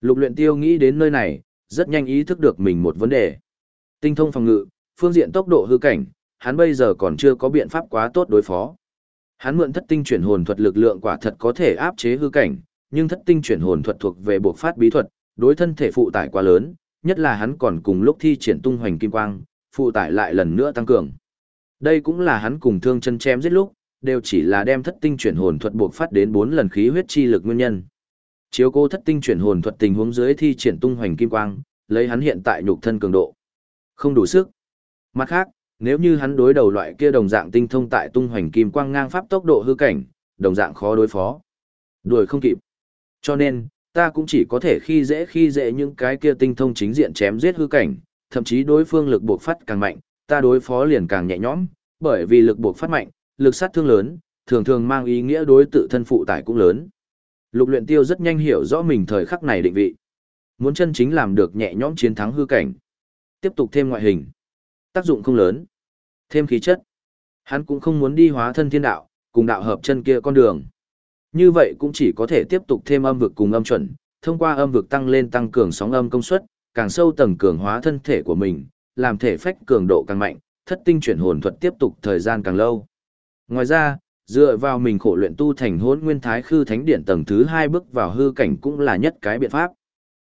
Lục luyện tiêu nghĩ đến nơi này, rất nhanh ý thức được mình một vấn đề. Tinh thông phòng ngự, phương diện tốc độ hư cảnh, hắn bây giờ còn chưa có biện pháp quá tốt đối phó. Hắn mượn thất tinh chuyển hồn thuật lực lượng quả thật có thể áp chế hư cảnh, nhưng thất tinh chuyển hồn thuật thuộc về buộc phát bí thuật, đối thân thể phụ tải quá lớn, nhất là hắn còn cùng lúc thi triển tung hoành kim quang, phụ tải lại lần nữa tăng cường. Đây cũng là hắn cùng thương chân chém giết lúc, đều chỉ là đem thất tinh chuyển hồn thuật buộc phát đến 4 lần khí huyết chi lực nguyên nhân. Chiếu cố thất tinh chuyển hồn thuật tình huống dưới thi triển tung hoành kim quang, lấy hắn hiện tại nhục thân cường độ. Không đủ sức. Mặt khác, nếu như hắn đối đầu loại kia đồng dạng tinh thông tại tung hoành kim quang ngang pháp tốc độ hư cảnh, đồng dạng khó đối phó. Đuổi không kịp. Cho nên, ta cũng chỉ có thể khi dễ khi dễ những cái kia tinh thông chính diện chém giết hư cảnh, thậm chí đối phương lực buộc phát càng mạnh, ta đối phó liền càng nhẹ nhõm, bởi vì lực buộc phát mạnh, lực sát thương lớn, thường thường mang ý nghĩa đối tự thân phụ tải cũng lớn. Lục luyện tiêu rất nhanh hiểu rõ mình thời khắc này định vị. Muốn chân chính làm được nhẹ nhõm chiến thắng hư cảnh. Tiếp tục thêm ngoại hình. Tác dụng không lớn. Thêm khí chất. Hắn cũng không muốn đi hóa thân thiên đạo, cùng đạo hợp chân kia con đường. Như vậy cũng chỉ có thể tiếp tục thêm âm vực cùng âm chuẩn, thông qua âm vực tăng lên tăng cường sóng âm công suất, càng sâu tầng cường hóa thân thể của mình, làm thể phách cường độ càng mạnh, thất tinh chuyển hồn thuật tiếp tục thời gian càng lâu. Ngoài ra, dựa vào mình khổ luyện tu thành hỗn nguyên thái khư thánh điện tầng thứ hai bước vào hư cảnh cũng là nhất cái biện pháp.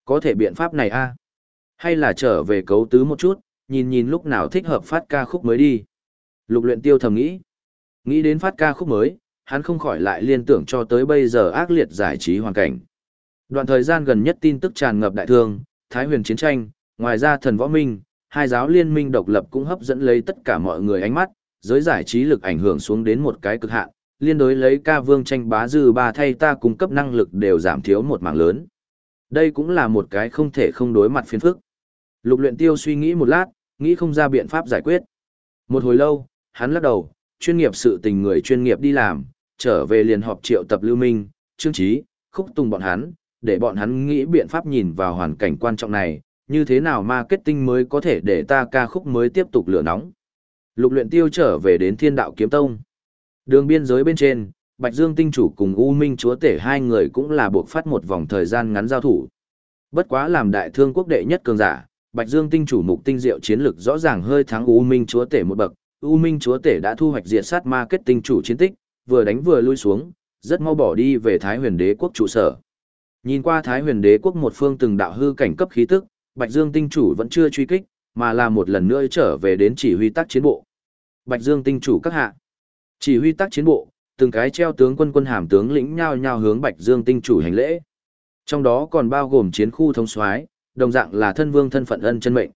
Có thể biện pháp này a Hay là trở về cấu tứ một chút, nhìn nhìn lúc nào thích hợp phát ca khúc mới đi. Lục luyện tiêu thầm nghĩ. Nghĩ đến phát ca khúc mới, hắn không khỏi lại liên tưởng cho tới bây giờ ác liệt giải trí hoàn cảnh. Đoạn thời gian gần nhất tin tức tràn ngập đại thương, Thái huyền chiến tranh, ngoài ra thần võ minh, hai giáo liên minh độc lập cũng hấp dẫn lấy tất cả mọi người ánh mắt, giới giải trí lực ảnh hưởng xuống đến một cái cực hạn, liên đối lấy ca vương tranh bá dư ba thay ta cung cấp năng lực đều giảm thiếu một mảng lớn. Đây cũng là một cái không thể không đối mặt phiền phức. Lục luyện tiêu suy nghĩ một lát, nghĩ không ra biện pháp giải quyết. Một hồi lâu, hắn lắc đầu, chuyên nghiệp sự tình người chuyên nghiệp đi làm, trở về liền họp triệu tập lưu minh, trương trí, khúc tùng bọn hắn, để bọn hắn nghĩ biện pháp nhìn vào hoàn cảnh quan trọng này, như thế nào marketing mới có thể để ta ca khúc mới tiếp tục lửa nóng. Lục luyện tiêu trở về đến thiên đạo kiếm tông. Đường biên giới bên trên, Bạch Dương tinh chủ cùng U Minh chúa tể hai người cũng là buộc phát một vòng thời gian ngắn giao thủ. Bất quá làm đại thương quốc đệ nhất cường giả, Bạch Dương tinh chủ mục tinh diệu chiến lực rõ ràng hơi thắng U Minh chúa tể một bậc. U Minh chúa tể đã thu hoạch diệt sát mà kết tinh chủ chiến tích, vừa đánh vừa lui xuống, rất mau bỏ đi về Thái Huyền Đế quốc trụ sở. Nhìn qua Thái Huyền Đế quốc một phương từng đạo hư cảnh cấp khí tức, Bạch Dương tinh chủ vẫn chưa truy kích, mà là một lần nữa trở về đến chỉ huy tác chiến bộ. Bạch Dương tinh chủ các hạ. Chỉ huy tác chiến bộ, từng cái treo tướng quân quân hàm tướng lĩnh nhao nhao hướng Bạch Dương tinh chủ hành lễ. Trong đó còn bao gồm chiến khu thống soái, đồng dạng là thân vương thân phận ân chân mệnh.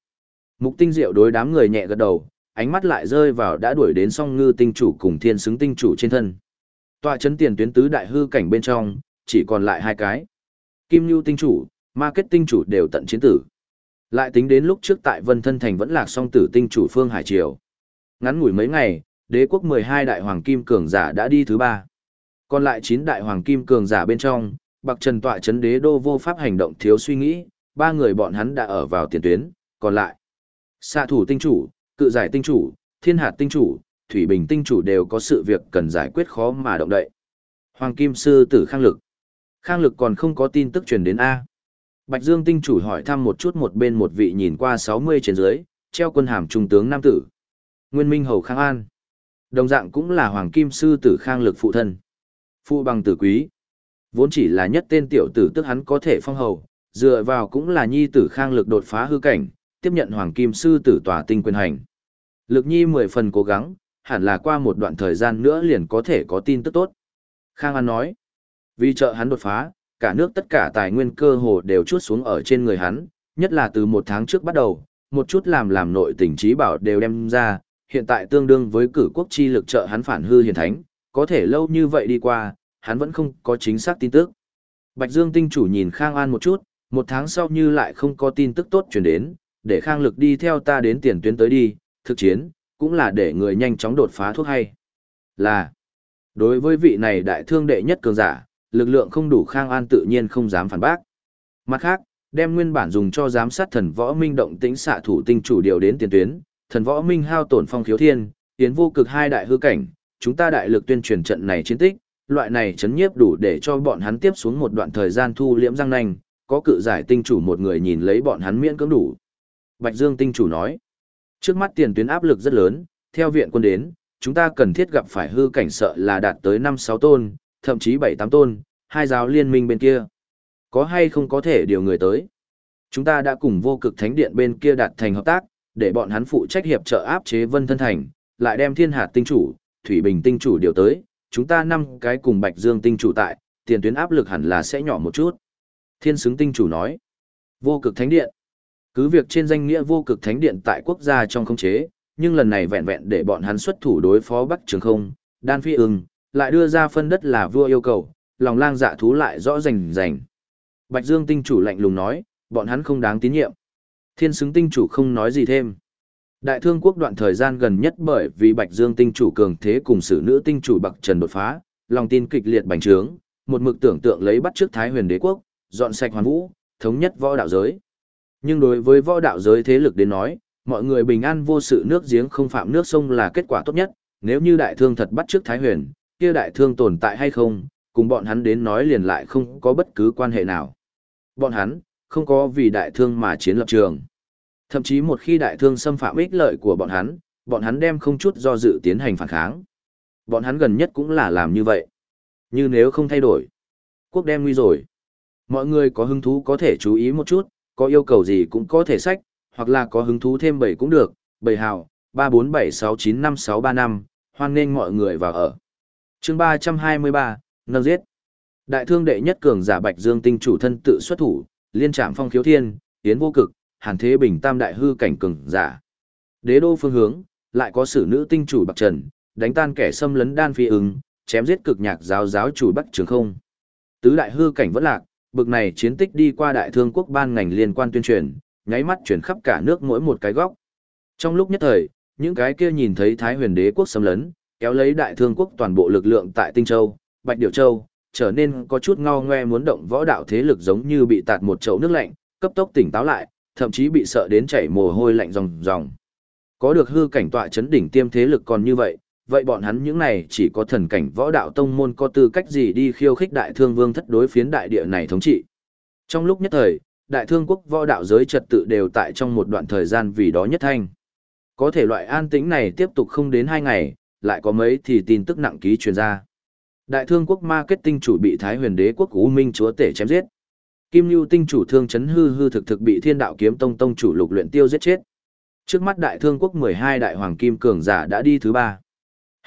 Mục Tinh Diệu đối đám người nhẹ gật đầu, ánh mắt lại rơi vào đã đuổi đến song ngư tinh chủ cùng thiên xứng tinh chủ trên thân. tòa chấn tiền tuyến tứ đại hư cảnh bên trong, chỉ còn lại hai cái. Kim Nhu tinh chủ, marketing chủ đều tận chiến tử. Lại tính đến lúc trước tại Vân Thân Thành vẫn lạc song tử tinh chủ Phương Hải Triều. Ngắn ngủi mấy ngày, đế quốc 12 đại hoàng kim cường giả đã đi thứ ba. Còn lại 9 đại hoàng kim cường giả bên trong, Bạc Trần tọa chấn đế đô vô pháp hành động thiếu suy nghĩ, ba người bọn hắn đã ở vào tiền tuyến, còn lại. Xạ thủ tinh chủ, cự giải tinh chủ, thiên hạt tinh chủ, thủy bình tinh chủ đều có sự việc cần giải quyết khó mà động đậy. Hoàng kim sư tử khang lực. Khang lực còn không có tin tức truyền đến A. Bạch Dương tinh chủ hỏi thăm một chút một bên một vị nhìn qua 60 trên dưới, treo quân hàm trung tướng nam tử. Nguyên Minh Hầu Khang An. Đồng dạng cũng là Hoàng Kim Sư tử Khang Lực phụ thân. Phụ bằng tử quý. Vốn chỉ là nhất tên tiểu tử tức hắn có thể phong hầu, dựa vào cũng là nhi tử Khang Lực đột phá hư cảnh, tiếp nhận Hoàng Kim Sư tử tỏa tinh quyền hành. Lực nhi mười phần cố gắng, hẳn là qua một đoạn thời gian nữa liền có thể có tin tức tốt. Khang An nói, vì trợ hắn đột phá, cả nước tất cả tài nguyên cơ hồ đều chút xuống ở trên người hắn, nhất là từ một tháng trước bắt đầu, một chút làm làm nội tình trí bảo đều đem ra, hiện tại tương đương với cử quốc chi lực trợ hắn phản hư hiền thánh, có thể lâu như vậy đi qua, hắn vẫn không có chính xác tin tức. Bạch Dương tinh chủ nhìn Khang An một chút, một tháng sau như lại không có tin tức tốt chuyển đến, để Khang Lực đi theo ta đến tiền tuyến tới đi, thực chiến, cũng là để người nhanh chóng đột phá thuốc hay. Là, đối với vị này đại thương đệ nhất cường giả, lực lượng không đủ Khang An tự nhiên không dám phản bác. Mặt khác, đem nguyên bản dùng cho giám sát thần võ minh động tĩnh xạ thủ tinh chủ điều đến tiền tuyến, thần võ minh hao tổn phong khiếu thiên, tiến vô cực hai đại hư cảnh, chúng ta đại lực tuyên truyền trận này chiến tích, loại này chấn nhiếp đủ để cho bọn hắn tiếp xuống một đoạn thời gian thu liễm răng nanh, có cự giải tinh chủ một người nhìn lấy bọn hắn miễn cưỡng đủ. Bạch Dương tinh chủ nói, trước mắt tiền tuyến áp lực rất lớn, theo viện quân đến, chúng ta cần thiết gặp phải hư cảnh sợ là đạt tới 5-6 tôn, thậm chí 7-8 tôn, hai giáo liên minh bên kia. Có hay không có thể điều người tới? Chúng ta đã cùng vô cực thánh điện bên kia đạt thành hợp tác, để bọn hắn phụ trách hiệp trợ áp chế vân thân thành, lại đem thiên hạt tinh chủ, thủy bình tinh chủ điều tới, chúng ta năm cái cùng bạch dương tinh chủ tại, tiền tuyến áp lực hẳn là sẽ nhỏ một chút. Thiên xứng tinh chủ nói, vô cực thánh điện, cứ việc trên danh nghĩa vô cực thánh điện tại quốc gia trong không chế, nhưng lần này vẹn vẹn để bọn hắn xuất thủ đối phó Bắc Trường Không, Đan Phi ưng, lại đưa ra phân đất là vua yêu cầu, lòng lang dạ thú lại rõ rành rành. Bạch Dương tinh chủ lạnh lùng nói, bọn hắn không đáng tín nhiệm. Thiên xứng tinh chủ không nói gì thêm. Đại thương quốc đoạn thời gian gần nhất bởi vì Bạch Dương tinh chủ cường thế cùng sử nữ tinh chủ Bạc Trần đột phá, lòng tin kịch liệt bành trướng, một mực tưởng tượng lấy bắt trước Thái Huyền Đế quốc, dọn sạch hoàn vũ, thống nhất võ đạo giới. Nhưng đối với võ đạo giới thế lực đến nói, mọi người bình an vô sự nước giếng không phạm nước sông là kết quả tốt nhất, nếu như đại thương thật bắt trước Thái Huyền, kia đại thương tồn tại hay không, cùng bọn hắn đến nói liền lại không có bất cứ quan hệ nào. Bọn hắn, không có vì đại thương mà chiến lập trường. Thậm chí một khi đại thương xâm phạm ích lợi của bọn hắn, bọn hắn đem không chút do dự tiến hành phản kháng. Bọn hắn gần nhất cũng là làm như vậy. Như nếu không thay đổi, quốc đem nguy rồi. Mọi người có hứng thú có thể chú ý một chút, có yêu cầu gì cũng có thể sách, hoặc là có hứng thú thêm bảy cũng được, bảy hào, 347695635, hoan nghênh mọi người vào ở. chương 323, nâng giết. Đại thương đệ nhất cường giả Bạch Dương tinh chủ thân tự xuất thủ, liên trạm phong khiếu thiên, tiến vô cực, hàn thế bình tam đại hư cảnh cường giả. Đế đô phương hướng, lại có sử nữ tinh chủ Bạc Trần, đánh tan kẻ xâm lấn đan phi ứng, chém giết cực nhạc giáo giáo chủ Bắc Trường Không. Tứ đại hư cảnh vẫn lạc, bực này chiến tích đi qua đại thương quốc ban ngành liên quan tuyên truyền, nháy mắt chuyển khắp cả nước mỗi một cái góc. Trong lúc nhất thời, những cái kia nhìn thấy Thái Huyền Đế quốc xâm lấn, kéo lấy đại thương quốc toàn bộ lực lượng tại Tinh Châu, Bạch Điểu Châu, trở nên có chút ngao ngoe muốn động võ đạo thế lực giống như bị tạt một chậu nước lạnh, cấp tốc tỉnh táo lại, thậm chí bị sợ đến chảy mồ hôi lạnh ròng ròng. Có được hư cảnh tọa chấn đỉnh tiêm thế lực còn như vậy, vậy bọn hắn những này chỉ có thần cảnh võ đạo tông môn có tư cách gì đi khiêu khích đại thương vương thất đối phiến đại địa này thống trị. Trong lúc nhất thời, đại thương quốc võ đạo giới trật tự đều tại trong một đoạn thời gian vì đó nhất thanh. Có thể loại an tĩnh này tiếp tục không đến hai ngày, lại có mấy thì tin tức nặng ký truyền ra. Đại thương quốc marketing chủ bị Thái huyền đế quốc U Minh chúa tể chém giết. Kim Lưu tinh chủ thương chấn hư hư thực thực bị Thiên đạo kiếm tông tông chủ lục luyện tiêu giết chết. Trước mắt đại thương quốc 12 đại hoàng kim cường giả đã đi thứ ba.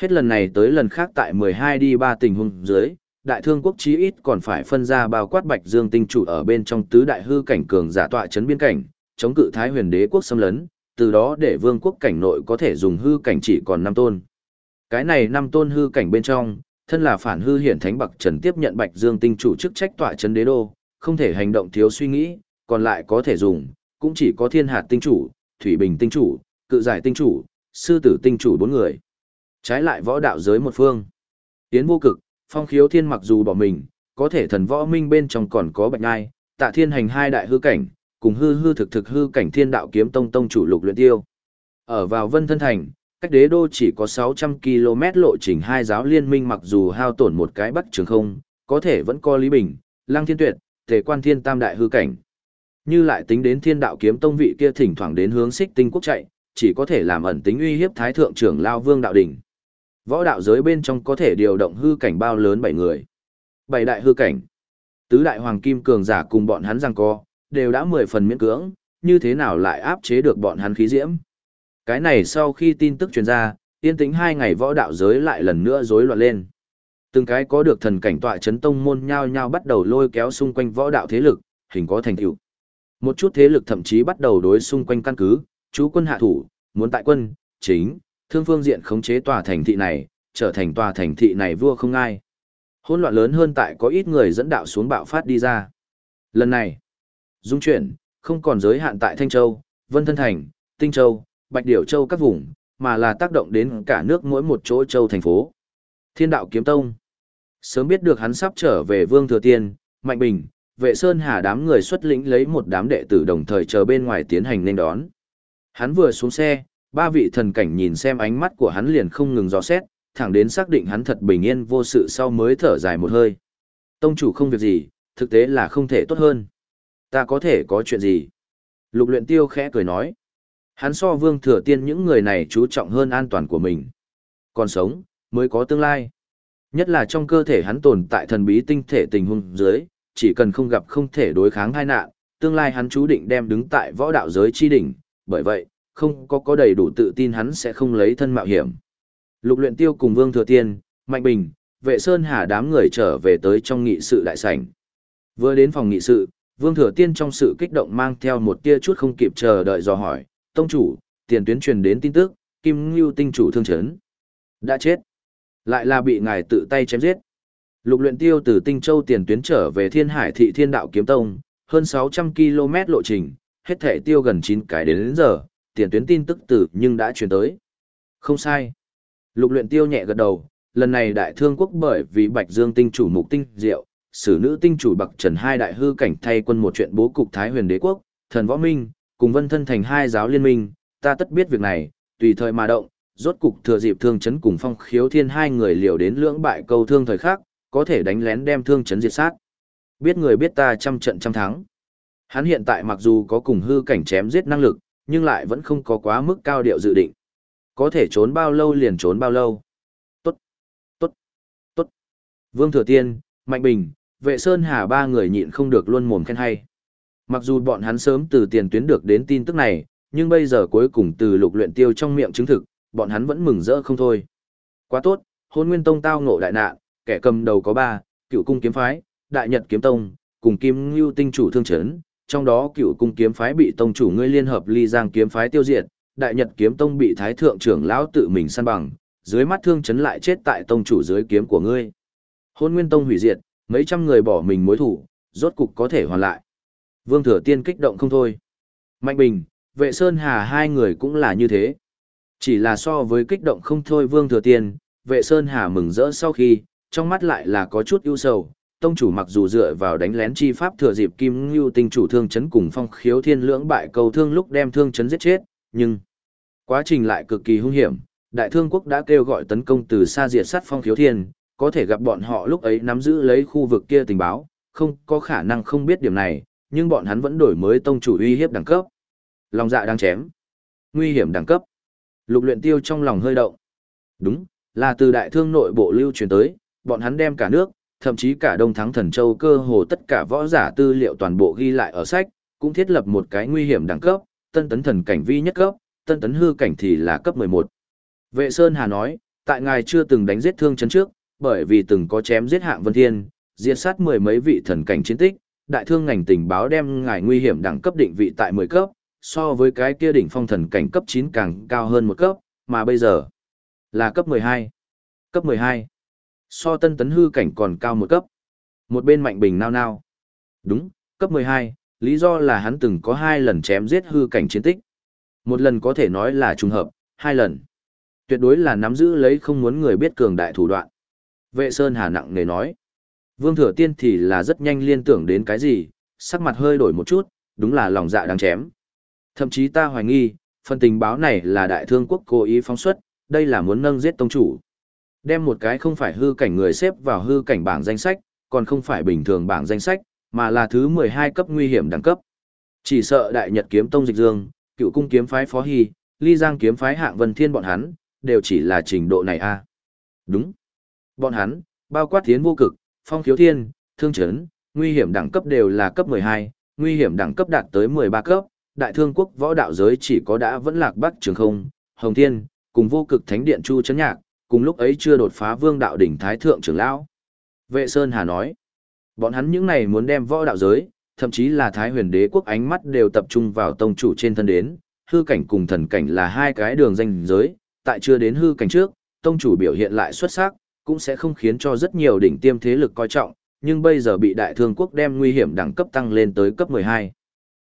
Hết lần này tới lần khác tại 12 đi ba tình huống dưới, đại thương quốc chí ít còn phải phân ra bao quát bạch dương tinh chủ ở bên trong tứ đại hư cảnh cường giả tọa chấn biên cảnh, chống cự Thái huyền đế quốc xâm lấn, từ đó để vương quốc cảnh nội có thể dùng hư cảnh chỉ còn 5 tôn. Cái này 5 tôn hư cảnh bên trong, thân là phản hư hiển thánh bậc trần tiếp nhận bạch dương tinh chủ chức trách tọa trấn đế đô không thể hành động thiếu suy nghĩ còn lại có thể dùng cũng chỉ có thiên hạt tinh chủ thủy bình tinh chủ cự giải tinh chủ sư tử tinh chủ bốn người Trái lại võ đạo giới một phương. Tiến vô cực, phong khiếu thiên mặc dù bỏ mình, có thể thần võ minh bên trong còn có bạch ngai, tạ thiên hành hai đại hư cảnh, cùng hư hư thực thực hư cảnh thiên đạo kiếm tông tông chủ lục luyện tiêu. Ở vào vân thân thành, cách đế đô chỉ có 600 km lộ trình hai giáo liên minh mặc dù hao tổn một cái bắc trường không, có thể vẫn có Lý Bình, Lăng Thiên Tuyệt, Tề Quan Thiên Tam Đại hư cảnh. Như lại tính đến thiên đạo kiếm tông vị kia thỉnh thoảng đến hướng xích tinh quốc chạy, chỉ có thể làm ẩn tính uy hiếp thái thượng trưởng lao vương đạo đỉnh. Võ đạo giới bên trong có thể điều động hư cảnh bao lớn bảy người. Bảy đại hư cảnh. Tứ đại hoàng kim cường giả cùng bọn hắn giằng co, đều đã mười phần miễn cưỡng, như thế nào lại áp chế được bọn hắn khí diễm. Cái này sau khi tin tức truyền ra, yên tĩnh hai ngày võ đạo giới lại lần nữa rối loạn lên. Từng cái có được thần cảnh tọa chấn tông môn nhao nhao bắt đầu lôi kéo xung quanh võ đạo thế lực, hình có thành tựu. Một chút thế lực thậm chí bắt đầu đối xung quanh căn cứ, chú quân hạ thủ, muốn tại quân, chính, thương phương diện khống chế tòa thành thị này, trở thành tòa thành thị này vua không ai. Hỗn loạn lớn hơn tại có ít người dẫn đạo xuống bạo phát đi ra. Lần này, dung chuyển, không còn giới hạn tại Thanh Châu, Vân Thân Thành, Tinh Châu, Bạch Điểu Châu các vùng, mà là tác động đến cả nước mỗi một chỗ châu thành phố. Thiên đạo kiếm tông. Sớm biết được hắn sắp trở về Vương Thừa Tiên, Mạnh Bình, vệ sơn hà đám người xuất lĩnh lấy một đám đệ tử đồng thời chờ bên ngoài tiến hành nên đón. Hắn vừa xuống xe, ba vị thần cảnh nhìn xem ánh mắt của hắn liền không ngừng dò xét, thẳng đến xác định hắn thật bình yên vô sự sau mới thở dài một hơi. Tông chủ không việc gì, thực tế là không thể tốt hơn. Ta có thể có chuyện gì? Lục luyện tiêu khẽ cười nói. Hắn so vương thừa tiên những người này chú trọng hơn an toàn của mình. Còn sống, mới có tương lai. Nhất là trong cơ thể hắn tồn tại thần bí tinh thể tình huống dưới, chỉ cần không gặp không thể đối kháng hai nạn, tương lai hắn chú định đem đứng tại võ đạo giới chi đỉnh, bởi vậy, không có có đầy đủ tự tin hắn sẽ không lấy thân mạo hiểm. Lục luyện tiêu cùng Vương Thừa Tiên, Mạnh Bình, vệ sơn hà đám người trở về tới trong nghị sự đại sảnh. Vừa đến phòng nghị sự, Vương Thừa Tiên trong sự kích động mang theo một tia chút không kịp chờ đợi dò hỏi, tông chủ, tiền tuyến truyền đến tin tức, Kim Ngưu tinh chủ thương chấn. Đã chết. Lại là bị ngài tự tay chém giết. Lục luyện tiêu từ Tinh Châu tiền tuyến trở về Thiên Hải thị Thiên Đạo Kiếm Tông, hơn 600 km lộ trình, hết thể tiêu gần 9 cái đến, đến giờ, tiền tuyến tin tức từ nhưng đã truyền tới. Không sai. Lục luyện tiêu nhẹ gật đầu, lần này đại thương quốc bởi vì Bạch Dương tinh chủ mục tinh diệu, sử nữ tinh chủ bậc Trần hai đại hư cảnh thay quân một chuyện bố cục Thái huyền đế quốc, thần võ minh, cùng vân thân thành hai giáo liên minh, ta tất biết việc này, tùy thời mà động, rốt cục thừa dịp thương chấn cùng phong khiếu thiên hai người liều đến lưỡng bại câu thương thời khắc, có thể đánh lén đem thương chấn diệt sát. Biết người biết ta trăm trận trăm thắng. Hắn hiện tại mặc dù có cùng hư cảnh chém giết năng lực, nhưng lại vẫn không có quá mức cao điệu dự định. Có thể trốn bao lâu liền trốn bao lâu. Tốt, tốt, tốt. Vương Thừa Tiên, Mạnh Bình, Vệ Sơn Hà ba người nhịn không được luôn mồm khen hay. Mặc dù bọn hắn sớm từ tiền tuyến được đến tin tức này, nhưng bây giờ cuối cùng từ lục luyện tiêu trong miệng chứng thực, bọn hắn vẫn mừng rỡ không thôi. Quá tốt, hôn nguyên tông tao ngộ đại nạn, kẻ cầm đầu có ba, cựu cung kiếm phái, đại nhật kiếm tông, cùng kim ngưu tinh chủ thương chấn, trong đó cựu cung kiếm phái bị tông chủ ngươi liên hợp ly giang kiếm phái tiêu diệt, đại nhật kiếm tông bị thái thượng trưởng lão tự mình săn bằng, dưới mắt thương chấn lại chết tại tông chủ dưới kiếm của ngươi. Hôn nguyên tông hủy diệt, mấy trăm người bỏ mình mối thủ, rốt cục có thể hoàn lại. Vương Thừa Tiên kích động không thôi. Mạnh Bình, Vệ Sơn Hà hai người cũng là như thế. Chỉ là so với kích động không thôi Vương Thừa Tiên, Vệ Sơn Hà mừng rỡ sau khi, trong mắt lại là có chút ưu sầu. Tông chủ mặc dù dựa vào đánh lén chi pháp thừa dịp Kim Ngưu tinh chủ thương chấn cùng phong khiếu thiên lưỡng bại cầu thương lúc đem thương chấn giết chết, nhưng quá trình lại cực kỳ hung hiểm. Đại thương quốc đã kêu gọi tấn công từ xa diệt sát phong khiếu thiên, có thể gặp bọn họ lúc ấy nắm giữ lấy khu vực kia tình báo, không có khả năng không biết điểm này, nhưng bọn hắn vẫn đổi mới tông chủ uy hiếp đẳng cấp. Lòng dạ đang chém. Nguy hiểm đẳng cấp. Lục luyện tiêu trong lòng hơi động. Đúng, là từ đại thương nội bộ lưu truyền tới, bọn hắn đem cả nước, thậm chí cả Đông Thắng Thần Châu cơ hồ tất cả võ giả tư liệu toàn bộ ghi lại ở sách, cũng thiết lập một cái nguy hiểm đẳng cấp, tân tấn thần cảnh vi nhất cấp, tân tấn hư cảnh thì là cấp 11. Vệ Sơn Hà nói, tại ngài chưa từng đánh giết thương chấn trước, bởi vì từng có chém giết hạng vân thiên, diệt sát mười mấy vị thần cảnh chiến tích, đại thương ngành tình báo đem ngài nguy hiểm đẳng cấp định vị tại 10 cấp, so với cái kia đỉnh phong thần cảnh cấp 9 càng cao hơn một cấp, mà bây giờ là cấp 12. Cấp 12. So tân tấn hư cảnh còn cao một cấp. Một bên mạnh bình nao nao. Đúng, cấp 12, lý do là hắn từng có hai lần chém giết hư cảnh chiến tích. Một lần có thể nói là trùng hợp, hai lần. Tuyệt đối là nắm giữ lấy không muốn người biết cường đại thủ đoạn. Vệ Sơn Hà nặng nề nói. Vương Thừa Tiên thì là rất nhanh liên tưởng đến cái gì, sắc mặt hơi đổi một chút, đúng là lòng dạ đáng chém. Thậm chí ta hoài nghi, phần tình báo này là đại thương quốc cố ý phóng xuất, đây là muốn nâng giết tông chủ. Đem một cái không phải hư cảnh người xếp vào hư cảnh bảng danh sách, còn không phải bình thường bảng danh sách, mà là thứ 12 cấp nguy hiểm đẳng cấp. Chỉ sợ đại nhật kiếm tông dịch dương, cựu cung kiếm phái phó hy, ly giang kiếm phái hạng vân thiên bọn hắn, đều chỉ là trình độ này a Đúng. Bọn hắn, bao quát tiến vô cực, phong khiếu thiên, thương chấn, nguy hiểm đẳng cấp đều là cấp 12, nguy hiểm đẳng cấp đạt tới 13 cấp, đại thương quốc võ đạo giới chỉ có đã vẫn lạc bắc trường không, hồng thiên, cùng vô cực thánh điện chu chấn nhạc, cùng lúc ấy chưa đột phá vương đạo đỉnh thái thượng trưởng lão. Vệ Sơn Hà nói, bọn hắn những này muốn đem võ đạo giới, thậm chí là thái huyền đế quốc ánh mắt đều tập trung vào tông chủ trên thân đến, hư cảnh cùng thần cảnh là hai cái đường danh giới, tại chưa đến hư cảnh trước, tông chủ biểu hiện lại xuất sắc, cũng sẽ không khiến cho rất nhiều đỉnh tiêm thế lực coi trọng, nhưng bây giờ bị đại thương quốc đem nguy hiểm đẳng cấp tăng lên tới cấp 12.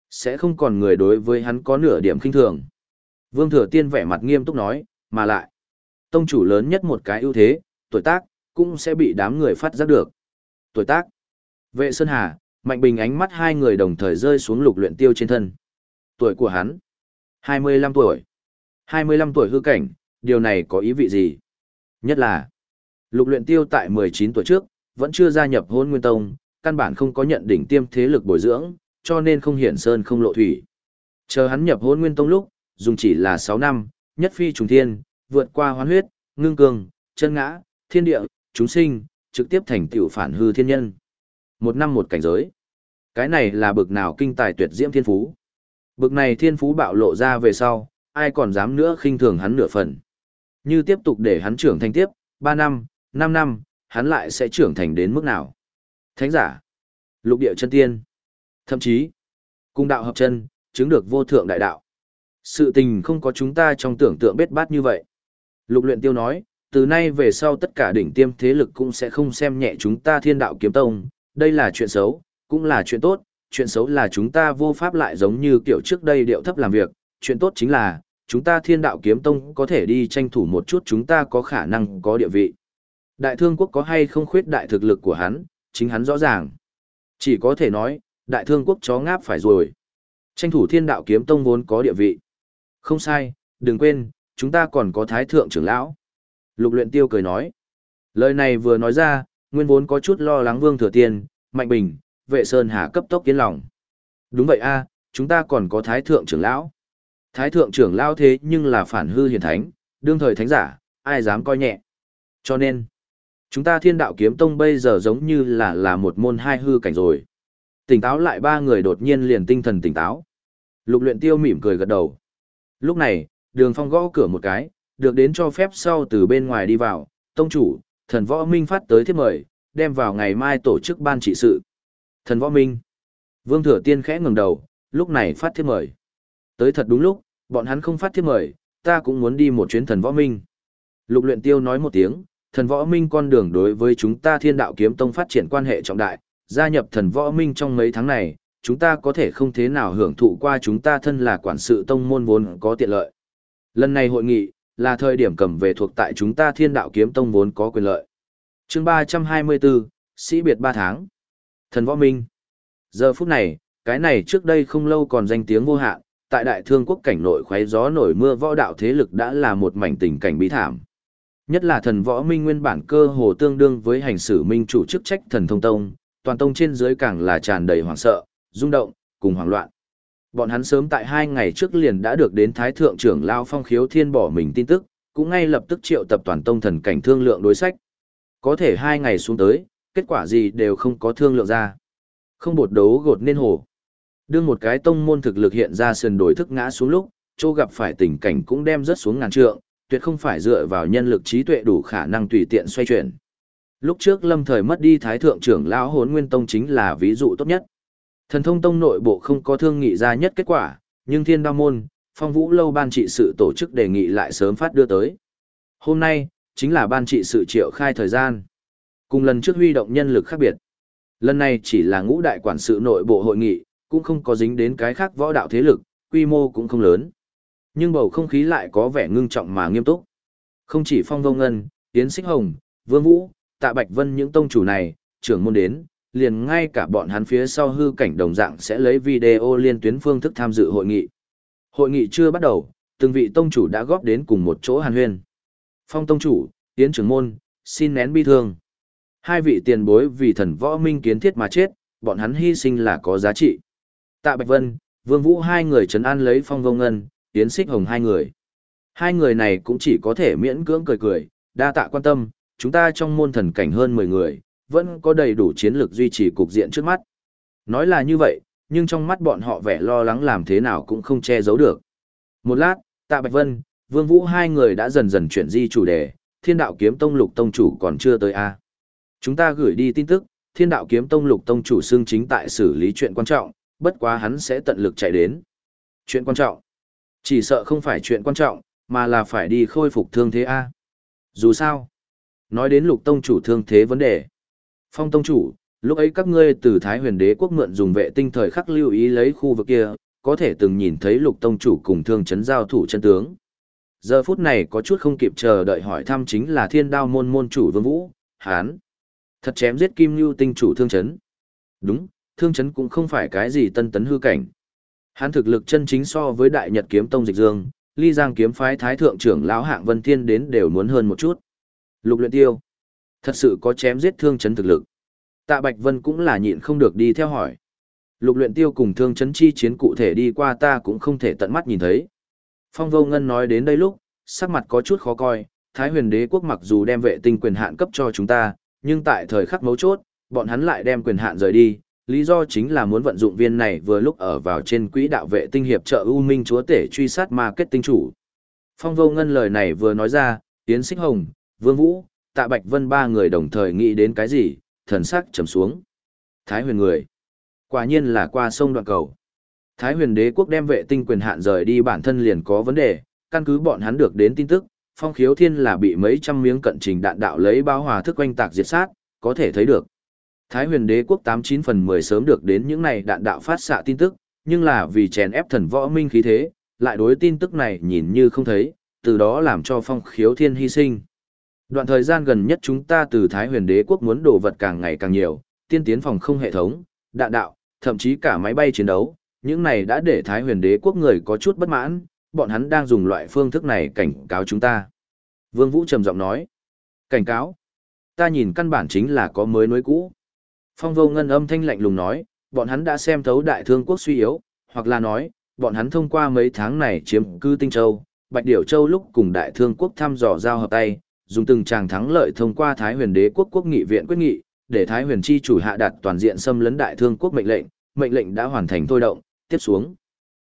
Sẽ không còn người đối với hắn có nửa điểm kinh thường. Vương Thừa Tiên vẻ mặt nghiêm túc nói, mà lại, tông chủ lớn nhất một cái ưu thế, tuổi tác, cũng sẽ bị đám người phát giác được. Tuổi tác. Vệ Sơn Hà, Mạnh Bình ánh mắt hai người đồng thời rơi xuống lục luyện tiêu trên thân. Tuổi của hắn, 25 tuổi. 25 tuổi hư cảnh, điều này có ý vị gì? Nhất là, lục luyện tiêu tại 19 tuổi trước, vẫn chưa gia nhập hôn nguyên tông, căn bản không có nhận đỉnh tiêm thế lực bồi dưỡng, cho nên không hiển sơn không lộ thủy. Chờ hắn nhập hôn nguyên tông lúc, dùng chỉ là 6 năm, nhất phi trùng thiên, vượt qua hoán huyết, ngưng cường, chân ngã, thiên địa, chúng sinh, trực tiếp thành tiểu phản hư thiên nhân. Một năm một cảnh giới. Cái này là bực nào kinh tài tuyệt diễm thiên phú. Bực này thiên phú bạo lộ ra về sau, ai còn dám nữa khinh thường hắn nửa phần. Như tiếp tục để hắn trưởng thành tiếp, 3 năm, 5 năm, hắn lại sẽ trưởng thành đến mức nào. Thánh giả, lục địa chân tiên, thậm chí, cung đạo hợp chân, chứng được vô thượng đại đạo. Sự tình không có chúng ta trong tưởng tượng bết bát như vậy. Lục luyện tiêu nói, từ nay về sau tất cả đỉnh tiêm thế lực cũng sẽ không xem nhẹ chúng ta thiên đạo kiếm tông, đây là chuyện xấu, cũng là chuyện tốt, chuyện xấu là chúng ta vô pháp lại giống như kiểu trước đây điệu thấp làm việc, chuyện tốt chính là, chúng ta thiên đạo kiếm tông có thể đi tranh thủ một chút chúng ta có khả năng có địa vị. Đại thương quốc có hay không khuyết đại thực lực của hắn, chính hắn rõ ràng. Chỉ có thể nói, đại thương quốc chó ngáp phải rồi. Tranh thủ thiên đạo kiếm tông vốn có địa vị. Không sai, đừng quên, chúng ta còn có thái thượng trưởng lão. Lục luyện tiêu cười nói. Lời này vừa nói ra, nguyên vốn có chút lo lắng vương thừa tiên, mạnh bình, vệ sơn hà cấp tốc kiến lòng. Đúng vậy a, chúng ta còn có thái thượng trưởng lão. Thái thượng trưởng lão thế nhưng là phản hư hiển thánh, đương thời thánh giả, ai dám coi nhẹ. Cho nên, chúng ta thiên đạo kiếm tông bây giờ giống như là là một môn hai hư cảnh rồi. Tỉnh táo lại ba người đột nhiên liền tinh thần tỉnh táo. Lục luyện tiêu mỉm cười gật đầu. Lúc này, đường phong gõ cửa một cái, được đến cho phép sau từ bên ngoài đi vào, tông chủ, thần võ minh phát tới thiết mời, đem vào ngày mai tổ chức ban trị sự. Thần võ minh. Vương thừa tiên khẽ ngừng đầu, lúc này phát thiết mời. Tới thật đúng lúc, bọn hắn không phát thiết mời, ta cũng muốn đi một chuyến thần võ minh. Lục luyện tiêu nói một tiếng, thần võ minh con đường đối với chúng ta thiên đạo kiếm tông phát triển quan hệ trọng đại, gia nhập thần võ minh trong mấy tháng này, chúng ta có thể không thế nào hưởng thụ qua chúng ta thân là quản sự tông môn vốn có tiện lợi. Lần này hội nghị, là thời điểm cầm về thuộc tại chúng ta thiên đạo kiếm tông vốn có quyền lợi. chương 324, sĩ biệt 3 tháng. Thần võ minh. Giờ phút này, cái này trước đây không lâu còn danh tiếng vô hạn, tại đại thương quốc cảnh nội khoái gió nổi mưa võ đạo thế lực đã là một mảnh tình cảnh bí thảm. Nhất là thần võ minh nguyên bản cơ hồ tương đương với hành xử minh chủ chức trách thần thông tông, toàn tông trên dưới càng là tràn đầy hoảng sợ, rung động, cùng hoảng loạn. Bọn hắn sớm tại hai ngày trước liền đã được đến Thái Thượng trưởng Lao Phong Khiếu Thiên bỏ mình tin tức, cũng ngay lập tức triệu tập toàn tông thần cảnh thương lượng đối sách. Có thể hai ngày xuống tới, kết quả gì đều không có thương lượng ra. Không bột đấu gột nên hồ. Đương một cái tông môn thực lực hiện ra sườn đổi thức ngã xuống lúc, chỗ gặp phải tình cảnh cũng đem rất xuống ngàn trượng, tuyệt không phải dựa vào nhân lực trí tuệ đủ khả năng tùy tiện xoay chuyển. Lúc trước lâm thời mất đi thái thượng trưởng lão hốn nguyên tông chính là ví dụ tốt nhất. Thần thông tông nội bộ không có thương nghị ra nhất kết quả, nhưng thiên đao môn, phong vũ lâu ban trị sự tổ chức đề nghị lại sớm phát đưa tới. Hôm nay, chính là ban trị sự triệu khai thời gian. Cùng lần trước huy động nhân lực khác biệt. Lần này chỉ là ngũ đại quản sự nội bộ hội nghị, cũng không có dính đến cái khác võ đạo thế lực, quy mô cũng không lớn. Nhưng bầu không khí lại có vẻ ngưng trọng mà nghiêm túc. Không chỉ Phong Vô Ngân, Tiến Xích Hồng, Vương Vũ, Tạ Bạch Vân những tông chủ này, trưởng môn đến, liền ngay cả bọn hắn phía sau hư cảnh đồng dạng sẽ lấy video liên tuyến phương thức tham dự hội nghị. Hội nghị chưa bắt đầu, từng vị tông chủ đã góp đến cùng một chỗ hàn huyên. Phong tông chủ, tiến trưởng môn, xin nén bi thương. Hai vị tiền bối vì thần võ minh kiến thiết mà chết, bọn hắn hy sinh là có giá trị. Tạ Bạch Vân, Vương Vũ hai người trấn an lấy Phong Vông Ngân, tiến Xích Hồng hai người. Hai người này cũng chỉ có thể miễn cưỡng cười cười, đa tạ quan tâm, chúng ta trong môn thần cảnh hơn 10 người, vẫn có đầy đủ chiến lược duy trì cục diện trước mắt. Nói là như vậy, nhưng trong mắt bọn họ vẻ lo lắng làm thế nào cũng không che giấu được. Một lát, Tạ Bạch Vân, Vương Vũ hai người đã dần dần chuyển di chủ đề, Thiên Đạo Kiếm Tông Lục Tông chủ còn chưa tới a. Chúng ta gửi đi tin tức, Thiên Đạo Kiếm Tông Lục Tông chủ xương chính tại xử lý chuyện quan trọng, bất quá hắn sẽ tận lực chạy đến. Chuyện quan trọng? Chỉ sợ không phải chuyện quan trọng, mà là phải đi khôi phục thương thế a. Dù sao, nói đến Lục Tông chủ thương thế vấn đề. Phong Tông chủ, lúc ấy các ngươi từ Thái Huyền Đế quốc mượn dùng vệ tinh thời khắc lưu ý lấy khu vực kia, có thể từng nhìn thấy Lục Tông chủ cùng thương chấn giao thủ chân tướng. Giờ phút này có chút không kịp chờ đợi hỏi thăm chính là Thiên Đao môn môn chủ Vương Vũ, hán. Thật chém giết Kim Nưu tinh chủ thương chấn. Đúng, thương chấn cũng không phải cái gì tân tấn hư cảnh. Hắn thực lực chân chính so với Đại Nhật kiếm tông dịch dương, Ly Giang kiếm phái thái thượng trưởng lão hạng Vân Thiên đến đều muốn hơn một chút. Lục luyện tiêu, thật sự có chém giết thương chấn thực lực. Tạ Bạch Vân cũng là nhịn không được đi theo hỏi. Lục luyện tiêu cùng thương chấn chi chiến cụ thể đi qua ta cũng không thể tận mắt nhìn thấy. Phong vô ngân nói đến đây lúc, sắc mặt có chút khó coi, Thái huyền đế quốc mặc dù đem vệ tinh quyền hạn cấp cho chúng ta, nhưng tại thời khắc mấu chốt, bọn hắn lại đem quyền hạn rời đi, lý do chính là muốn vận dụng viên này vừa lúc ở vào trên quỹ đạo vệ tinh hiệp trợ U Minh chúa tể truy sát mà kết tinh chủ. Phong vô ngân lời này vừa nói ra, Tiến Xích Hồng, Vương Vũ, Tạ Bạch Vân ba người đồng thời nghĩ đến cái gì, thần sắc trầm xuống. Thái huyền người. Quả nhiên là qua sông đoạn cầu. Thái huyền đế quốc đem vệ tinh quyền hạn rời đi bản thân liền có vấn đề, căn cứ bọn hắn được đến tin tức, phong khiếu thiên là bị mấy trăm miếng cận trình đạn đạo lấy bao hòa thức oanh tạc diệt sát, có thể thấy được. Thái huyền đế quốc 89 phần 10 sớm được đến những này đạn đạo phát xạ tin tức, nhưng là vì chèn ép thần võ minh khí thế, lại đối tin tức này nhìn như không thấy, từ đó làm cho phong khiếu thiên hy sinh. Đoạn thời gian gần nhất chúng ta từ Thái huyền đế quốc muốn đồ vật càng ngày càng nhiều, tiên tiến phòng không hệ thống, đạn đạo, thậm chí cả máy bay chiến đấu, những này đã để Thái huyền đế quốc người có chút bất mãn, bọn hắn đang dùng loại phương thức này cảnh cáo chúng ta. Vương Vũ trầm giọng nói, cảnh cáo, ta nhìn căn bản chính là có mới nối cũ. Phong vô ngân âm thanh lạnh lùng nói, bọn hắn đã xem thấu đại thương quốc suy yếu, hoặc là nói, bọn hắn thông qua mấy tháng này chiếm cư Tinh Châu, Bạch Điểu Châu lúc cùng đại thương quốc thăm dò giao hợp tay, dùng từng tràng thắng lợi thông qua Thái huyền đế quốc quốc nghị viện quyết nghị, để Thái huyền chi chủ hạ đặt toàn diện xâm lấn đại thương quốc mệnh lệnh, mệnh lệnh đã hoàn thành thôi động, tiếp xuống.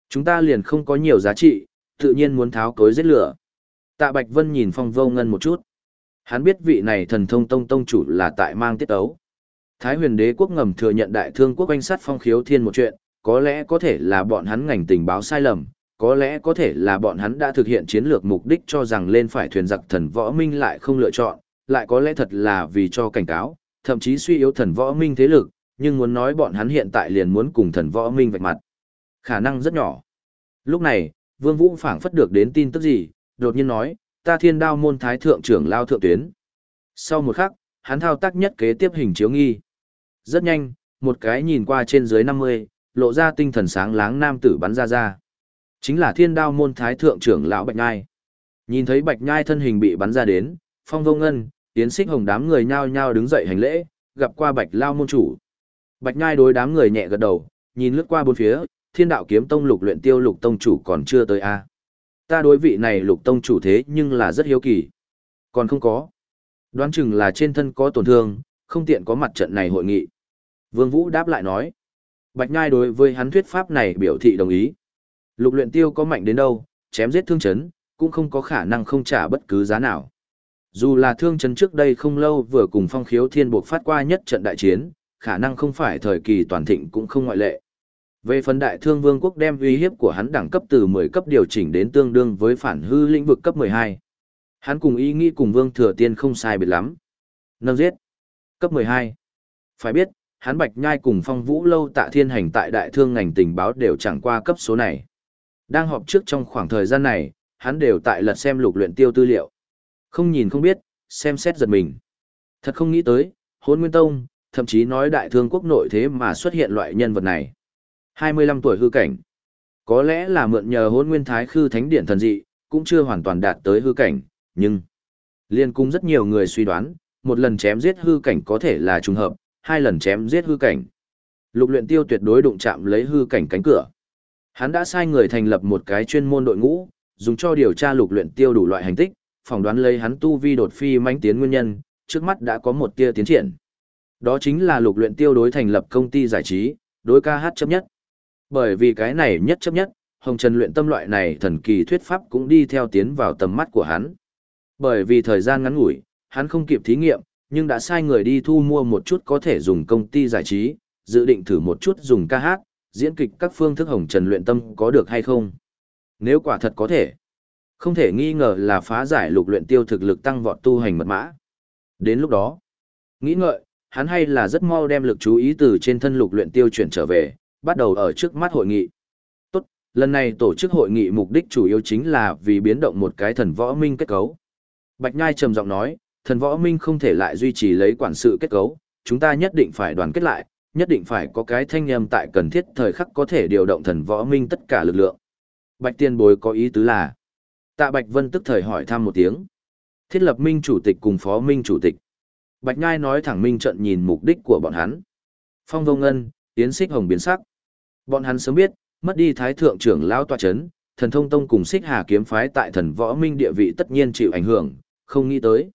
Chúng ta liền không có nhiều giá trị, tự nhiên muốn tháo cối giết lửa. Tạ Bạch Vân nhìn phong vô ngân một chút. Hắn biết vị này thần thông tông tông chủ là tại mang tiết ấu. Thái huyền đế quốc ngầm thừa nhận đại thương quốc quanh sát phong khiếu thiên một chuyện, có lẽ có thể là bọn hắn ngành tình báo sai lầm, có lẽ có thể là bọn hắn đã thực hiện chiến lược mục đích cho rằng lên phải thuyền giặc thần võ minh lại không lựa chọn, lại có lẽ thật là vì cho cảnh cáo, thậm chí suy yếu thần võ minh thế lực, nhưng muốn nói bọn hắn hiện tại liền muốn cùng thần võ minh vạch mặt. Khả năng rất nhỏ. Lúc này, Vương Vũ phảng phất được đến tin tức gì, đột nhiên nói, ta thiên đao môn thái thượng trưởng lao thượng tuyến. Sau một khắc, hắn thao tác nhất kế tiếp hình chiếu nghi. Rất nhanh, một cái nhìn qua trên dưới 50, lộ ra tinh thần sáng láng nam tử bắn ra ra. Chính là thiên đao môn thái thượng trưởng lão Bạch Nhai. Nhìn thấy Bạch Nhai thân hình bị bắn ra đến, phong vô ngân, tiến xích hồng đám người nhao nhao đứng dậy hành lễ, gặp qua Bạch Lao môn chủ. Bạch Nhai đối đám người nhẹ gật đầu, nhìn lướt qua bốn phía, thiên đạo kiếm tông lục luyện tiêu lục tông chủ còn chưa tới a Ta đối vị này lục tông chủ thế nhưng là rất hiếu kỳ. Còn không có. Đoán chừng là trên thân có tổn thương, không tiện có mặt trận này hội nghị. Vương Vũ đáp lại nói. Bạch Nhai đối với hắn thuyết pháp này biểu thị đồng ý. Lục luyện tiêu có mạnh đến đâu, chém giết thương chấn, cũng không có khả năng không trả bất cứ giá nào. Dù là thương chấn trước đây không lâu vừa cùng phong khiếu thiên buộc phát qua nhất trận đại chiến, khả năng không phải thời kỳ toàn thịnh cũng không ngoại lệ. Về phần đại thương vương quốc đem uy hiếp của hắn đẳng cấp từ 10 cấp điều chỉnh đến tương đương với phản hư lĩnh vực cấp 12. Hắn cùng ý nghĩ cùng vương thừa tiên không sai biệt lắm. Nâng giết. Cấp 12. Phải biết, hắn bạch nhai cùng phong vũ lâu tạ thiên hành tại đại thương ngành tình báo đều chẳng qua cấp số này. Đang họp trước trong khoảng thời gian này, hắn đều tại lật xem lục luyện tiêu tư liệu. Không nhìn không biết, xem xét giật mình. Thật không nghĩ tới, hôn nguyên tông, thậm chí nói đại thương quốc nội thế mà xuất hiện loại nhân vật này. 25 tuổi hư cảnh. Có lẽ là mượn nhờ hôn nguyên thái khư thánh điện thần dị, cũng chưa hoàn toàn đạt tới hư cảnh, nhưng liên cung rất nhiều người suy đoán, một lần chém giết hư cảnh có thể là trùng hợp, hai lần chém giết hư cảnh. Lục luyện tiêu tuyệt đối đụng chạm lấy hư cảnh cánh cửa. Hắn đã sai người thành lập một cái chuyên môn đội ngũ, dùng cho điều tra lục luyện tiêu đủ loại hành tích, phỏng đoán lấy hắn tu vi đột phi mãnh tiến nguyên nhân, trước mắt đã có một tia tiến triển. Đó chính là lục luyện tiêu đối thành lập công ty giải trí, đối ca hát chấp nhất. Bởi vì cái này nhất chấp nhất, Hồng Trần luyện tâm loại này thần kỳ thuyết pháp cũng đi theo tiến vào tầm mắt của hắn. Bởi vì thời gian ngắn ngủi, hắn không kịp thí nghiệm, nhưng đã sai người đi thu mua một chút có thể dùng công ty giải trí, dự định thử một chút dùng ca hát, diễn kịch các phương thức Hồng Trần luyện tâm có được hay không. Nếu quả thật có thể, không thể nghi ngờ là phá giải lục luyện tiêu thực lực tăng vọt tu hành mật mã. Đến lúc đó, nghĩ ngợi, hắn hay là rất mau đem lực chú ý từ trên thân lục luyện tiêu chuyển trở về, bắt đầu ở trước mắt hội nghị. Tốt, lần này tổ chức hội nghị mục đích chủ yếu chính là vì biến động một cái thần võ minh kết cấu. Bạch Nhai trầm giọng nói, thần võ minh không thể lại duy trì lấy quản sự kết cấu, chúng ta nhất định phải đoàn kết lại, nhất định phải có cái thanh âm tại cần thiết thời khắc có thể điều động thần võ minh tất cả lực lượng. Bạch Tiên Bối có ý tứ là, Tạ Bạch Vân tức thời hỏi thăm một tiếng. Thiết lập minh chủ tịch cùng phó minh chủ tịch. Bạch Nhai nói thẳng minh trận nhìn mục đích của bọn hắn. Phong vô ngân, tiến xích hồng biến sắc. Bọn hắn sớm biết, mất đi thái thượng trưởng lão tọa chấn, thần thông tông cùng xích hà kiếm phái tại thần võ minh địa vị tất nhiên chịu ảnh hưởng, không nghĩ tới.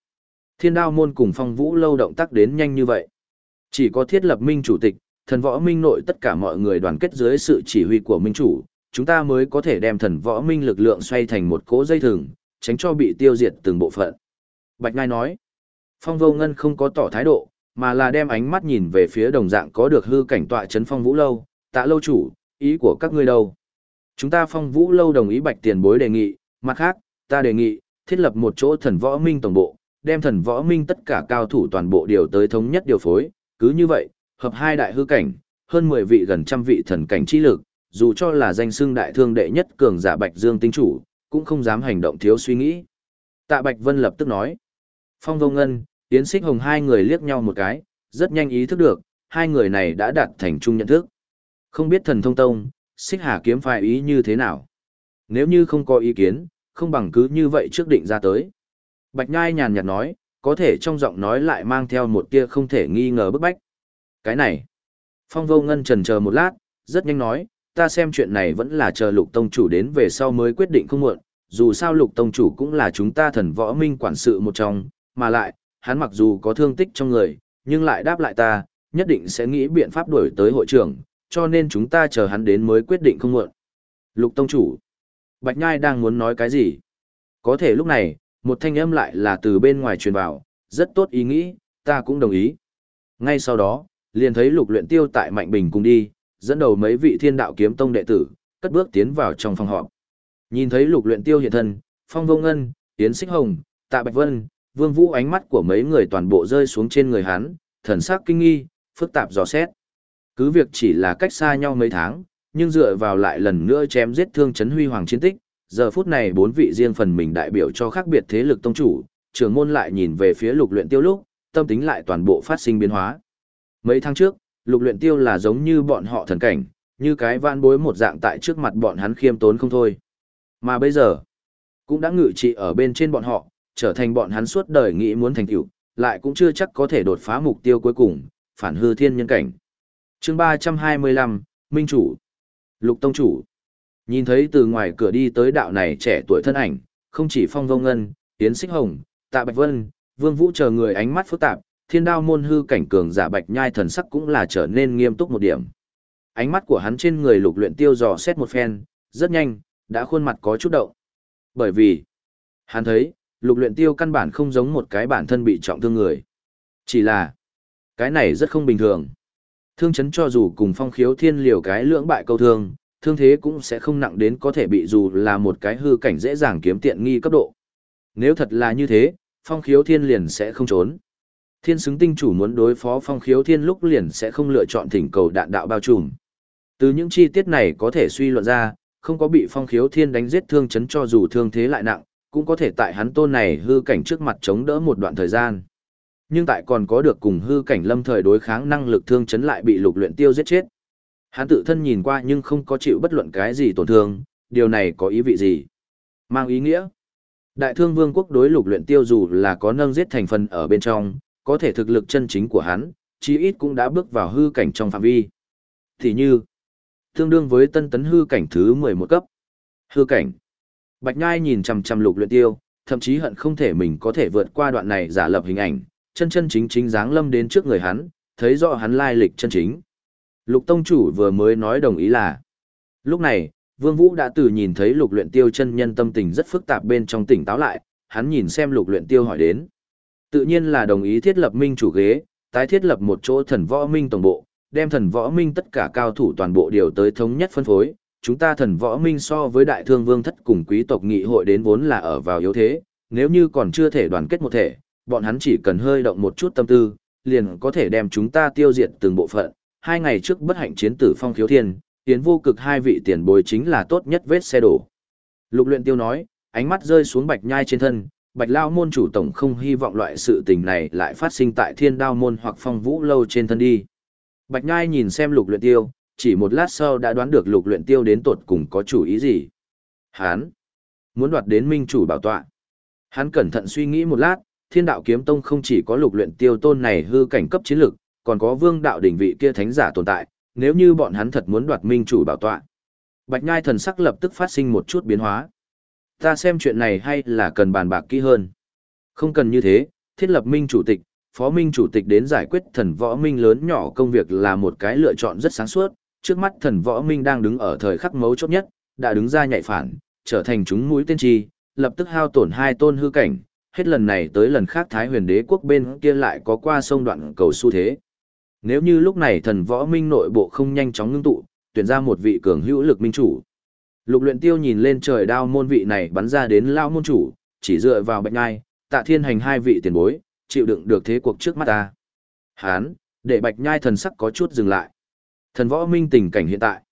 Thiên đao môn cùng phong vũ lâu động tác đến nhanh như vậy. Chỉ có thiết lập minh chủ tịch, thần võ minh nội tất cả mọi người đoàn kết dưới sự chỉ huy của minh chủ, chúng ta mới có thể đem thần võ minh lực lượng xoay thành một cỗ dây thừng, tránh cho bị tiêu diệt từng bộ phận. Bạch Ngai nói, phong vô ngân không có tỏ thái độ, mà là đem ánh mắt nhìn về phía đồng dạng có được hư cảnh tọa chấn phong vũ lâu, tạ lâu chủ, ý của các ngươi đâu? Chúng ta phong vũ lâu đồng ý bạch tiền bối đề nghị, mặt khác, ta đề nghị, thiết lập một chỗ thần võ minh tổng bộ, đem thần võ minh tất cả cao thủ toàn bộ điều tới thống nhất điều phối, cứ như vậy, hợp hai đại hư cảnh, hơn 10 vị gần trăm vị thần cảnh chi lực, dù cho là danh xưng đại thương đệ nhất cường giả Bạch Dương tinh chủ, cũng không dám hành động thiếu suy nghĩ. Tạ Bạch Vân lập tức nói. Phong Vô Ngân, Tiến Xích Hồng hai người liếc nhau một cái, rất nhanh ý thức được, hai người này đã đạt thành chung nhận thức. Không biết thần thông tông, Xích Hà kiếm phái ý như thế nào. Nếu như không có ý kiến, không bằng cứ như vậy trước định ra tới. Bạch Nhai nhàn nhạt nói, có thể trong giọng nói lại mang theo một tia không thể nghi ngờ bức bách. Cái này. Phong Vô Ngân trần chờ một lát, rất nhanh nói, ta xem chuyện này vẫn là chờ lục tông chủ đến về sau mới quyết định không muộn, dù sao lục tông chủ cũng là chúng ta thần võ minh quản sự một trong, mà lại, hắn mặc dù có thương tích trong người, nhưng lại đáp lại ta, nhất định sẽ nghĩ biện pháp đuổi tới hội trưởng, cho nên chúng ta chờ hắn đến mới quyết định không muộn. Lục tông chủ, Bạch Nhai đang muốn nói cái gì? Có thể lúc này, một thanh âm lại là từ bên ngoài truyền vào, rất tốt ý nghĩ, ta cũng đồng ý. Ngay sau đó, liền thấy lục luyện tiêu tại Mạnh Bình cùng đi, dẫn đầu mấy vị thiên đạo kiếm tông đệ tử, cất bước tiến vào trong phòng họp. Nhìn thấy lục luyện tiêu hiện thân, phong vô ngân, tiến xích hồng, tạ bạch vân, vương vũ ánh mắt của mấy người toàn bộ rơi xuống trên người hắn, thần sắc kinh nghi, phức tạp dò xét. Cứ việc chỉ là cách xa nhau mấy tháng, nhưng dựa vào lại lần nữa chém giết thương chấn huy hoàng chiến tích, giờ phút này bốn vị riêng phần mình đại biểu cho khác biệt thế lực tông chủ, trưởng môn lại nhìn về phía lục luyện tiêu lúc, tâm tính lại toàn bộ phát sinh biến hóa. Mấy tháng trước, lục luyện tiêu là giống như bọn họ thần cảnh, như cái van bối một dạng tại trước mặt bọn hắn khiêm tốn không thôi. Mà bây giờ, cũng đã ngự trị ở bên trên bọn họ, trở thành bọn hắn suốt đời nghĩ muốn thành tựu, lại cũng chưa chắc có thể đột phá mục tiêu cuối cùng, phản hư thiên nhân cảnh. Chương 325, Minh chủ, Lục tông chủ. Nhìn thấy từ ngoài cửa đi tới đạo này trẻ tuổi thân ảnh, không chỉ Phong Vông Ngân, Tiến Xích Hồng, Tạ Bạch Vân, Vương Vũ chờ người ánh mắt phức tạp, thiên đao môn hư cảnh cường giả bạch nhai thần sắc cũng là trở nên nghiêm túc một điểm. Ánh mắt của hắn trên người lục luyện tiêu dò xét một phen, rất nhanh, đã khuôn mặt có chút động. Bởi vì, hắn thấy, lục luyện tiêu căn bản không giống một cái bản thân bị trọng thương người. Chỉ là, cái này rất không bình thường. Thương chấn cho dù cùng phong khiếu thiên liều cái lưỡng bại câu thương, thương thế cũng sẽ không nặng đến có thể bị dù là một cái hư cảnh dễ dàng kiếm tiện nghi cấp độ. Nếu thật là như thế, phong khiếu thiên liền sẽ không trốn. Thiên xứng tinh chủ muốn đối phó phong khiếu thiên lúc liền sẽ không lựa chọn thỉnh cầu đạn đạo bao trùm. Từ những chi tiết này có thể suy luận ra, không có bị phong khiếu thiên đánh giết thương chấn cho dù thương thế lại nặng, cũng có thể tại hắn tôn này hư cảnh trước mặt chống đỡ một đoạn thời gian. Nhưng tại còn có được cùng hư cảnh lâm thời đối kháng năng lực thương chấn lại bị lục luyện tiêu giết chết. Hắn tự thân nhìn qua nhưng không có chịu bất luận cái gì tổn thương, điều này có ý vị gì? Mang ý nghĩa. Đại thương vương quốc đối lục luyện tiêu dù là có nâng giết thành phần ở bên trong, có thể thực lực chân chính của hắn, chí ít cũng đã bước vào hư cảnh trong phạm vi. Thì như, tương đương với tân tấn hư cảnh thứ 11 cấp. Hư cảnh. Bạch Nhai nhìn chằm chằm lục luyện tiêu, thậm chí hận không thể mình có thể vượt qua đoạn này giả lập hình ảnh, chân chân chính chính dáng lâm đến trước người hắn, thấy rõ hắn lai lịch chân chính. Lục Tông Chủ vừa mới nói đồng ý là. Lúc này, Vương Vũ đã từ nhìn thấy lục luyện tiêu chân nhân tâm tình rất phức tạp bên trong tỉnh táo lại, hắn nhìn xem lục luyện tiêu hỏi đến. Tự nhiên là đồng ý thiết lập minh chủ ghế, tái thiết lập một chỗ thần võ minh tổng bộ, đem thần võ minh tất cả cao thủ toàn bộ điều tới thống nhất phân phối. Chúng ta thần võ minh so với đại thương vương thất cùng quý tộc nghị hội đến vốn là ở vào yếu thế, nếu như còn chưa thể đoàn kết một thể, bọn hắn chỉ cần hơi động một chút tâm tư, liền có thể đem chúng ta tiêu diệt từng bộ phận. Hai ngày trước bất hạnh chiến tử phong khiếu thiên, tiến vô cực hai vị tiền bối chính là tốt nhất vết xe đổ. Lục luyện tiêu nói, ánh mắt rơi xuống bạch nhai trên thân, bạch lao môn chủ tổng không hy vọng loại sự tình này lại phát sinh tại thiên đao môn hoặc phong vũ lâu trên thân đi. Bạch nhai nhìn xem lục luyện tiêu, chỉ một lát sau đã đoán được lục luyện tiêu đến tột cùng có chủ ý gì. Hán, muốn đoạt đến minh chủ bảo tọa. Hắn cẩn thận suy nghĩ một lát, thiên đạo kiếm tông không chỉ có lục luyện tiêu tôn này hư cảnh cấp chiến lực, còn có vương đạo đỉnh vị kia thánh giả tồn tại, nếu như bọn hắn thật muốn đoạt minh chủ bảo tọa. Bạch Nhai thần sắc lập tức phát sinh một chút biến hóa. Ta xem chuyện này hay là cần bàn bạc kỹ hơn. Không cần như thế, thiết lập minh chủ tịch, phó minh chủ tịch đến giải quyết thần võ minh lớn nhỏ công việc là một cái lựa chọn rất sáng suốt. Trước mắt thần võ minh đang đứng ở thời khắc mấu chốt nhất, đã đứng ra nhạy phản, trở thành chúng mũi tên chi, lập tức hao tổn hai tôn hư cảnh, hết lần này tới lần khác Thái huyền đế quốc bên kia lại có qua sông đoạn cầu xu thế. Nếu như lúc này thần võ minh nội bộ không nhanh chóng ngưng tụ, tuyển ra một vị cường hữu lực minh chủ. Lục luyện tiêu nhìn lên trời đao môn vị này bắn ra đến lao môn chủ, chỉ dựa vào bạch ngai, tạ thiên hành hai vị tiền bối, chịu đựng được thế cuộc trước mắt ta. Hán, để bạch nhai thần sắc có chút dừng lại. Thần võ minh tình cảnh hiện tại.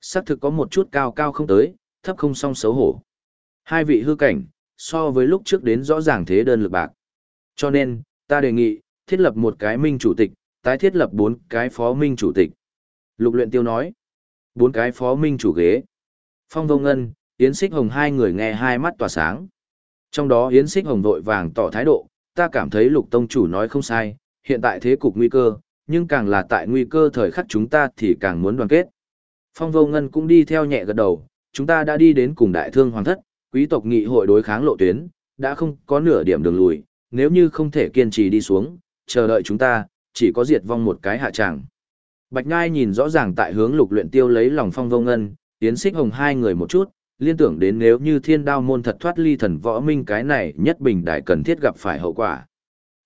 Sắc thực có một chút cao cao không tới, thấp không song xấu hổ. Hai vị hư cảnh, so với lúc trước đến rõ ràng thế đơn lực bạc. Cho nên, ta đề nghị, thiết lập một cái minh chủ tịch, tái thiết lập bốn cái phó minh chủ tịch. Lục luyện tiêu nói, bốn cái phó minh chủ ghế. Phong Vô Ngân, Yến Xích Hồng hai người nghe hai mắt tỏa sáng. Trong đó Yến Xích Hồng vội vàng tỏ thái độ, ta cảm thấy lục tông chủ nói không sai, hiện tại thế cục nguy cơ, nhưng càng là tại nguy cơ thời khắc chúng ta thì càng muốn đoàn kết. Phong Vô Ngân cũng đi theo nhẹ gật đầu, chúng ta đã đi đến cùng đại thương hoàng thất, quý tộc nghị hội đối kháng lộ tuyến, đã không có nửa điểm đường lùi, nếu như không thể kiên trì đi xuống, chờ đợi chúng ta, chỉ có diệt vong một cái hạ tràng. Bạch Ngai nhìn rõ ràng tại hướng lục luyện tiêu lấy lòng phong vô ngân, tiến xích hồng hai người một chút, liên tưởng đến nếu như thiên đao môn thật thoát ly thần võ minh cái này nhất bình đại cần thiết gặp phải hậu quả.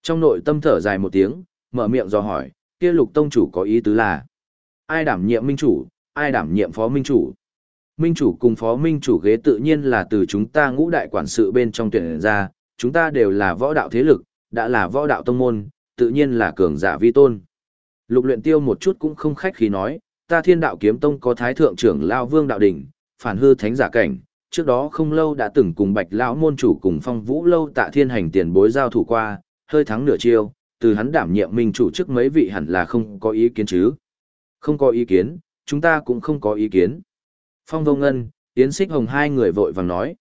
Trong nội tâm thở dài một tiếng, mở miệng do hỏi, kia lục tông chủ có ý tứ là, ai đảm nhiệm minh chủ, ai đảm nhiệm phó minh chủ. Minh chủ cùng phó minh chủ ghế tự nhiên là từ chúng ta ngũ đại quản sự bên trong tuyển ra, chúng ta đều là võ đạo thế lực, đã là võ đạo tông môn, tự nhiên là cường giả vi tôn. Lục luyện tiêu một chút cũng không khách khí nói, ta thiên đạo kiếm tông có thái thượng trưởng Lao Vương Đạo Đỉnh, phản hư thánh giả cảnh, trước đó không lâu đã từng cùng bạch lão môn chủ cùng phong vũ lâu tạ thiên hành tiền bối giao thủ qua, hơi thắng nửa chiêu, từ hắn đảm nhiệm mình chủ trước mấy vị hẳn là không có ý kiến chứ. Không có ý kiến, chúng ta cũng không có ý kiến. Phong vô ngân, Yến Xích Hồng hai người vội vàng nói.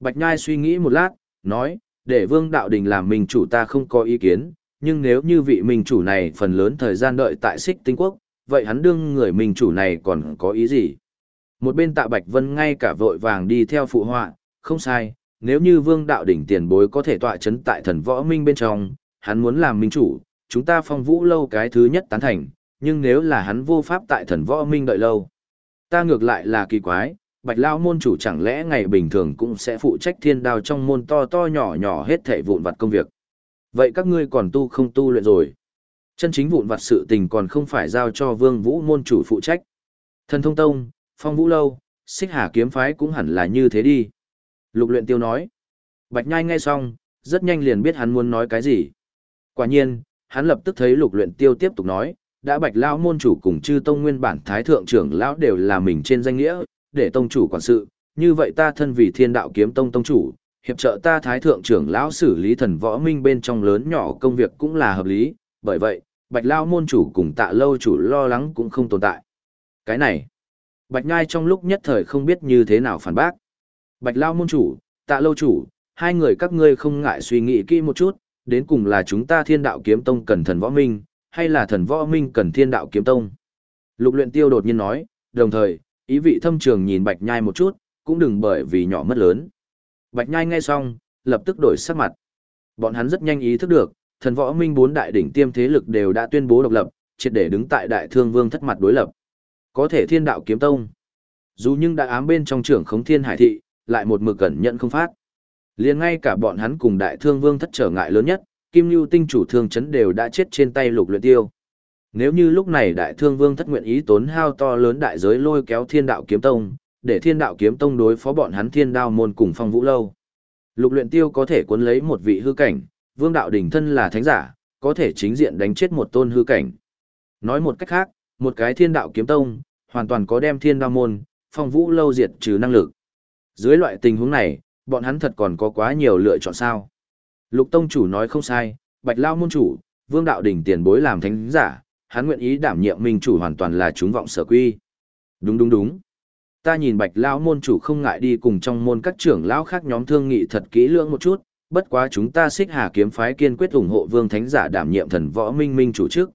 Bạch Nhai suy nghĩ một lát, nói, để Vương Đạo Đình làm mình chủ ta không có ý kiến, nhưng nếu như vị minh chủ này phần lớn thời gian đợi tại xích tinh quốc, vậy hắn đương người minh chủ này còn có ý gì? Một bên tạ Bạch Vân ngay cả vội vàng đi theo phụ họa, không sai, nếu như vương đạo đỉnh tiền bối có thể tọa chấn tại thần võ minh bên trong, hắn muốn làm minh chủ, chúng ta phong vũ lâu cái thứ nhất tán thành, nhưng nếu là hắn vô pháp tại thần võ minh đợi lâu. Ta ngược lại là kỳ quái, bạch lao môn chủ chẳng lẽ ngày bình thường cũng sẽ phụ trách thiên đao trong môn to to nhỏ nhỏ hết thảy vụn vặt công việc. Vậy các ngươi còn tu không tu luyện rồi? Chân chính vụn vặt sự tình còn không phải giao cho vương vũ môn chủ phụ trách. Thần thông tông, phong vũ lâu, xích hà kiếm phái cũng hẳn là như thế đi. Lục luyện tiêu nói. Bạch nhai nghe xong, rất nhanh liền biết hắn muốn nói cái gì. Quả nhiên, hắn lập tức thấy lục luyện tiêu tiếp tục nói, đã bạch lão môn chủ cùng chư tông nguyên bản thái thượng trưởng lão đều là mình trên danh nghĩa, để tông chủ quản sự, như vậy ta thân vì thiên đạo kiếm tông tông chủ, hiệp trợ ta thái thượng trưởng lão xử lý thần võ minh bên trong lớn nhỏ công việc cũng là hợp lý, bởi vậy, bạch lao môn chủ cùng tạ lâu chủ lo lắng cũng không tồn tại. Cái này, bạch nhai trong lúc nhất thời không biết như thế nào phản bác. Bạch lao môn chủ, tạ lâu chủ, hai người các ngươi không ngại suy nghĩ kỹ một chút, đến cùng là chúng ta thiên đạo kiếm tông cần thần võ minh, hay là thần võ minh cần thiên đạo kiếm tông. Lục luyện tiêu đột nhiên nói, đồng thời, ý vị thâm trường nhìn bạch nhai một chút, cũng đừng bởi vì nhỏ mất lớn. Bạch nhai nghe xong, lập tức đổi sắc mặt. Bọn hắn rất nhanh ý thức được, thần võ minh bốn đại đỉnh tiêm thế lực đều đã tuyên bố độc lập, triệt để đứng tại đại thương vương thất mặt đối lập. Có thể thiên đạo kiếm tông. Dù nhưng đã ám bên trong trưởng khống thiên hải thị, lại một mực cẩn nhận không phát. liền ngay cả bọn hắn cùng đại thương vương thất trở ngại lớn nhất, kim lưu tinh chủ thương chấn đều đã chết trên tay lục luyện tiêu. Nếu như lúc này đại thương vương thất nguyện ý tốn hao to lớn đại giới lôi kéo thiên đạo kiếm tông, để thiên đạo kiếm tông đối phó bọn hắn thiên đao môn cùng phong vũ lâu. Lục luyện tiêu có thể cuốn lấy một vị hư cảnh, vương đạo đỉnh thân là thánh giả, có thể chính diện đánh chết một tôn hư cảnh. Nói một cách khác, một cái thiên đạo kiếm tông, hoàn toàn có đem thiên đao môn, phong vũ lâu diệt trừ năng lực. Dưới loại tình huống này, bọn hắn thật còn có quá nhiều lựa chọn sao. Lục tông chủ nói không sai, bạch lao môn chủ, vương đạo đỉnh tiền bối làm thánh giả, hắn nguyện ý đảm nhiệm minh chủ hoàn toàn là chúng vọng sở quy. Đúng đúng đúng. Ta nhìn bạch lão môn chủ không ngại đi cùng trong môn các trưởng lão khác nhóm thương nghị thật kỹ lưỡng một chút, bất quá chúng ta xích hà kiếm phái kiên quyết ủng hộ vương thánh giả đảm nhiệm thần võ minh minh chủ trước.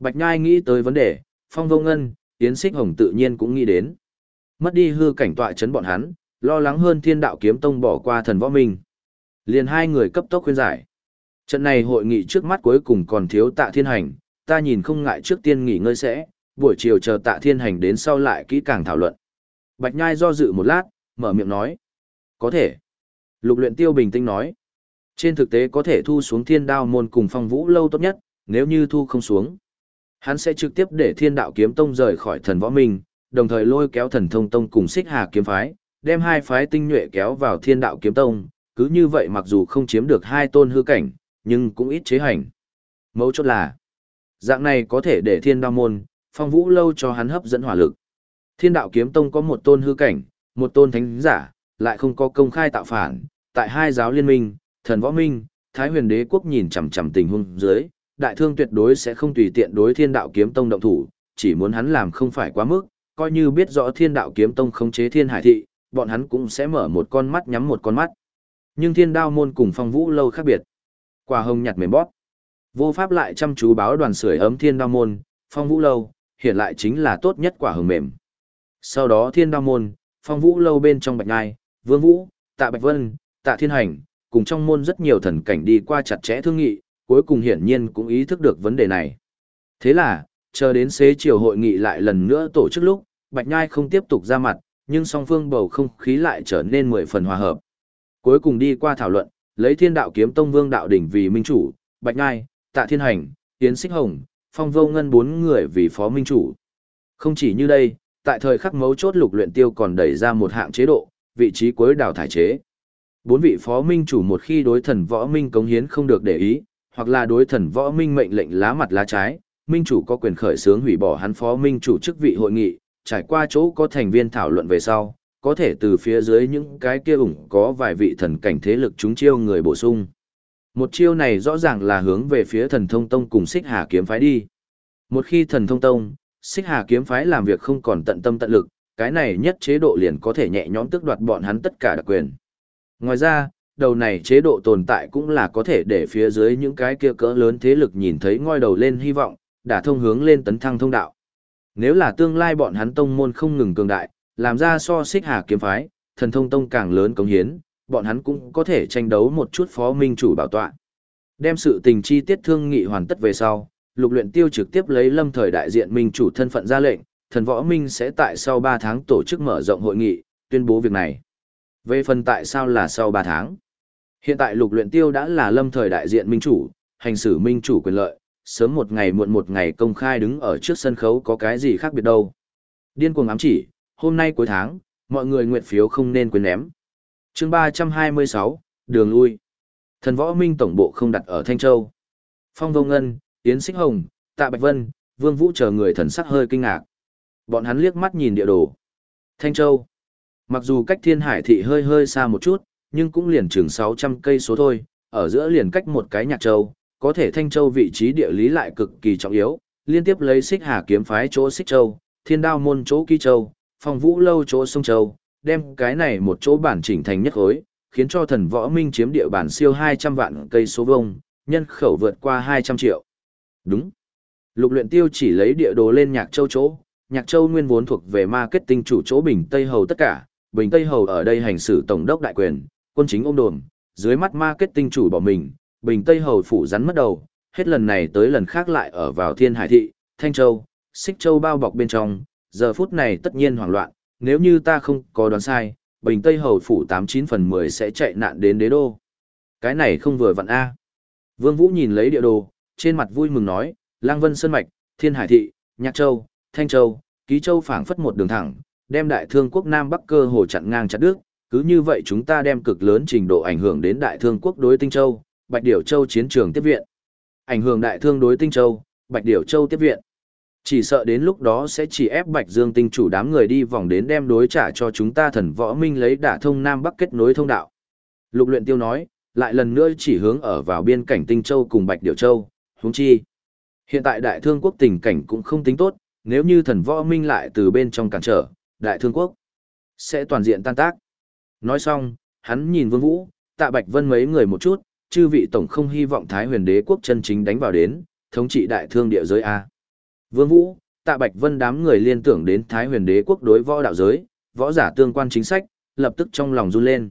Bạch Nhai nghĩ tới vấn đề, phong vô ngân, yến xích hồng tự nhiên cũng nghĩ đến. Mất đi hư cảnh tọa chấn bọn hắn, lo lắng hơn thiên đạo kiếm tông bỏ qua thần võ minh. Liền hai người cấp tốc khuyên giải. Trận này hội nghị trước mắt cuối cùng còn thiếu tạ thiên hành, ta nhìn không ngại trước tiên nghỉ ngơi sẽ, buổi chiều chờ tạ thiên hành đến sau lại kỹ càng thảo luận. Bạch Nhai do dự một lát, mở miệng nói. Có thể. Lục luyện tiêu bình tĩnh nói. Trên thực tế có thể thu xuống thiên đao môn cùng phong vũ lâu tốt nhất, nếu như thu không xuống. Hắn sẽ trực tiếp để thiên đạo kiếm tông rời khỏi thần võ minh, đồng thời lôi kéo thần thông tông cùng xích hà kiếm phái, đem hai phái tinh nhuệ kéo vào thiên đạo kiếm tông, cứ như vậy mặc dù không chiếm được hai tôn hư cảnh, nhưng cũng ít chế hành. Mấu chốt là, dạng này có thể để thiên đao môn, phong vũ lâu cho hắn hấp dẫn hỏa lực. Thiên đạo kiếm tông có một tôn hư cảnh, một tôn thánh giả, lại không có công khai tạo phản, tại hai giáo liên minh, thần võ minh, thái huyền đế quốc nhìn chằm chằm tình huống dưới, đại thương tuyệt đối sẽ không tùy tiện đối thiên đạo kiếm tông động thủ, chỉ muốn hắn làm không phải quá mức, coi như biết rõ thiên đạo kiếm tông khống chế thiên hải thị, bọn hắn cũng sẽ mở một con mắt nhắm một con mắt. Nhưng thiên đao môn cùng phong vũ lâu khác biệt. Quả hồng nhặt mềm bóp. Vô pháp lại chăm chú báo đoàn sưởi ấm thiên đao môn, phong vũ lâu, hiện lại chính là tốt nhất quả hồng mềm. Sau đó thiên đao môn, phong vũ lâu bên trong bạch ngai, vương vũ, tạ bạch vân, tạ thiên hành, cùng trong môn rất nhiều thần cảnh đi qua chặt chẽ thương nghị, cuối cùng hiển nhiên cũng ý thức được vấn đề này. Thế là, chờ đến xế chiều hội nghị lại lần nữa tổ chức lúc, bạch nhai không tiếp tục ra mặt, nhưng song phương bầu không khí lại trở nên mười phần hòa hợp. Cuối cùng đi qua thảo luận, lấy thiên đạo kiếm tông vương đạo đỉnh vì minh chủ, bạch nhai, tạ thiên hành, tiến xích hồng, phong vô ngân bốn người vì phó minh chủ. Không chỉ như đây, tại thời khắc mấu chốt lục luyện tiêu còn đẩy ra một hạng chế độ, vị trí cuối đào thải chế. Bốn vị phó minh chủ một khi đối thần võ minh cống hiến không được để ý, hoặc là đối thần võ minh mệnh lệnh lá mặt lá trái, minh chủ có quyền khởi xướng hủy bỏ hắn phó minh chủ chức vị hội nghị, trải qua chỗ có thành viên thảo luận về sau, có thể từ phía dưới những cái kia ủng có vài vị thần cảnh thế lực chúng chiêu người bổ sung. Một chiêu này rõ ràng là hướng về phía thần thông tông cùng xích hà kiếm phái đi. Một khi thần thông tông, xích hà kiếm phái làm việc không còn tận tâm tận lực, cái này nhất chế độ liền có thể nhẹ nhõm tước đoạt bọn hắn tất cả đặc quyền. Ngoài ra, đầu này chế độ tồn tại cũng là có thể để phía dưới những cái kia cỡ lớn thế lực nhìn thấy ngoi đầu lên hy vọng, đã thông hướng lên tấn thăng thông đạo. Nếu là tương lai bọn hắn tông môn không ngừng cường đại, làm ra so xích hà kiếm phái, thần thông tông càng lớn cống hiến, bọn hắn cũng có thể tranh đấu một chút phó minh chủ bảo tọa. Đem sự tình chi tiết thương nghị hoàn tất về sau, lục luyện tiêu trực tiếp lấy lâm thời đại diện minh chủ thân phận ra lệnh, thần võ minh sẽ tại sau 3 tháng tổ chức mở rộng hội nghị, tuyên bố việc này. Về phần tại sao là sau 3 tháng? Hiện tại lục luyện tiêu đã là lâm thời đại diện minh chủ, hành xử minh chủ quyền lợi, sớm một ngày muộn một ngày công khai đứng ở trước sân khấu có cái gì khác biệt đâu. Điên cuồng ám chỉ, hôm nay cuối tháng, mọi người nguyện phiếu không nên quên ném. Chương 326, đường lui. Thần võ minh tổng bộ không đặt ở Thanh Châu. Phong Vô Ngân, Yến Xích Hồng, Tạ Bạch Vân, Vương Vũ chờ người thần sắc hơi kinh ngạc. Bọn hắn liếc mắt nhìn địa đồ. Thanh Châu. Mặc dù cách Thiên Hải thị hơi hơi xa một chút, nhưng cũng liền chừng 600 cây số thôi, ở giữa liền cách một cái nhạc châu, có thể Thanh Châu vị trí địa lý lại cực kỳ trọng yếu, liên tiếp lấy Xích Hà kiếm phái chỗ Xích Châu, Thiên Đao môn chỗ Kỳ Châu, Phong Vũ lâu chỗ Sông Châu, đem cái này một chỗ bản chỉnh thành nhất khối, khiến cho thần võ minh chiếm địa bản siêu 200 vạn cây số vuông, nhân khẩu vượt qua 200 triệu. Đúng. Lục luyện tiêu chỉ lấy địa đồ lên nhạc châu chỗ, nhạc châu nguyên vốn thuộc về marketing chủ chỗ Bình Tây Hầu tất cả, Bình Tây Hầu ở đây hành xử tổng đốc đại quyền, quân chính ôm đồn, dưới mắt marketing chủ bỏ mình, Bình Tây Hầu phủ rắn mất đầu, hết lần này tới lần khác lại ở vào Thiên Hải Thị, Thanh Châu, Xích Châu bao bọc bên trong, giờ phút này tất nhiên hoảng loạn, nếu như ta không có đoán sai, Bình Tây Hầu phủ 89 phần 10 sẽ chạy nạn đến đế đô. Cái này không vừa vặn A. Vương Vũ nhìn lấy địa đồ, trên mặt vui mừng nói, Lang Vân Sơn Mạch, Thiên Hải Thị, Nhạc Châu, Thanh Châu, Ký Châu phảng phất một đường thẳng, đem đại thương quốc Nam Bắc cơ hồ chặn ngang chặt đứt, cứ như vậy chúng ta đem cực lớn trình độ ảnh hưởng đến đại thương quốc đối Tinh Châu, Bạch Điểu Châu chiến trường tiếp viện. Ảnh hưởng đại thương đối Tinh Châu, Bạch Điểu Châu tiếp viện. Chỉ sợ đến lúc đó sẽ chỉ ép Bạch Dương tinh chủ đám người đi vòng đến đem đối trả cho chúng ta thần võ minh lấy đả thông Nam Bắc kết nối thông đạo. Lục luyện tiêu nói, lại lần nữa chỉ hướng ở vào biên cảnh Tinh Châu cùng Bạch Điểu Châu, huống chi. Hiện tại đại thương quốc tình cảnh cũng không tính tốt, nếu như thần võ minh lại từ bên trong cản trở, đại thương quốc sẽ toàn diện tan tác. Nói xong, hắn nhìn Vương Vũ, tạ Bạch Vân mấy người một chút, chư vị tổng không hy vọng Thái huyền đế quốc chân chính đánh vào đến, thống trị đại thương địa giới A. Vương Vũ, tạ Bạch Vân đám người liên tưởng đến Thái huyền đế quốc đối võ đạo giới, võ giả tương quan chính sách, lập tức trong lòng run lên.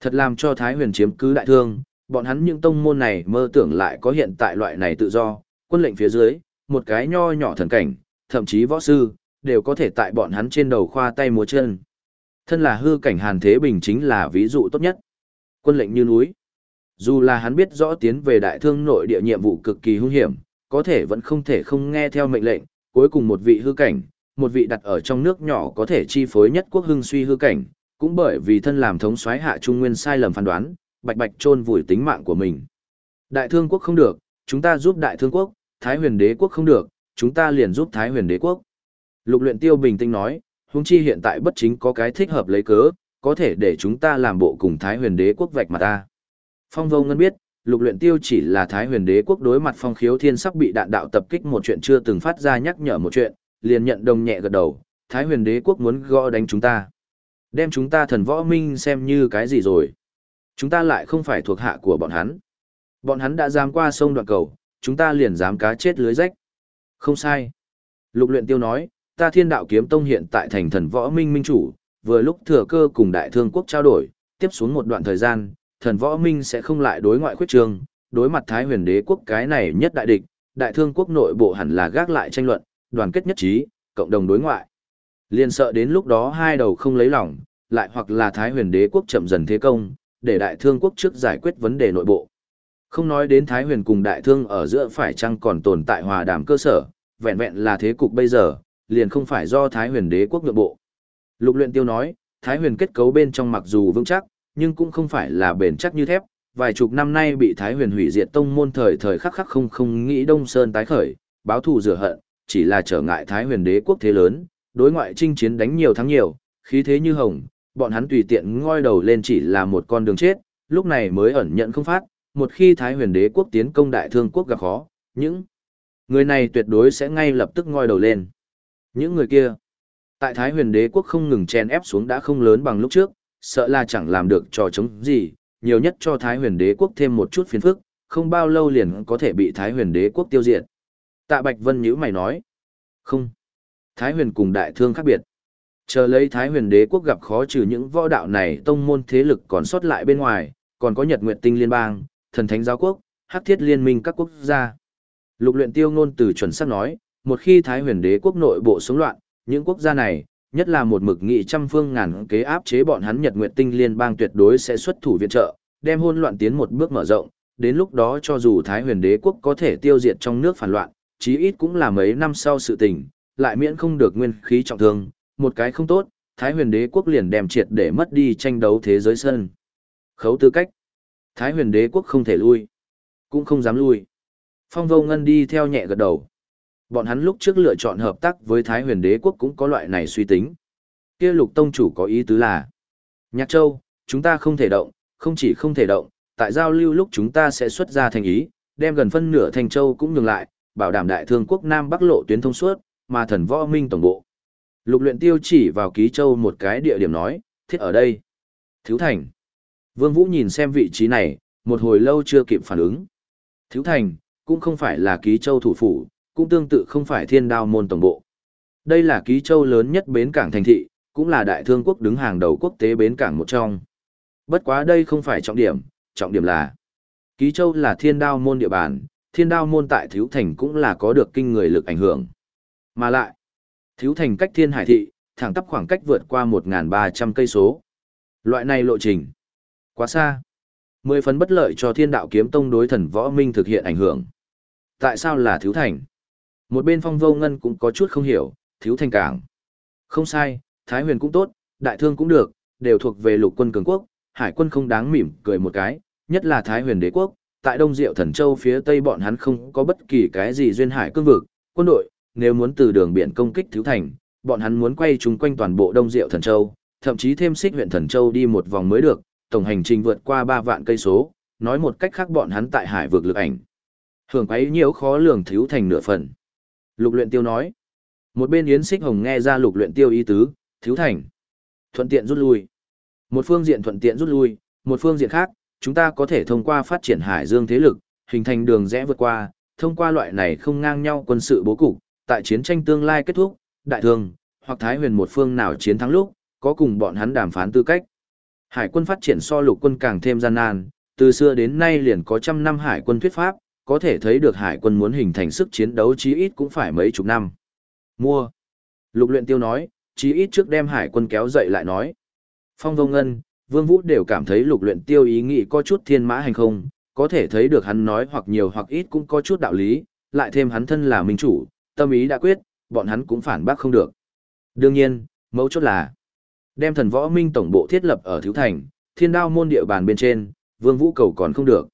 Thật làm cho Thái huyền chiếm cứ đại thương, bọn hắn những tông môn này mơ tưởng lại có hiện tại loại này tự do, quân lệnh phía dưới, một cái nho nhỏ thần cảnh, thậm chí võ sư, đều có thể tại bọn hắn trên đầu khoa tay múa chân. Thân là hư cảnh Hàn Thế Bình chính là ví dụ tốt nhất. Quân lệnh như núi. Dù là hắn biết rõ tiến về đại thương nội địa nhiệm vụ cực kỳ hung hiểm, có thể vẫn không thể không nghe theo mệnh lệnh, cuối cùng một vị hư cảnh, một vị đặt ở trong nước nhỏ có thể chi phối nhất quốc hưng suy hư cảnh, cũng bởi vì thân làm thống soái hạ trung nguyên sai lầm phán đoán, bạch bạch chôn vùi tính mạng của mình. Đại thương quốc không được, chúng ta giúp đại thương quốc, thái huyền đế quốc không được, chúng ta liền giúp thái huyền đế quốc. Lục luyện tiêu bình tĩnh nói, huống chi hiện tại bất chính có cái thích hợp lấy cớ, có thể để chúng ta làm bộ cùng thái huyền đế quốc vạch mặt ta. Phong vô ngân biết, lục luyện tiêu chỉ là thái huyền đế quốc đối mặt phong khiếu thiên sắp bị đạn đạo tập kích một chuyện chưa từng phát ra nhắc nhở một chuyện, liền nhận đồng nhẹ gật đầu, thái huyền đế quốc muốn gõ đánh chúng ta. Đem chúng ta thần võ minh xem như cái gì rồi. Chúng ta lại không phải thuộc hạ của bọn hắn. Bọn hắn đã dám qua sông đoạn cầu, chúng ta liền dám cá chết lưới rách. Không sai. Lục luyện tiêu nói, ta thiên đạo kiếm tông hiện tại thành thần võ minh minh chủ, vừa lúc thừa cơ cùng đại thương quốc trao đổi, tiếp xuống một đoạn thời gian, thần võ minh sẽ không lại đối ngoại khuyết trường, đối mặt thái huyền đế quốc cái này nhất đại địch, đại thương quốc nội bộ hẳn là gác lại tranh luận, đoàn kết nhất trí, cộng đồng đối ngoại. Liên sợ đến lúc đó hai đầu không lấy lòng, lại hoặc là thái huyền đế quốc chậm dần thế công, để đại thương quốc trước giải quyết vấn đề nội bộ. Không nói đến thái huyền cùng đại thương ở giữa phải chăng còn tồn tại hòa đàm cơ sở, vẹn vẹn là thế cục bây giờ, liền không phải do thái huyền đế quốc nhượng bộ. Lục luyện tiêu nói, thái huyền kết cấu bên trong mặc dù vững chắc, nhưng cũng không phải là bền chắc như thép, vài chục năm nay bị Thái Huyền hủy diệt tông môn thời thời khắc khắc không không nghĩ Đông Sơn tái khởi, báo thù rửa hận, chỉ là trở ngại Thái Huyền đế quốc thế lớn, đối ngoại chinh chiến đánh nhiều thắng nhiều, khí thế như hồng, bọn hắn tùy tiện ngoi đầu lên chỉ là một con đường chết, lúc này mới ẩn nhận không phát, một khi Thái Huyền đế quốc tiến công đại thương quốc gặp khó, những người này tuyệt đối sẽ ngay lập tức ngoi đầu lên. Những người kia, tại Thái Huyền đế quốc không ngừng chen ép xuống đã không lớn bằng lúc trước, sợ là chẳng làm được trò chống gì, nhiều nhất cho Thái huyền đế quốc thêm một chút phiền phức, không bao lâu liền có thể bị Thái huyền đế quốc tiêu diệt. Tạ Bạch Vân nhữ mày nói. Không. Thái huyền cùng đại thương khác biệt. Chờ lấy Thái huyền đế quốc gặp khó trừ những võ đạo này tông môn thế lực còn sót lại bên ngoài, còn có Nhật Nguyệt Tinh Liên bang, Thần Thánh Giáo Quốc, Hắc Thiết Liên minh các quốc gia. Lục luyện tiêu ngôn từ chuẩn xác nói, một khi Thái huyền đế quốc nội bộ sống loạn, những quốc gia này, nhất là một mực nghị trăm phương ngàn kế áp chế bọn hắn Nhật Nguyệt Tinh Liên bang tuyệt đối sẽ xuất thủ viện trợ, đem hôn loạn tiến một bước mở rộng, đến lúc đó cho dù Thái Huyền Đế quốc có thể tiêu diệt trong nước phản loạn, chí ít cũng là mấy năm sau sự tình, lại miễn không được nguyên khí trọng thương, một cái không tốt, Thái Huyền Đế quốc liền đem triệt để mất đi tranh đấu thế giới sân. Khấu tư cách. Thái Huyền Đế quốc không thể lui, cũng không dám lui. Phong Vô Ngân đi theo nhẹ gật đầu bọn hắn lúc trước lựa chọn hợp tác với Thái huyền đế quốc cũng có loại này suy tính. Kia lục tông chủ có ý tứ là, Nhạc Châu, chúng ta không thể động, Không chỉ không thể động, tại giao lưu lúc chúng ta sẽ xuất ra thành ý, đem gần phân nửa thành châu cũng nhường lại, bảo đảm đại thương quốc Nam Bắc lộ tuyến thông suốt, mà thần võ minh tổng bộ. Lục luyện tiêu chỉ vào ký châu một cái địa điểm nói, thiết ở đây. Thiếu thành. Vương Vũ nhìn xem vị trí này, một hồi lâu chưa kịp phản ứng. Thiếu thành, cũng không phải là ký châu thủ phủ, cũng tương tự không phải thiên đao môn tổng bộ. Đây là ký châu lớn nhất bến cảng thành thị, cũng là đại thương quốc đứng hàng đầu quốc tế bến cảng một trong. Bất quá đây không phải trọng điểm, trọng điểm là Ký châu là thiên đao môn địa bàn, thiên đao môn tại thiếu thành cũng là có được kinh người lực ảnh hưởng. Mà lại, thiếu thành cách thiên hải thị, thẳng tắp khoảng cách vượt qua 1.300 cây số. Loại này lộ trình, quá xa. Mười phần bất lợi cho thiên đạo kiếm tông đối thần võ minh thực hiện ảnh hưởng. Tại sao là thiếu thành? Một bên phong vô ngân cũng có chút không hiểu, thiếu thành cảng. Không sai, Thái huyền cũng tốt, đại thương cũng được, đều thuộc về lục quân cường quốc, hải quân không đáng mỉm cười một cái, nhất là Thái huyền đế quốc, tại Đông Diệu Thần Châu phía tây bọn hắn không có bất kỳ cái gì duyên hải cương vực, quân đội, nếu muốn từ đường biển công kích thiếu thành, bọn hắn muốn quay chúng quanh toàn bộ Đông Diệu Thần Châu, thậm chí thêm xích huyện Thần Châu đi một vòng mới được, tổng hành trình vượt qua 3 vạn cây số, nói một cách khác bọn hắn tại hải vực lực ảnh. Hưởng quấy nhiễu khó lường thiếu thành nửa phần. Lục luyện tiêu nói. Một bên Yến Xích Hồng nghe ra lục luyện tiêu ý tứ, thiếu thành. Thuận tiện rút lui. Một phương diện thuận tiện rút lui, một phương diện khác, chúng ta có thể thông qua phát triển hải dương thế lực, hình thành đường rẽ vượt qua, thông qua loại này không ngang nhau quân sự bố cục, tại chiến tranh tương lai kết thúc, đại thương, hoặc thái huyền một phương nào chiến thắng lúc, có cùng bọn hắn đàm phán tư cách. Hải quân phát triển so lục quân càng thêm gian nan, từ xưa đến nay liền có trăm năm hải quân thuyết pháp, có thể thấy được hải quân muốn hình thành sức chiến đấu chí ít cũng phải mấy chục năm. Mua. Lục luyện tiêu nói, chí ít trước đem hải quân kéo dậy lại nói. Phong vô ngân, vương vũ đều cảm thấy lục luyện tiêu ý nghĩ có chút thiên mã hành không, có thể thấy được hắn nói hoặc nhiều hoặc ít cũng có chút đạo lý, lại thêm hắn thân là minh chủ, tâm ý đã quyết, bọn hắn cũng phản bác không được. Đương nhiên, mấu chốt là đem thần võ minh tổng bộ thiết lập ở thiếu thành, thiên đao môn địa bàn bên trên, vương vũ cầu còn không được.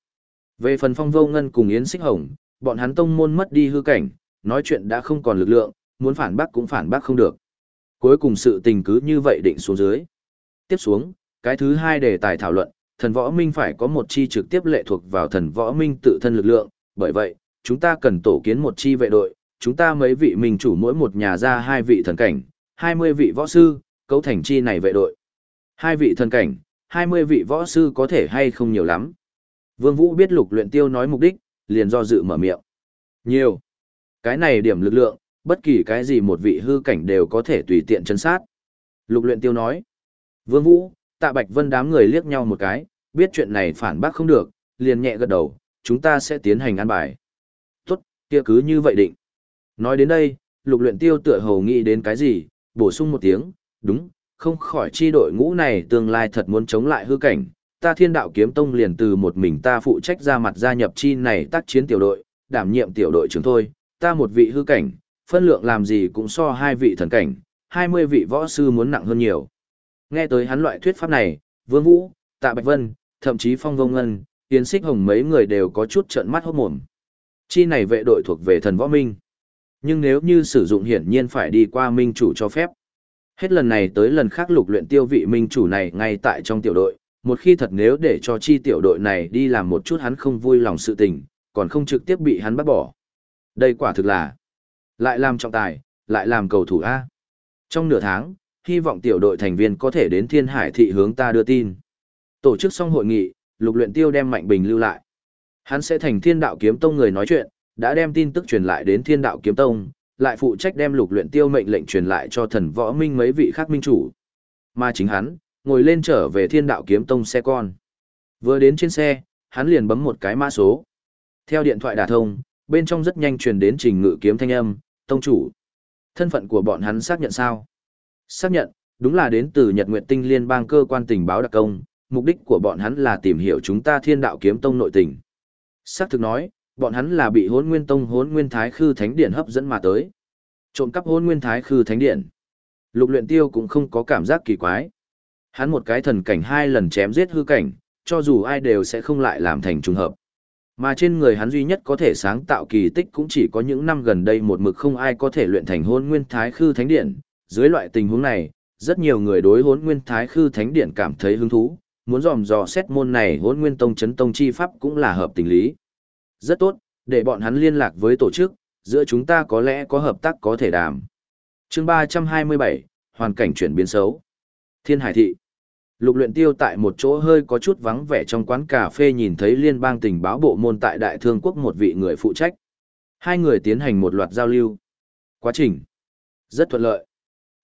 Về phần phong vô ngân cùng Yến Xích Hồng, bọn hắn tông môn mất đi hư cảnh, nói chuyện đã không còn lực lượng, muốn phản bác cũng phản bác không được. Cuối cùng sự tình cứ như vậy định xuống dưới. Tiếp xuống, cái thứ hai đề tài thảo luận, thần võ minh phải có một chi trực tiếp lệ thuộc vào thần võ minh tự thân lực lượng, bởi vậy, chúng ta cần tổ kiến một chi vệ đội, chúng ta mấy vị mình chủ mỗi một nhà ra hai vị thần cảnh, 20 vị võ sư, cấu thành chi này vệ đội. Hai vị thần cảnh, 20 vị võ sư có thể hay không nhiều lắm. Vương Vũ biết lục luyện tiêu nói mục đích, liền do dự mở miệng. Nhiều. Cái này điểm lực lượng, bất kỳ cái gì một vị hư cảnh đều có thể tùy tiện chấn sát. Lục luyện tiêu nói. Vương Vũ, tạ Bạch Vân đám người liếc nhau một cái, biết chuyện này phản bác không được, liền nhẹ gật đầu, chúng ta sẽ tiến hành an bài. Tốt, kia cứ như vậy định. Nói đến đây, lục luyện tiêu tựa hồ nghĩ đến cái gì, bổ sung một tiếng, đúng, không khỏi chi đội ngũ này tương lai thật muốn chống lại hư cảnh, ta thiên đạo kiếm tông liền từ một mình ta phụ trách ra mặt gia nhập chi này tác chiến tiểu đội, đảm nhiệm tiểu đội trưởng thôi, ta một vị hư cảnh, phân lượng làm gì cũng so hai vị thần cảnh, hai mươi vị võ sư muốn nặng hơn nhiều. Nghe tới hắn loại thuyết pháp này, Vương Vũ, Tạ Bạch Vân, thậm chí Phong Vông Ngân, Tiến Xích Hồng mấy người đều có chút trợn mắt hốt mồm. Chi này vệ đội thuộc về thần võ minh. Nhưng nếu như sử dụng hiển nhiên phải đi qua minh chủ cho phép. Hết lần này tới lần khác lục luyện tiêu vị minh chủ này ngay tại trong tiểu đội, một khi thật nếu để cho chi tiểu đội này đi làm một chút hắn không vui lòng sự tình, còn không trực tiếp bị hắn bắt bỏ. Đây quả thực là lại làm trọng tài, lại làm cầu thủ A. Trong nửa tháng, hy vọng tiểu đội thành viên có thể đến Thiên Hải thị hướng ta đưa tin. Tổ chức xong hội nghị, Lục Luyện Tiêu đem Mạnh Bình lưu lại. Hắn sẽ thành Thiên Đạo Kiếm Tông người nói chuyện, đã đem tin tức truyền lại đến Thiên Đạo Kiếm Tông, lại phụ trách đem Lục Luyện Tiêu mệnh lệnh truyền lại cho Thần Võ Minh mấy vị khác minh chủ. Mà chính hắn, ngồi lên trở về Thiên Đạo Kiếm Tông xe con. Vừa đến trên xe, hắn liền bấm một cái mã số. Theo điện thoại đà thông, bên trong rất nhanh truyền đến trình ngự kiếm thanh âm, tông chủ. Thân phận của bọn hắn xác nhận sao? Xác nhận, đúng là đến từ Nhật Nguyệt Tinh Liên bang cơ quan tình báo đặc công, mục đích của bọn hắn là tìm hiểu chúng ta thiên đạo kiếm tông nội tình. Xác thực nói, bọn hắn là bị hốn nguyên tông hốn nguyên thái khư thánh điện hấp dẫn mà tới. Trộm cắp hốn nguyên thái khư thánh điện. Lục luyện tiêu cũng không có cảm giác kỳ quái. Hắn một cái thần cảnh hai lần chém giết hư cảnh, cho dù ai đều sẽ không lại làm thành trùng hợp. Mà trên người hắn duy nhất có thể sáng tạo kỳ tích cũng chỉ có những năm gần đây một mực không ai có thể luyện thành hôn nguyên thái khư thánh điện. Dưới loại tình huống này, rất nhiều người đối hôn nguyên thái khư thánh điện cảm thấy hứng thú, muốn dòm dò xét môn này hỗn nguyên tông chấn tông chi pháp cũng là hợp tình lý. Rất tốt, để bọn hắn liên lạc với tổ chức, giữa chúng ta có lẽ có hợp tác có thể đàm. chương 327, hoàn cảnh chuyển biến xấu. Thiên Hải Thị Lục luyện tiêu tại một chỗ hơi có chút vắng vẻ trong quán cà phê nhìn thấy liên bang tình báo bộ môn tại Đại Thương Quốc một vị người phụ trách. Hai người tiến hành một loạt giao lưu. Quá trình rất thuận lợi.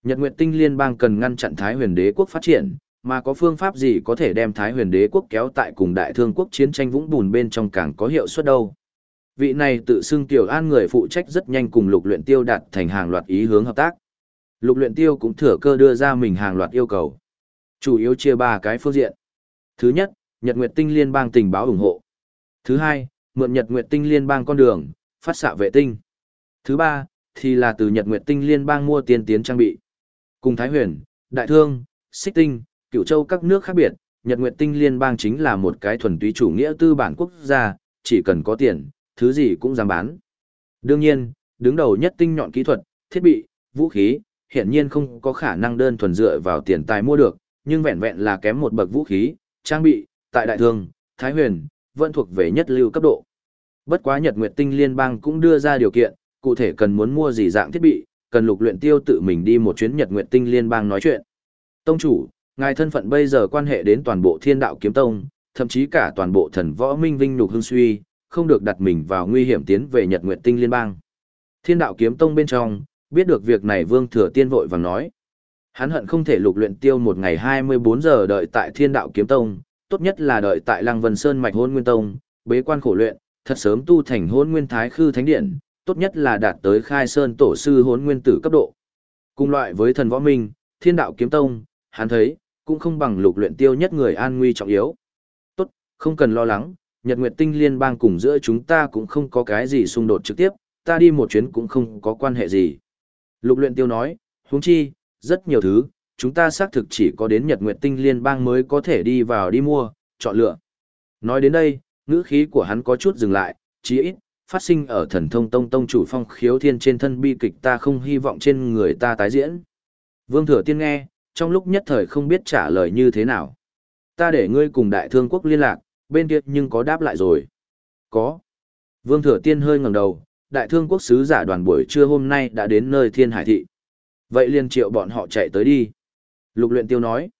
Nhật Nguyệt Tinh Liên bang cần ngăn chặn Thái Huyền Đế quốc phát triển, mà có phương pháp gì có thể đem Thái Huyền Đế quốc kéo tại cùng Đại Thương quốc chiến tranh vũng bùn bên trong càng có hiệu suất đâu. Vị này tự xưng Tiểu An người phụ trách rất nhanh cùng Lục Luyện Tiêu đạt thành hàng loạt ý hướng hợp tác. Lục Luyện Tiêu cũng thừa cơ đưa ra mình hàng loạt yêu cầu. Chủ yếu chia ba cái phương diện. Thứ nhất, Nhật Nguyệt Tinh Liên bang tình báo ủng hộ. Thứ hai, mượn Nhật Nguyệt Tinh Liên bang con đường, phát xạ vệ tinh. Thứ ba, thì là từ Nhật Nguyệt Tinh Liên bang mua tiên tiến trang bị. Cùng Thái Huyền, Đại Thương, Xích Tinh, Cửu Châu các nước khác biệt, Nhật Nguyệt Tinh Liên bang chính là một cái thuần túy chủ nghĩa tư bản quốc gia, chỉ cần có tiền, thứ gì cũng dám bán. Đương nhiên, đứng đầu nhất tinh nhọn kỹ thuật, thiết bị, vũ khí, hiện nhiên không có khả năng đơn thuần dựa vào tiền tài mua được, nhưng vẹn vẹn là kém một bậc vũ khí, trang bị, tại Đại Thương, Thái Huyền, vẫn thuộc về nhất lưu cấp độ. Bất quá Nhật Nguyệt Tinh Liên bang cũng đưa ra điều kiện, cụ thể cần muốn mua gì dạng thiết bị, cần lục luyện tiêu tự mình đi một chuyến Nhật Nguyệt Tinh Liên bang nói chuyện. Tông chủ, ngài thân phận bây giờ quan hệ đến toàn bộ thiên đạo kiếm tông, thậm chí cả toàn bộ thần võ minh vinh nhục hương suy, không được đặt mình vào nguy hiểm tiến về Nhật Nguyệt Tinh Liên bang. Thiên đạo kiếm tông bên trong, biết được việc này Vương Thừa Tiên vội vàng nói. Hắn hận không thể lục luyện tiêu một ngày 24 giờ đợi tại thiên đạo kiếm tông, tốt nhất là đợi tại Lăng Vân Sơn mạch hôn nguyên tông, bế quan khổ luyện, thật sớm tu thành hôn nguyên thái khư thánh điện, tốt nhất là đạt tới khai sơn tổ sư hôn nguyên tử cấp độ. Cùng loại với thần võ minh, thiên đạo kiếm tông, hắn thấy, cũng không bằng lục luyện tiêu nhất người an nguy trọng yếu. Tốt, không cần lo lắng, Nhật Nguyệt Tinh Liên bang cùng giữa chúng ta cũng không có cái gì xung đột trực tiếp, ta đi một chuyến cũng không có quan hệ gì. Lục luyện tiêu nói, huống chi, rất nhiều thứ, chúng ta xác thực chỉ có đến Nhật Nguyệt Tinh Liên bang mới có thể đi vào đi mua, chọn lựa. Nói đến đây, ngữ khí của hắn có chút dừng lại, chí ít, phát sinh ở thần thông tông tông chủ phong khiếu thiên trên thân bi kịch ta không hy vọng trên người ta tái diễn. Vương Thừa Tiên nghe, trong lúc nhất thời không biết trả lời như thế nào. Ta để ngươi cùng đại thương quốc liên lạc, bên kia nhưng có đáp lại rồi. Có. Vương Thừa Tiên hơi ngẩng đầu, đại thương quốc sứ giả đoàn buổi trưa hôm nay đã đến nơi thiên hải thị. Vậy liền triệu bọn họ chạy tới đi. Lục luyện tiêu nói.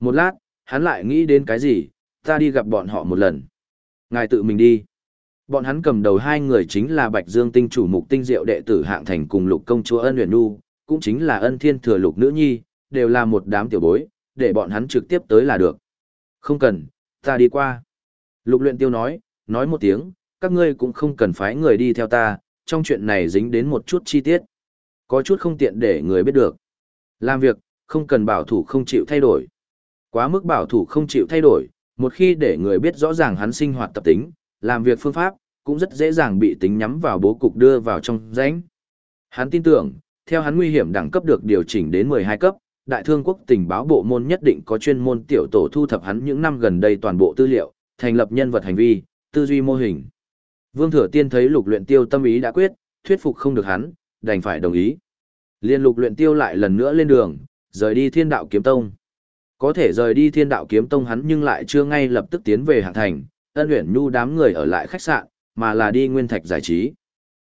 Một lát, hắn lại nghĩ đến cái gì, ta đi gặp bọn họ một lần. Ngài tự mình đi. Bọn hắn cầm đầu hai người chính là Bạch Dương Tinh chủ mục tinh diệu đệ tử hạng thành cùng lục công chúa ân huyền nu, cũng chính là ân thiên thừa lục nữ nhi, đều là một đám tiểu bối, để bọn hắn trực tiếp tới là được. Không cần, ta đi qua. Lục luyện tiêu nói, nói một tiếng, các ngươi cũng không cần phái người đi theo ta, trong chuyện này dính đến một chút chi tiết. Có chút không tiện để người biết được. Làm việc, không cần bảo thủ không chịu thay đổi. Quá mức bảo thủ không chịu thay đổi, một khi để người biết rõ ràng hắn sinh hoạt tập tính, làm việc phương pháp, cũng rất dễ dàng bị tính nhắm vào bố cục đưa vào trong danh. Hắn tin tưởng, theo hắn nguy hiểm đẳng cấp được điều chỉnh đến 12 cấp, Đại Thương quốc tình báo bộ môn nhất định có chuyên môn tiểu tổ thu thập hắn những năm gần đây toàn bộ tư liệu, thành lập nhân vật hành vi, tư duy mô hình. Vương Thừa Tiên thấy Lục Luyện Tiêu tâm ý đã quyết, thuyết phục không được hắn, đành phải đồng ý. Liên Lục Luyện Tiêu lại lần nữa lên đường, rời đi Thiên Đạo Kiếm Tông. Có thể rời đi Thiên Đạo Kiếm Tông hắn nhưng lại chưa ngay lập tức tiến về Hạng Thành, ân luyện nhu đám người ở lại khách sạn, mà là đi Nguyên Thạch giải trí.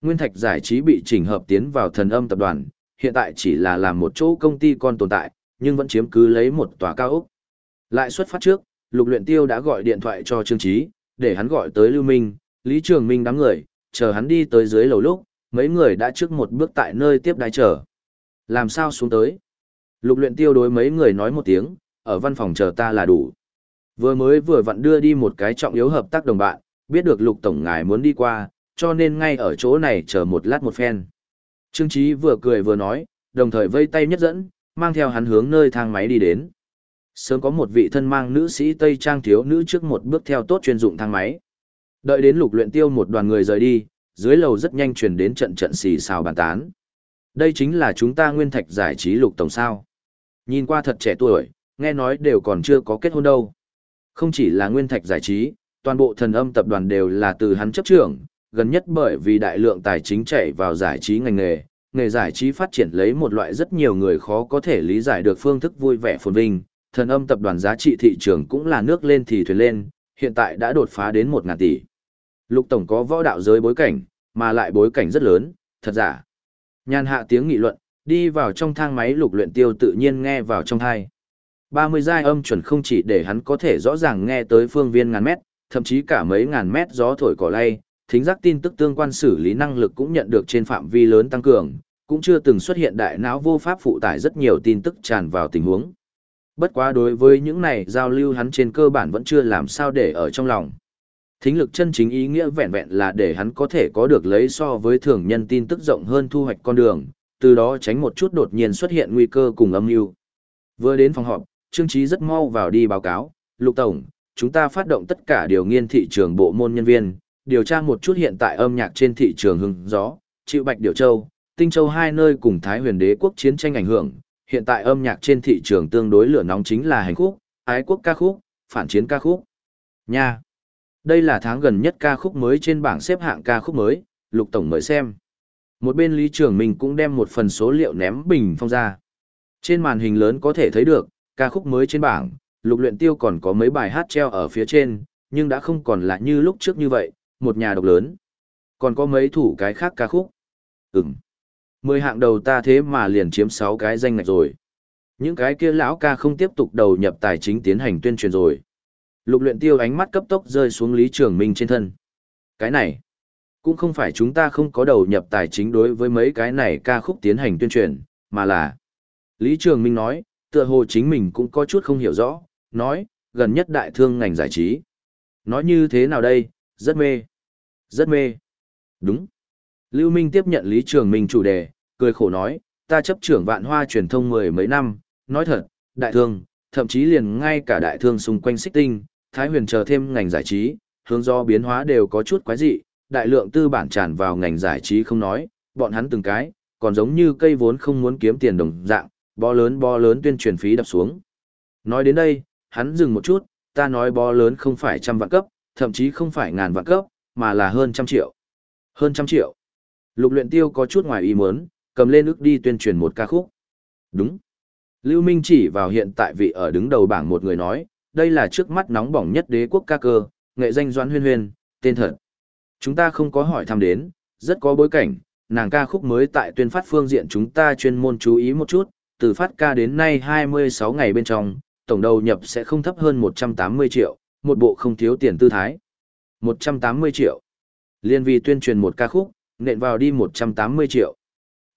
Nguyên Thạch giải trí bị chỉnh hợp tiến vào thần âm tập đoàn, hiện tại chỉ là làm một chỗ công ty con tồn tại, nhưng vẫn chiếm cứ lấy một tòa cao ốc. Lại xuất phát trước, Lục Luyện Tiêu đã gọi điện thoại cho Trương Chí, để hắn gọi tới Lưu Minh, Lý Trường Minh đám người, chờ hắn đi tới dưới lầu lúc, mấy người đã trước một bước tại nơi tiếp đái chờ. Làm sao xuống tới? Lục Luyện Tiêu đối mấy người nói một tiếng, ở văn phòng chờ ta là đủ. Vừa mới vừa vặn đưa đi một cái trọng yếu hợp tác đồng bạn, biết được lục tổng ngài muốn đi qua, cho nên ngay ở chỗ này chờ một lát một phen. Trương Chí vừa cười vừa nói, đồng thời vây tay nhất dẫn, mang theo hắn hướng nơi thang máy đi đến. Sớm có một vị thân mang nữ sĩ Tây Trang thiếu nữ trước một bước theo tốt chuyên dụng thang máy. Đợi đến lục luyện tiêu một đoàn người rời đi, dưới lầu rất nhanh truyền đến trận trận xì xào bàn tán. Đây chính là chúng ta nguyên thạch giải trí lục tổng sao. Nhìn qua thật trẻ tuổi, nghe nói đều còn chưa có kết hôn đâu. Không chỉ là nguyên thạch giải trí, toàn bộ thần âm tập đoàn đều là từ hắn chấp trưởng, gần nhất bởi vì đại lượng tài chính chảy vào giải trí ngành nghề, nghề giải trí phát triển lấy một loại rất nhiều người khó có thể lý giải được phương thức vui vẻ phồn vinh, thần âm tập đoàn giá trị thị trường cũng là nước lên thì thuyền lên, hiện tại đã đột phá đến 1.000 tỷ. Lục Tổng có võ đạo giới bối cảnh, mà lại bối cảnh rất lớn, thật giả. Nhàn hạ tiếng nghị luận, đi vào trong thang máy lục luyện tiêu tự nhiên nghe vào trong thai. 30 giai âm chuẩn không chỉ để hắn có thể rõ ràng nghe tới phương viên ngàn mét, thậm chí cả mấy ngàn mét gió thổi cỏ lay, thính giác tin tức tương quan xử lý năng lực cũng nhận được trên phạm vi lớn tăng cường, cũng chưa từng xuất hiện đại não vô pháp phụ tải rất nhiều tin tức tràn vào tình huống. Bất quá đối với những này giao lưu hắn trên cơ bản vẫn chưa làm sao để ở trong lòng. Thính lực chân chính ý nghĩa vẹn vẹn là để hắn có thể có được lấy so với thường nhân tin tức rộng hơn thu hoạch con đường, từ đó tránh một chút đột nhiên xuất hiện nguy cơ cùng âm mưu. Vừa đến phòng họp, Trương Chí rất mau vào đi báo cáo, Lục Tổng, chúng ta phát động tất cả điều nghiên thị trường bộ môn nhân viên, điều tra một chút hiện tại âm nhạc trên thị trường hưng gió, chịu bạch điều châu, tinh châu hai nơi cùng Thái huyền đế quốc chiến tranh ảnh hưởng, hiện tại âm nhạc trên thị trường tương đối lửa nóng chính là hành khúc, ái quốc ca khúc, phản chiến ca khúc. Nha! Đây là tháng gần nhất ca khúc mới trên bảng xếp hạng ca khúc mới, Lục Tổng mời xem. Một bên Lý Trường Minh cũng đem một phần số liệu ném bình phong ra. Trên màn hình lớn có thể thấy được, ca khúc mới trên bảng, Lục Luyện Tiêu còn có mấy bài hát treo ở phía trên, nhưng đã không còn là như lúc trước như vậy, một nhà độc lớn. Còn có mấy thủ cái khác ca khúc. Ừm. Mười hạng đầu ta thế mà liền chiếm sáu cái danh ngạch rồi. Những cái kia lão ca không tiếp tục đầu nhập tài chính tiến hành tuyên truyền rồi. Lục luyện tiêu ánh mắt cấp tốc rơi xuống Lý Trường Minh trên thân. Cái này, cũng không phải chúng ta không có đầu nhập tài chính đối với mấy cái này ca khúc tiến hành tuyên truyền, mà là... Lý Trường Minh nói, tựa hồ chính mình cũng có chút không hiểu rõ, nói, gần nhất đại thương ngành giải trí. Nói như thế nào đây, rất mê. Rất mê. Đúng. Lưu Minh tiếp nhận Lý Trường Minh chủ đề, cười khổ nói, ta chấp trưởng vạn hoa truyền thông mười mấy năm, nói thật, đại thương, thậm chí liền ngay cả đại thương xung quanh xích tinh, Thái Huyền chờ thêm ngành giải trí, hướng do biến hóa đều có chút quái dị, đại lượng tư bản tràn vào ngành giải trí không nói, bọn hắn từng cái, còn giống như cây vốn không muốn kiếm tiền đồng dạng, bo lớn bo lớn tuyên truyền phí đập xuống. Nói đến đây, hắn dừng một chút, ta nói bo lớn không phải trăm vạn cấp, thậm chí không phải ngàn vạn cấp, mà là hơn trăm triệu. Hơn trăm triệu. Lục luyện tiêu có chút ngoài ý muốn, cầm lên ức đi tuyên truyền một ca khúc. Đúng. Lưu Minh chỉ vào hiện tại vị ở đứng đầu bảng một người nói, đây là trước mắt nóng bỏng nhất đế quốc ca cơ, nghệ danh Doãn Huyên Huyên, tên thật. Chúng ta không có hỏi thăm đến, rất có bối cảnh, nàng ca khúc mới tại tuyên phát phương diện chúng ta chuyên môn chú ý một chút, từ phát ca đến nay 26 ngày bên trong, tổng đầu nhập sẽ không thấp hơn 180 triệu, một bộ không thiếu tiền tư thái. 180 triệu. Liên vì tuyên truyền một ca khúc, nện vào đi 180 triệu.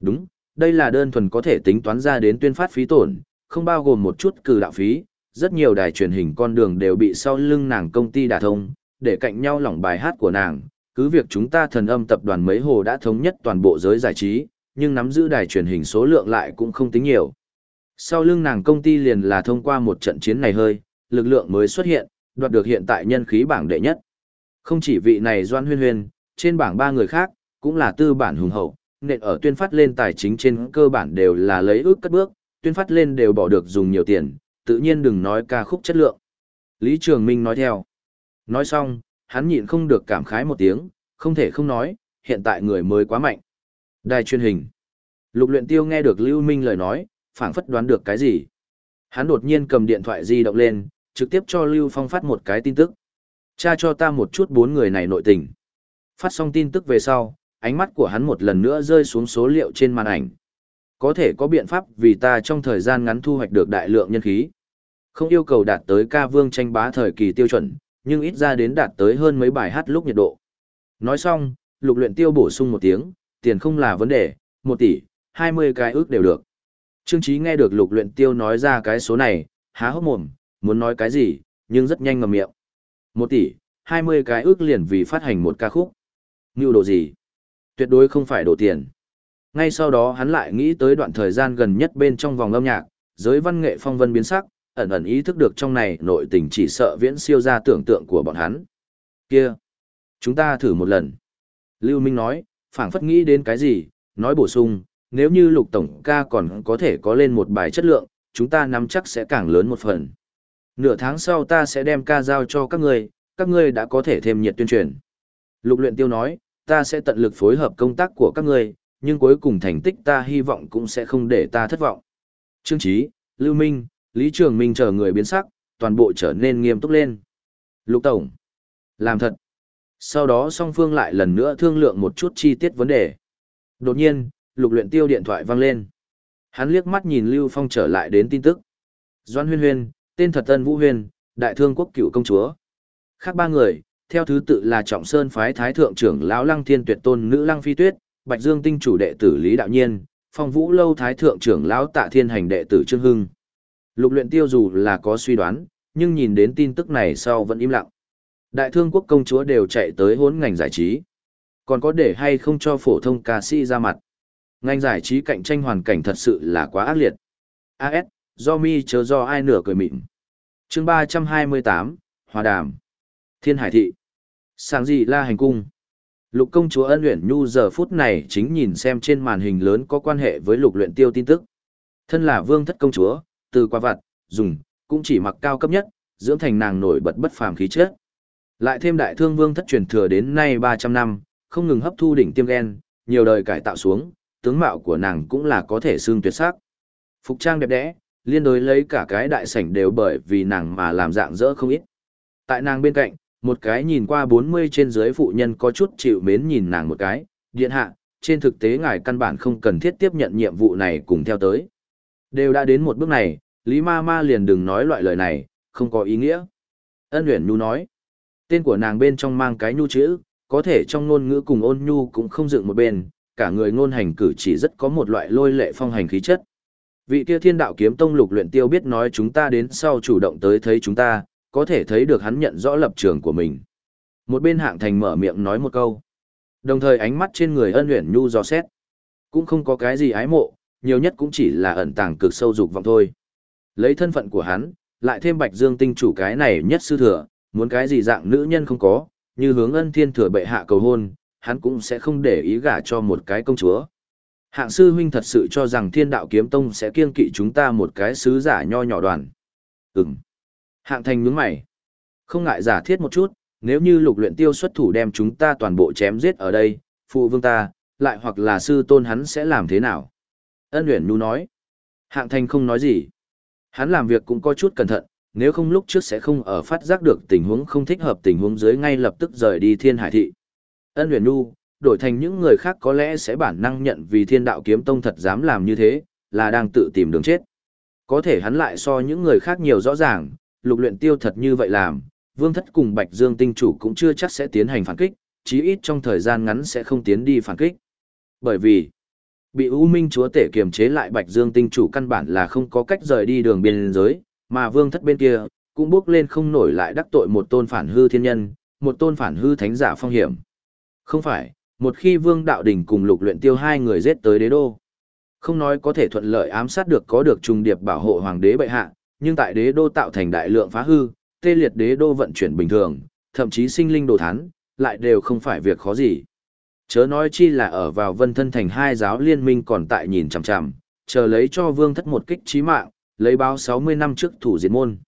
Đúng, đây là đơn thuần có thể tính toán ra đến tuyên phát phí tổn, không bao gồm một chút cử đạo phí, rất nhiều đài truyền hình con đường đều bị sau lưng nàng công ty đả thông, để cạnh nhau lỏng bài hát của nàng, cứ việc chúng ta thần âm tập đoàn mấy hồ đã thống nhất toàn bộ giới giải trí, nhưng nắm giữ đài truyền hình số lượng lại cũng không tính nhiều. Sau lưng nàng công ty liền là thông qua một trận chiến này hơi, lực lượng mới xuất hiện, đoạt được hiện tại nhân khí bảng đệ nhất. Không chỉ vị này Doan Huyên Huyên, trên bảng ba người khác, cũng là tư bản hùng hậu, Nên ở tuyên phát lên tài chính trên cơ bản đều là lấy ước cất bước, tuyên phát lên đều bỏ được dùng nhiều tiền, tự nhiên đừng nói ca khúc chất lượng. Lý Trường Minh nói theo. Nói xong, hắn nhịn không được cảm khái một tiếng, không thể không nói, hiện tại người mới quá mạnh. Đài truyền hình. Lục luyện tiêu nghe được Lưu Minh lời nói, phảng phất đoán được cái gì. Hắn đột nhiên cầm điện thoại di động lên, trực tiếp cho Lưu Phong phát một cái tin tức. Cha cho ta một chút bốn người này nội tình. Phát xong tin tức về sau, ánh mắt của hắn một lần nữa rơi xuống số liệu trên màn ảnh. Có thể có biện pháp vì ta trong thời gian ngắn thu hoạch được đại lượng nhân khí. Không yêu cầu đạt tới ca vương tranh bá thời kỳ tiêu chuẩn, nhưng ít ra đến đạt tới hơn mấy bài hát lúc nhiệt độ. Nói xong, lục luyện tiêu bổ sung một tiếng, tiền không là vấn đề, một tỷ, hai mươi cái ước đều được. Trương Chí nghe được lục luyện tiêu nói ra cái số này, há hốc mồm, muốn nói cái gì, nhưng rất nhanh ngầm miệng. Một tỷ, hai mươi cái ước liền vì phát hành một ca khúc. Như đồ gì? Tuyệt đối không phải đổ tiền. Ngay sau đó hắn lại nghĩ tới đoạn thời gian gần nhất bên trong vòng âm nhạc, giới văn nghệ phong vân biến sắc, ẩn ẩn ý thức được trong này nội tình chỉ sợ viễn siêu ra tưởng tượng của bọn hắn. Kia, chúng ta thử một lần. Lưu Minh nói, phảng phất nghĩ đến cái gì, nói bổ sung, nếu như lục tổng ca còn có thể có lên một bài chất lượng, chúng ta nắm chắc sẽ càng lớn một phần. Nửa tháng sau ta sẽ đem ca giao cho các ngươi, các ngươi đã có thể thêm nhiệt tuyên truyền. Lục luyện tiêu nói, ta sẽ tận lực phối hợp công tác của các ngươi, nhưng cuối cùng thành tích ta hy vọng cũng sẽ không để ta thất vọng. Trương Chí, Lưu Minh, Lý Trường Minh chờ người biến sắc, toàn bộ trở nên nghiêm túc lên. Lục Tổng. Làm thật. Sau đó song phương lại lần nữa thương lượng một chút chi tiết vấn đề. Đột nhiên, lục luyện tiêu điện thoại vang lên. Hắn liếc mắt nhìn Lưu Phong trở lại đến tin tức. Doan Huyên Huyên, tên thật Tân Vũ Huyên, đại thương quốc cựu công chúa. Khác ba người, theo thứ tự là Trọng Sơn phái Thái Thượng trưởng lão Lăng Thiên Tuyệt Tôn Nữ Lăng Phi Tuyết, Bạch Dương Tinh chủ đệ tử Lý Đạo Nhiên, Phong Vũ Lâu Thái Thượng trưởng lão Tạ Thiên Hành đệ tử Trương Hưng. Lục luyện tiêu dù là có suy đoán, nhưng nhìn đến tin tức này sau vẫn im lặng. Đại thương quốc công chúa đều chạy tới hỗn ngành giải trí. Còn có để hay không cho phổ thông ca sĩ ra mặt. Ngành giải trí cạnh tranh hoàn cảnh thật sự là quá ác liệt. AS, do mi chớ do ai nửa cười mịn. chương 328, Hòa Đàm. Thiên Hải Thị. Sáng gì la hành cung. Lục công chúa ân luyện nhu giờ phút này chính nhìn xem trên màn hình lớn có quan hệ với lục luyện tiêu tin tức. Thân là vương thất công chúa, từ qua vặt, dùng, cũng chỉ mặc cao cấp nhất, dưỡng thành nàng nổi bật bất phàm khí chất. Lại thêm đại thương vương thất truyền thừa đến nay 300 năm, không ngừng hấp thu đỉnh tiêm gen, nhiều đời cải tạo xuống, tướng mạo của nàng cũng là có thể xương tuyệt sắc. Phục trang đẹp đẽ, liên đối lấy cả cái đại sảnh đều bởi vì nàng mà làm dạng dỡ không ít. Tại nàng bên cạnh, một cái nhìn qua 40 trên dưới phụ nhân có chút chịu mến nhìn nàng một cái, điện hạ, trên thực tế ngài căn bản không cần thiết tiếp nhận nhiệm vụ này cùng theo tới. Đều đã đến một bước này, Lý Ma Ma liền đừng nói loại lời này, không có ý nghĩa. Ân Uyển Nhu nói, tên của nàng bên trong mang cái nhu chữ, có thể trong ngôn ngữ cùng ôn nhu cũng không dựng một bên, cả người ngôn hành cử chỉ rất có một loại lôi lệ phong hành khí chất. Vị kia thiên đạo kiếm tông lục luyện tiêu biết nói chúng ta đến sau chủ động tới thấy chúng ta, có thể thấy được hắn nhận rõ lập trường của mình. Một bên hạng thành mở miệng nói một câu. Đồng thời ánh mắt trên người ân huyển nhu do xét. Cũng không có cái gì ái mộ, nhiều nhất cũng chỉ là ẩn tàng cực sâu dục vọng thôi. Lấy thân phận của hắn, lại thêm bạch dương tinh chủ cái này nhất sư thừa, muốn cái gì dạng nữ nhân không có, như hướng ân thiên thừa bệ hạ cầu hôn, hắn cũng sẽ không để ý gả cho một cái công chúa. Hạng sư huynh thật sự cho rằng thiên đạo kiếm tông sẽ kiêng kỵ chúng ta một cái sứ giả nho nhỏ đoàn. Ừm. Hạng thành nhướng mày. Không ngại giả thiết một chút, nếu như lục luyện tiêu xuất thủ đem chúng ta toàn bộ chém giết ở đây, phụ vương ta, lại hoặc là sư tôn hắn sẽ làm thế nào? Ân luyện nu nói. Hạng thành không nói gì. Hắn làm việc cũng có chút cẩn thận, nếu không lúc trước sẽ không ở phát giác được tình huống không thích hợp tình huống dưới ngay lập tức rời đi thiên hải thị. Ân luyện nu, đổi thành những người khác có lẽ sẽ bản năng nhận vì thiên đạo kiếm tông thật dám làm như thế, là đang tự tìm đường chết. Có thể hắn lại so những người khác nhiều rõ ràng, lục luyện tiêu thật như vậy làm, vương thất cùng bạch dương tinh chủ cũng chưa chắc sẽ tiến hành phản kích, chí ít trong thời gian ngắn sẽ không tiến đi phản kích. Bởi vì, bị U Minh chúa tể kiềm chế lại bạch dương tinh chủ căn bản là không có cách rời đi đường biên giới, mà vương thất bên kia, cũng bước lên không nổi lại đắc tội một tôn phản hư thiên nhân, một tôn phản hư thánh giả phong hiểm. Không phải, một khi vương đạo đỉnh cùng lục luyện tiêu hai người giết tới đế đô. Không nói có thể thuận lợi ám sát được có được trùng điệp bảo hộ hoàng đế bệ hạ, nhưng tại đế đô tạo thành đại lượng phá hư, tê liệt đế đô vận chuyển bình thường, thậm chí sinh linh đồ thán, lại đều không phải việc khó gì. Chớ nói chi là ở vào vân thân thành hai giáo liên minh còn tại nhìn chằm chằm, chờ lấy cho vương thất một kích chí mạng, lấy báo 60 năm trước thủ diệt môn.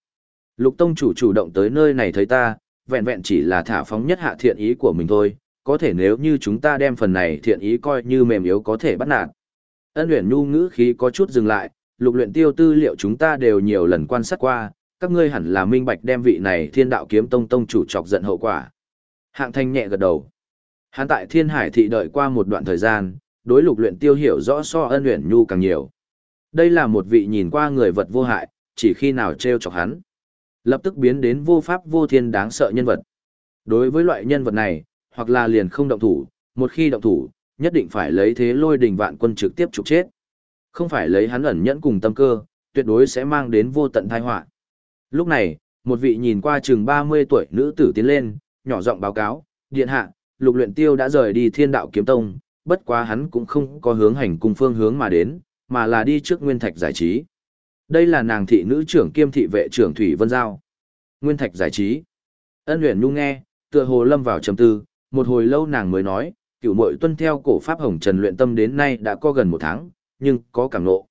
Lục tông chủ chủ động tới nơi này thấy ta, vẹn vẹn chỉ là thả phóng nhất hạ thiện ý của mình thôi, có thể nếu như chúng ta đem phần này thiện ý coi như mềm yếu có thể bắt nạt. Ân Uyển Nhu ngữ khí có chút dừng lại, lục luyện tiêu tư liệu chúng ta đều nhiều lần quan sát qua, các ngươi hẳn là minh bạch đem vị này Thiên Đạo Kiếm Tông tông chủ chọc giận hậu quả. Hạng Thanh nhẹ gật đầu. Hắn tại Thiên Hải thị đợi qua một đoạn thời gian, đối lục luyện tiêu hiểu rõ so Ân Uyển Nhu càng nhiều. Đây là một vị nhìn qua người vật vô hại, chỉ khi nào treo chọc hắn, lập tức biến đến vô pháp vô thiên đáng sợ nhân vật. Đối với loại nhân vật này, hoặc là liền không động thủ, một khi động thủ, nhất định phải lấy thế lôi đình vạn quân trực tiếp trục chết. Không phải lấy hắn ẩn nhẫn cùng tâm cơ, tuyệt đối sẽ mang đến vô tận tai họa. Lúc này, một vị nhìn qua chừng 30 tuổi nữ tử tiến lên, nhỏ giọng báo cáo, điện hạ, lục luyện tiêu đã rời đi thiên đạo kiếm tông, bất quá hắn cũng không có hướng hành cung phương hướng mà đến, mà là đi trước Nguyên Thạch giải trí. Đây là nàng thị nữ trưởng kiêm thị vệ trưởng Thủy Vân Giao. Nguyên Thạch giải trí. Ân Uyển Nhu nghe, tựa hồ lâm vào trầm tư, một hồi lâu nàng mới nói, cửu muội tuân theo cổ pháp Hồng Trần luyện tâm đến nay đã có gần một tháng, nhưng có cảm nộ.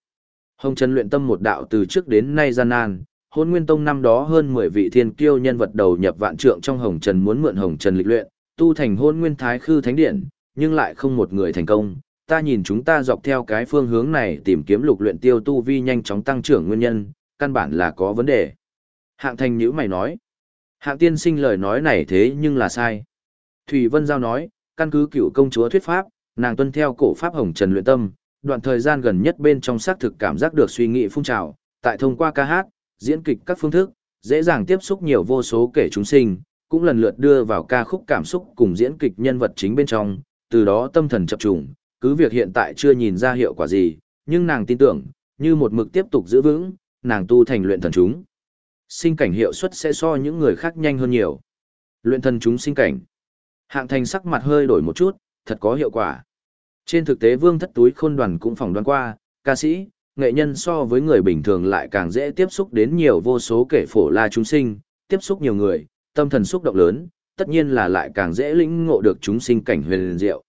Hồng Trần luyện tâm một đạo từ trước đến nay gian nan, hôn nguyên tông năm đó hơn 10 vị thiên kiêu nhân vật đầu nhập vạn trượng trong Hồng Trần muốn mượn Hồng Trần lịch luyện, tu thành hôn nguyên thái khư thánh điện, nhưng lại không một người thành công. Ta nhìn chúng ta dọc theo cái phương hướng này tìm kiếm lục luyện tiêu tu vi nhanh chóng tăng trưởng nguyên nhân, căn bản là có vấn đề. Hạng thành nhữ mày nói. Hạng tiên sinh lời nói này thế nhưng là sai. Thủy Vân Giao nói, căn cứ cựu công chúa thuyết pháp, nàng tuân theo cổ pháp hồng trần luyện tâm, đoạn thời gian gần nhất bên trong xác thực cảm giác được suy nghĩ phun trào, tại thông qua ca hát, diễn kịch các phương thức, dễ dàng tiếp xúc nhiều vô số kể chúng sinh, cũng lần lượt đưa vào ca khúc cảm xúc cùng diễn kịch nhân vật chính bên trong, từ đó tâm thần chập trùng, cứ việc hiện tại chưa nhìn ra hiệu quả gì, nhưng nàng tin tưởng, như một mực tiếp tục giữ vững, nàng tu thành luyện thần chúng. Sinh cảnh hiệu suất sẽ so những người khác nhanh hơn nhiều. Luyện thần chúng sinh cảnh. Hạng thành sắc mặt hơi đổi một chút, thật có hiệu quả. Trên thực tế vương thất túi khôn đoàn cũng phỏng đoán qua, ca sĩ, nghệ nhân so với người bình thường lại càng dễ tiếp xúc đến nhiều vô số kể phổ la chúng sinh, tiếp xúc nhiều người, tâm thần xúc động lớn, tất nhiên là lại càng dễ lĩnh ngộ được chúng sinh cảnh huyền diệu.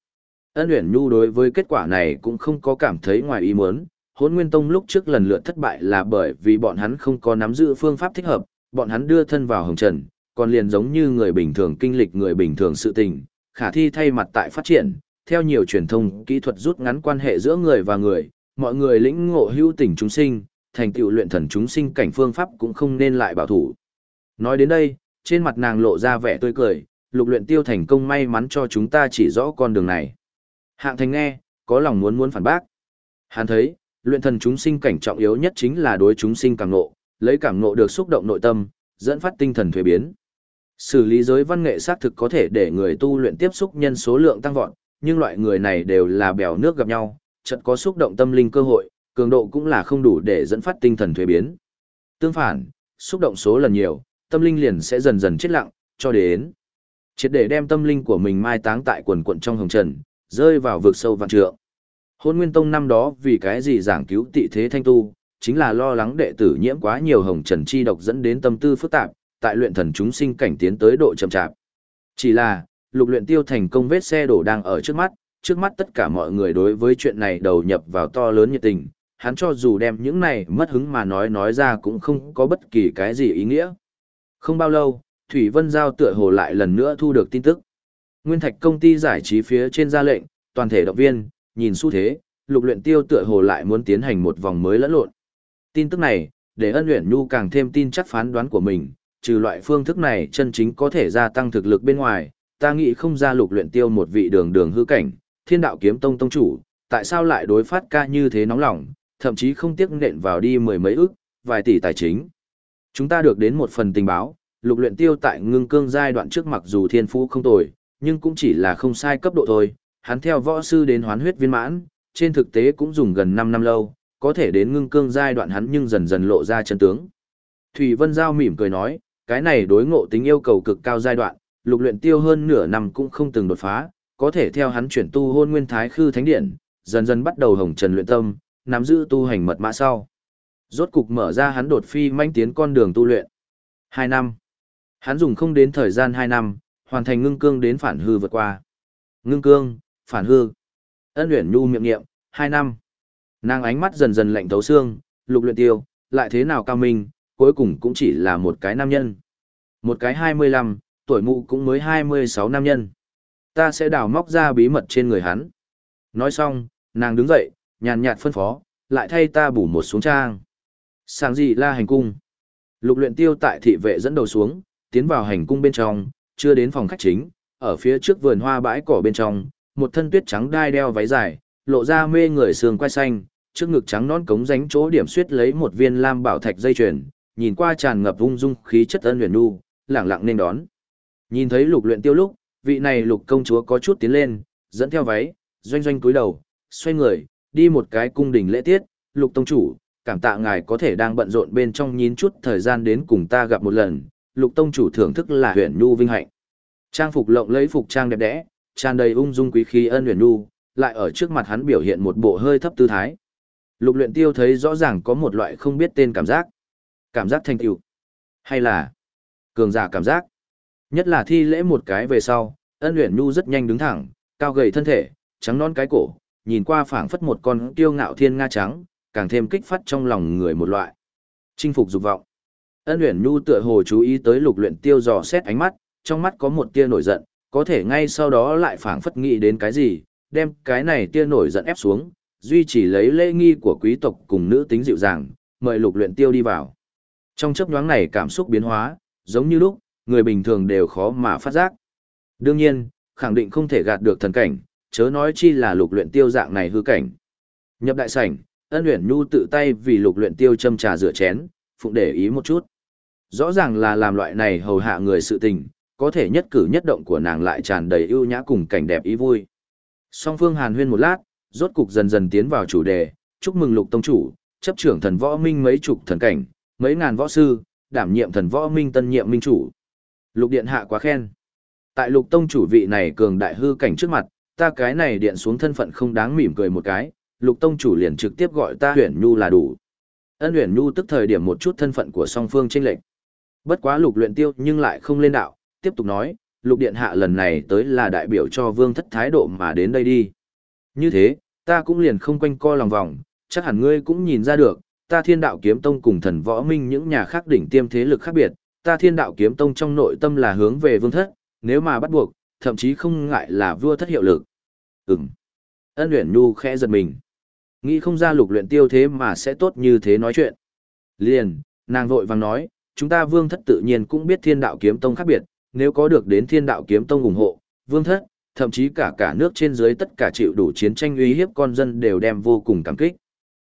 Ân Uyển Nhu đối với kết quả này cũng không có cảm thấy ngoài ý muốn, Hỗn Nguyên Tông lúc trước lần lượt thất bại là bởi vì bọn hắn không có nắm giữ phương pháp thích hợp, bọn hắn đưa thân vào hồng trần, còn liền giống như người bình thường kinh lịch người bình thường sự tình, khả thi thay mặt tại phát triển, theo nhiều truyền thông kỹ thuật rút ngắn quan hệ giữa người và người, mọi người lĩnh ngộ hữu tình chúng sinh, thành tựu luyện thần chúng sinh cảnh phương pháp cũng không nên lại bảo thủ. Nói đến đây, trên mặt nàng lộ ra vẻ tươi cười, lục luyện tiêu thành công may mắn cho chúng ta chỉ rõ con đường này. Hạng thành nghe, có lòng muốn muốn phản bác. Hắn thấy, luyện thần chúng sinh cảnh trọng yếu nhất chính là đối chúng sinh cảm ngộ, lấy cảm ngộ được xúc động nội tâm, dẫn phát tinh thần thuế biến. Xử lý giới văn nghệ xác thực có thể để người tu luyện tiếp xúc nhân số lượng tăng vọt, nhưng loại người này đều là bèo nước gặp nhau, chợt có xúc động tâm linh cơ hội, cường độ cũng là không đủ để dẫn phát tinh thần thuế biến. Tương phản, xúc động số lần nhiều, tâm linh liền sẽ dần dần chết lặng, cho đến triệt để đem tâm linh của mình mai táng tại quần quận trong hồng trần, rơi vào vực sâu vạn trượng. Hôn Nguyên Tông năm đó vì cái gì giảng cứu tị thế thanh tu, chính là lo lắng đệ tử nhiễm quá nhiều hồng trần chi độc dẫn đến tâm tư phức tạp, tại luyện thần chúng sinh cảnh tiến tới độ chậm chạp. Chỉ là, lục luyện tiêu thành công vết xe đổ đang ở trước mắt, trước mắt tất cả mọi người đối với chuyện này đầu nhập vào to lớn nhiệt tình, hắn cho dù đem những này mất hứng mà nói nói ra cũng không có bất kỳ cái gì ý nghĩa. Không bao lâu, Thủy Vân Giao tựa hồ lại lần nữa thu được tin tức. Nguyên Thạch công ty giải trí phía trên ra lệnh, toàn thể động viên, nhìn xu thế, lục luyện tiêu tựa hồ lại muốn tiến hành một vòng mới lẫn lộn. Tin tức này, để ân luyện nhu càng thêm tin chắc phán đoán của mình, trừ loại phương thức này chân chính có thể gia tăng thực lực bên ngoài, ta nghĩ không ra lục luyện tiêu một vị đường đường hư cảnh, thiên đạo kiếm tông tông chủ, tại sao lại đối phát ca như thế nóng lòng, thậm chí không tiếc nện vào đi mười mấy ức, vài tỷ tài chính. Chúng ta được đến một phần tình báo, lục luyện tiêu tại ngưng cương giai đoạn trước mặc dù thiên phú không tồi, nhưng cũng chỉ là không sai cấp độ thôi, hắn theo võ sư đến hoán huyết viên mãn, trên thực tế cũng dùng gần 5 năm lâu, có thể đến ngưng cương giai đoạn hắn nhưng dần dần lộ ra chân tướng. Thủy Vân Giao mỉm cười nói, cái này đối ngộ tính yêu cầu cực cao giai đoạn, lục luyện tiêu hơn nửa năm cũng không từng đột phá, có thể theo hắn chuyển tu hôn nguyên thái khư thánh điện, dần dần bắt đầu hồng trần luyện tâm, nắm giữ tu hành mật mã sau. Rốt cục mở ra hắn đột phi manh tiến con đường tu luyện. 2 năm. Hắn dùng không đến thời gian 2 năm, hoàn thành ngưng cương đến phản hư vượt qua. Ngưng cương, phản hư. Ân Uyển Nhu miệng niệm, 2 năm. Nàng ánh mắt dần dần lạnh thấu xương, lục luyện tiêu, lại thế nào cao minh, cuối cùng cũng chỉ là một cái nam nhân. Một cái 25, tuổi mụ cũng mới 26 nam nhân. Ta sẽ đào móc ra bí mật trên người hắn. Nói xong, nàng đứng dậy, nhàn nhạt phân phó, lại thay ta bủ một xuống trang. Sáng gì la hành cung. Lục luyện tiêu tại thị vệ dẫn đầu xuống, tiến vào hành cung bên trong, chưa đến phòng khách chính, ở phía trước vườn hoa bãi cỏ bên trong, một thân tuyết trắng đai đeo váy dài, lộ ra mê người sườn quai xanh, trước ngực trắng nón cống ránh chỗ điểm xuyết lấy một viên lam bảo thạch dây chuyền, nhìn qua tràn ngập ung dung khí chất ân huyền nu, lẳng lặng nên đón. Nhìn thấy lục luyện tiêu lúc, vị này lục công chúa có chút tiến lên, dẫn theo váy, doanh doanh cúi đầu, xoay người, đi một cái cung đình lễ tiết, lục tông chủ, cảm tạ ngài có thể đang bận rộn bên trong nhín chút thời gian đến cùng ta gặp một lần, lục tông chủ thưởng thức là huyền nu vinh hạnh. Trang phục lộng lẫy phục trang đẹp đẽ, tràn đầy ung dung quý khí ân huyền nu, lại ở trước mặt hắn biểu hiện một bộ hơi thấp tư thái. Lục luyện tiêu thấy rõ ràng có một loại không biết tên cảm giác. Cảm giác thanh tựu. Hay là cường giả cảm giác. Nhất là thi lễ một cái về sau, ân luyện nu rất nhanh đứng thẳng, cao gầy thân thể, trắng non cái cổ, nhìn qua phảng phất một con tiêu ngạo thiên nga trắng, càng thêm kích phát trong lòng người một loại. Chinh phục dục vọng. Ân luyện nu tựa hồ chú ý tới lục luyện tiêu dò xét ánh mắt, trong mắt có một tia nổi giận, có thể ngay sau đó lại phảng phất nghĩ đến cái gì, đem cái này tia nổi giận ép xuống, duy trì lấy lễ nghi của quý tộc cùng nữ tính dịu dàng, mời lục luyện tiêu đi vào. Trong chấp nhoáng này cảm xúc biến hóa, giống như lúc, người bình thường đều khó mà phát giác. Đương nhiên, khẳng định không thể gạt được thần cảnh, chớ nói chi là lục luyện tiêu dạng này hư cảnh. Nhập đại sảnh, ân luyện nhu tự tay vì lục luyện tiêu châm trà rửa chén, phụng để ý một chút. Rõ ràng là làm loại này hầu hạ người sự tình, có thể nhất cử nhất động của nàng lại tràn đầy ưu nhã cùng cảnh đẹp ý vui. Song phương hàn huyên một lát, rốt cục dần dần tiến vào chủ đề, chúc mừng lục tông chủ, chấp trưởng thần võ minh mấy chục thần cảnh, mấy ngàn võ sư, đảm nhiệm thần võ minh tân nhiệm minh chủ. Lục điện hạ quá khen. Tại lục tông chủ vị này cường đại hư cảnh trước mặt, ta cái này điện xuống thân phận không đáng mỉm cười một cái, lục tông chủ liền trực tiếp gọi ta huyền nhu là đủ. Ân huyền nhu tức thời điểm một chút thân phận của song phương tranh lệch. Bất quá lục luyện tiêu nhưng lại không lên đạo, tiếp tục nói, lục điện hạ lần này tới là đại biểu cho vương thất thái độ mà đến đây đi. Như thế, ta cũng liền không quanh co lòng vòng, chắc hẳn ngươi cũng nhìn ra được, ta thiên đạo kiếm tông cùng thần võ minh những nhà khác đỉnh tiêm thế lực khác biệt, ta thiên đạo kiếm tông trong nội tâm là hướng về vương thất, nếu mà bắt buộc, thậm chí không ngại là vua thất hiệu lực. Ừm. Ân luyện nu khẽ giật mình. Nghĩ không ra lục luyện tiêu thế mà sẽ tốt như thế nói chuyện. Liền, nàng vội vàng nói, chúng ta vương thất tự nhiên cũng biết thiên đạo kiếm tông khác biệt, nếu có được đến thiên đạo kiếm tông ủng hộ, vương thất, thậm chí cả cả nước trên dưới tất cả chịu đủ chiến tranh uy hiếp con dân đều đem vô cùng cảm kích.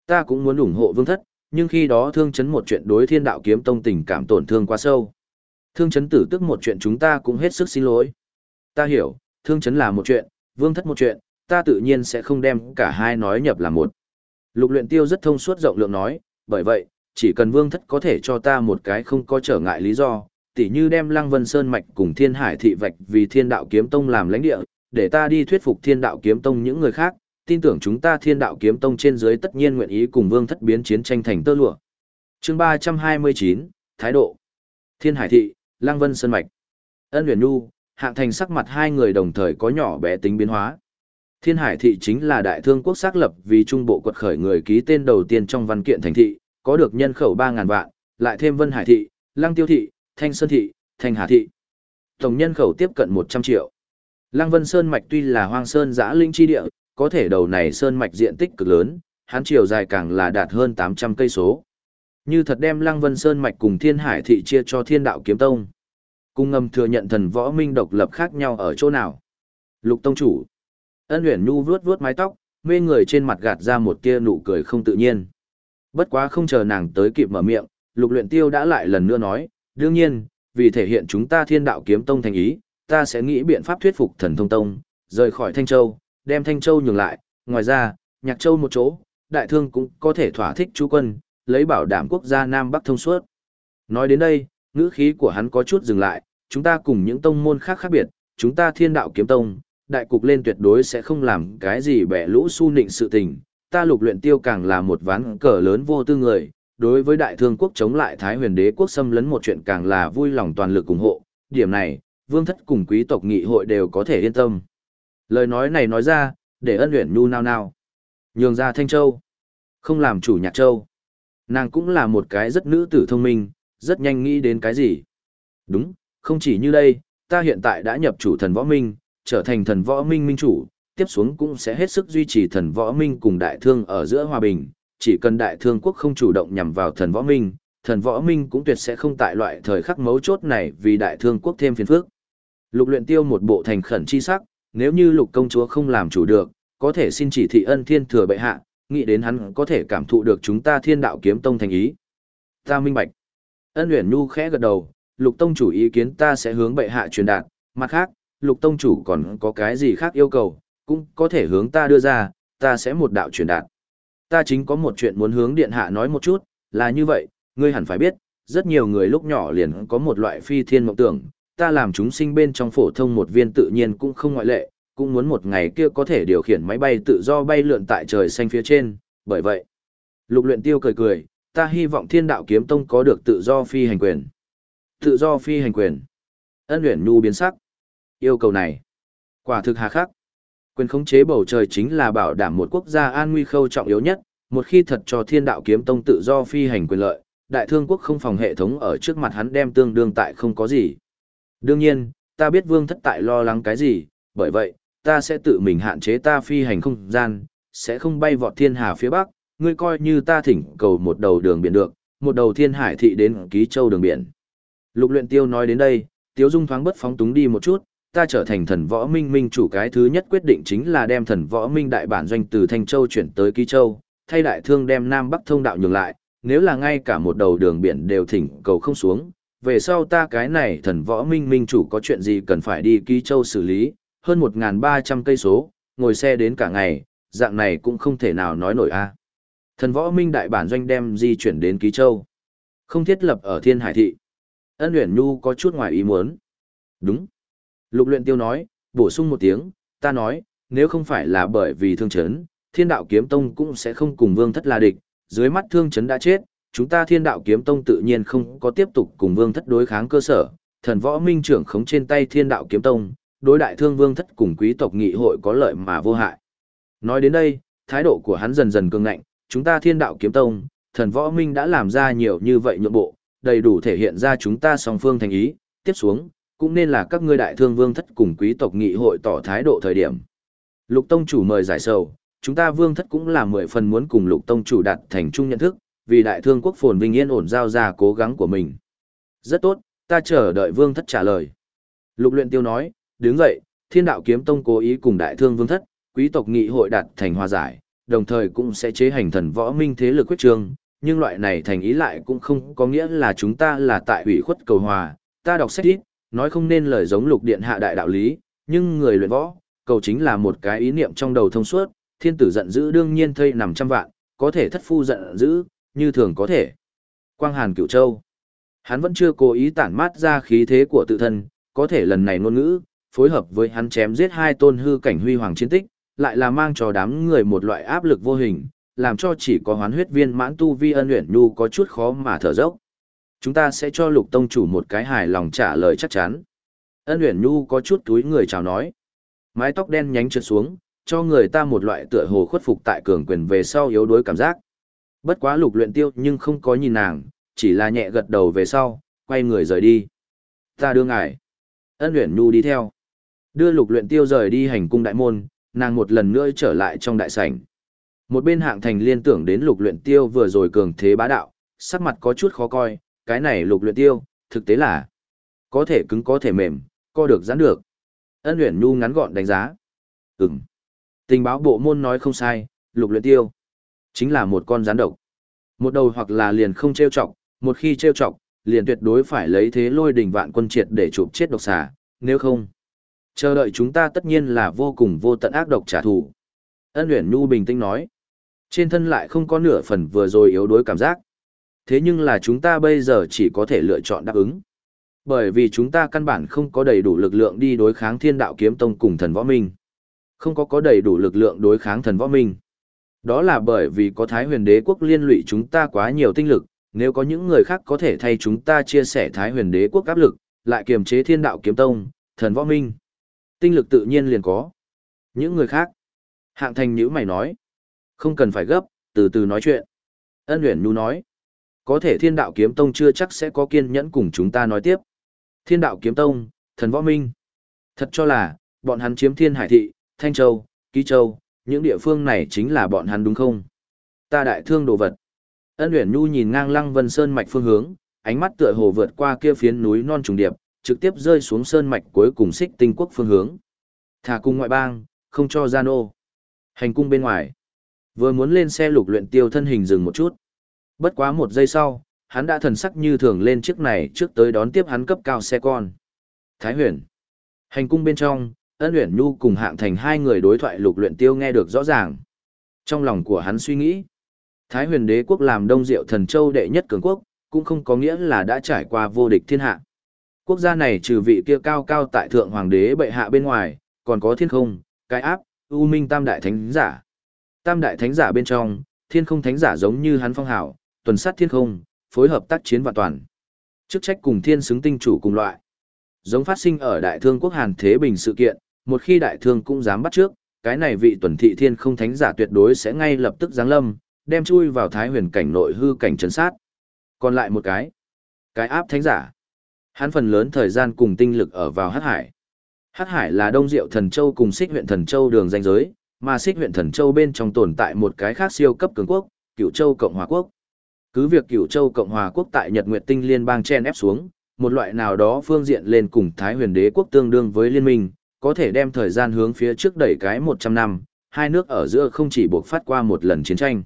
Ta cũng muốn ủng hộ vương thất, nhưng khi đó thương chấn một chuyện đối thiên đạo kiếm tông tình cảm tổn thương quá sâu. Thương chấn tử tức một chuyện chúng ta cũng hết sức xin lỗi. Ta hiểu, thương chấn là một chuyện, vương thất một chuyện, ta tự nhiên sẽ không đem cả hai nói nhập là một. Lục luyện tiêu rất thông suốt rộng lượng nói, bởi vậy, chỉ cần vương thất có thể cho ta một cái không có trở ngại lý do, tỉ như đem Lăng Vân Sơn Mạch cùng Thiên Hải Thị Vạch vì Thiên Đạo Kiếm Tông làm lãnh địa, để ta đi thuyết phục Thiên Đạo Kiếm Tông những người khác, tin tưởng chúng ta Thiên Đạo Kiếm Tông trên dưới tất nhiên nguyện ý cùng Vương Thất biến chiến tranh thành tơ lụa. Chương 329, Thái độ. Thiên Hải Thị, Lăng Vân Sơn Mạch. Ân Huyền Nhu, Hạng Thành sắc mặt hai người đồng thời có nhỏ bé tính biến hóa. Thiên Hải Thị chính là đại thương quốc xác lập vì trung bộ quật khởi người ký tên đầu tiên trong văn kiện thành thị, có được nhân khẩu ba ngàn vạn, lại thêm Vân Hải Thị, Lăng Tiêu Thị, Thanh Sơn Thị, Thanh Hà Thị. Tổng nhân khẩu tiếp cận 100 triệu. Lăng Vân Sơn Mạch tuy là hoang sơn giã linh chi địa, có thể đầu này Sơn Mạch diện tích cực lớn, hắn chiều dài càng là đạt hơn 800 cây số. Như thật đem Lăng Vân Sơn Mạch cùng Thiên Hải Thị chia cho Thiên Đạo Kiếm Tông. Cung ngầm thừa nhận thần võ minh độc lập khác nhau ở chỗ nào. Lục Tông Chủ. Ân Uyển Nhu vuốt vuốt mái tóc, mê người trên mặt gạt ra một tia nụ cười không tự nhiên. Bất quá không chờ nàng tới kịp mở miệng, Lục Luyện Tiêu đã lại lần nữa nói, đương nhiên, vì thể hiện chúng ta thiên đạo kiếm tông thành ý, ta sẽ nghĩ biện pháp thuyết phục thần thông tông, rời khỏi Thanh Châu, đem Thanh Châu nhường lại, ngoài ra, Nhạc Châu một chỗ, đại thương cũng có thể thỏa thích chú quân, lấy bảo đảm quốc gia Nam Bắc thông suốt. Nói đến đây, ngữ khí của hắn có chút dừng lại, chúng ta cùng những tông môn khác khác biệt, chúng ta thiên đạo kiếm tông, đại cục lên tuyệt đối sẽ không làm cái gì bẻ lũ su nịnh sự tình, ta lục luyện tiêu càng là một ván cờ lớn vô tư người, đối với đại thương quốc chống lại Thái huyền đế quốc xâm lấn một chuyện càng là vui lòng toàn lực ủng hộ, điểm này, vương thất cùng quý tộc nghị hội đều có thể yên tâm. Lời nói này nói ra, để ân luyện nu nao nao. Nhường ra Thanh Châu, không làm chủ nhạc châu. Nàng cũng là một cái rất nữ tử thông minh, rất nhanh nghĩ đến cái gì. Đúng, không chỉ như đây, ta hiện tại đã nhập chủ thần võ minh, trở thành thần võ minh minh chủ, tiếp xuống cũng sẽ hết sức duy trì thần võ minh cùng đại thương ở giữa hòa bình, chỉ cần đại thương quốc không chủ động nhằm vào thần võ minh, thần võ minh cũng tuyệt sẽ không tại loại thời khắc mấu chốt này vì đại thương quốc thêm phiền phức. Lục luyện tiêu một bộ thành khẩn chi sắc, nếu như lục công chúa không làm chủ được, có thể xin chỉ thị ân thiên thừa bệ hạ, nghĩ đến hắn có thể cảm thụ được chúng ta thiên đạo kiếm tông thành ý. Ta minh bạch. Ân uyển nu khẽ gật đầu, lục tông chủ ý kiến ta sẽ hướng bệ hạ truyền đạt, mặt khác, lục tông chủ còn có cái gì khác yêu cầu, cũng có thể hướng ta đưa ra, ta sẽ một đạo truyền đạt. Ta chính có một chuyện muốn hướng điện hạ nói một chút, là như vậy, ngươi hẳn phải biết, rất nhiều người lúc nhỏ liền có một loại phi thiên mộng tưởng, ta làm chúng sinh bên trong phổ thông một viên tự nhiên cũng không ngoại lệ, cũng muốn một ngày kia có thể điều khiển máy bay tự do bay lượn tại trời xanh phía trên, bởi vậy. Lục luyện tiêu cười cười, ta hy vọng thiên đạo kiếm tông có được tự do phi hành quyền. Tự do phi hành quyền. Ân luyện nu biến sắc. Yêu cầu này. Quả thực hà khắc. Quyền khống chế bầu trời chính là bảo đảm một quốc gia an nguy khâu trọng yếu nhất, một khi thật cho thiên đạo kiếm tông tự do phi hành quyền lợi, đại thương quốc không phòng hệ thống ở trước mặt hắn đem tương đương tại không có gì. Đương nhiên, ta biết vương thất tại lo lắng cái gì, bởi vậy, ta sẽ tự mình hạn chế ta phi hành không gian, sẽ không bay vọt thiên hà phía bắc, ngươi coi như ta thỉnh cầu một đầu đường biển được, một đầu thiên hải thị đến ký châu đường biển. Lục luyện tiêu nói đến đây, tiêu Dung thoáng bất phóng túng đi một chút, ta trở thành thần võ minh minh chủ cái thứ nhất quyết định chính là đem thần võ minh đại bản doanh từ Thanh Châu chuyển tới Ký Châu, thay đại thương đem Nam Bắc thông đạo nhường lại, nếu là ngay cả một đầu đường biển đều thỉnh cầu không xuống, về sau ta cái này thần võ minh minh chủ có chuyện gì cần phải đi Ký Châu xử lý, hơn 1.300 cây số, ngồi xe đến cả ngày, dạng này cũng không thể nào nói nổi a. Thần võ minh đại bản doanh đem di chuyển đến Ký Châu, không thiết lập ở Thiên Hải Thị. Ân Uyển Nhu có chút ngoài ý muốn. Đúng. Lục luyện tiêu nói, bổ sung một tiếng, ta nói, nếu không phải là bởi vì thương chấn, thiên đạo kiếm tông cũng sẽ không cùng vương thất là địch, dưới mắt thương chấn đã chết, chúng ta thiên đạo kiếm tông tự nhiên không có tiếp tục cùng vương thất đối kháng cơ sở, thần võ minh trưởng khống trên tay thiên đạo kiếm tông, đối đại thương vương thất cùng quý tộc nghị hội có lợi mà vô hại. Nói đến đây, thái độ của hắn dần dần cương ngạnh, chúng ta thiên đạo kiếm tông, thần võ minh đã làm ra nhiều như vậy nhượng bộ, đầy đủ thể hiện ra chúng ta song phương thành ý, tiếp xuống, cũng nên là các ngươi đại thương vương thất cùng quý tộc nghị hội tỏ thái độ thời điểm. Lục Tông chủ mời giải sầu, chúng ta vương thất cũng là mười phần muốn cùng Lục Tông chủ đạt thành chung nhận thức, vì đại thương quốc phồn vinh yên ổn giao ra cố gắng của mình. Rất tốt, ta chờ đợi vương thất trả lời. Lục luyện tiêu nói, đứng dậy, thiên đạo kiếm tông cố ý cùng đại thương vương thất, quý tộc nghị hội đạt thành hòa giải, đồng thời cũng sẽ chế hành thần võ minh thế lực quyết trương, nhưng loại này thành ý lại cũng không có nghĩa là chúng ta là tại ủy khuất cầu hòa, ta đọc sách ít, nói không nên lời giống lục điện hạ đại đạo lý, nhưng người luyện võ, cầu chính là một cái ý niệm trong đầu thông suốt, thiên tử giận dữ đương nhiên thây nằm trăm vạn, có thể thất phu giận dữ, như thường có thể. Quang Hàn Cửu Châu Hắn vẫn chưa cố ý tản mát ra khí thế của tự thân, có thể lần này ngôn ngữ, phối hợp với hắn chém giết hai tôn hư cảnh huy hoàng chiến tích, lại là mang cho đám người một loại áp lực vô hình, làm cho chỉ có hoán huyết viên mãn tu vi ân luyện nhu có chút khó mà thở dốc. Chúng ta sẽ cho lục tông chủ một cái hài lòng trả lời chắc chắn. Ân luyện nhu có chút túi người chào nói. Mái tóc đen nhánh trượt xuống, cho người ta một loại tựa hồ khuất phục tại cường quyền về sau yếu đuối cảm giác. Bất quá lục luyện tiêu nhưng không có nhìn nàng, chỉ là nhẹ gật đầu về sau, quay người rời đi. Ta đưa ngài. Ân luyện nhu đi theo. Đưa lục luyện tiêu rời đi hành cung đại môn, nàng một lần nữa trở lại trong đại sảnh. Một bên hạng thành liên tưởng đến lục luyện tiêu vừa rồi cường thế bá đạo, sắc mặt có chút khó coi, cái này lục luyện tiêu, thực tế là có thể cứng có thể mềm, co được giãn được. Ân luyện nhu ngắn gọn đánh giá. Ừm. Tình báo bộ môn nói không sai, lục luyện tiêu. Chính là một con rắn độc. Một đầu hoặc là liền không trêu chọc, một khi trêu chọc, liền tuyệt đối phải lấy thế lôi đỉnh vạn quân triệt để chụp chết độc xà, nếu không. Chờ đợi chúng ta tất nhiên là vô cùng vô tận ác độc trả thù. Ân luyện nhu bình tĩnh nói. Trên thân lại không có nửa phần vừa rồi yếu đuối cảm giác. Thế nhưng là chúng ta bây giờ chỉ có thể lựa chọn đáp ứng. Bởi vì chúng ta căn bản không có đầy đủ lực lượng đi đối kháng thiên đạo kiếm tông cùng thần võ minh. Không có có đầy đủ lực lượng đối kháng thần võ minh. Đó là bởi vì có Thái huyền đế quốc liên lụy chúng ta quá nhiều tinh lực, nếu có những người khác có thể thay chúng ta chia sẻ Thái huyền đế quốc áp lực, lại kiềm chế thiên đạo kiếm tông, thần võ minh. Tinh lực tự nhiên liền có. Những người khác. Hạng thành nhữ mày nói. Không cần phải gấp, từ từ nói chuyện. Ân Uyển Nhu nói, có thể Thiên Đạo Kiếm Tông chưa chắc sẽ có kiên nhẫn cùng chúng ta nói tiếp. Thiên Đạo Kiếm Tông, Thần Võ Minh. Thật cho là, bọn hắn chiếm Thiên Hải Thị, Thanh Châu, Ký Châu, những địa phương này chính là bọn hắn đúng không? Ta đại thương đồ vật. Ân Uyển Nhu nhìn ngang Lăng Vân Sơn mạch phương hướng, ánh mắt tựa hồ vượt qua kia phiến núi non trùng điệp, trực tiếp rơi xuống sơn mạch cuối cùng xích tinh quốc phương hướng. Thả cung ngoại bang, không cho gian ô. Hành cung bên ngoài. Vừa muốn lên xe lục luyện tiêu thân hình dừng một chút. Bất quá một giây sau, hắn đã thần sắc như thường lên chiếc này trước tới đón tiếp hắn cấp cao xe con. Thái huyền. Hành cung bên trong, ân uyển nhu cùng hạng thành hai người đối thoại lục luyện tiêu nghe được rõ ràng. Trong lòng của hắn suy nghĩ, Thái huyền đế quốc làm đông diệu thần châu đệ nhất cường quốc, cũng không có nghĩa là đã trải qua vô địch thiên hạ. Quốc gia này trừ vị kia cao cao tại thượng hoàng đế bệ hạ bên ngoài, còn có thiên không, cái áp, u minh tam đại thánh giả. Tam đại thánh giả bên trong, thiên không thánh giả giống như hắn phong hảo, tuần sát thiên không, phối hợp tác chiến và toàn. Chức trách cùng thiên xứng tinh chủ cùng loại. Giống phát sinh ở đại thương quốc Hàn Thế Bình sự kiện, một khi đại thương cũng dám bắt trước, cái này vị tuần thị thiên không thánh giả tuyệt đối sẽ ngay lập tức giáng lâm, đem chui vào thái huyền cảnh nội hư cảnh trấn sát. Còn lại một cái, cái áp thánh giả. Hắn phần lớn thời gian cùng tinh lực ở vào Hắc Hải. Hắc Hải là Đông Diệu Thần Châu cùng Xích huyện Thần Châu đường danh giới, mà xích huyện thần châu bên trong tồn tại một cái khác siêu cấp cường quốc, cựu châu Cộng hòa quốc. Cứ việc cửu châu Cộng hòa quốc tại Nhật Nguyệt Tinh liên bang chen ép xuống, một loại nào đó phương diện lên cùng Thái huyền đế quốc tương đương với liên minh, có thể đem thời gian hướng phía trước đẩy cái 100 năm, hai nước ở giữa không chỉ buộc phát qua một lần chiến tranh.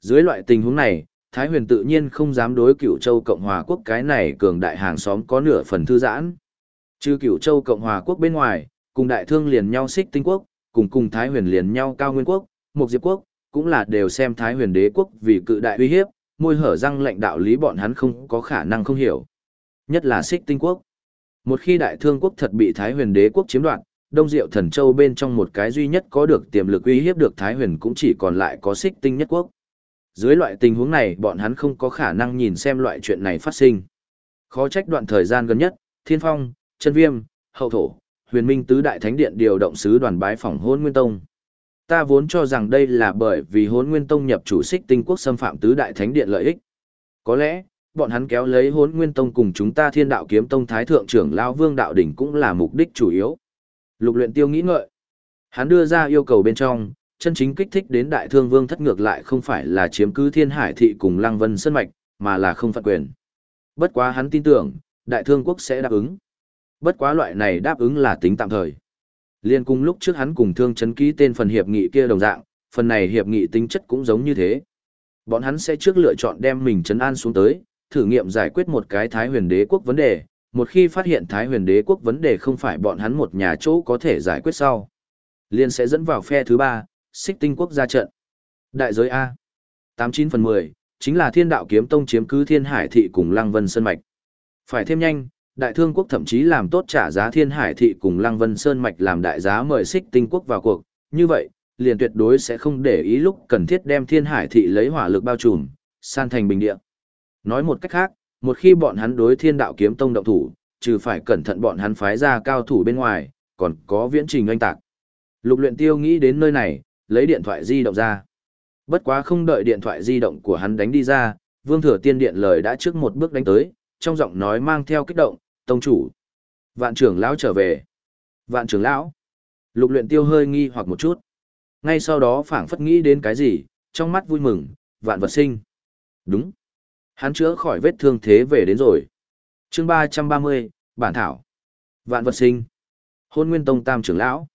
Dưới loại tình huống này, Thái huyền tự nhiên không dám đối cửu châu Cộng hòa quốc cái này cường đại hàng xóm có nửa phần thư giãn. Trừ cửu châu Cộng hòa quốc bên ngoài, cùng đại thương liền nhau xích tinh quốc, cùng cùng Thái huyền liền nhau cao nguyên quốc, một diệp quốc, cũng là đều xem Thái huyền đế quốc vì cự đại uy hiếp, môi hở răng lệnh đạo lý bọn hắn không có khả năng không hiểu. Nhất là xích tinh quốc. Một khi đại thương quốc thật bị Thái huyền đế quốc chiếm đoạt, Đông Diệu Thần Châu bên trong một cái duy nhất có được tiềm lực uy hiếp được Thái huyền cũng chỉ còn lại có xích tinh nhất quốc. Dưới loại tình huống này bọn hắn không có khả năng nhìn xem loại chuyện này phát sinh. Khó trách đoạn thời gian gần nhất, Thiên Phong, Chân Viêm, Hậu Thổ, Huyền Minh Tứ Đại Thánh Điện điều động sứ đoàn bái phỏng hôn Nguyên Tông. Ta vốn cho rằng đây là bởi vì hôn Nguyên Tông nhập chủ xích tinh quốc xâm phạm Tứ Đại Thánh Điện lợi ích. Có lẽ, bọn hắn kéo lấy hốn Nguyên Tông cùng chúng ta Thiên Đạo Kiếm Tông Thái Thượng trưởng Lao Vương Đạo Đỉnh cũng là mục đích chủ yếu. Lục luyện tiêu nghĩ ngợi. Hắn đưa ra yêu cầu bên trong, chân chính kích thích đến đại thương vương thất ngược lại không phải là chiếm cứ thiên hải thị cùng lăng vân sân mạch, mà là không phận quyền. Bất quá hắn tin tưởng, đại thương quốc sẽ đáp ứng. Bất quá loại này đáp ứng là tính tạm thời. Liên cùng lúc trước hắn cùng thương chấn ký tên phần hiệp nghị kia đồng dạng, phần này hiệp nghị tính chất cũng giống như thế. Bọn hắn sẽ trước lựa chọn đem mình chấn an xuống tới, thử nghiệm giải quyết một cái Thái huyền đế quốc vấn đề, một khi phát hiện Thái huyền đế quốc vấn đề không phải bọn hắn một nhà chỗ có thể giải quyết sau. Liên sẽ dẫn vào phe thứ ba, xích tinh quốc ra trận. Đại giới A. 89 phần 10, chính là thiên đạo kiếm tông chiếm cứ thiên hải thị cùng lăng vân sơn mạch. Phải thêm nhanh, đại thương quốc thậm chí làm tốt trả giá thiên hải thị cùng lăng vân sơn mạch làm đại giá mời xích tinh quốc vào cuộc. Như vậy, liền tuyệt đối sẽ không để ý lúc cần thiết đem thiên hải thị lấy hỏa lực bao trùm, san thành bình địa. Nói một cách khác, một khi bọn hắn đối thiên đạo kiếm tông động thủ, trừ phải cẩn thận bọn hắn phái ra cao thủ bên ngoài, còn có viễn trình oanh tạc. Lục luyện tiêu nghĩ đến nơi này, lấy điện thoại di động ra. Bất quá không đợi điện thoại di động của hắn đánh đi ra, Vương Thừa Tiên điện lời đã trước một bước đánh tới, trong giọng nói mang theo kích động, "Tông chủ, Vạn trưởng lão trở về." "Vạn trưởng lão?" Lục Luyện Tiêu hơi nghi hoặc một chút. Ngay sau đó phảng phất nghĩ đến cái gì, trong mắt vui mừng, "Vạn vật sinh." "Đúng." Hắn chữa khỏi vết thương thế về đến rồi. Chương 330, bản thảo. Vạn vật sinh. Hôn Nguyên Tông Tam trưởng lão.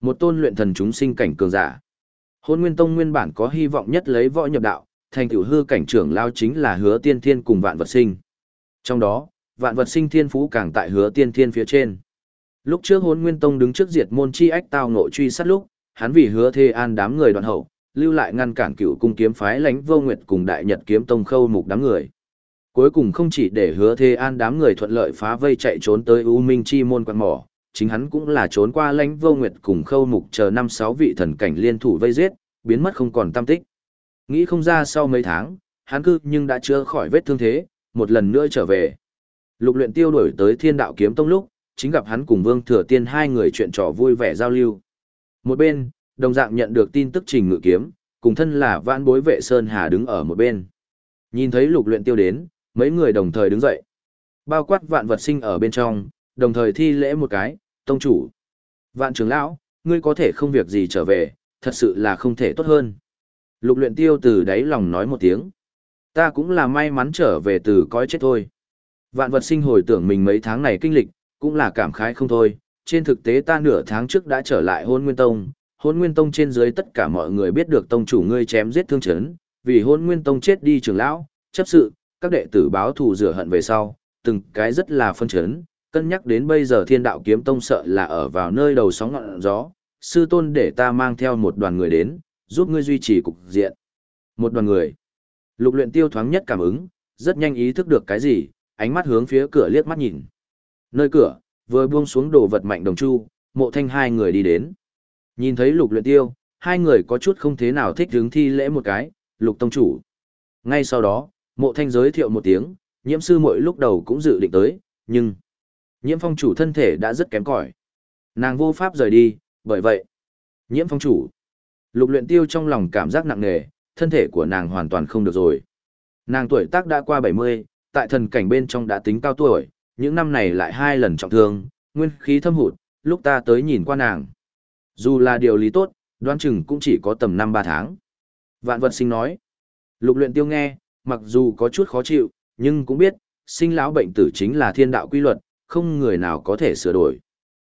Một tôn luyện thần chúng sinh cảnh cường giả. Hôn Nguyên Tông nguyên bản có hy vọng nhất lấy võ nhập đạo, thành tựu hư cảnh trưởng lao chính là hứa tiên thiên cùng vạn vật sinh. Trong đó, vạn vật sinh thiên phú càng tại hứa tiên thiên phía trên. Lúc trước hôn Nguyên Tông đứng trước diệt môn chi ách tao ngộ truy sát lúc, hắn vì hứa thê an đám người đoạn hậu, lưu lại ngăn cản cựu cung kiếm phái lãnh vô nguyệt cùng đại nhật kiếm tông khâu mục đám người. Cuối cùng không chỉ để hứa thê an đám người thuận lợi phá vây chạy trốn tới U Minh Chi môn quan mỏ, chính hắn cũng là trốn qua lãnh vô nguyệt cùng khâu mục chờ năm sáu vị thần cảnh liên thủ vây giết, biến mất không còn tâm tích. Nghĩ không ra sau mấy tháng, hắn cư nhưng đã chữa khỏi vết thương thế, một lần nữa trở về. Lục luyện tiêu đổi tới thiên đạo kiếm tông lúc, chính gặp hắn cùng vương thừa tiên hai người chuyện trò vui vẻ giao lưu. Một bên, đồng dạng nhận được tin tức trình ngự kiếm, cùng thân là vãn bối vệ Sơn Hà đứng ở một bên. Nhìn thấy lục luyện tiêu đến, mấy người đồng thời đứng dậy. Bao quát vạn vật sinh ở bên trong, đồng thời thi lễ một cái, tông chủ. Vạn trưởng lão, ngươi có thể không việc gì trở về, thật sự là không thể tốt hơn. Lục luyện tiêu từ đáy lòng nói một tiếng. Ta cũng là may mắn trở về từ cõi chết thôi. Vạn vật sinh hồi tưởng mình mấy tháng này kinh lịch, cũng là cảm khái không thôi. Trên thực tế ta nửa tháng trước đã trở lại hôn nguyên tông. Hôn nguyên tông trên dưới tất cả mọi người biết được tông chủ ngươi chém giết thương chấn, vì hôn nguyên tông chết đi trường lão, chấp sự, các đệ tử báo thù rửa hận về sau, từng cái rất là phân chấn, cân nhắc đến bây giờ thiên đạo kiếm tông sợ là ở vào nơi đầu sóng ngọn gió, sư tôn để ta mang theo một đoàn người đến, giúp ngươi duy trì cục diện. Một đoàn người. Lục luyện tiêu thoáng nhất cảm ứng, rất nhanh ý thức được cái gì, ánh mắt hướng phía cửa liếc mắt nhìn. Nơi cửa, vừa buông xuống đồ vật mạnh đồng chu, mộ thanh hai người đi đến. Nhìn thấy lục luyện tiêu, hai người có chút không thế nào thích hướng thi lễ một cái, lục tông chủ. Ngay sau đó, mộ thanh giới thiệu một tiếng, nhiễm sư mỗi lúc đầu cũng dự định tới, nhưng... Nhiễm phong chủ thân thể đã rất kém cỏi Nàng vô pháp rời đi, bởi vậy. Nhiễm phong chủ. Lục luyện tiêu trong lòng cảm giác nặng nề, thân thể của nàng hoàn toàn không được rồi. Nàng tuổi tác đã qua 70, tại thần cảnh bên trong đã tính cao tuổi, những năm này lại hai lần trọng thương, nguyên khí thâm hụt, lúc ta tới nhìn qua nàng. Dù là điều lý tốt, đoán chừng cũng chỉ có tầm năm ba tháng. Vạn vật sinh nói. Lục luyện tiêu nghe, mặc dù có chút khó chịu, nhưng cũng biết, sinh lão bệnh tử chính là thiên đạo quy luật, không người nào có thể sửa đổi.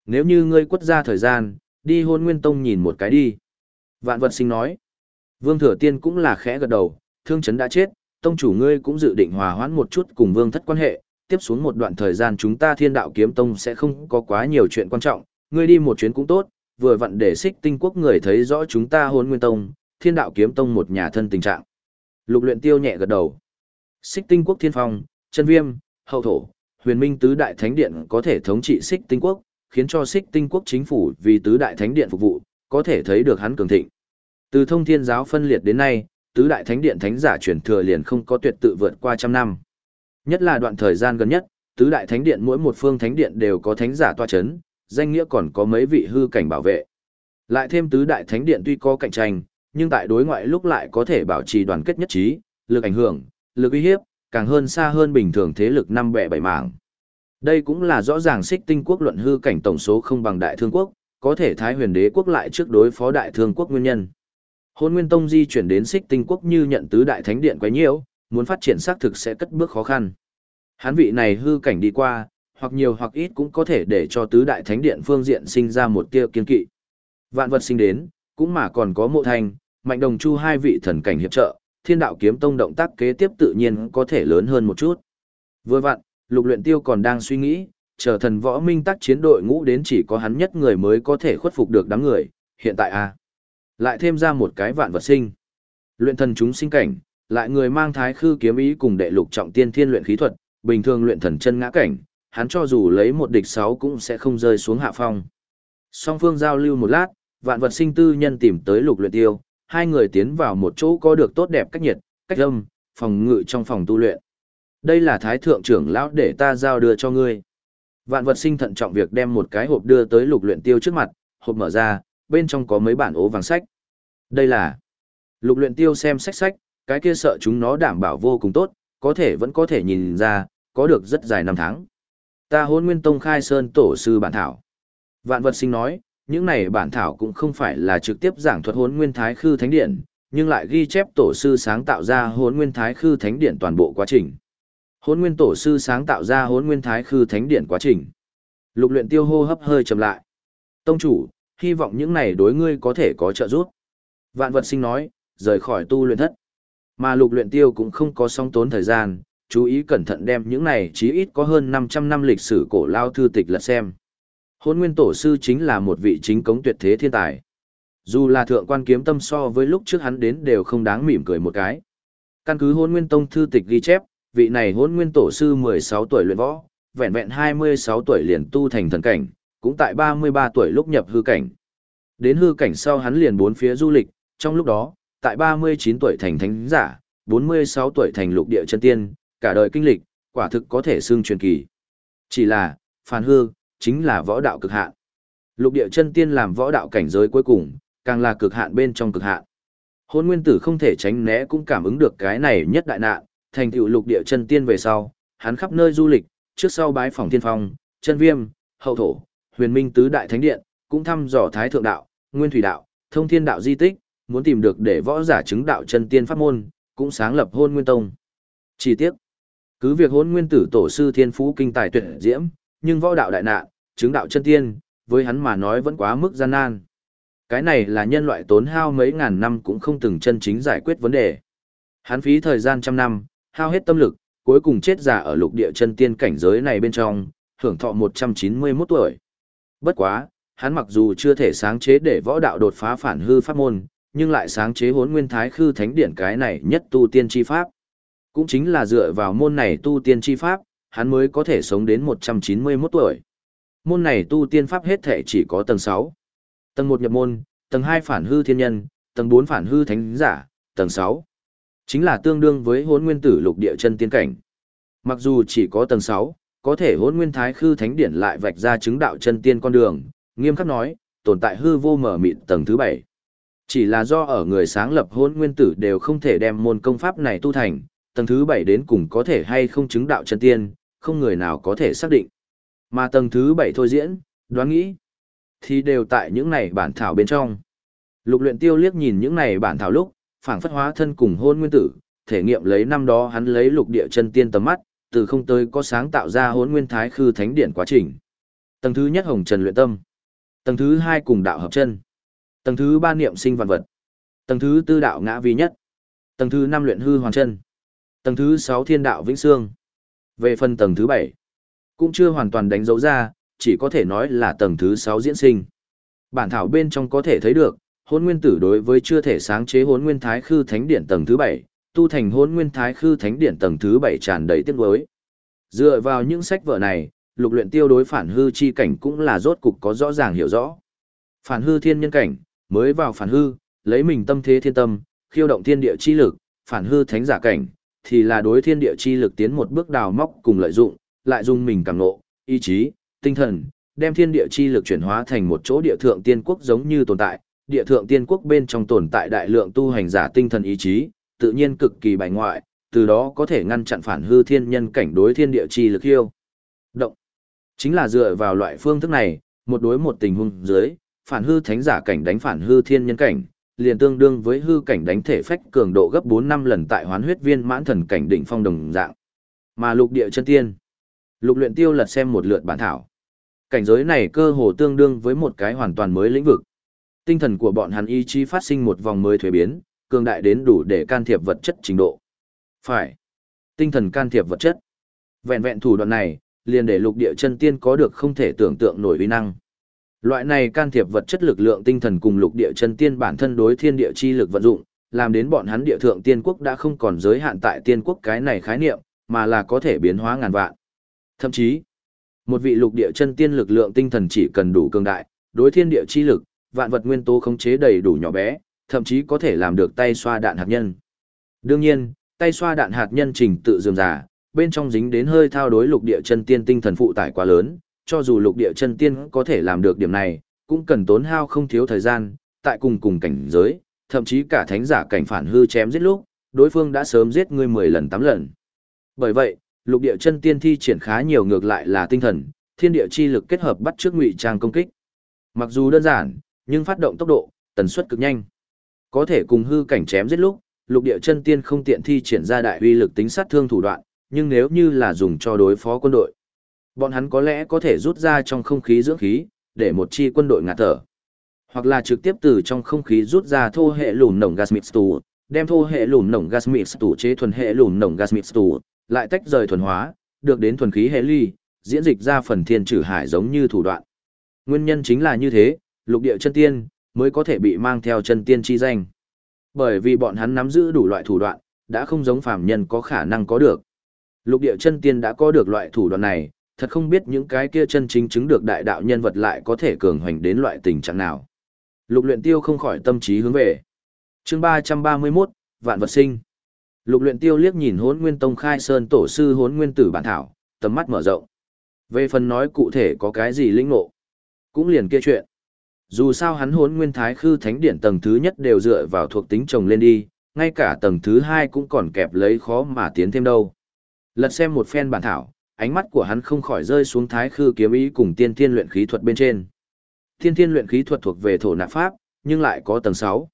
Nếu như ngươi quất ra thời gian, đi hôn nguyên tông nhìn một cái đi. Vạn vật sinh nói. Vương Thừa Tiên cũng là khẽ gật đầu, thương chấn đã chết, tông chủ ngươi cũng dự định hòa hoãn một chút cùng vương thất quan hệ, tiếp xuống một đoạn thời gian chúng ta thiên đạo kiếm tông sẽ không có quá nhiều chuyện quan trọng, ngươi đi một chuyến cũng tốt, vừa vặn để xích tinh quốc người thấy rõ chúng ta hôn nguyên tông, thiên đạo kiếm tông một nhà thân tình trạng. Lục luyện tiêu nhẹ gật đầu. Xích tinh quốc thiên phong, chân viêm, hậu thổ, huyền minh tứ đại thánh điện có thể thống trị xích tinh quốc, khiến cho xích tinh quốc chính phủ vì tứ đại thánh điện phục vụ, có thể thấy được hắn cường thịnh. Từ thông thiên giáo phân liệt đến nay, tứ đại thánh điện thánh giả truyền thừa liền không có tuyệt tự vượt qua trăm năm. Nhất là đoạn thời gian gần nhất, tứ đại thánh điện mỗi một phương thánh điện đều có thánh giả toa chấn, danh nghĩa còn có mấy vị hư cảnh bảo vệ. Lại thêm tứ đại thánh điện tuy có cạnh tranh, nhưng tại đối ngoại lúc lại có thể bảo trì đoàn kết nhất trí, lực ảnh hưởng, lực uy hiếp, càng hơn xa hơn bình thường thế lực năm bẻ bảy mảng. Đây cũng là rõ ràng xích tinh quốc luận hư cảnh tổng số không bằng đại thương quốc, có thể thái huyền đế quốc lại trước đối phó đại thương quốc nguyên nhân. Hôn Nguyên Tông di chuyển đến xích tinh quốc như nhận tứ đại thánh điện quấy nhiễu, muốn phát triển xác thực sẽ cất bước khó khăn. Hán vị này hư cảnh đi qua, hoặc nhiều hoặc ít cũng có thể để cho tứ đại thánh điện phương diện sinh ra một tia kiên kỵ. Vạn vật sinh đến, cũng mà còn có mộ thanh, mạnh đồng chu hai vị thần cảnh hiệp trợ, thiên đạo kiếm tông động tác kế tiếp tự nhiên có thể lớn hơn một chút. Vừa vặn, lục luyện tiêu còn đang suy nghĩ, chờ thần võ minh tác chiến đội ngũ đến chỉ có hắn nhất người mới có thể khuất phục được đám người, hiện tại a à, lại thêm ra một cái vạn vật sinh. Luyện thần chúng sinh cảnh, lại người mang thái khư kiếm ý cùng đệ lục trọng tiên thiên luyện khí thuật, bình thường luyện thần chân ngã cảnh, hắn cho dù lấy một địch sáu cũng sẽ không rơi xuống hạ phong. Song phương giao lưu một lát, vạn vật sinh tư nhân tìm tới lục luyện tiêu, hai người tiến vào một chỗ có được tốt đẹp cách nhiệt, cách âm, phòng ngự trong phòng tu luyện. Đây là thái thượng trưởng lão để ta giao đưa cho ngươi. Vạn vật sinh thận trọng việc đem một cái hộp đưa tới lục luyện tiêu trước mặt, hộp mở ra, bên trong có mấy bản ố vàng sách. Đây là lục luyện tiêu xem sách sách, cái kia sợ chúng nó đảm bảo vô cùng tốt, có thể vẫn có thể nhìn ra, có được rất dài năm tháng. Ta hôn nguyên tông khai sơn tổ sư bản thảo. Vạn vật sinh nói, những này bản thảo cũng không phải là trực tiếp giảng thuật hôn nguyên thái khư thánh điện, nhưng lại ghi chép tổ sư sáng tạo ra hôn nguyên thái khư thánh điện toàn bộ quá trình. Hôn nguyên tổ sư sáng tạo ra hôn nguyên thái khư thánh điện quá trình. Lục luyện tiêu hô hấp hơi chậm lại. Tông chủ, hy vọng những này đối ngươi có thể có trợ giúp. Vạn vật sinh nói, rời khỏi tu luyện thất. Mà lục luyện tiêu cũng không có song tốn thời gian, chú ý cẩn thận đem những này chí ít có hơn 500 năm lịch sử cổ lao thư tịch lật xem. Hôn nguyên tổ sư chính là một vị chính cống tuyệt thế thiên tài. Dù là thượng quan kiếm tâm so với lúc trước hắn đến đều không đáng mỉm cười một cái. Căn cứ hôn nguyên tông thư tịch ghi chép, vị này hôn nguyên tổ sư 16 tuổi luyện võ, vẹn vẹn 26 tuổi liền tu thành thần cảnh, cũng tại 33 tuổi lúc nhập hư cảnh. Đến hư cảnh sau hắn liền bốn phía du lịch, trong lúc đó, tại 39 tuổi thành thánh giả, 46 tuổi thành lục địa chân tiên, cả đời kinh lịch, quả thực có thể xương truyền kỳ. Chỉ là, phản hư, chính là võ đạo cực hạn. Lục địa chân tiên làm võ đạo cảnh giới cuối cùng, càng là cực hạn bên trong cực hạn. Hôn nguyên tử không thể tránh né cũng cảm ứng được cái này nhất đại nạn, thành tựu lục địa chân tiên về sau, hắn khắp nơi du lịch, trước sau bái phòng thiên phong, chân viêm, hậu thổ, huyền minh tứ đại thánh điện, cũng thăm dò thái thượng đạo, nguyên thủy đạo, thông thiên đạo di tích, muốn tìm được để võ giả chứng đạo chân tiên pháp môn, cũng sáng lập hôn nguyên tông. Chi tiết cứ việc hôn nguyên tử tổ sư thiên phú kinh tài tuyệt diễm, nhưng võ đạo đại nạn, chứng đạo chân tiên, với hắn mà nói vẫn quá mức gian nan. Cái này là nhân loại tốn hao mấy ngàn năm cũng không từng chân chính giải quyết vấn đề. Hắn phí thời gian trăm năm, hao hết tâm lực, cuối cùng chết già ở lục địa chân tiên cảnh giới này bên trong, hưởng thọ 191 tuổi. Bất quá, hắn mặc dù chưa thể sáng chế để võ đạo đột phá phản hư pháp môn, nhưng lại sáng chế hốn nguyên thái khư thánh điển cái này nhất tu tiên chi pháp. Cũng chính là dựa vào môn này tu tiên chi pháp, hắn mới có thể sống đến 191 tuổi. Môn này tu tiên pháp hết thể chỉ có tầng 6. Tầng 1 nhập môn, tầng 2 phản hư thiên nhân, tầng 4 phản hư thánh giả, tầng 6. Chính là tương đương với hốn nguyên tử lục địa chân tiên cảnh. Mặc dù chỉ có tầng 6, có thể hốn nguyên thái khư thánh điển lại vạch ra chứng đạo chân tiên con đường, nghiêm khắc nói, tồn tại hư vô mở mịt tầng thứ 7. Chỉ là do ở người sáng lập hốn nguyên tử đều không thể đem môn công pháp này tu thành, tầng thứ 7 đến cùng có thể hay không chứng đạo chân tiên, không người nào có thể xác định. Mà tầng thứ 7 thôi diễn, đoán nghĩ, thì đều tại những này bản thảo bên trong. Lục luyện tiêu liếc nhìn những này bản thảo lúc, phảng phất hóa thân cùng hôn nguyên tử, thể nghiệm lấy năm đó hắn lấy lục địa chân tiên tầm mắt, từ không tới có sáng tạo ra hốn nguyên thái khư thánh điển quá trình. Tầng thứ nhất hồng trần luyện tâm. Tầng thứ hai cùng đạo hợp chân. Tầng thứ ba niệm sinh vạn vật. Tầng thứ tư đạo ngã vi nhất. Tầng thứ năm luyện hư hoàn chân. Tầng thứ sáu thiên đạo vĩnh xương. Về phần tầng thứ bảy, cũng chưa hoàn toàn đánh dấu ra, chỉ có thể nói là tầng thứ sáu diễn sinh. Bản thảo bên trong có thể thấy được, hôn nguyên tử đối với chưa thể sáng chế hôn nguyên thái khư thánh điện tầng thứ bảy, tu thành hôn nguyên thái khư thánh điện tầng thứ bảy tràn đầy tiếc nuối. Dựa vào những sách vở này, lục luyện tiêu đối phản hư chi cảnh cũng là rốt cục có rõ ràng hiểu rõ. Phản hư thiên nhân cảnh, mới vào phản hư, lấy mình tâm thế thiên tâm, khiêu động thiên địa chi lực, phản hư thánh giả cảnh, thì là đối thiên địa chi lực tiến một bước đào móc cùng lợi dụng, lại dùng mình cảm ngộ, ý chí, tinh thần, đem thiên địa chi lực chuyển hóa thành một chỗ địa thượng tiên quốc giống như tồn tại, địa thượng tiên quốc bên trong tồn tại đại lượng tu hành giả tinh thần ý chí, tự nhiên cực kỳ bài ngoại, từ đó có thể ngăn chặn phản hư thiên nhân cảnh đối thiên địa chi lực hiêu. Động. Chính là dựa vào loại phương thức này, một đối một tình huống dưới, phản hư thánh giả cảnh đánh phản hư thiên nhân cảnh, liền tương đương với hư cảnh đánh thể phách cường độ gấp 4 năm lần tại hoán huyết viên mãn thần cảnh đỉnh phong đồng dạng. Mà lục địa chân tiên, lục luyện tiêu lật xem một lượt bản thảo. Cảnh giới này cơ hồ tương đương với một cái hoàn toàn mới lĩnh vực. Tinh thần của bọn hắn ý chí phát sinh một vòng mới thuế biến, cường đại đến đủ để can thiệp vật chất trình độ. Phải. Tinh thần can thiệp vật chất. Vẹn vẹn thủ đoạn này, liền để lục địa chân tiên có được không thể tưởng tượng nổi uy năng. Loại này can thiệp vật chất lực lượng tinh thần cùng lục địa chân tiên bản thân đối thiên địa chi lực vận dụng, làm đến bọn hắn địa thượng tiên quốc đã không còn giới hạn tại tiên quốc cái này khái niệm, mà là có thể biến hóa ngàn vạn. Thậm chí, một vị lục địa chân tiên lực lượng tinh thần chỉ cần đủ cường đại, đối thiên địa chi lực, vạn vật nguyên tố khống chế đầy đủ nhỏ bé, thậm chí có thể làm được tay xoa đạn hạt nhân. Đương nhiên, tay xoa đạn hạt nhân trình tự dường giả, bên trong dính đến hơi thao đối lục địa chân tiên tinh thần phụ tải quá lớn, cho dù lục địa chân tiên có thể làm được điểm này, cũng cần tốn hao không thiếu thời gian, tại cùng cùng cảnh giới, thậm chí cả thánh giả cảnh phản hư chém giết lúc, đối phương đã sớm giết ngươi 10 lần 8 lần. Bởi vậy, lục địa chân tiên thi triển khá nhiều ngược lại là tinh thần, thiên địa chi lực kết hợp bắt trước ngụy trang công kích. Mặc dù đơn giản, nhưng phát động tốc độ, tần suất cực nhanh. Có thể cùng hư cảnh chém giết lúc, lục địa chân tiên không tiện thi triển ra đại uy lực tính sát thương thủ đoạn, nhưng nếu như là dùng cho đối phó quân đội, bọn hắn có lẽ có thể rút ra trong không khí dưỡng khí, để một chi quân đội ngạt thở. Hoặc là trực tiếp từ trong không khí rút ra thô hệ lùn nồng gas mix tù, đem thô hệ lùn nồng gas mix tù chế thuần hệ lùn nồng gas mix tù, lại tách rời thuần hóa, được đến thuần khí hệ ly, diễn dịch ra phần thiên trừ hải giống như thủ đoạn. Nguyên nhân chính là như thế, lục địa chân tiên mới có thể bị mang theo chân tiên chi danh. Bởi vì bọn hắn nắm giữ đủ loại thủ đoạn, đã không giống phàm nhân có khả năng có được. Lục địa chân tiên đã có được loại thủ đoạn này, thật không biết những cái kia chân chính chứng được đại đạo nhân vật lại có thể cường hoành đến loại tình trạng nào. Lục luyện tiêu không khỏi tâm trí hướng về. Chương 331, Vạn vật sinh. Lục luyện tiêu liếc nhìn hốn nguyên tông khai sơn tổ sư hốn nguyên tử bản thảo, tầm mắt mở rộng. Về phần nói cụ thể có cái gì linh ngộ, cũng liền kia chuyện. Dù sao hắn hốn nguyên thái khư thánh điển tầng thứ nhất đều dựa vào thuộc tính trồng lên đi, ngay cả tầng thứ hai cũng còn kẹp lấy khó mà tiến thêm đâu. Lật xem một phen bản thảo, ánh mắt của hắn không khỏi rơi xuống thái khư kiếm ý cùng tiên thiên luyện khí thuật bên trên. Tiên thiên luyện khí thuật thuộc về thổ nạp pháp, nhưng lại có tầng 6.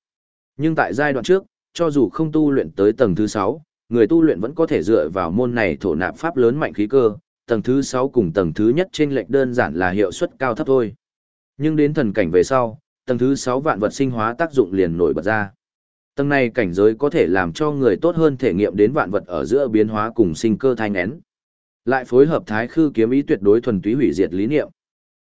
Nhưng tại giai đoạn trước, cho dù không tu luyện tới tầng thứ 6, người tu luyện vẫn có thể dựa vào môn này thổ nạp pháp lớn mạnh khí cơ, tầng thứ 6 cùng tầng thứ nhất trên lệch đơn giản là hiệu suất cao thấp thôi. Nhưng đến thần cảnh về sau, tầng thứ 6 vạn vật sinh hóa tác dụng liền nổi bật ra. Tầng này cảnh giới có thể làm cho người tốt hơn thể nghiệm đến vạn vật ở giữa biến hóa cùng sinh cơ thai ngén. Lại phối hợp thái khư kiếm ý tuyệt đối thuần túy hủy diệt lý niệm.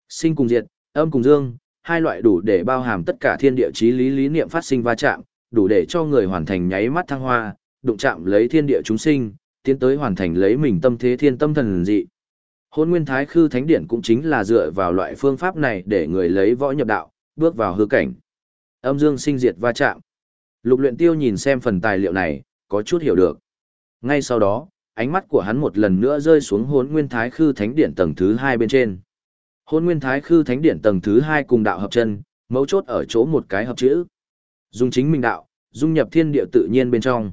Sinh cùng diệt, âm cùng dương, hai loại đủ để bao hàm tất cả thiên địa chí lý lý niệm phát sinh va chạm, đủ để cho người hoàn thành nháy mắt thăng hoa, đụng chạm lấy thiên địa chúng sinh, tiến tới hoàn thành lấy mình tâm thế thiên tâm thần dị. Hôn nguyên thái khư thánh điển cũng chính là dựa vào loại phương pháp này để người lấy võ nhập đạo, bước vào hư cảnh. Âm dương sinh diệt va chạm. Lục luyện tiêu nhìn xem phần tài liệu này, có chút hiểu được. Ngay sau đó, ánh mắt của hắn một lần nữa rơi xuống hôn nguyên thái khư thánh Điện tầng thứ hai bên trên. Hôn nguyên thái khư thánh Điện tầng thứ hai cùng đạo hợp chân, mấu chốt ở chỗ một cái hợp chữ. Dung chính minh đạo, dung nhập thiên địa tự nhiên bên trong.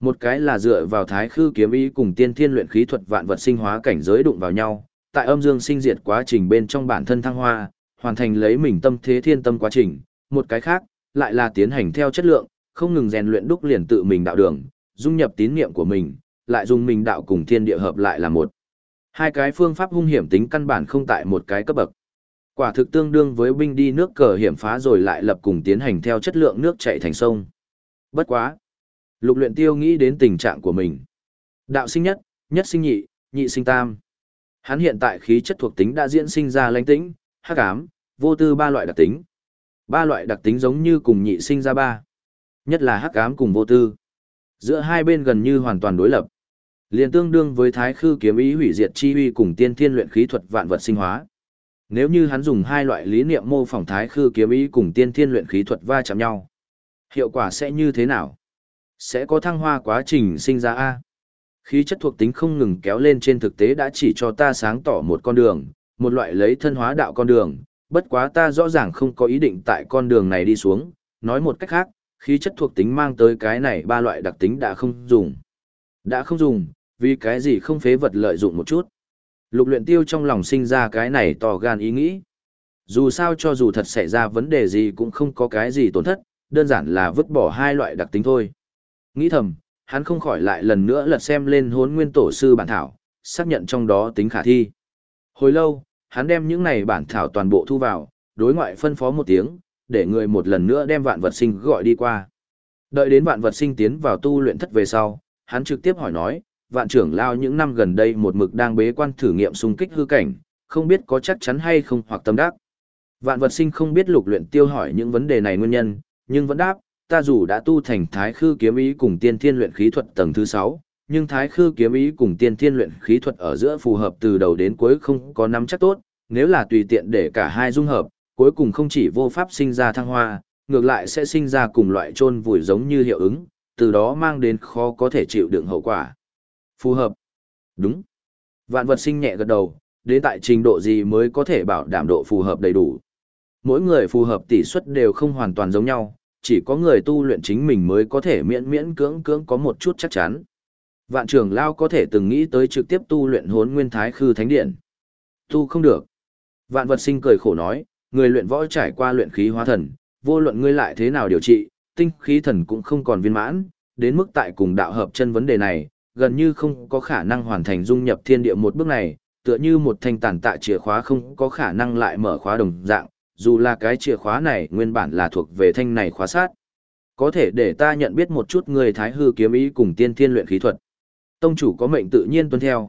Một cái là dựa vào thái khư kiếm ý cùng tiên thiên luyện khí thuật vạn vật sinh hóa cảnh giới đụng vào nhau, tại âm dương sinh diệt quá trình bên trong bản thân thăng hoa, hoàn thành lấy mình tâm thế thiên tâm quá trình. Một cái khác, lại là tiến hành theo chất lượng, không ngừng rèn luyện đúc liền tự mình đạo đường, dung nhập tín niệm của mình, lại dùng mình đạo cùng thiên địa hợp lại là một. Hai cái phương pháp hung hiểm tính căn bản không tại một cái cấp bậc. Quả thực tương đương với binh đi nước cờ hiểm phá rồi lại lập cùng tiến hành theo chất lượng nước chảy thành sông. Bất quá. Lục luyện tiêu nghĩ đến tình trạng của mình. Đạo sinh nhất, nhất sinh nhị, nhị sinh tam. Hắn hiện tại khí chất thuộc tính đã diễn sinh ra lãnh tĩnh, hắc ám, vô tư ba loại đặc tính. Ba loại đặc tính giống như cùng nhị sinh ra ba. Nhất là hắc ám cùng vô tư. Giữa hai bên gần như hoàn toàn đối lập. Liền tương đương với thái khư kiếm ý hủy diệt chi uy cùng tiên thiên luyện khí thuật vạn vật sinh hóa. Nếu như hắn dùng hai loại lý niệm mô phỏng thái khư kiếm ý cùng tiên thiên luyện khí thuật va chạm nhau, hiệu quả sẽ như thế nào? Sẽ có thăng hoa quá trình sinh ra A. Khí chất thuộc tính không ngừng kéo lên trên thực tế đã chỉ cho ta sáng tỏ một con đường, một loại lấy thân hóa đạo con đường, bất quá ta rõ ràng không có ý định tại con đường này đi xuống, nói một cách khác, khí chất thuộc tính mang tới cái này ba loại đặc tính đã không dùng. Đã không dùng, vì cái gì không phế vật lợi dụng một chút. Lục luyện tiêu trong lòng sinh ra cái này to gan ý nghĩ. Dù sao cho dù thật xảy ra vấn đề gì cũng không có cái gì tổn thất, đơn giản là vứt bỏ hai loại đặc tính thôi. Nghĩ thầm, hắn không khỏi lại lần nữa lật xem lên hốn nguyên tổ sư bản thảo, xác nhận trong đó tính khả thi. Hồi lâu, hắn đem những này bản thảo toàn bộ thu vào, đối ngoại phân phó một tiếng, để người một lần nữa đem vạn vật sinh gọi đi qua. Đợi đến vạn vật sinh tiến vào tu luyện thất về sau, hắn trực tiếp hỏi nói, vạn trưởng lao những năm gần đây một mực đang bế quan thử nghiệm xung kích hư cảnh, không biết có chắc chắn hay không hoặc tâm đắc. Vạn vật sinh không biết lục luyện tiêu hỏi những vấn đề này nguyên nhân, nhưng vẫn đáp, ta dù đã tu thành thái khư kiếm ý cùng tiên thiên luyện khí thuật tầng thứ 6, nhưng thái khư kiếm ý cùng tiên thiên luyện khí thuật ở giữa phù hợp từ đầu đến cuối không có nắm chắc tốt, nếu là tùy tiện để cả hai dung hợp, cuối cùng không chỉ vô pháp sinh ra thăng hoa, ngược lại sẽ sinh ra cùng loại trôn vùi giống như hiệu ứng, từ đó mang đến khó có thể chịu đựng hậu quả. Phù hợp. Đúng. Vạn vật sinh nhẹ gật đầu, đến tại trình độ gì mới có thể bảo đảm độ phù hợp đầy đủ. Mỗi người phù hợp tỷ suất đều không hoàn toàn giống nhau, chỉ có người tu luyện chính mình mới có thể miễn miễn cưỡng cưỡng có một chút chắc chắn. Vạn trưởng lao có thể từng nghĩ tới trực tiếp tu luyện hốn nguyên thái khư thánh điện. Tu không được. Vạn vật sinh cười khổ nói, người luyện võ trải qua luyện khí hóa thần, vô luận ngươi lại thế nào điều trị, tinh khí thần cũng không còn viên mãn, đến mức tại cùng đạo hợp chân vấn đề này, gần như không có khả năng hoàn thành dung nhập thiên địa một bước này, tựa như một thanh tàn tạ chìa khóa không có khả năng lại mở khóa đồng dạng, dù là cái chìa khóa này nguyên bản là thuộc về thanh này khóa sát. Có thể để ta nhận biết một chút người thái hư kiếm ý cùng tiên thiên luyện khí thuật. Tông chủ có mệnh tự nhiên tuân theo.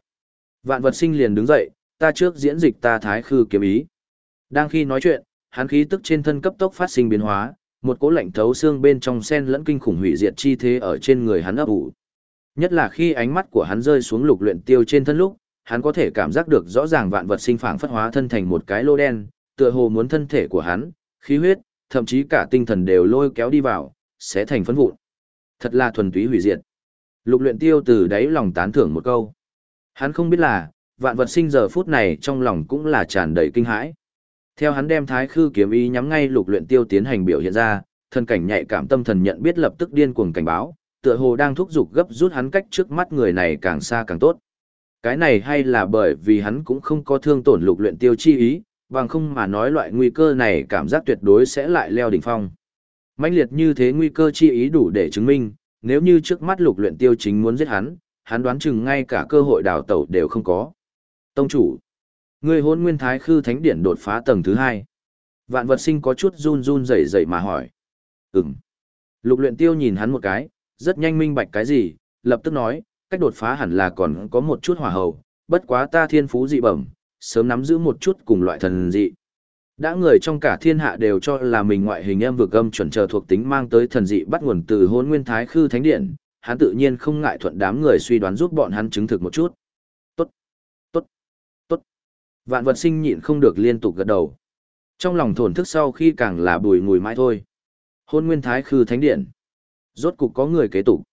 Vạn vật sinh liền đứng dậy, ta trước diễn dịch ta thái khư kiếm ý. Đang khi nói chuyện, hắn khí tức trên thân cấp tốc phát sinh biến hóa, một cỗ lạnh thấu xương bên trong sen lẫn kinh khủng hủy diệt chi thế ở trên người hắn ấp ủ. Nhất là khi ánh mắt của hắn rơi xuống lục luyện tiêu trên thân lúc, hắn có thể cảm giác được rõ ràng vạn vật sinh phảng phất hóa thân thành một cái lô đen, tựa hồ muốn thân thể của hắn, khí huyết, thậm chí cả tinh thần đều lôi kéo đi vào, sẽ thành phấn vụn. Thật là thuần túy hủy diệt. Lục luyện tiêu từ đáy lòng tán thưởng một câu. Hắn không biết là, vạn vật sinh giờ phút này trong lòng cũng là tràn đầy kinh hãi. Theo hắn đem thái khư kiếm ý nhắm ngay lục luyện tiêu tiến hành biểu hiện ra, thân cảnh nhạy cảm tâm thần nhận biết lập tức điên cuồng cảnh báo, tựa hồ đang thúc giục gấp rút hắn cách trước mắt người này càng xa càng tốt. Cái này hay là bởi vì hắn cũng không có thương tổn lục luyện tiêu chi ý, bằng không mà nói loại nguy cơ này cảm giác tuyệt đối sẽ lại leo đỉnh phong. mãnh liệt như thế nguy cơ chi ý đủ để chứng minh, nếu như trước mắt lục luyện tiêu chính muốn giết hắn, hắn đoán chừng ngay cả cơ hội đào tẩu đều không có. Tông chủ, người hôn nguyên thái khư thánh Điện đột phá tầng thứ hai. Vạn vật sinh có chút run run rẩy rẩy mà hỏi. Ừm. Lục luyện tiêu nhìn hắn một cái, rất nhanh minh bạch cái gì, lập tức nói, cách đột phá hẳn là còn có một chút hỏa hầu, bất quá ta thiên phú dị bẩm, sớm nắm giữ một chút cùng loại thần dị. Đã người trong cả thiên hạ đều cho là mình ngoại hình em vượt âm chuẩn chờ thuộc tính mang tới thần dị bắt nguồn từ hôn nguyên thái khư thánh điện, hắn tự nhiên không ngại thuận đám người suy đoán giúp bọn hắn chứng thực một chút. Vạn vật sinh nhịn không được liên tục gật đầu. Trong lòng thổn thức sau khi càng là bùi ngùi mãi thôi. Hôn nguyên thái khư thánh điện. Rốt cục có người kế tục.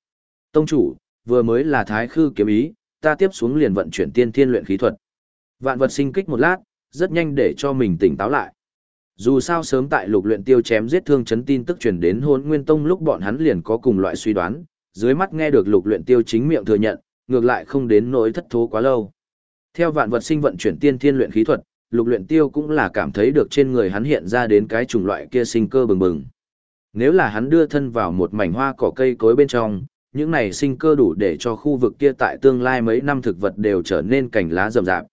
Tông chủ, vừa mới là thái khư kiếm ý, ta tiếp xuống liền vận chuyển tiên thiên luyện khí thuật. Vạn vật sinh kích một lát, rất nhanh để cho mình tỉnh táo lại. Dù sao sớm tại lục luyện tiêu chém giết thương chấn tin tức truyền đến hôn nguyên tông lúc bọn hắn liền có cùng loại suy đoán, dưới mắt nghe được lục luyện tiêu chính miệng thừa nhận, ngược lại không đến nỗi thất thố quá lâu. Theo vạn vật sinh vận chuyển tiên thiên luyện khí thuật, lục luyện tiêu cũng là cảm thấy được trên người hắn hiện ra đến cái chủng loại kia sinh cơ bừng bừng. Nếu là hắn đưa thân vào một mảnh hoa cỏ cây cối bên trong, những này sinh cơ đủ để cho khu vực kia tại tương lai mấy năm thực vật đều trở nên cành lá rậm rạp.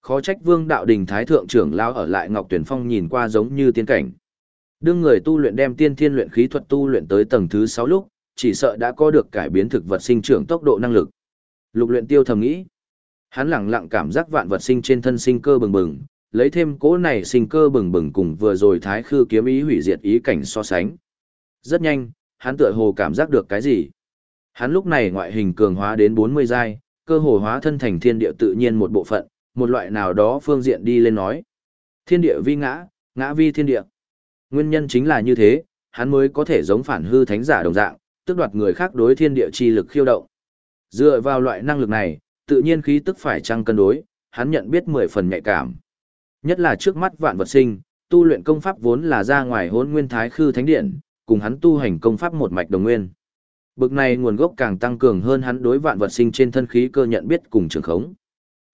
Khó trách Vương Đạo Đình Thái thượng trưởng lão ở lại Ngọc Tuyển Phong nhìn qua giống như tiên cảnh. Đương người tu luyện đem tiên thiên luyện khí thuật tu luyện tới tầng thứ 6 lúc, chỉ sợ đã có được cải biến thực vật sinh trưởng tốc độ năng lực. Lục luyện tiêu thầm nghĩ. Hắn lẳng lặng cảm giác vạn vật sinh trên thân sinh cơ bừng bừng, lấy thêm cỗ này sinh cơ bừng bừng cùng vừa rồi thái khư kiếm ý hủy diệt ý cảnh so sánh. Rất nhanh, hắn tựa hồ cảm giác được cái gì. Hắn lúc này ngoại hình cường hóa đến 40 giai, cơ hồ hóa thân thành thiên địa tự nhiên một bộ phận, một loại nào đó phương diện đi lên nói. Thiên địa vi ngã, ngã vi thiên địa. Nguyên nhân chính là như thế, hắn mới có thể giống phản hư thánh giả đồng dạng, tức đoạt người khác đối thiên địa chi lực khiêu động. Dựa vào loại năng lực này, tự nhiên khí tức phải chăng cân đối, hắn nhận biết mười phần nhạy cảm. Nhất là trước mắt vạn vật sinh, tu luyện công pháp vốn là ra ngoài hôn nguyên thái khư thánh điện, cùng hắn tu hành công pháp một mạch đồng nguyên. Bực này nguồn gốc càng tăng cường hơn hắn đối vạn vật sinh trên thân khí cơ nhận biết cùng trường khống.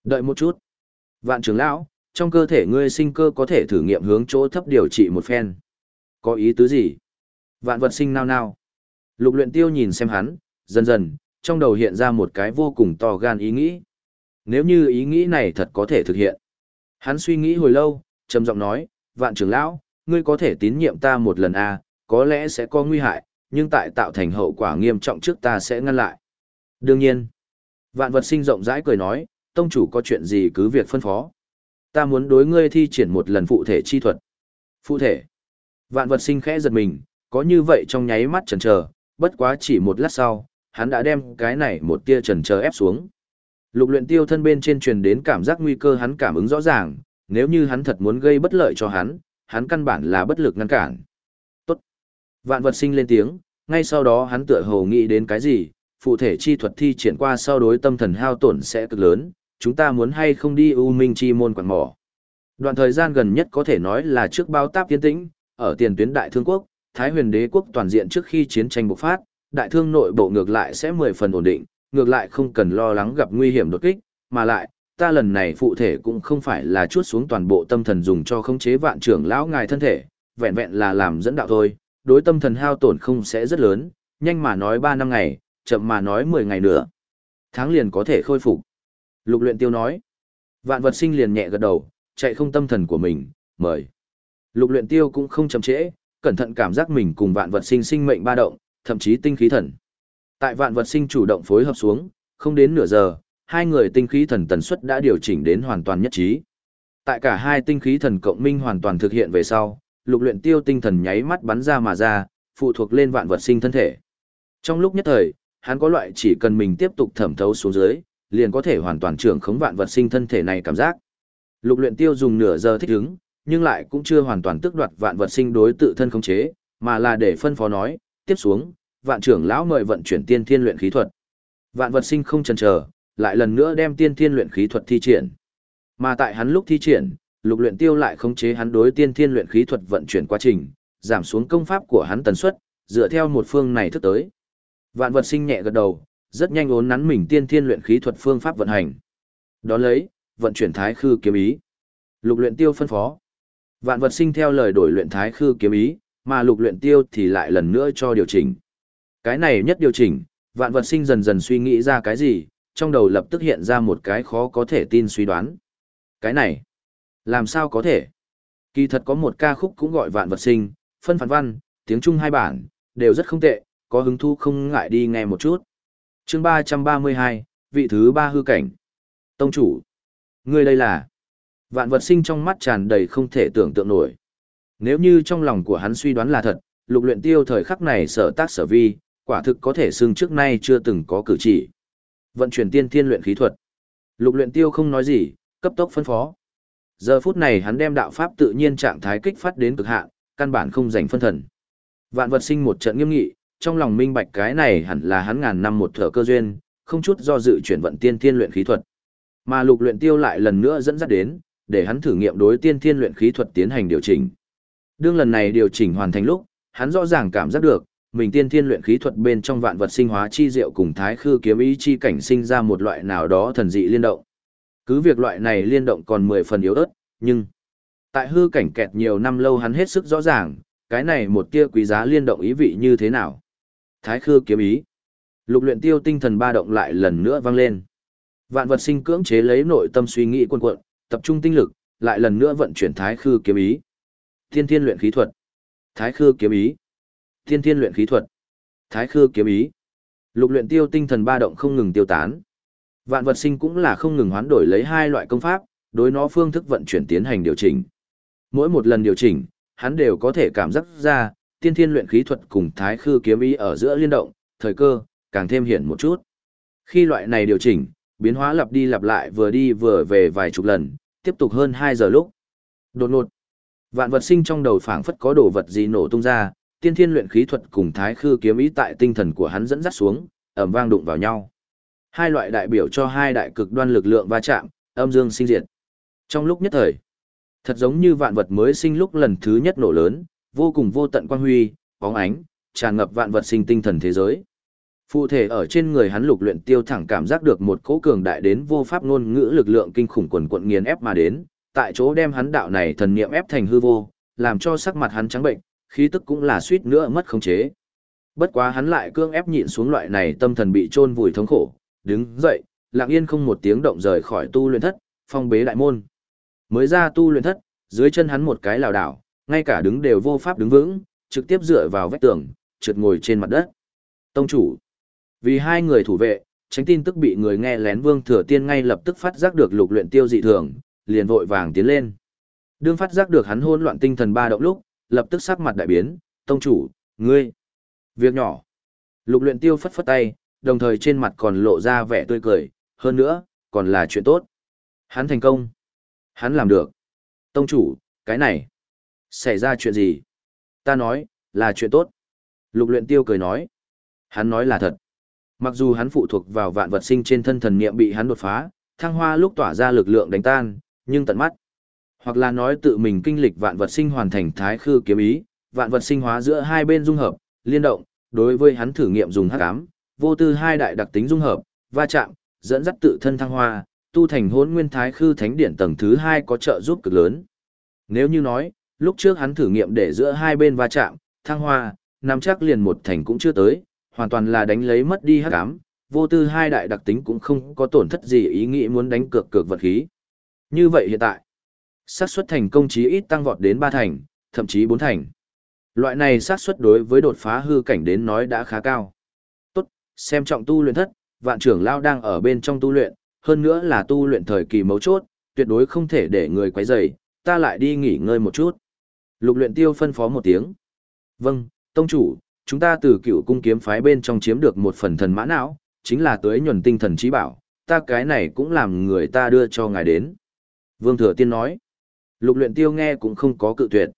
Đợi một chút. Vạn trưởng lão, trong cơ thể ngươi sinh cơ có thể thử nghiệm hướng chỗ thấp điều trị một phen. Có ý tứ gì? Vạn vật sinh nao nao. Lục luyện tiêu nhìn xem hắn, dần dần, trong đầu hiện ra một cái vô cùng to gan ý nghĩ. Nếu như ý nghĩ này thật có thể thực hiện. Hắn suy nghĩ hồi lâu, trầm giọng nói, vạn trưởng lão, ngươi có thể tín nhiệm ta một lần à, có lẽ sẽ có nguy hại, nhưng tại tạo thành hậu quả nghiêm trọng trước ta sẽ ngăn lại. Đương nhiên, vạn vật sinh rộng rãi cười nói, tông chủ có chuyện gì cứ việc phân phó. Ta muốn đối ngươi thi triển một lần phụ thể chi thuật. Phụ thể. Vạn vật sinh khẽ giật mình, có như vậy trong nháy mắt chần chờ, bất quá chỉ một lát sau, hắn đã đem cái này một tia trần chờ ép xuống. Lục luyện tiêu thân bên trên truyền đến cảm giác nguy cơ hắn cảm ứng rõ ràng, nếu như hắn thật muốn gây bất lợi cho hắn, hắn căn bản là bất lực ngăn cản. Tốt. Vạn vật sinh lên tiếng, ngay sau đó hắn tựa hồ nghĩ đến cái gì, phụ thể chi thuật thi triển qua sau đối tâm thần hao tổn sẽ cực lớn, chúng ta muốn hay không đi U Minh chi môn quản mỏ. Đoạn thời gian gần nhất có thể nói là trước bao táp tiến tĩnh, ở tiền tuyến đại thương quốc, Thái huyền đế quốc toàn diện trước khi chiến tranh bộc phát, đại thương nội bộ ngược lại sẽ mười phần ổn định, ngược lại không cần lo lắng gặp nguy hiểm đột kích, mà lại, ta lần này phụ thể cũng không phải là chuốt xuống toàn bộ tâm thần dùng cho khống chế vạn trưởng lão ngài thân thể, vẹn vẹn là làm dẫn đạo thôi, đối tâm thần hao tổn không sẽ rất lớn, nhanh mà nói 3 năm ngày, chậm mà nói 10 ngày nữa. Tháng liền có thể khôi phục. Lục luyện tiêu nói. Vạn vật sinh liền nhẹ gật đầu, chạy không tâm thần của mình, mời. Lục luyện tiêu cũng không chậm trễ, cẩn thận cảm giác mình cùng vạn vật sinh sinh mệnh ba động, thậm chí tinh khí thần. Tại vạn vật sinh chủ động phối hợp xuống, không đến nửa giờ, hai người tinh khí thần tần suất đã điều chỉnh đến hoàn toàn nhất trí. Tại cả hai tinh khí thần cộng minh hoàn toàn thực hiện về sau, lục luyện tiêu tinh thần nháy mắt bắn ra mà ra, phụ thuộc lên vạn vật sinh thân thể. Trong lúc nhất thời, hắn có loại chỉ cần mình tiếp tục thẩm thấu xuống dưới, liền có thể hoàn toàn trưởng khống vạn vật sinh thân thể này cảm giác. Lục luyện tiêu dùng nửa giờ thích ứng, nhưng lại cũng chưa hoàn toàn tước đoạt vạn vật sinh đối tự thân khống chế, mà là để phân phó nói, tiếp xuống, vạn trưởng lão mời vận chuyển tiên thiên luyện khí thuật. Vạn vật sinh không chần chờ, lại lần nữa đem tiên thiên luyện khí thuật thi triển. Mà tại hắn lúc thi triển, lục luyện tiêu lại khống chế hắn đối tiên thiên luyện khí thuật vận chuyển quá trình, giảm xuống công pháp của hắn tần suất, dựa theo một phương này thức tới. Vạn vật sinh nhẹ gật đầu, rất nhanh ốn nắn mình tiên thiên luyện khí thuật phương pháp vận hành. Đó lấy, vận chuyển thái khư kiếm ý. Lục luyện tiêu phân phó. Vạn vật sinh theo lời đổi luyện thái khư kiếm ý, mà lục luyện tiêu thì lại lần nữa cho điều chỉnh. Cái này nhất điều chỉnh, vạn vật sinh dần dần suy nghĩ ra cái gì, trong đầu lập tức hiện ra một cái khó có thể tin suy đoán. Cái này, làm sao có thể? Kỳ thật có một ca khúc cũng gọi vạn vật sinh, phân phản văn, tiếng Trung hai bản, đều rất không tệ, có hứng thú không ngại đi nghe một chút. chương 332, vị thứ ba hư cảnh. Tông chủ. Ngươi đây là. Vạn vật sinh trong mắt tràn đầy không thể tưởng tượng nổi. Nếu như trong lòng của hắn suy đoán là thật, lục luyện tiêu thời khắc này sở tác sở vi, quả thực có thể xưng trước nay chưa từng có cử chỉ. Vận chuyển tiên thiên luyện khí thuật. Lục luyện tiêu không nói gì, cấp tốc phân phó. Giờ phút này hắn đem đạo pháp tự nhiên trạng thái kích phát đến cực hạn, căn bản không dành phân thần. Vạn vật sinh một trận nghiêm nghị, trong lòng minh bạch cái này hẳn là hắn ngàn năm một thở cơ duyên, không chút do dự chuyển vận tiên thiên luyện khí thuật. Mà lục luyện tiêu lại lần nữa dẫn dắt đến, để hắn thử nghiệm đối tiên thiên luyện khí thuật tiến hành điều chỉnh. Đương lần này điều chỉnh hoàn thành lúc, hắn rõ ràng cảm giác được, mình tiên thiên luyện khí thuật bên trong vạn vật sinh hóa chi diệu cùng thái khư kiếm ý chi cảnh sinh ra một loại nào đó thần dị liên động. Cứ việc loại này liên động còn mười phần yếu ớt, nhưng tại hư cảnh kẹt nhiều năm lâu hắn hết sức rõ ràng, cái này một tia quý giá liên động ý vị như thế nào. Thái khư kiếm ý. Lục luyện tiêu tinh thần ba động lại lần nữa vang lên. Vạn vật sinh cưỡng chế lấy nội tâm suy nghĩ quân quận, tập trung tinh lực, lại lần nữa vận chuyển thái khư kiếm ý. Thiên thiên luyện khí thuật. Thái khư kiếm ý. Thiên thiên luyện khí thuật. Thái khư kiếm ý. Lục luyện tiêu tinh thần ba động không ngừng tiêu tán. Vạn vật sinh cũng là không ngừng hoán đổi lấy hai loại công pháp, đối nó phương thức vận chuyển tiến hành điều chỉnh. Mỗi một lần điều chỉnh, hắn đều có thể cảm giác ra, tiên thiên luyện khí thuật cùng thái khư kiếm ý ở giữa liên động, thời cơ, càng thêm hiển một chút. Khi loại này điều chỉnh, biến hóa lặp đi lặp lại vừa đi vừa về vài chục lần, tiếp tục hơn 2 giờ lúc. Đột ngột, vạn vật sinh trong đầu phảng phất có đồ vật gì nổ tung ra, tiên thiên luyện khí thuật cùng thái khư kiếm ý tại tinh thần của hắn dẫn dắt xuống, ầm vang đụng vào nhau. Hai loại đại biểu cho hai đại cực đoan lực lượng va chạm, âm dương sinh diệt. Trong lúc nhất thời, thật giống như vạn vật mới sinh lúc lần thứ nhất nổ lớn, vô cùng vô tận quang huy, bóng ánh, tràn ngập vạn vật sinh tinh thần thế giới. Phụ thể ở trên người hắn lục luyện tiêu thẳng cảm giác được một cỗ cường đại đến vô pháp ngôn ngữ lực lượng kinh khủng quần quận nghiền ép mà đến, tại chỗ đem hắn đạo này thần niệm ép thành hư vô, làm cho sắc mặt hắn trắng bệnh, khí tức cũng là suýt nữa mất khống chế. Bất quá hắn lại cương ép nhịn xuống loại này tâm thần bị chôn vùi thống khổ, đứng dậy, lặng yên không một tiếng động rời khỏi tu luyện thất, phong bế đại môn. Mới ra tu luyện thất, dưới chân hắn một cái lảo đảo, ngay cả đứng đều vô pháp đứng vững, trực tiếp dựa vào vách tường, trượt ngồi trên mặt đất. Tông chủ, vì hai người thủ vệ, tránh tin tức bị người nghe lén Vương Thừa Tiên ngay lập tức phát giác được lục luyện tiêu dị thường, liền vội vàng tiến lên. Đương phát giác được hắn hỗn loạn tinh thần ba động lúc, lập tức sắc mặt đại biến, "Tông chủ, ngươi." Việc nhỏ. Lục luyện tiêu phất phất tay, đồng thời trên mặt còn lộ ra vẻ tươi cười, hơn nữa, còn là chuyện tốt. Hắn thành công. Hắn làm được. Tông chủ, cái này. Xảy ra chuyện gì? Ta nói, là chuyện tốt. Lục luyện tiêu cười nói. Hắn nói là thật. Mặc dù hắn phụ thuộc vào vạn vật sinh trên thân thần niệm bị hắn đột phá, thăng hoa lúc tỏa ra lực lượng đánh tan, nhưng tận mắt. Hoặc là nói tự mình kinh lịch vạn vật sinh hoàn thành thái khư kiếm ý, vạn vật sinh hóa giữa hai bên dung hợp, liên động, đối với hắn thử nghiệm dùng hắc ám, vô tư hai đại đặc tính dung hợp, va chạm, dẫn dắt tự thân thăng hoa, tu thành hỗn nguyên thái khư thánh điển tầng thứ hai có trợ giúp cực lớn. Nếu như nói, lúc trước hắn thử nghiệm để giữa hai bên va chạm, thăng hoa, nắm chắc liền một thành cũng chưa tới, hoàn toàn là đánh lấy mất đi hắc ám, vô tư hai đại đặc tính cũng không có tổn thất gì ý nghĩ muốn đánh cược cược vật khí. Như vậy hiện tại, xác suất thành công chí ít tăng vọt đến ba thành, thậm chí bốn thành. Loại này xác suất đối với đột phá hư cảnh đến nói đã khá cao. Tốt, xem trọng tu luyện thất, vạn trưởng lao đang ở bên trong tu luyện, hơn nữa là tu luyện thời kỳ mấu chốt, tuyệt đối không thể để người quấy rầy, ta lại đi nghỉ ngơi một chút. Lục luyện tiêu phân phó một tiếng. Vâng, tông chủ, chúng ta từ cựu cung kiếm phái bên trong chiếm được một phần thần mã não, chính là tới nhuần tinh thần trí bảo, ta cái này cũng làm người ta đưa cho ngài đến. Vương Thừa Tiên nói. Lục luyện tiêu nghe cũng không có cự tuyệt.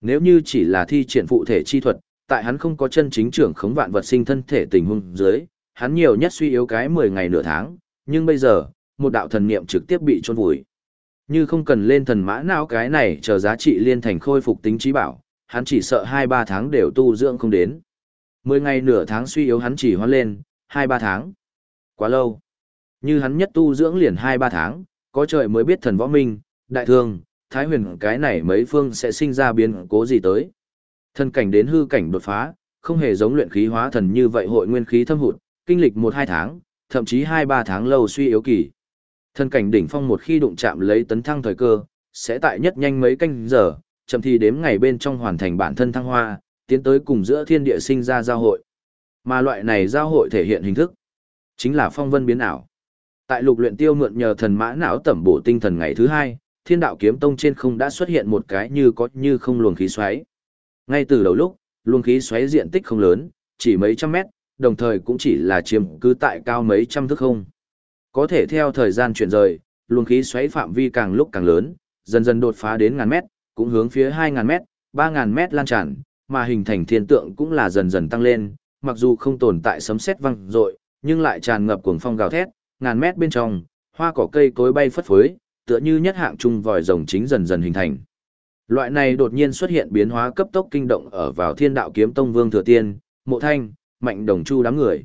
Nếu như chỉ là thi triển phụ thể chi thuật, tại hắn không có chân chính trưởng khống vạn vật sinh thân thể tình huống dưới, hắn nhiều nhất suy yếu cái 10 ngày nửa tháng, nhưng bây giờ, một đạo thần niệm trực tiếp bị chôn vùi. Như không cần lên thần mã não cái này chờ giá trị liên thành khôi phục tính trí bảo, hắn chỉ sợ 2-3 tháng đều tu dưỡng không đến. 10 ngày nửa tháng suy yếu hắn chỉ hoan lên, 2-3 tháng. Quá lâu. Như hắn nhất tu dưỡng liền 2-3 tháng, có trời mới biết thần võ minh, đại thương, thái huyền cái này mấy phương sẽ sinh ra biến cố gì tới. Thân cảnh đến hư cảnh đột phá, không hề giống luyện khí hóa thần như vậy hội nguyên khí thâm hụt, kinh lịch 1-2 tháng, thậm chí 2-3 tháng lâu suy yếu kỳ. Thân cảnh đỉnh phong một khi đụng chạm lấy tấn thăng thời cơ, sẽ tại nhất nhanh mấy canh giờ, chậm thì đếm ngày bên trong hoàn thành bản thân thăng hoa, tiến tới cùng giữa thiên địa sinh ra giao hội. Mà loại này giao hội thể hiện hình thức, chính là phong vân biến ảo. Tại lục luyện tiêu mượn nhờ thần mã não tẩm bổ tinh thần ngày thứ hai, thiên đạo kiếm tông trên không đã xuất hiện một cái như có như không luồng khí xoáy. Ngay từ đầu lúc, luồng khí xoáy diện tích không lớn, chỉ mấy trăm mét, đồng thời cũng chỉ là chiếm cứ tại cao mấy trăm thước không. Có thể theo thời gian chuyển rời, luồng khí xoáy phạm vi càng lúc càng lớn, dần dần đột phá đến ngàn mét, cũng hướng phía 2.000 mét, 3.000 mét lan tràn, mà hình thành thiên tượng cũng là dần dần tăng lên, mặc dù không tồn tại sấm sét vang rội, nhưng lại tràn ngập cuồng phong gào thét, ngàn mét bên trong, hoa cỏ cây cối bay phất phới, tựa như nhất hạng trung vòi rồng chính dần dần hình thành. Loại này đột nhiên xuất hiện biến hóa cấp tốc kinh động ở vào Thiên Đạo Kiếm Tông Vương Thừa Tiên, Mộ Thanh, Mạnh Đồng Chu đám người.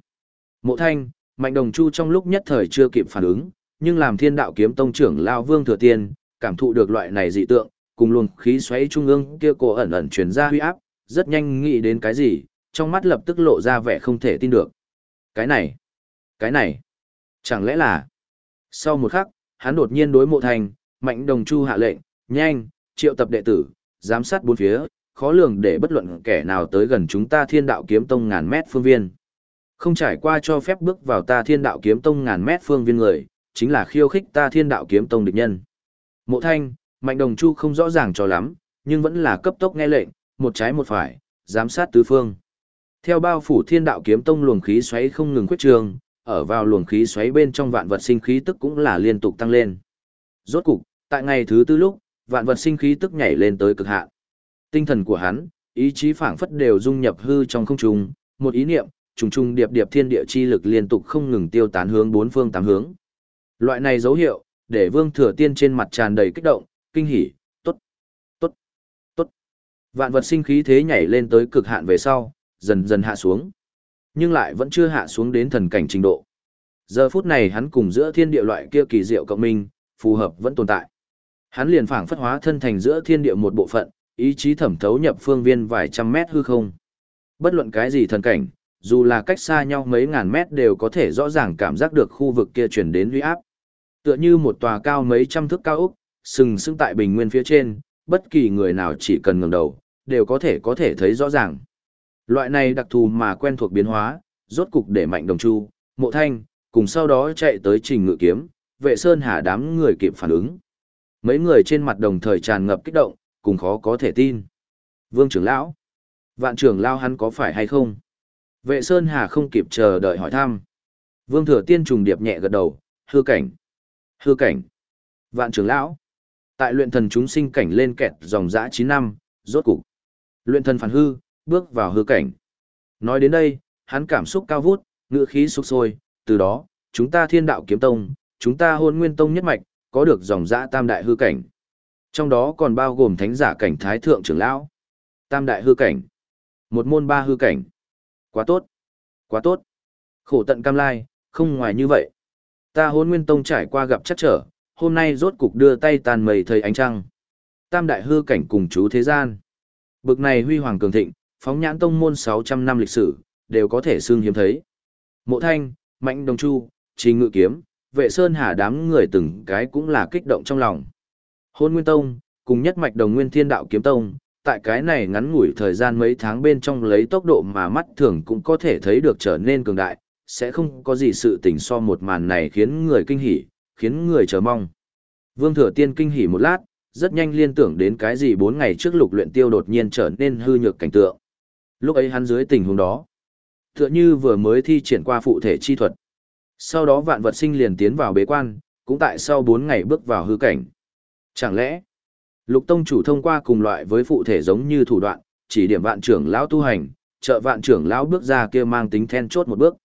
Mộ Thanh, Mạnh Đồng Chu trong lúc nhất thời chưa kịp phản ứng, nhưng làm Thiên Đạo Kiếm Tông trưởng lão Vương Thừa Tiên, cảm thụ được loại này dị tượng, cùng luồng khí xoáy trung ương kia cổ ẩn ẩn truyền ra huy áp, rất nhanh nghĩ đến cái gì, trong mắt lập tức lộ ra vẻ không thể tin được. Cái này, cái này, chẳng lẽ là... Sau một khắc, hắn đột nhiên đối mộ thành, mạnh đồng chu hạ lệnh, nhanh, triệu tập đệ tử, giám sát bốn phía, khó lường để bất luận kẻ nào tới gần chúng ta thiên đạo kiếm tông ngàn mét phương viên. Không trải qua cho phép bước vào ta thiên đạo kiếm tông ngàn mét phương viên người, chính là khiêu khích ta thiên đạo kiếm tông địch nhân. Mộ thanh, mạnh đồng chu không rõ ràng cho lắm, nhưng vẫn là cấp tốc nghe lệnh, một trái một phải, giám sát tứ phương. Theo bao phủ thiên đạo kiếm tông luồng khí xoáy không ngừng quyết trường, ở vào luồng khí xoáy bên trong vạn vật sinh khí tức cũng là liên tục tăng lên. Rốt cục, tại ngày thứ tư lúc, vạn vật sinh khí tức nhảy lên tới cực hạn. Tinh thần của hắn, ý chí phảng phất đều dung nhập hư trong không trung, một ý niệm, trùng trùng điệp điệp thiên địa chi lực liên tục không ngừng tiêu tán hướng bốn phương tám hướng. Loại này dấu hiệu, để Vương Thừa Tiên trên mặt tràn đầy kích động, kinh hỉ, tốt, tốt, tốt. Vạn vật sinh khí thế nhảy lên tới cực hạn về sau, dần dần hạ xuống. Nhưng lại vẫn chưa hạ xuống đến thần cảnh trình độ. Giờ phút này hắn cùng giữa thiên địa loại kia kỳ diệu cộng minh, phù hợp vẫn tồn tại. Hắn liền phảng phất hóa thân thành giữa thiên địa một bộ phận, ý chí thẩm thấu nhập phương viên vài trăm mét hư không. Bất luận cái gì thần cảnh, dù là cách xa nhau mấy ngàn mét đều có thể rõ ràng cảm giác được khu vực kia truyền đến uy áp. Tựa như một tòa cao mấy trăm thước cao ốc, sừng sững tại bình nguyên phía trên, bất kỳ người nào chỉ cần ngẩng đầu, đều có thể có thể thấy rõ ràng. Loại này đặc thù mà quen thuộc biến hóa, rốt cục để mạnh đồng chu, mộ thanh, cùng sau đó chạy tới trình ngự kiếm, vệ sơn hà đám người kịp phản ứng. Mấy người trên mặt đồng thời tràn ngập kích động, cùng khó có thể tin. Vương trưởng lão, vạn trưởng lao hắn có phải hay không? Vệ sơn hà không kịp chờ đợi hỏi thăm. Vương thừa tiên trùng điệp nhẹ gật đầu, hư cảnh. Hư cảnh. Vạn trưởng lão. Tại luyện thần chúng sinh cảnh lên kẹt dòng dã 9 năm, rốt cục. Luyện thần phản hư, bước vào hư cảnh. Nói đến đây, hắn cảm xúc cao vút, ngựa khí sục sôi, từ đó, chúng ta thiên đạo kiếm tông, chúng ta hôn nguyên tông nhất mạch, có được dòng dã tam đại hư cảnh. Trong đó còn bao gồm thánh giả cảnh thái thượng trưởng lão, tam đại hư cảnh, một môn ba hư cảnh. Quá tốt, quá tốt. Khổ tận cam lai, không ngoài như vậy. Ta hôn nguyên tông trải qua gặp chắc trở, hôm nay rốt cục đưa tay tàn mây thầy ánh trăng. Tam đại hư cảnh cùng chú thế gian. Bực này huy hoàng cường thịnh, phóng nhãn tông môn 600 năm lịch sử, đều có thể xương hiếm thấy. Mộ thanh, mạnh đồng chu, trình ngự kiếm, vệ sơn hà đám người từng cái cũng là kích động trong lòng. Hôn Nguyên Tông, cùng nhất mạch đồng Nguyên Thiên Đạo Kiếm Tông, tại cái này ngắn ngủi thời gian mấy tháng bên trong lấy tốc độ mà mắt thường cũng có thể thấy được trở nên cường đại, sẽ không có gì sự tình so một màn này khiến người kinh hỉ, khiến người chờ mong. Vương Thừa Tiên kinh hỉ một lát, rất nhanh liên tưởng đến cái gì bốn ngày trước lục luyện tiêu đột nhiên trở nên hư nhược cảnh tượng. Lúc ấy hắn dưới tình huống đó, tựa như vừa mới thi triển qua phụ thể chi thuật. Sau đó vạn vật sinh liền tiến vào bế quan, cũng tại sau 4 ngày bước vào hư cảnh. Chẳng lẽ, lục tông chủ thông qua cùng loại với phụ thể giống như thủ đoạn, chỉ điểm vạn trưởng lão tu hành, trợ vạn trưởng lão bước ra kia mang tính then chốt một bước.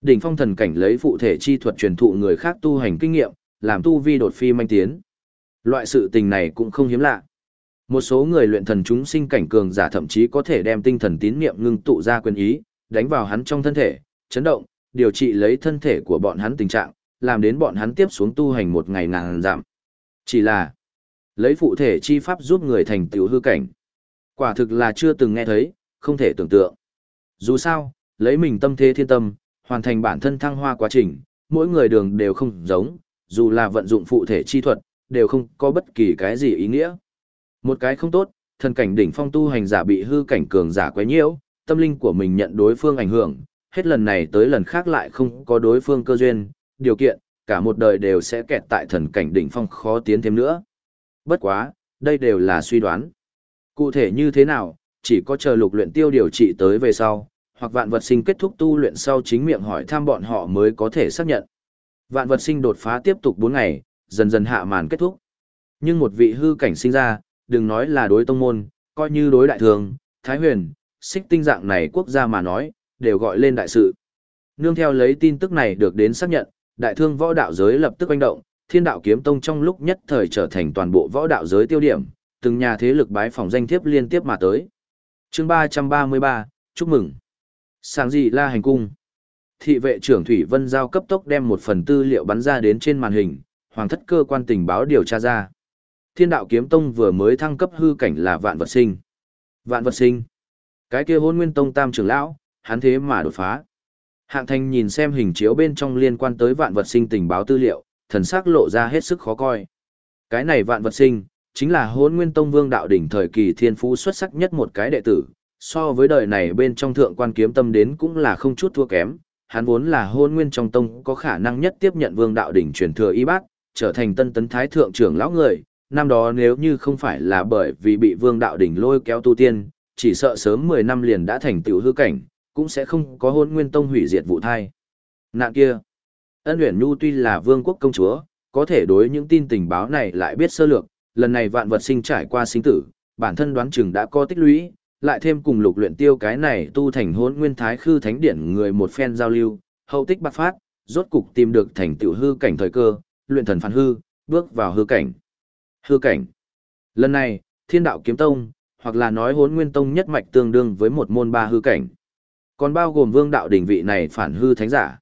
Đỉnh phong thần cảnh lấy phụ thể chi thuật truyền thụ người khác tu hành kinh nghiệm, làm tu vi đột phi manh tiến. Loại sự tình này cũng không hiếm lạ. Một số người luyện thần chúng sinh cảnh cường giả thậm chí có thể đem tinh thần tín niệm ngưng tụ ra quyền ý, đánh vào hắn trong thân thể, chấn động, điều trị lấy thân thể của bọn hắn tình trạng, làm đến bọn hắn tiếp xuống tu hành một ngày ngàn giảm. Chỉ là, lấy phụ thể chi pháp giúp người thành tiểu hư cảnh. Quả thực là chưa từng nghe thấy, không thể tưởng tượng. Dù sao, lấy mình tâm thế thiên tâm, hoàn thành bản thân thăng hoa quá trình, mỗi người đường đều không giống, dù là vận dụng phụ thể chi thuật, đều không có bất kỳ cái gì ý nghĩa. Một cái không tốt, thần cảnh đỉnh phong tu hành giả bị hư cảnh cường giả quấy nhiễu, tâm linh của mình nhận đối phương ảnh hưởng, hết lần này tới lần khác lại không có đối phương cơ duyên, điều kiện, cả một đời đều sẽ kẹt tại thần cảnh đỉnh phong khó tiến thêm nữa. Bất quá, đây đều là suy đoán. Cụ thể như thế nào, chỉ có chờ lục luyện tiêu điều trị tới về sau, hoặc vạn vật sinh kết thúc tu luyện sau chính miệng hỏi thăm bọn họ mới có thể xác nhận. Vạn vật sinh đột phá tiếp tục 4 ngày, dần dần hạ màn kết thúc. Nhưng một vị hư cảnh sinh ra, đừng nói là đối tông môn, coi như đối đại thường, thái huyền, xích tinh dạng này quốc gia mà nói, đều gọi lên đại sự. Nương theo lấy tin tức này được đến xác nhận, đại thương võ đạo giới lập tức oanh động, thiên đạo kiếm tông trong lúc nhất thời trở thành toàn bộ võ đạo giới tiêu điểm, từng nhà thế lực bái phòng danh thiếp liên tiếp mà tới. chương 333, chúc mừng. Sáng gì la hành cung. Thị vệ trưởng Thủy Vân Giao cấp tốc đem một phần tư liệu bắn ra đến trên màn hình, hoàng thất cơ quan tình báo điều tra ra. Thiên đạo kiếm tông vừa mới thăng cấp hư cảnh là vạn vật sinh. Vạn vật sinh. Cái kia hôn nguyên tông tam trưởng lão, hắn thế mà đột phá. Hạng thành nhìn xem hình chiếu bên trong liên quan tới vạn vật sinh tình báo tư liệu, thần sắc lộ ra hết sức khó coi. Cái này vạn vật sinh, chính là hôn nguyên tông vương đạo đỉnh thời kỳ thiên phú xuất sắc nhất một cái đệ tử, so với đời này bên trong thượng quan kiếm tâm đến cũng là không chút thua kém, hắn vốn là hôn nguyên trong tông có khả năng nhất tiếp nhận vương đạo đỉnh truyền thừa y bác, trở thành tân tấn thái thượng trưởng lão người, năm đó nếu như không phải là bởi vì bị vương đạo đỉnh lôi kéo tu tiên, chỉ sợ sớm 10 năm liền đã thành tiểu hư cảnh, cũng sẽ không có hôn nguyên tông hủy diệt vụ thai. Nạn kia, ân huyền nhu tuy là vương quốc công chúa, có thể đối những tin tình báo này lại biết sơ lược, lần này vạn vật sinh trải qua sinh tử, bản thân đoán chừng đã có tích lũy, lại thêm cùng lục luyện tiêu cái này tu thành hôn nguyên thái khư thánh điển người một phen giao lưu, hậu tích bạc phát, rốt cục tìm được thành tiểu hư cảnh thời cơ, luyện thần phản hư, bước vào hư cảnh. Hư cảnh. Lần này, thiên đạo kiếm tông, hoặc là nói hốn nguyên tông nhất mạch tương đương với một môn ba hư cảnh. Còn bao gồm vương đạo đỉnh vị này phản hư thánh giả.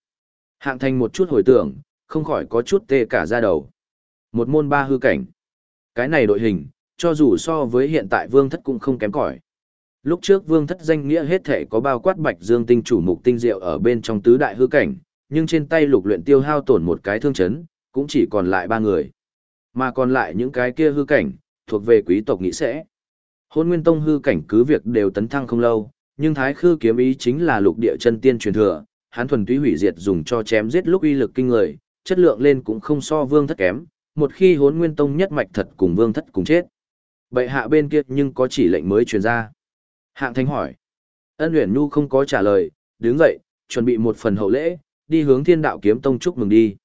Hạng thành một chút hồi tưởng, không khỏi có chút tê cả ra đầu. Một môn ba hư cảnh. Cái này đội hình, cho dù so với hiện tại vương thất cũng không kém cỏi. Lúc trước vương thất danh nghĩa hết thể có bao quát bạch dương tinh chủ mục tinh diệu ở bên trong tứ đại hư cảnh, nhưng trên tay lục luyện tiêu hao tổn một cái thương chấn, cũng chỉ còn lại ba người. Mà còn lại những cái kia hư cảnh, thuộc về quý tộc nghĩ sẽ. Hôn nguyên tông hư cảnh cứ việc đều tấn thăng không lâu, nhưng thái khư kiếm ý chính là lục địa chân tiên truyền thừa, hắn thuần túy hủy diệt dùng cho chém giết lúc uy lực kinh người, chất lượng lên cũng không so vương thất kém, một khi hốn nguyên tông nhất mạch thật cùng vương thất cùng chết. Bệ hạ bên kia nhưng có chỉ lệnh mới truyền ra. Hạng thánh hỏi. Ân Uyển Nhu không có trả lời, đứng dậy, chuẩn bị một phần hậu lễ, đi hướng Thiên Đạo Kiếm Tông chúc mừng đi.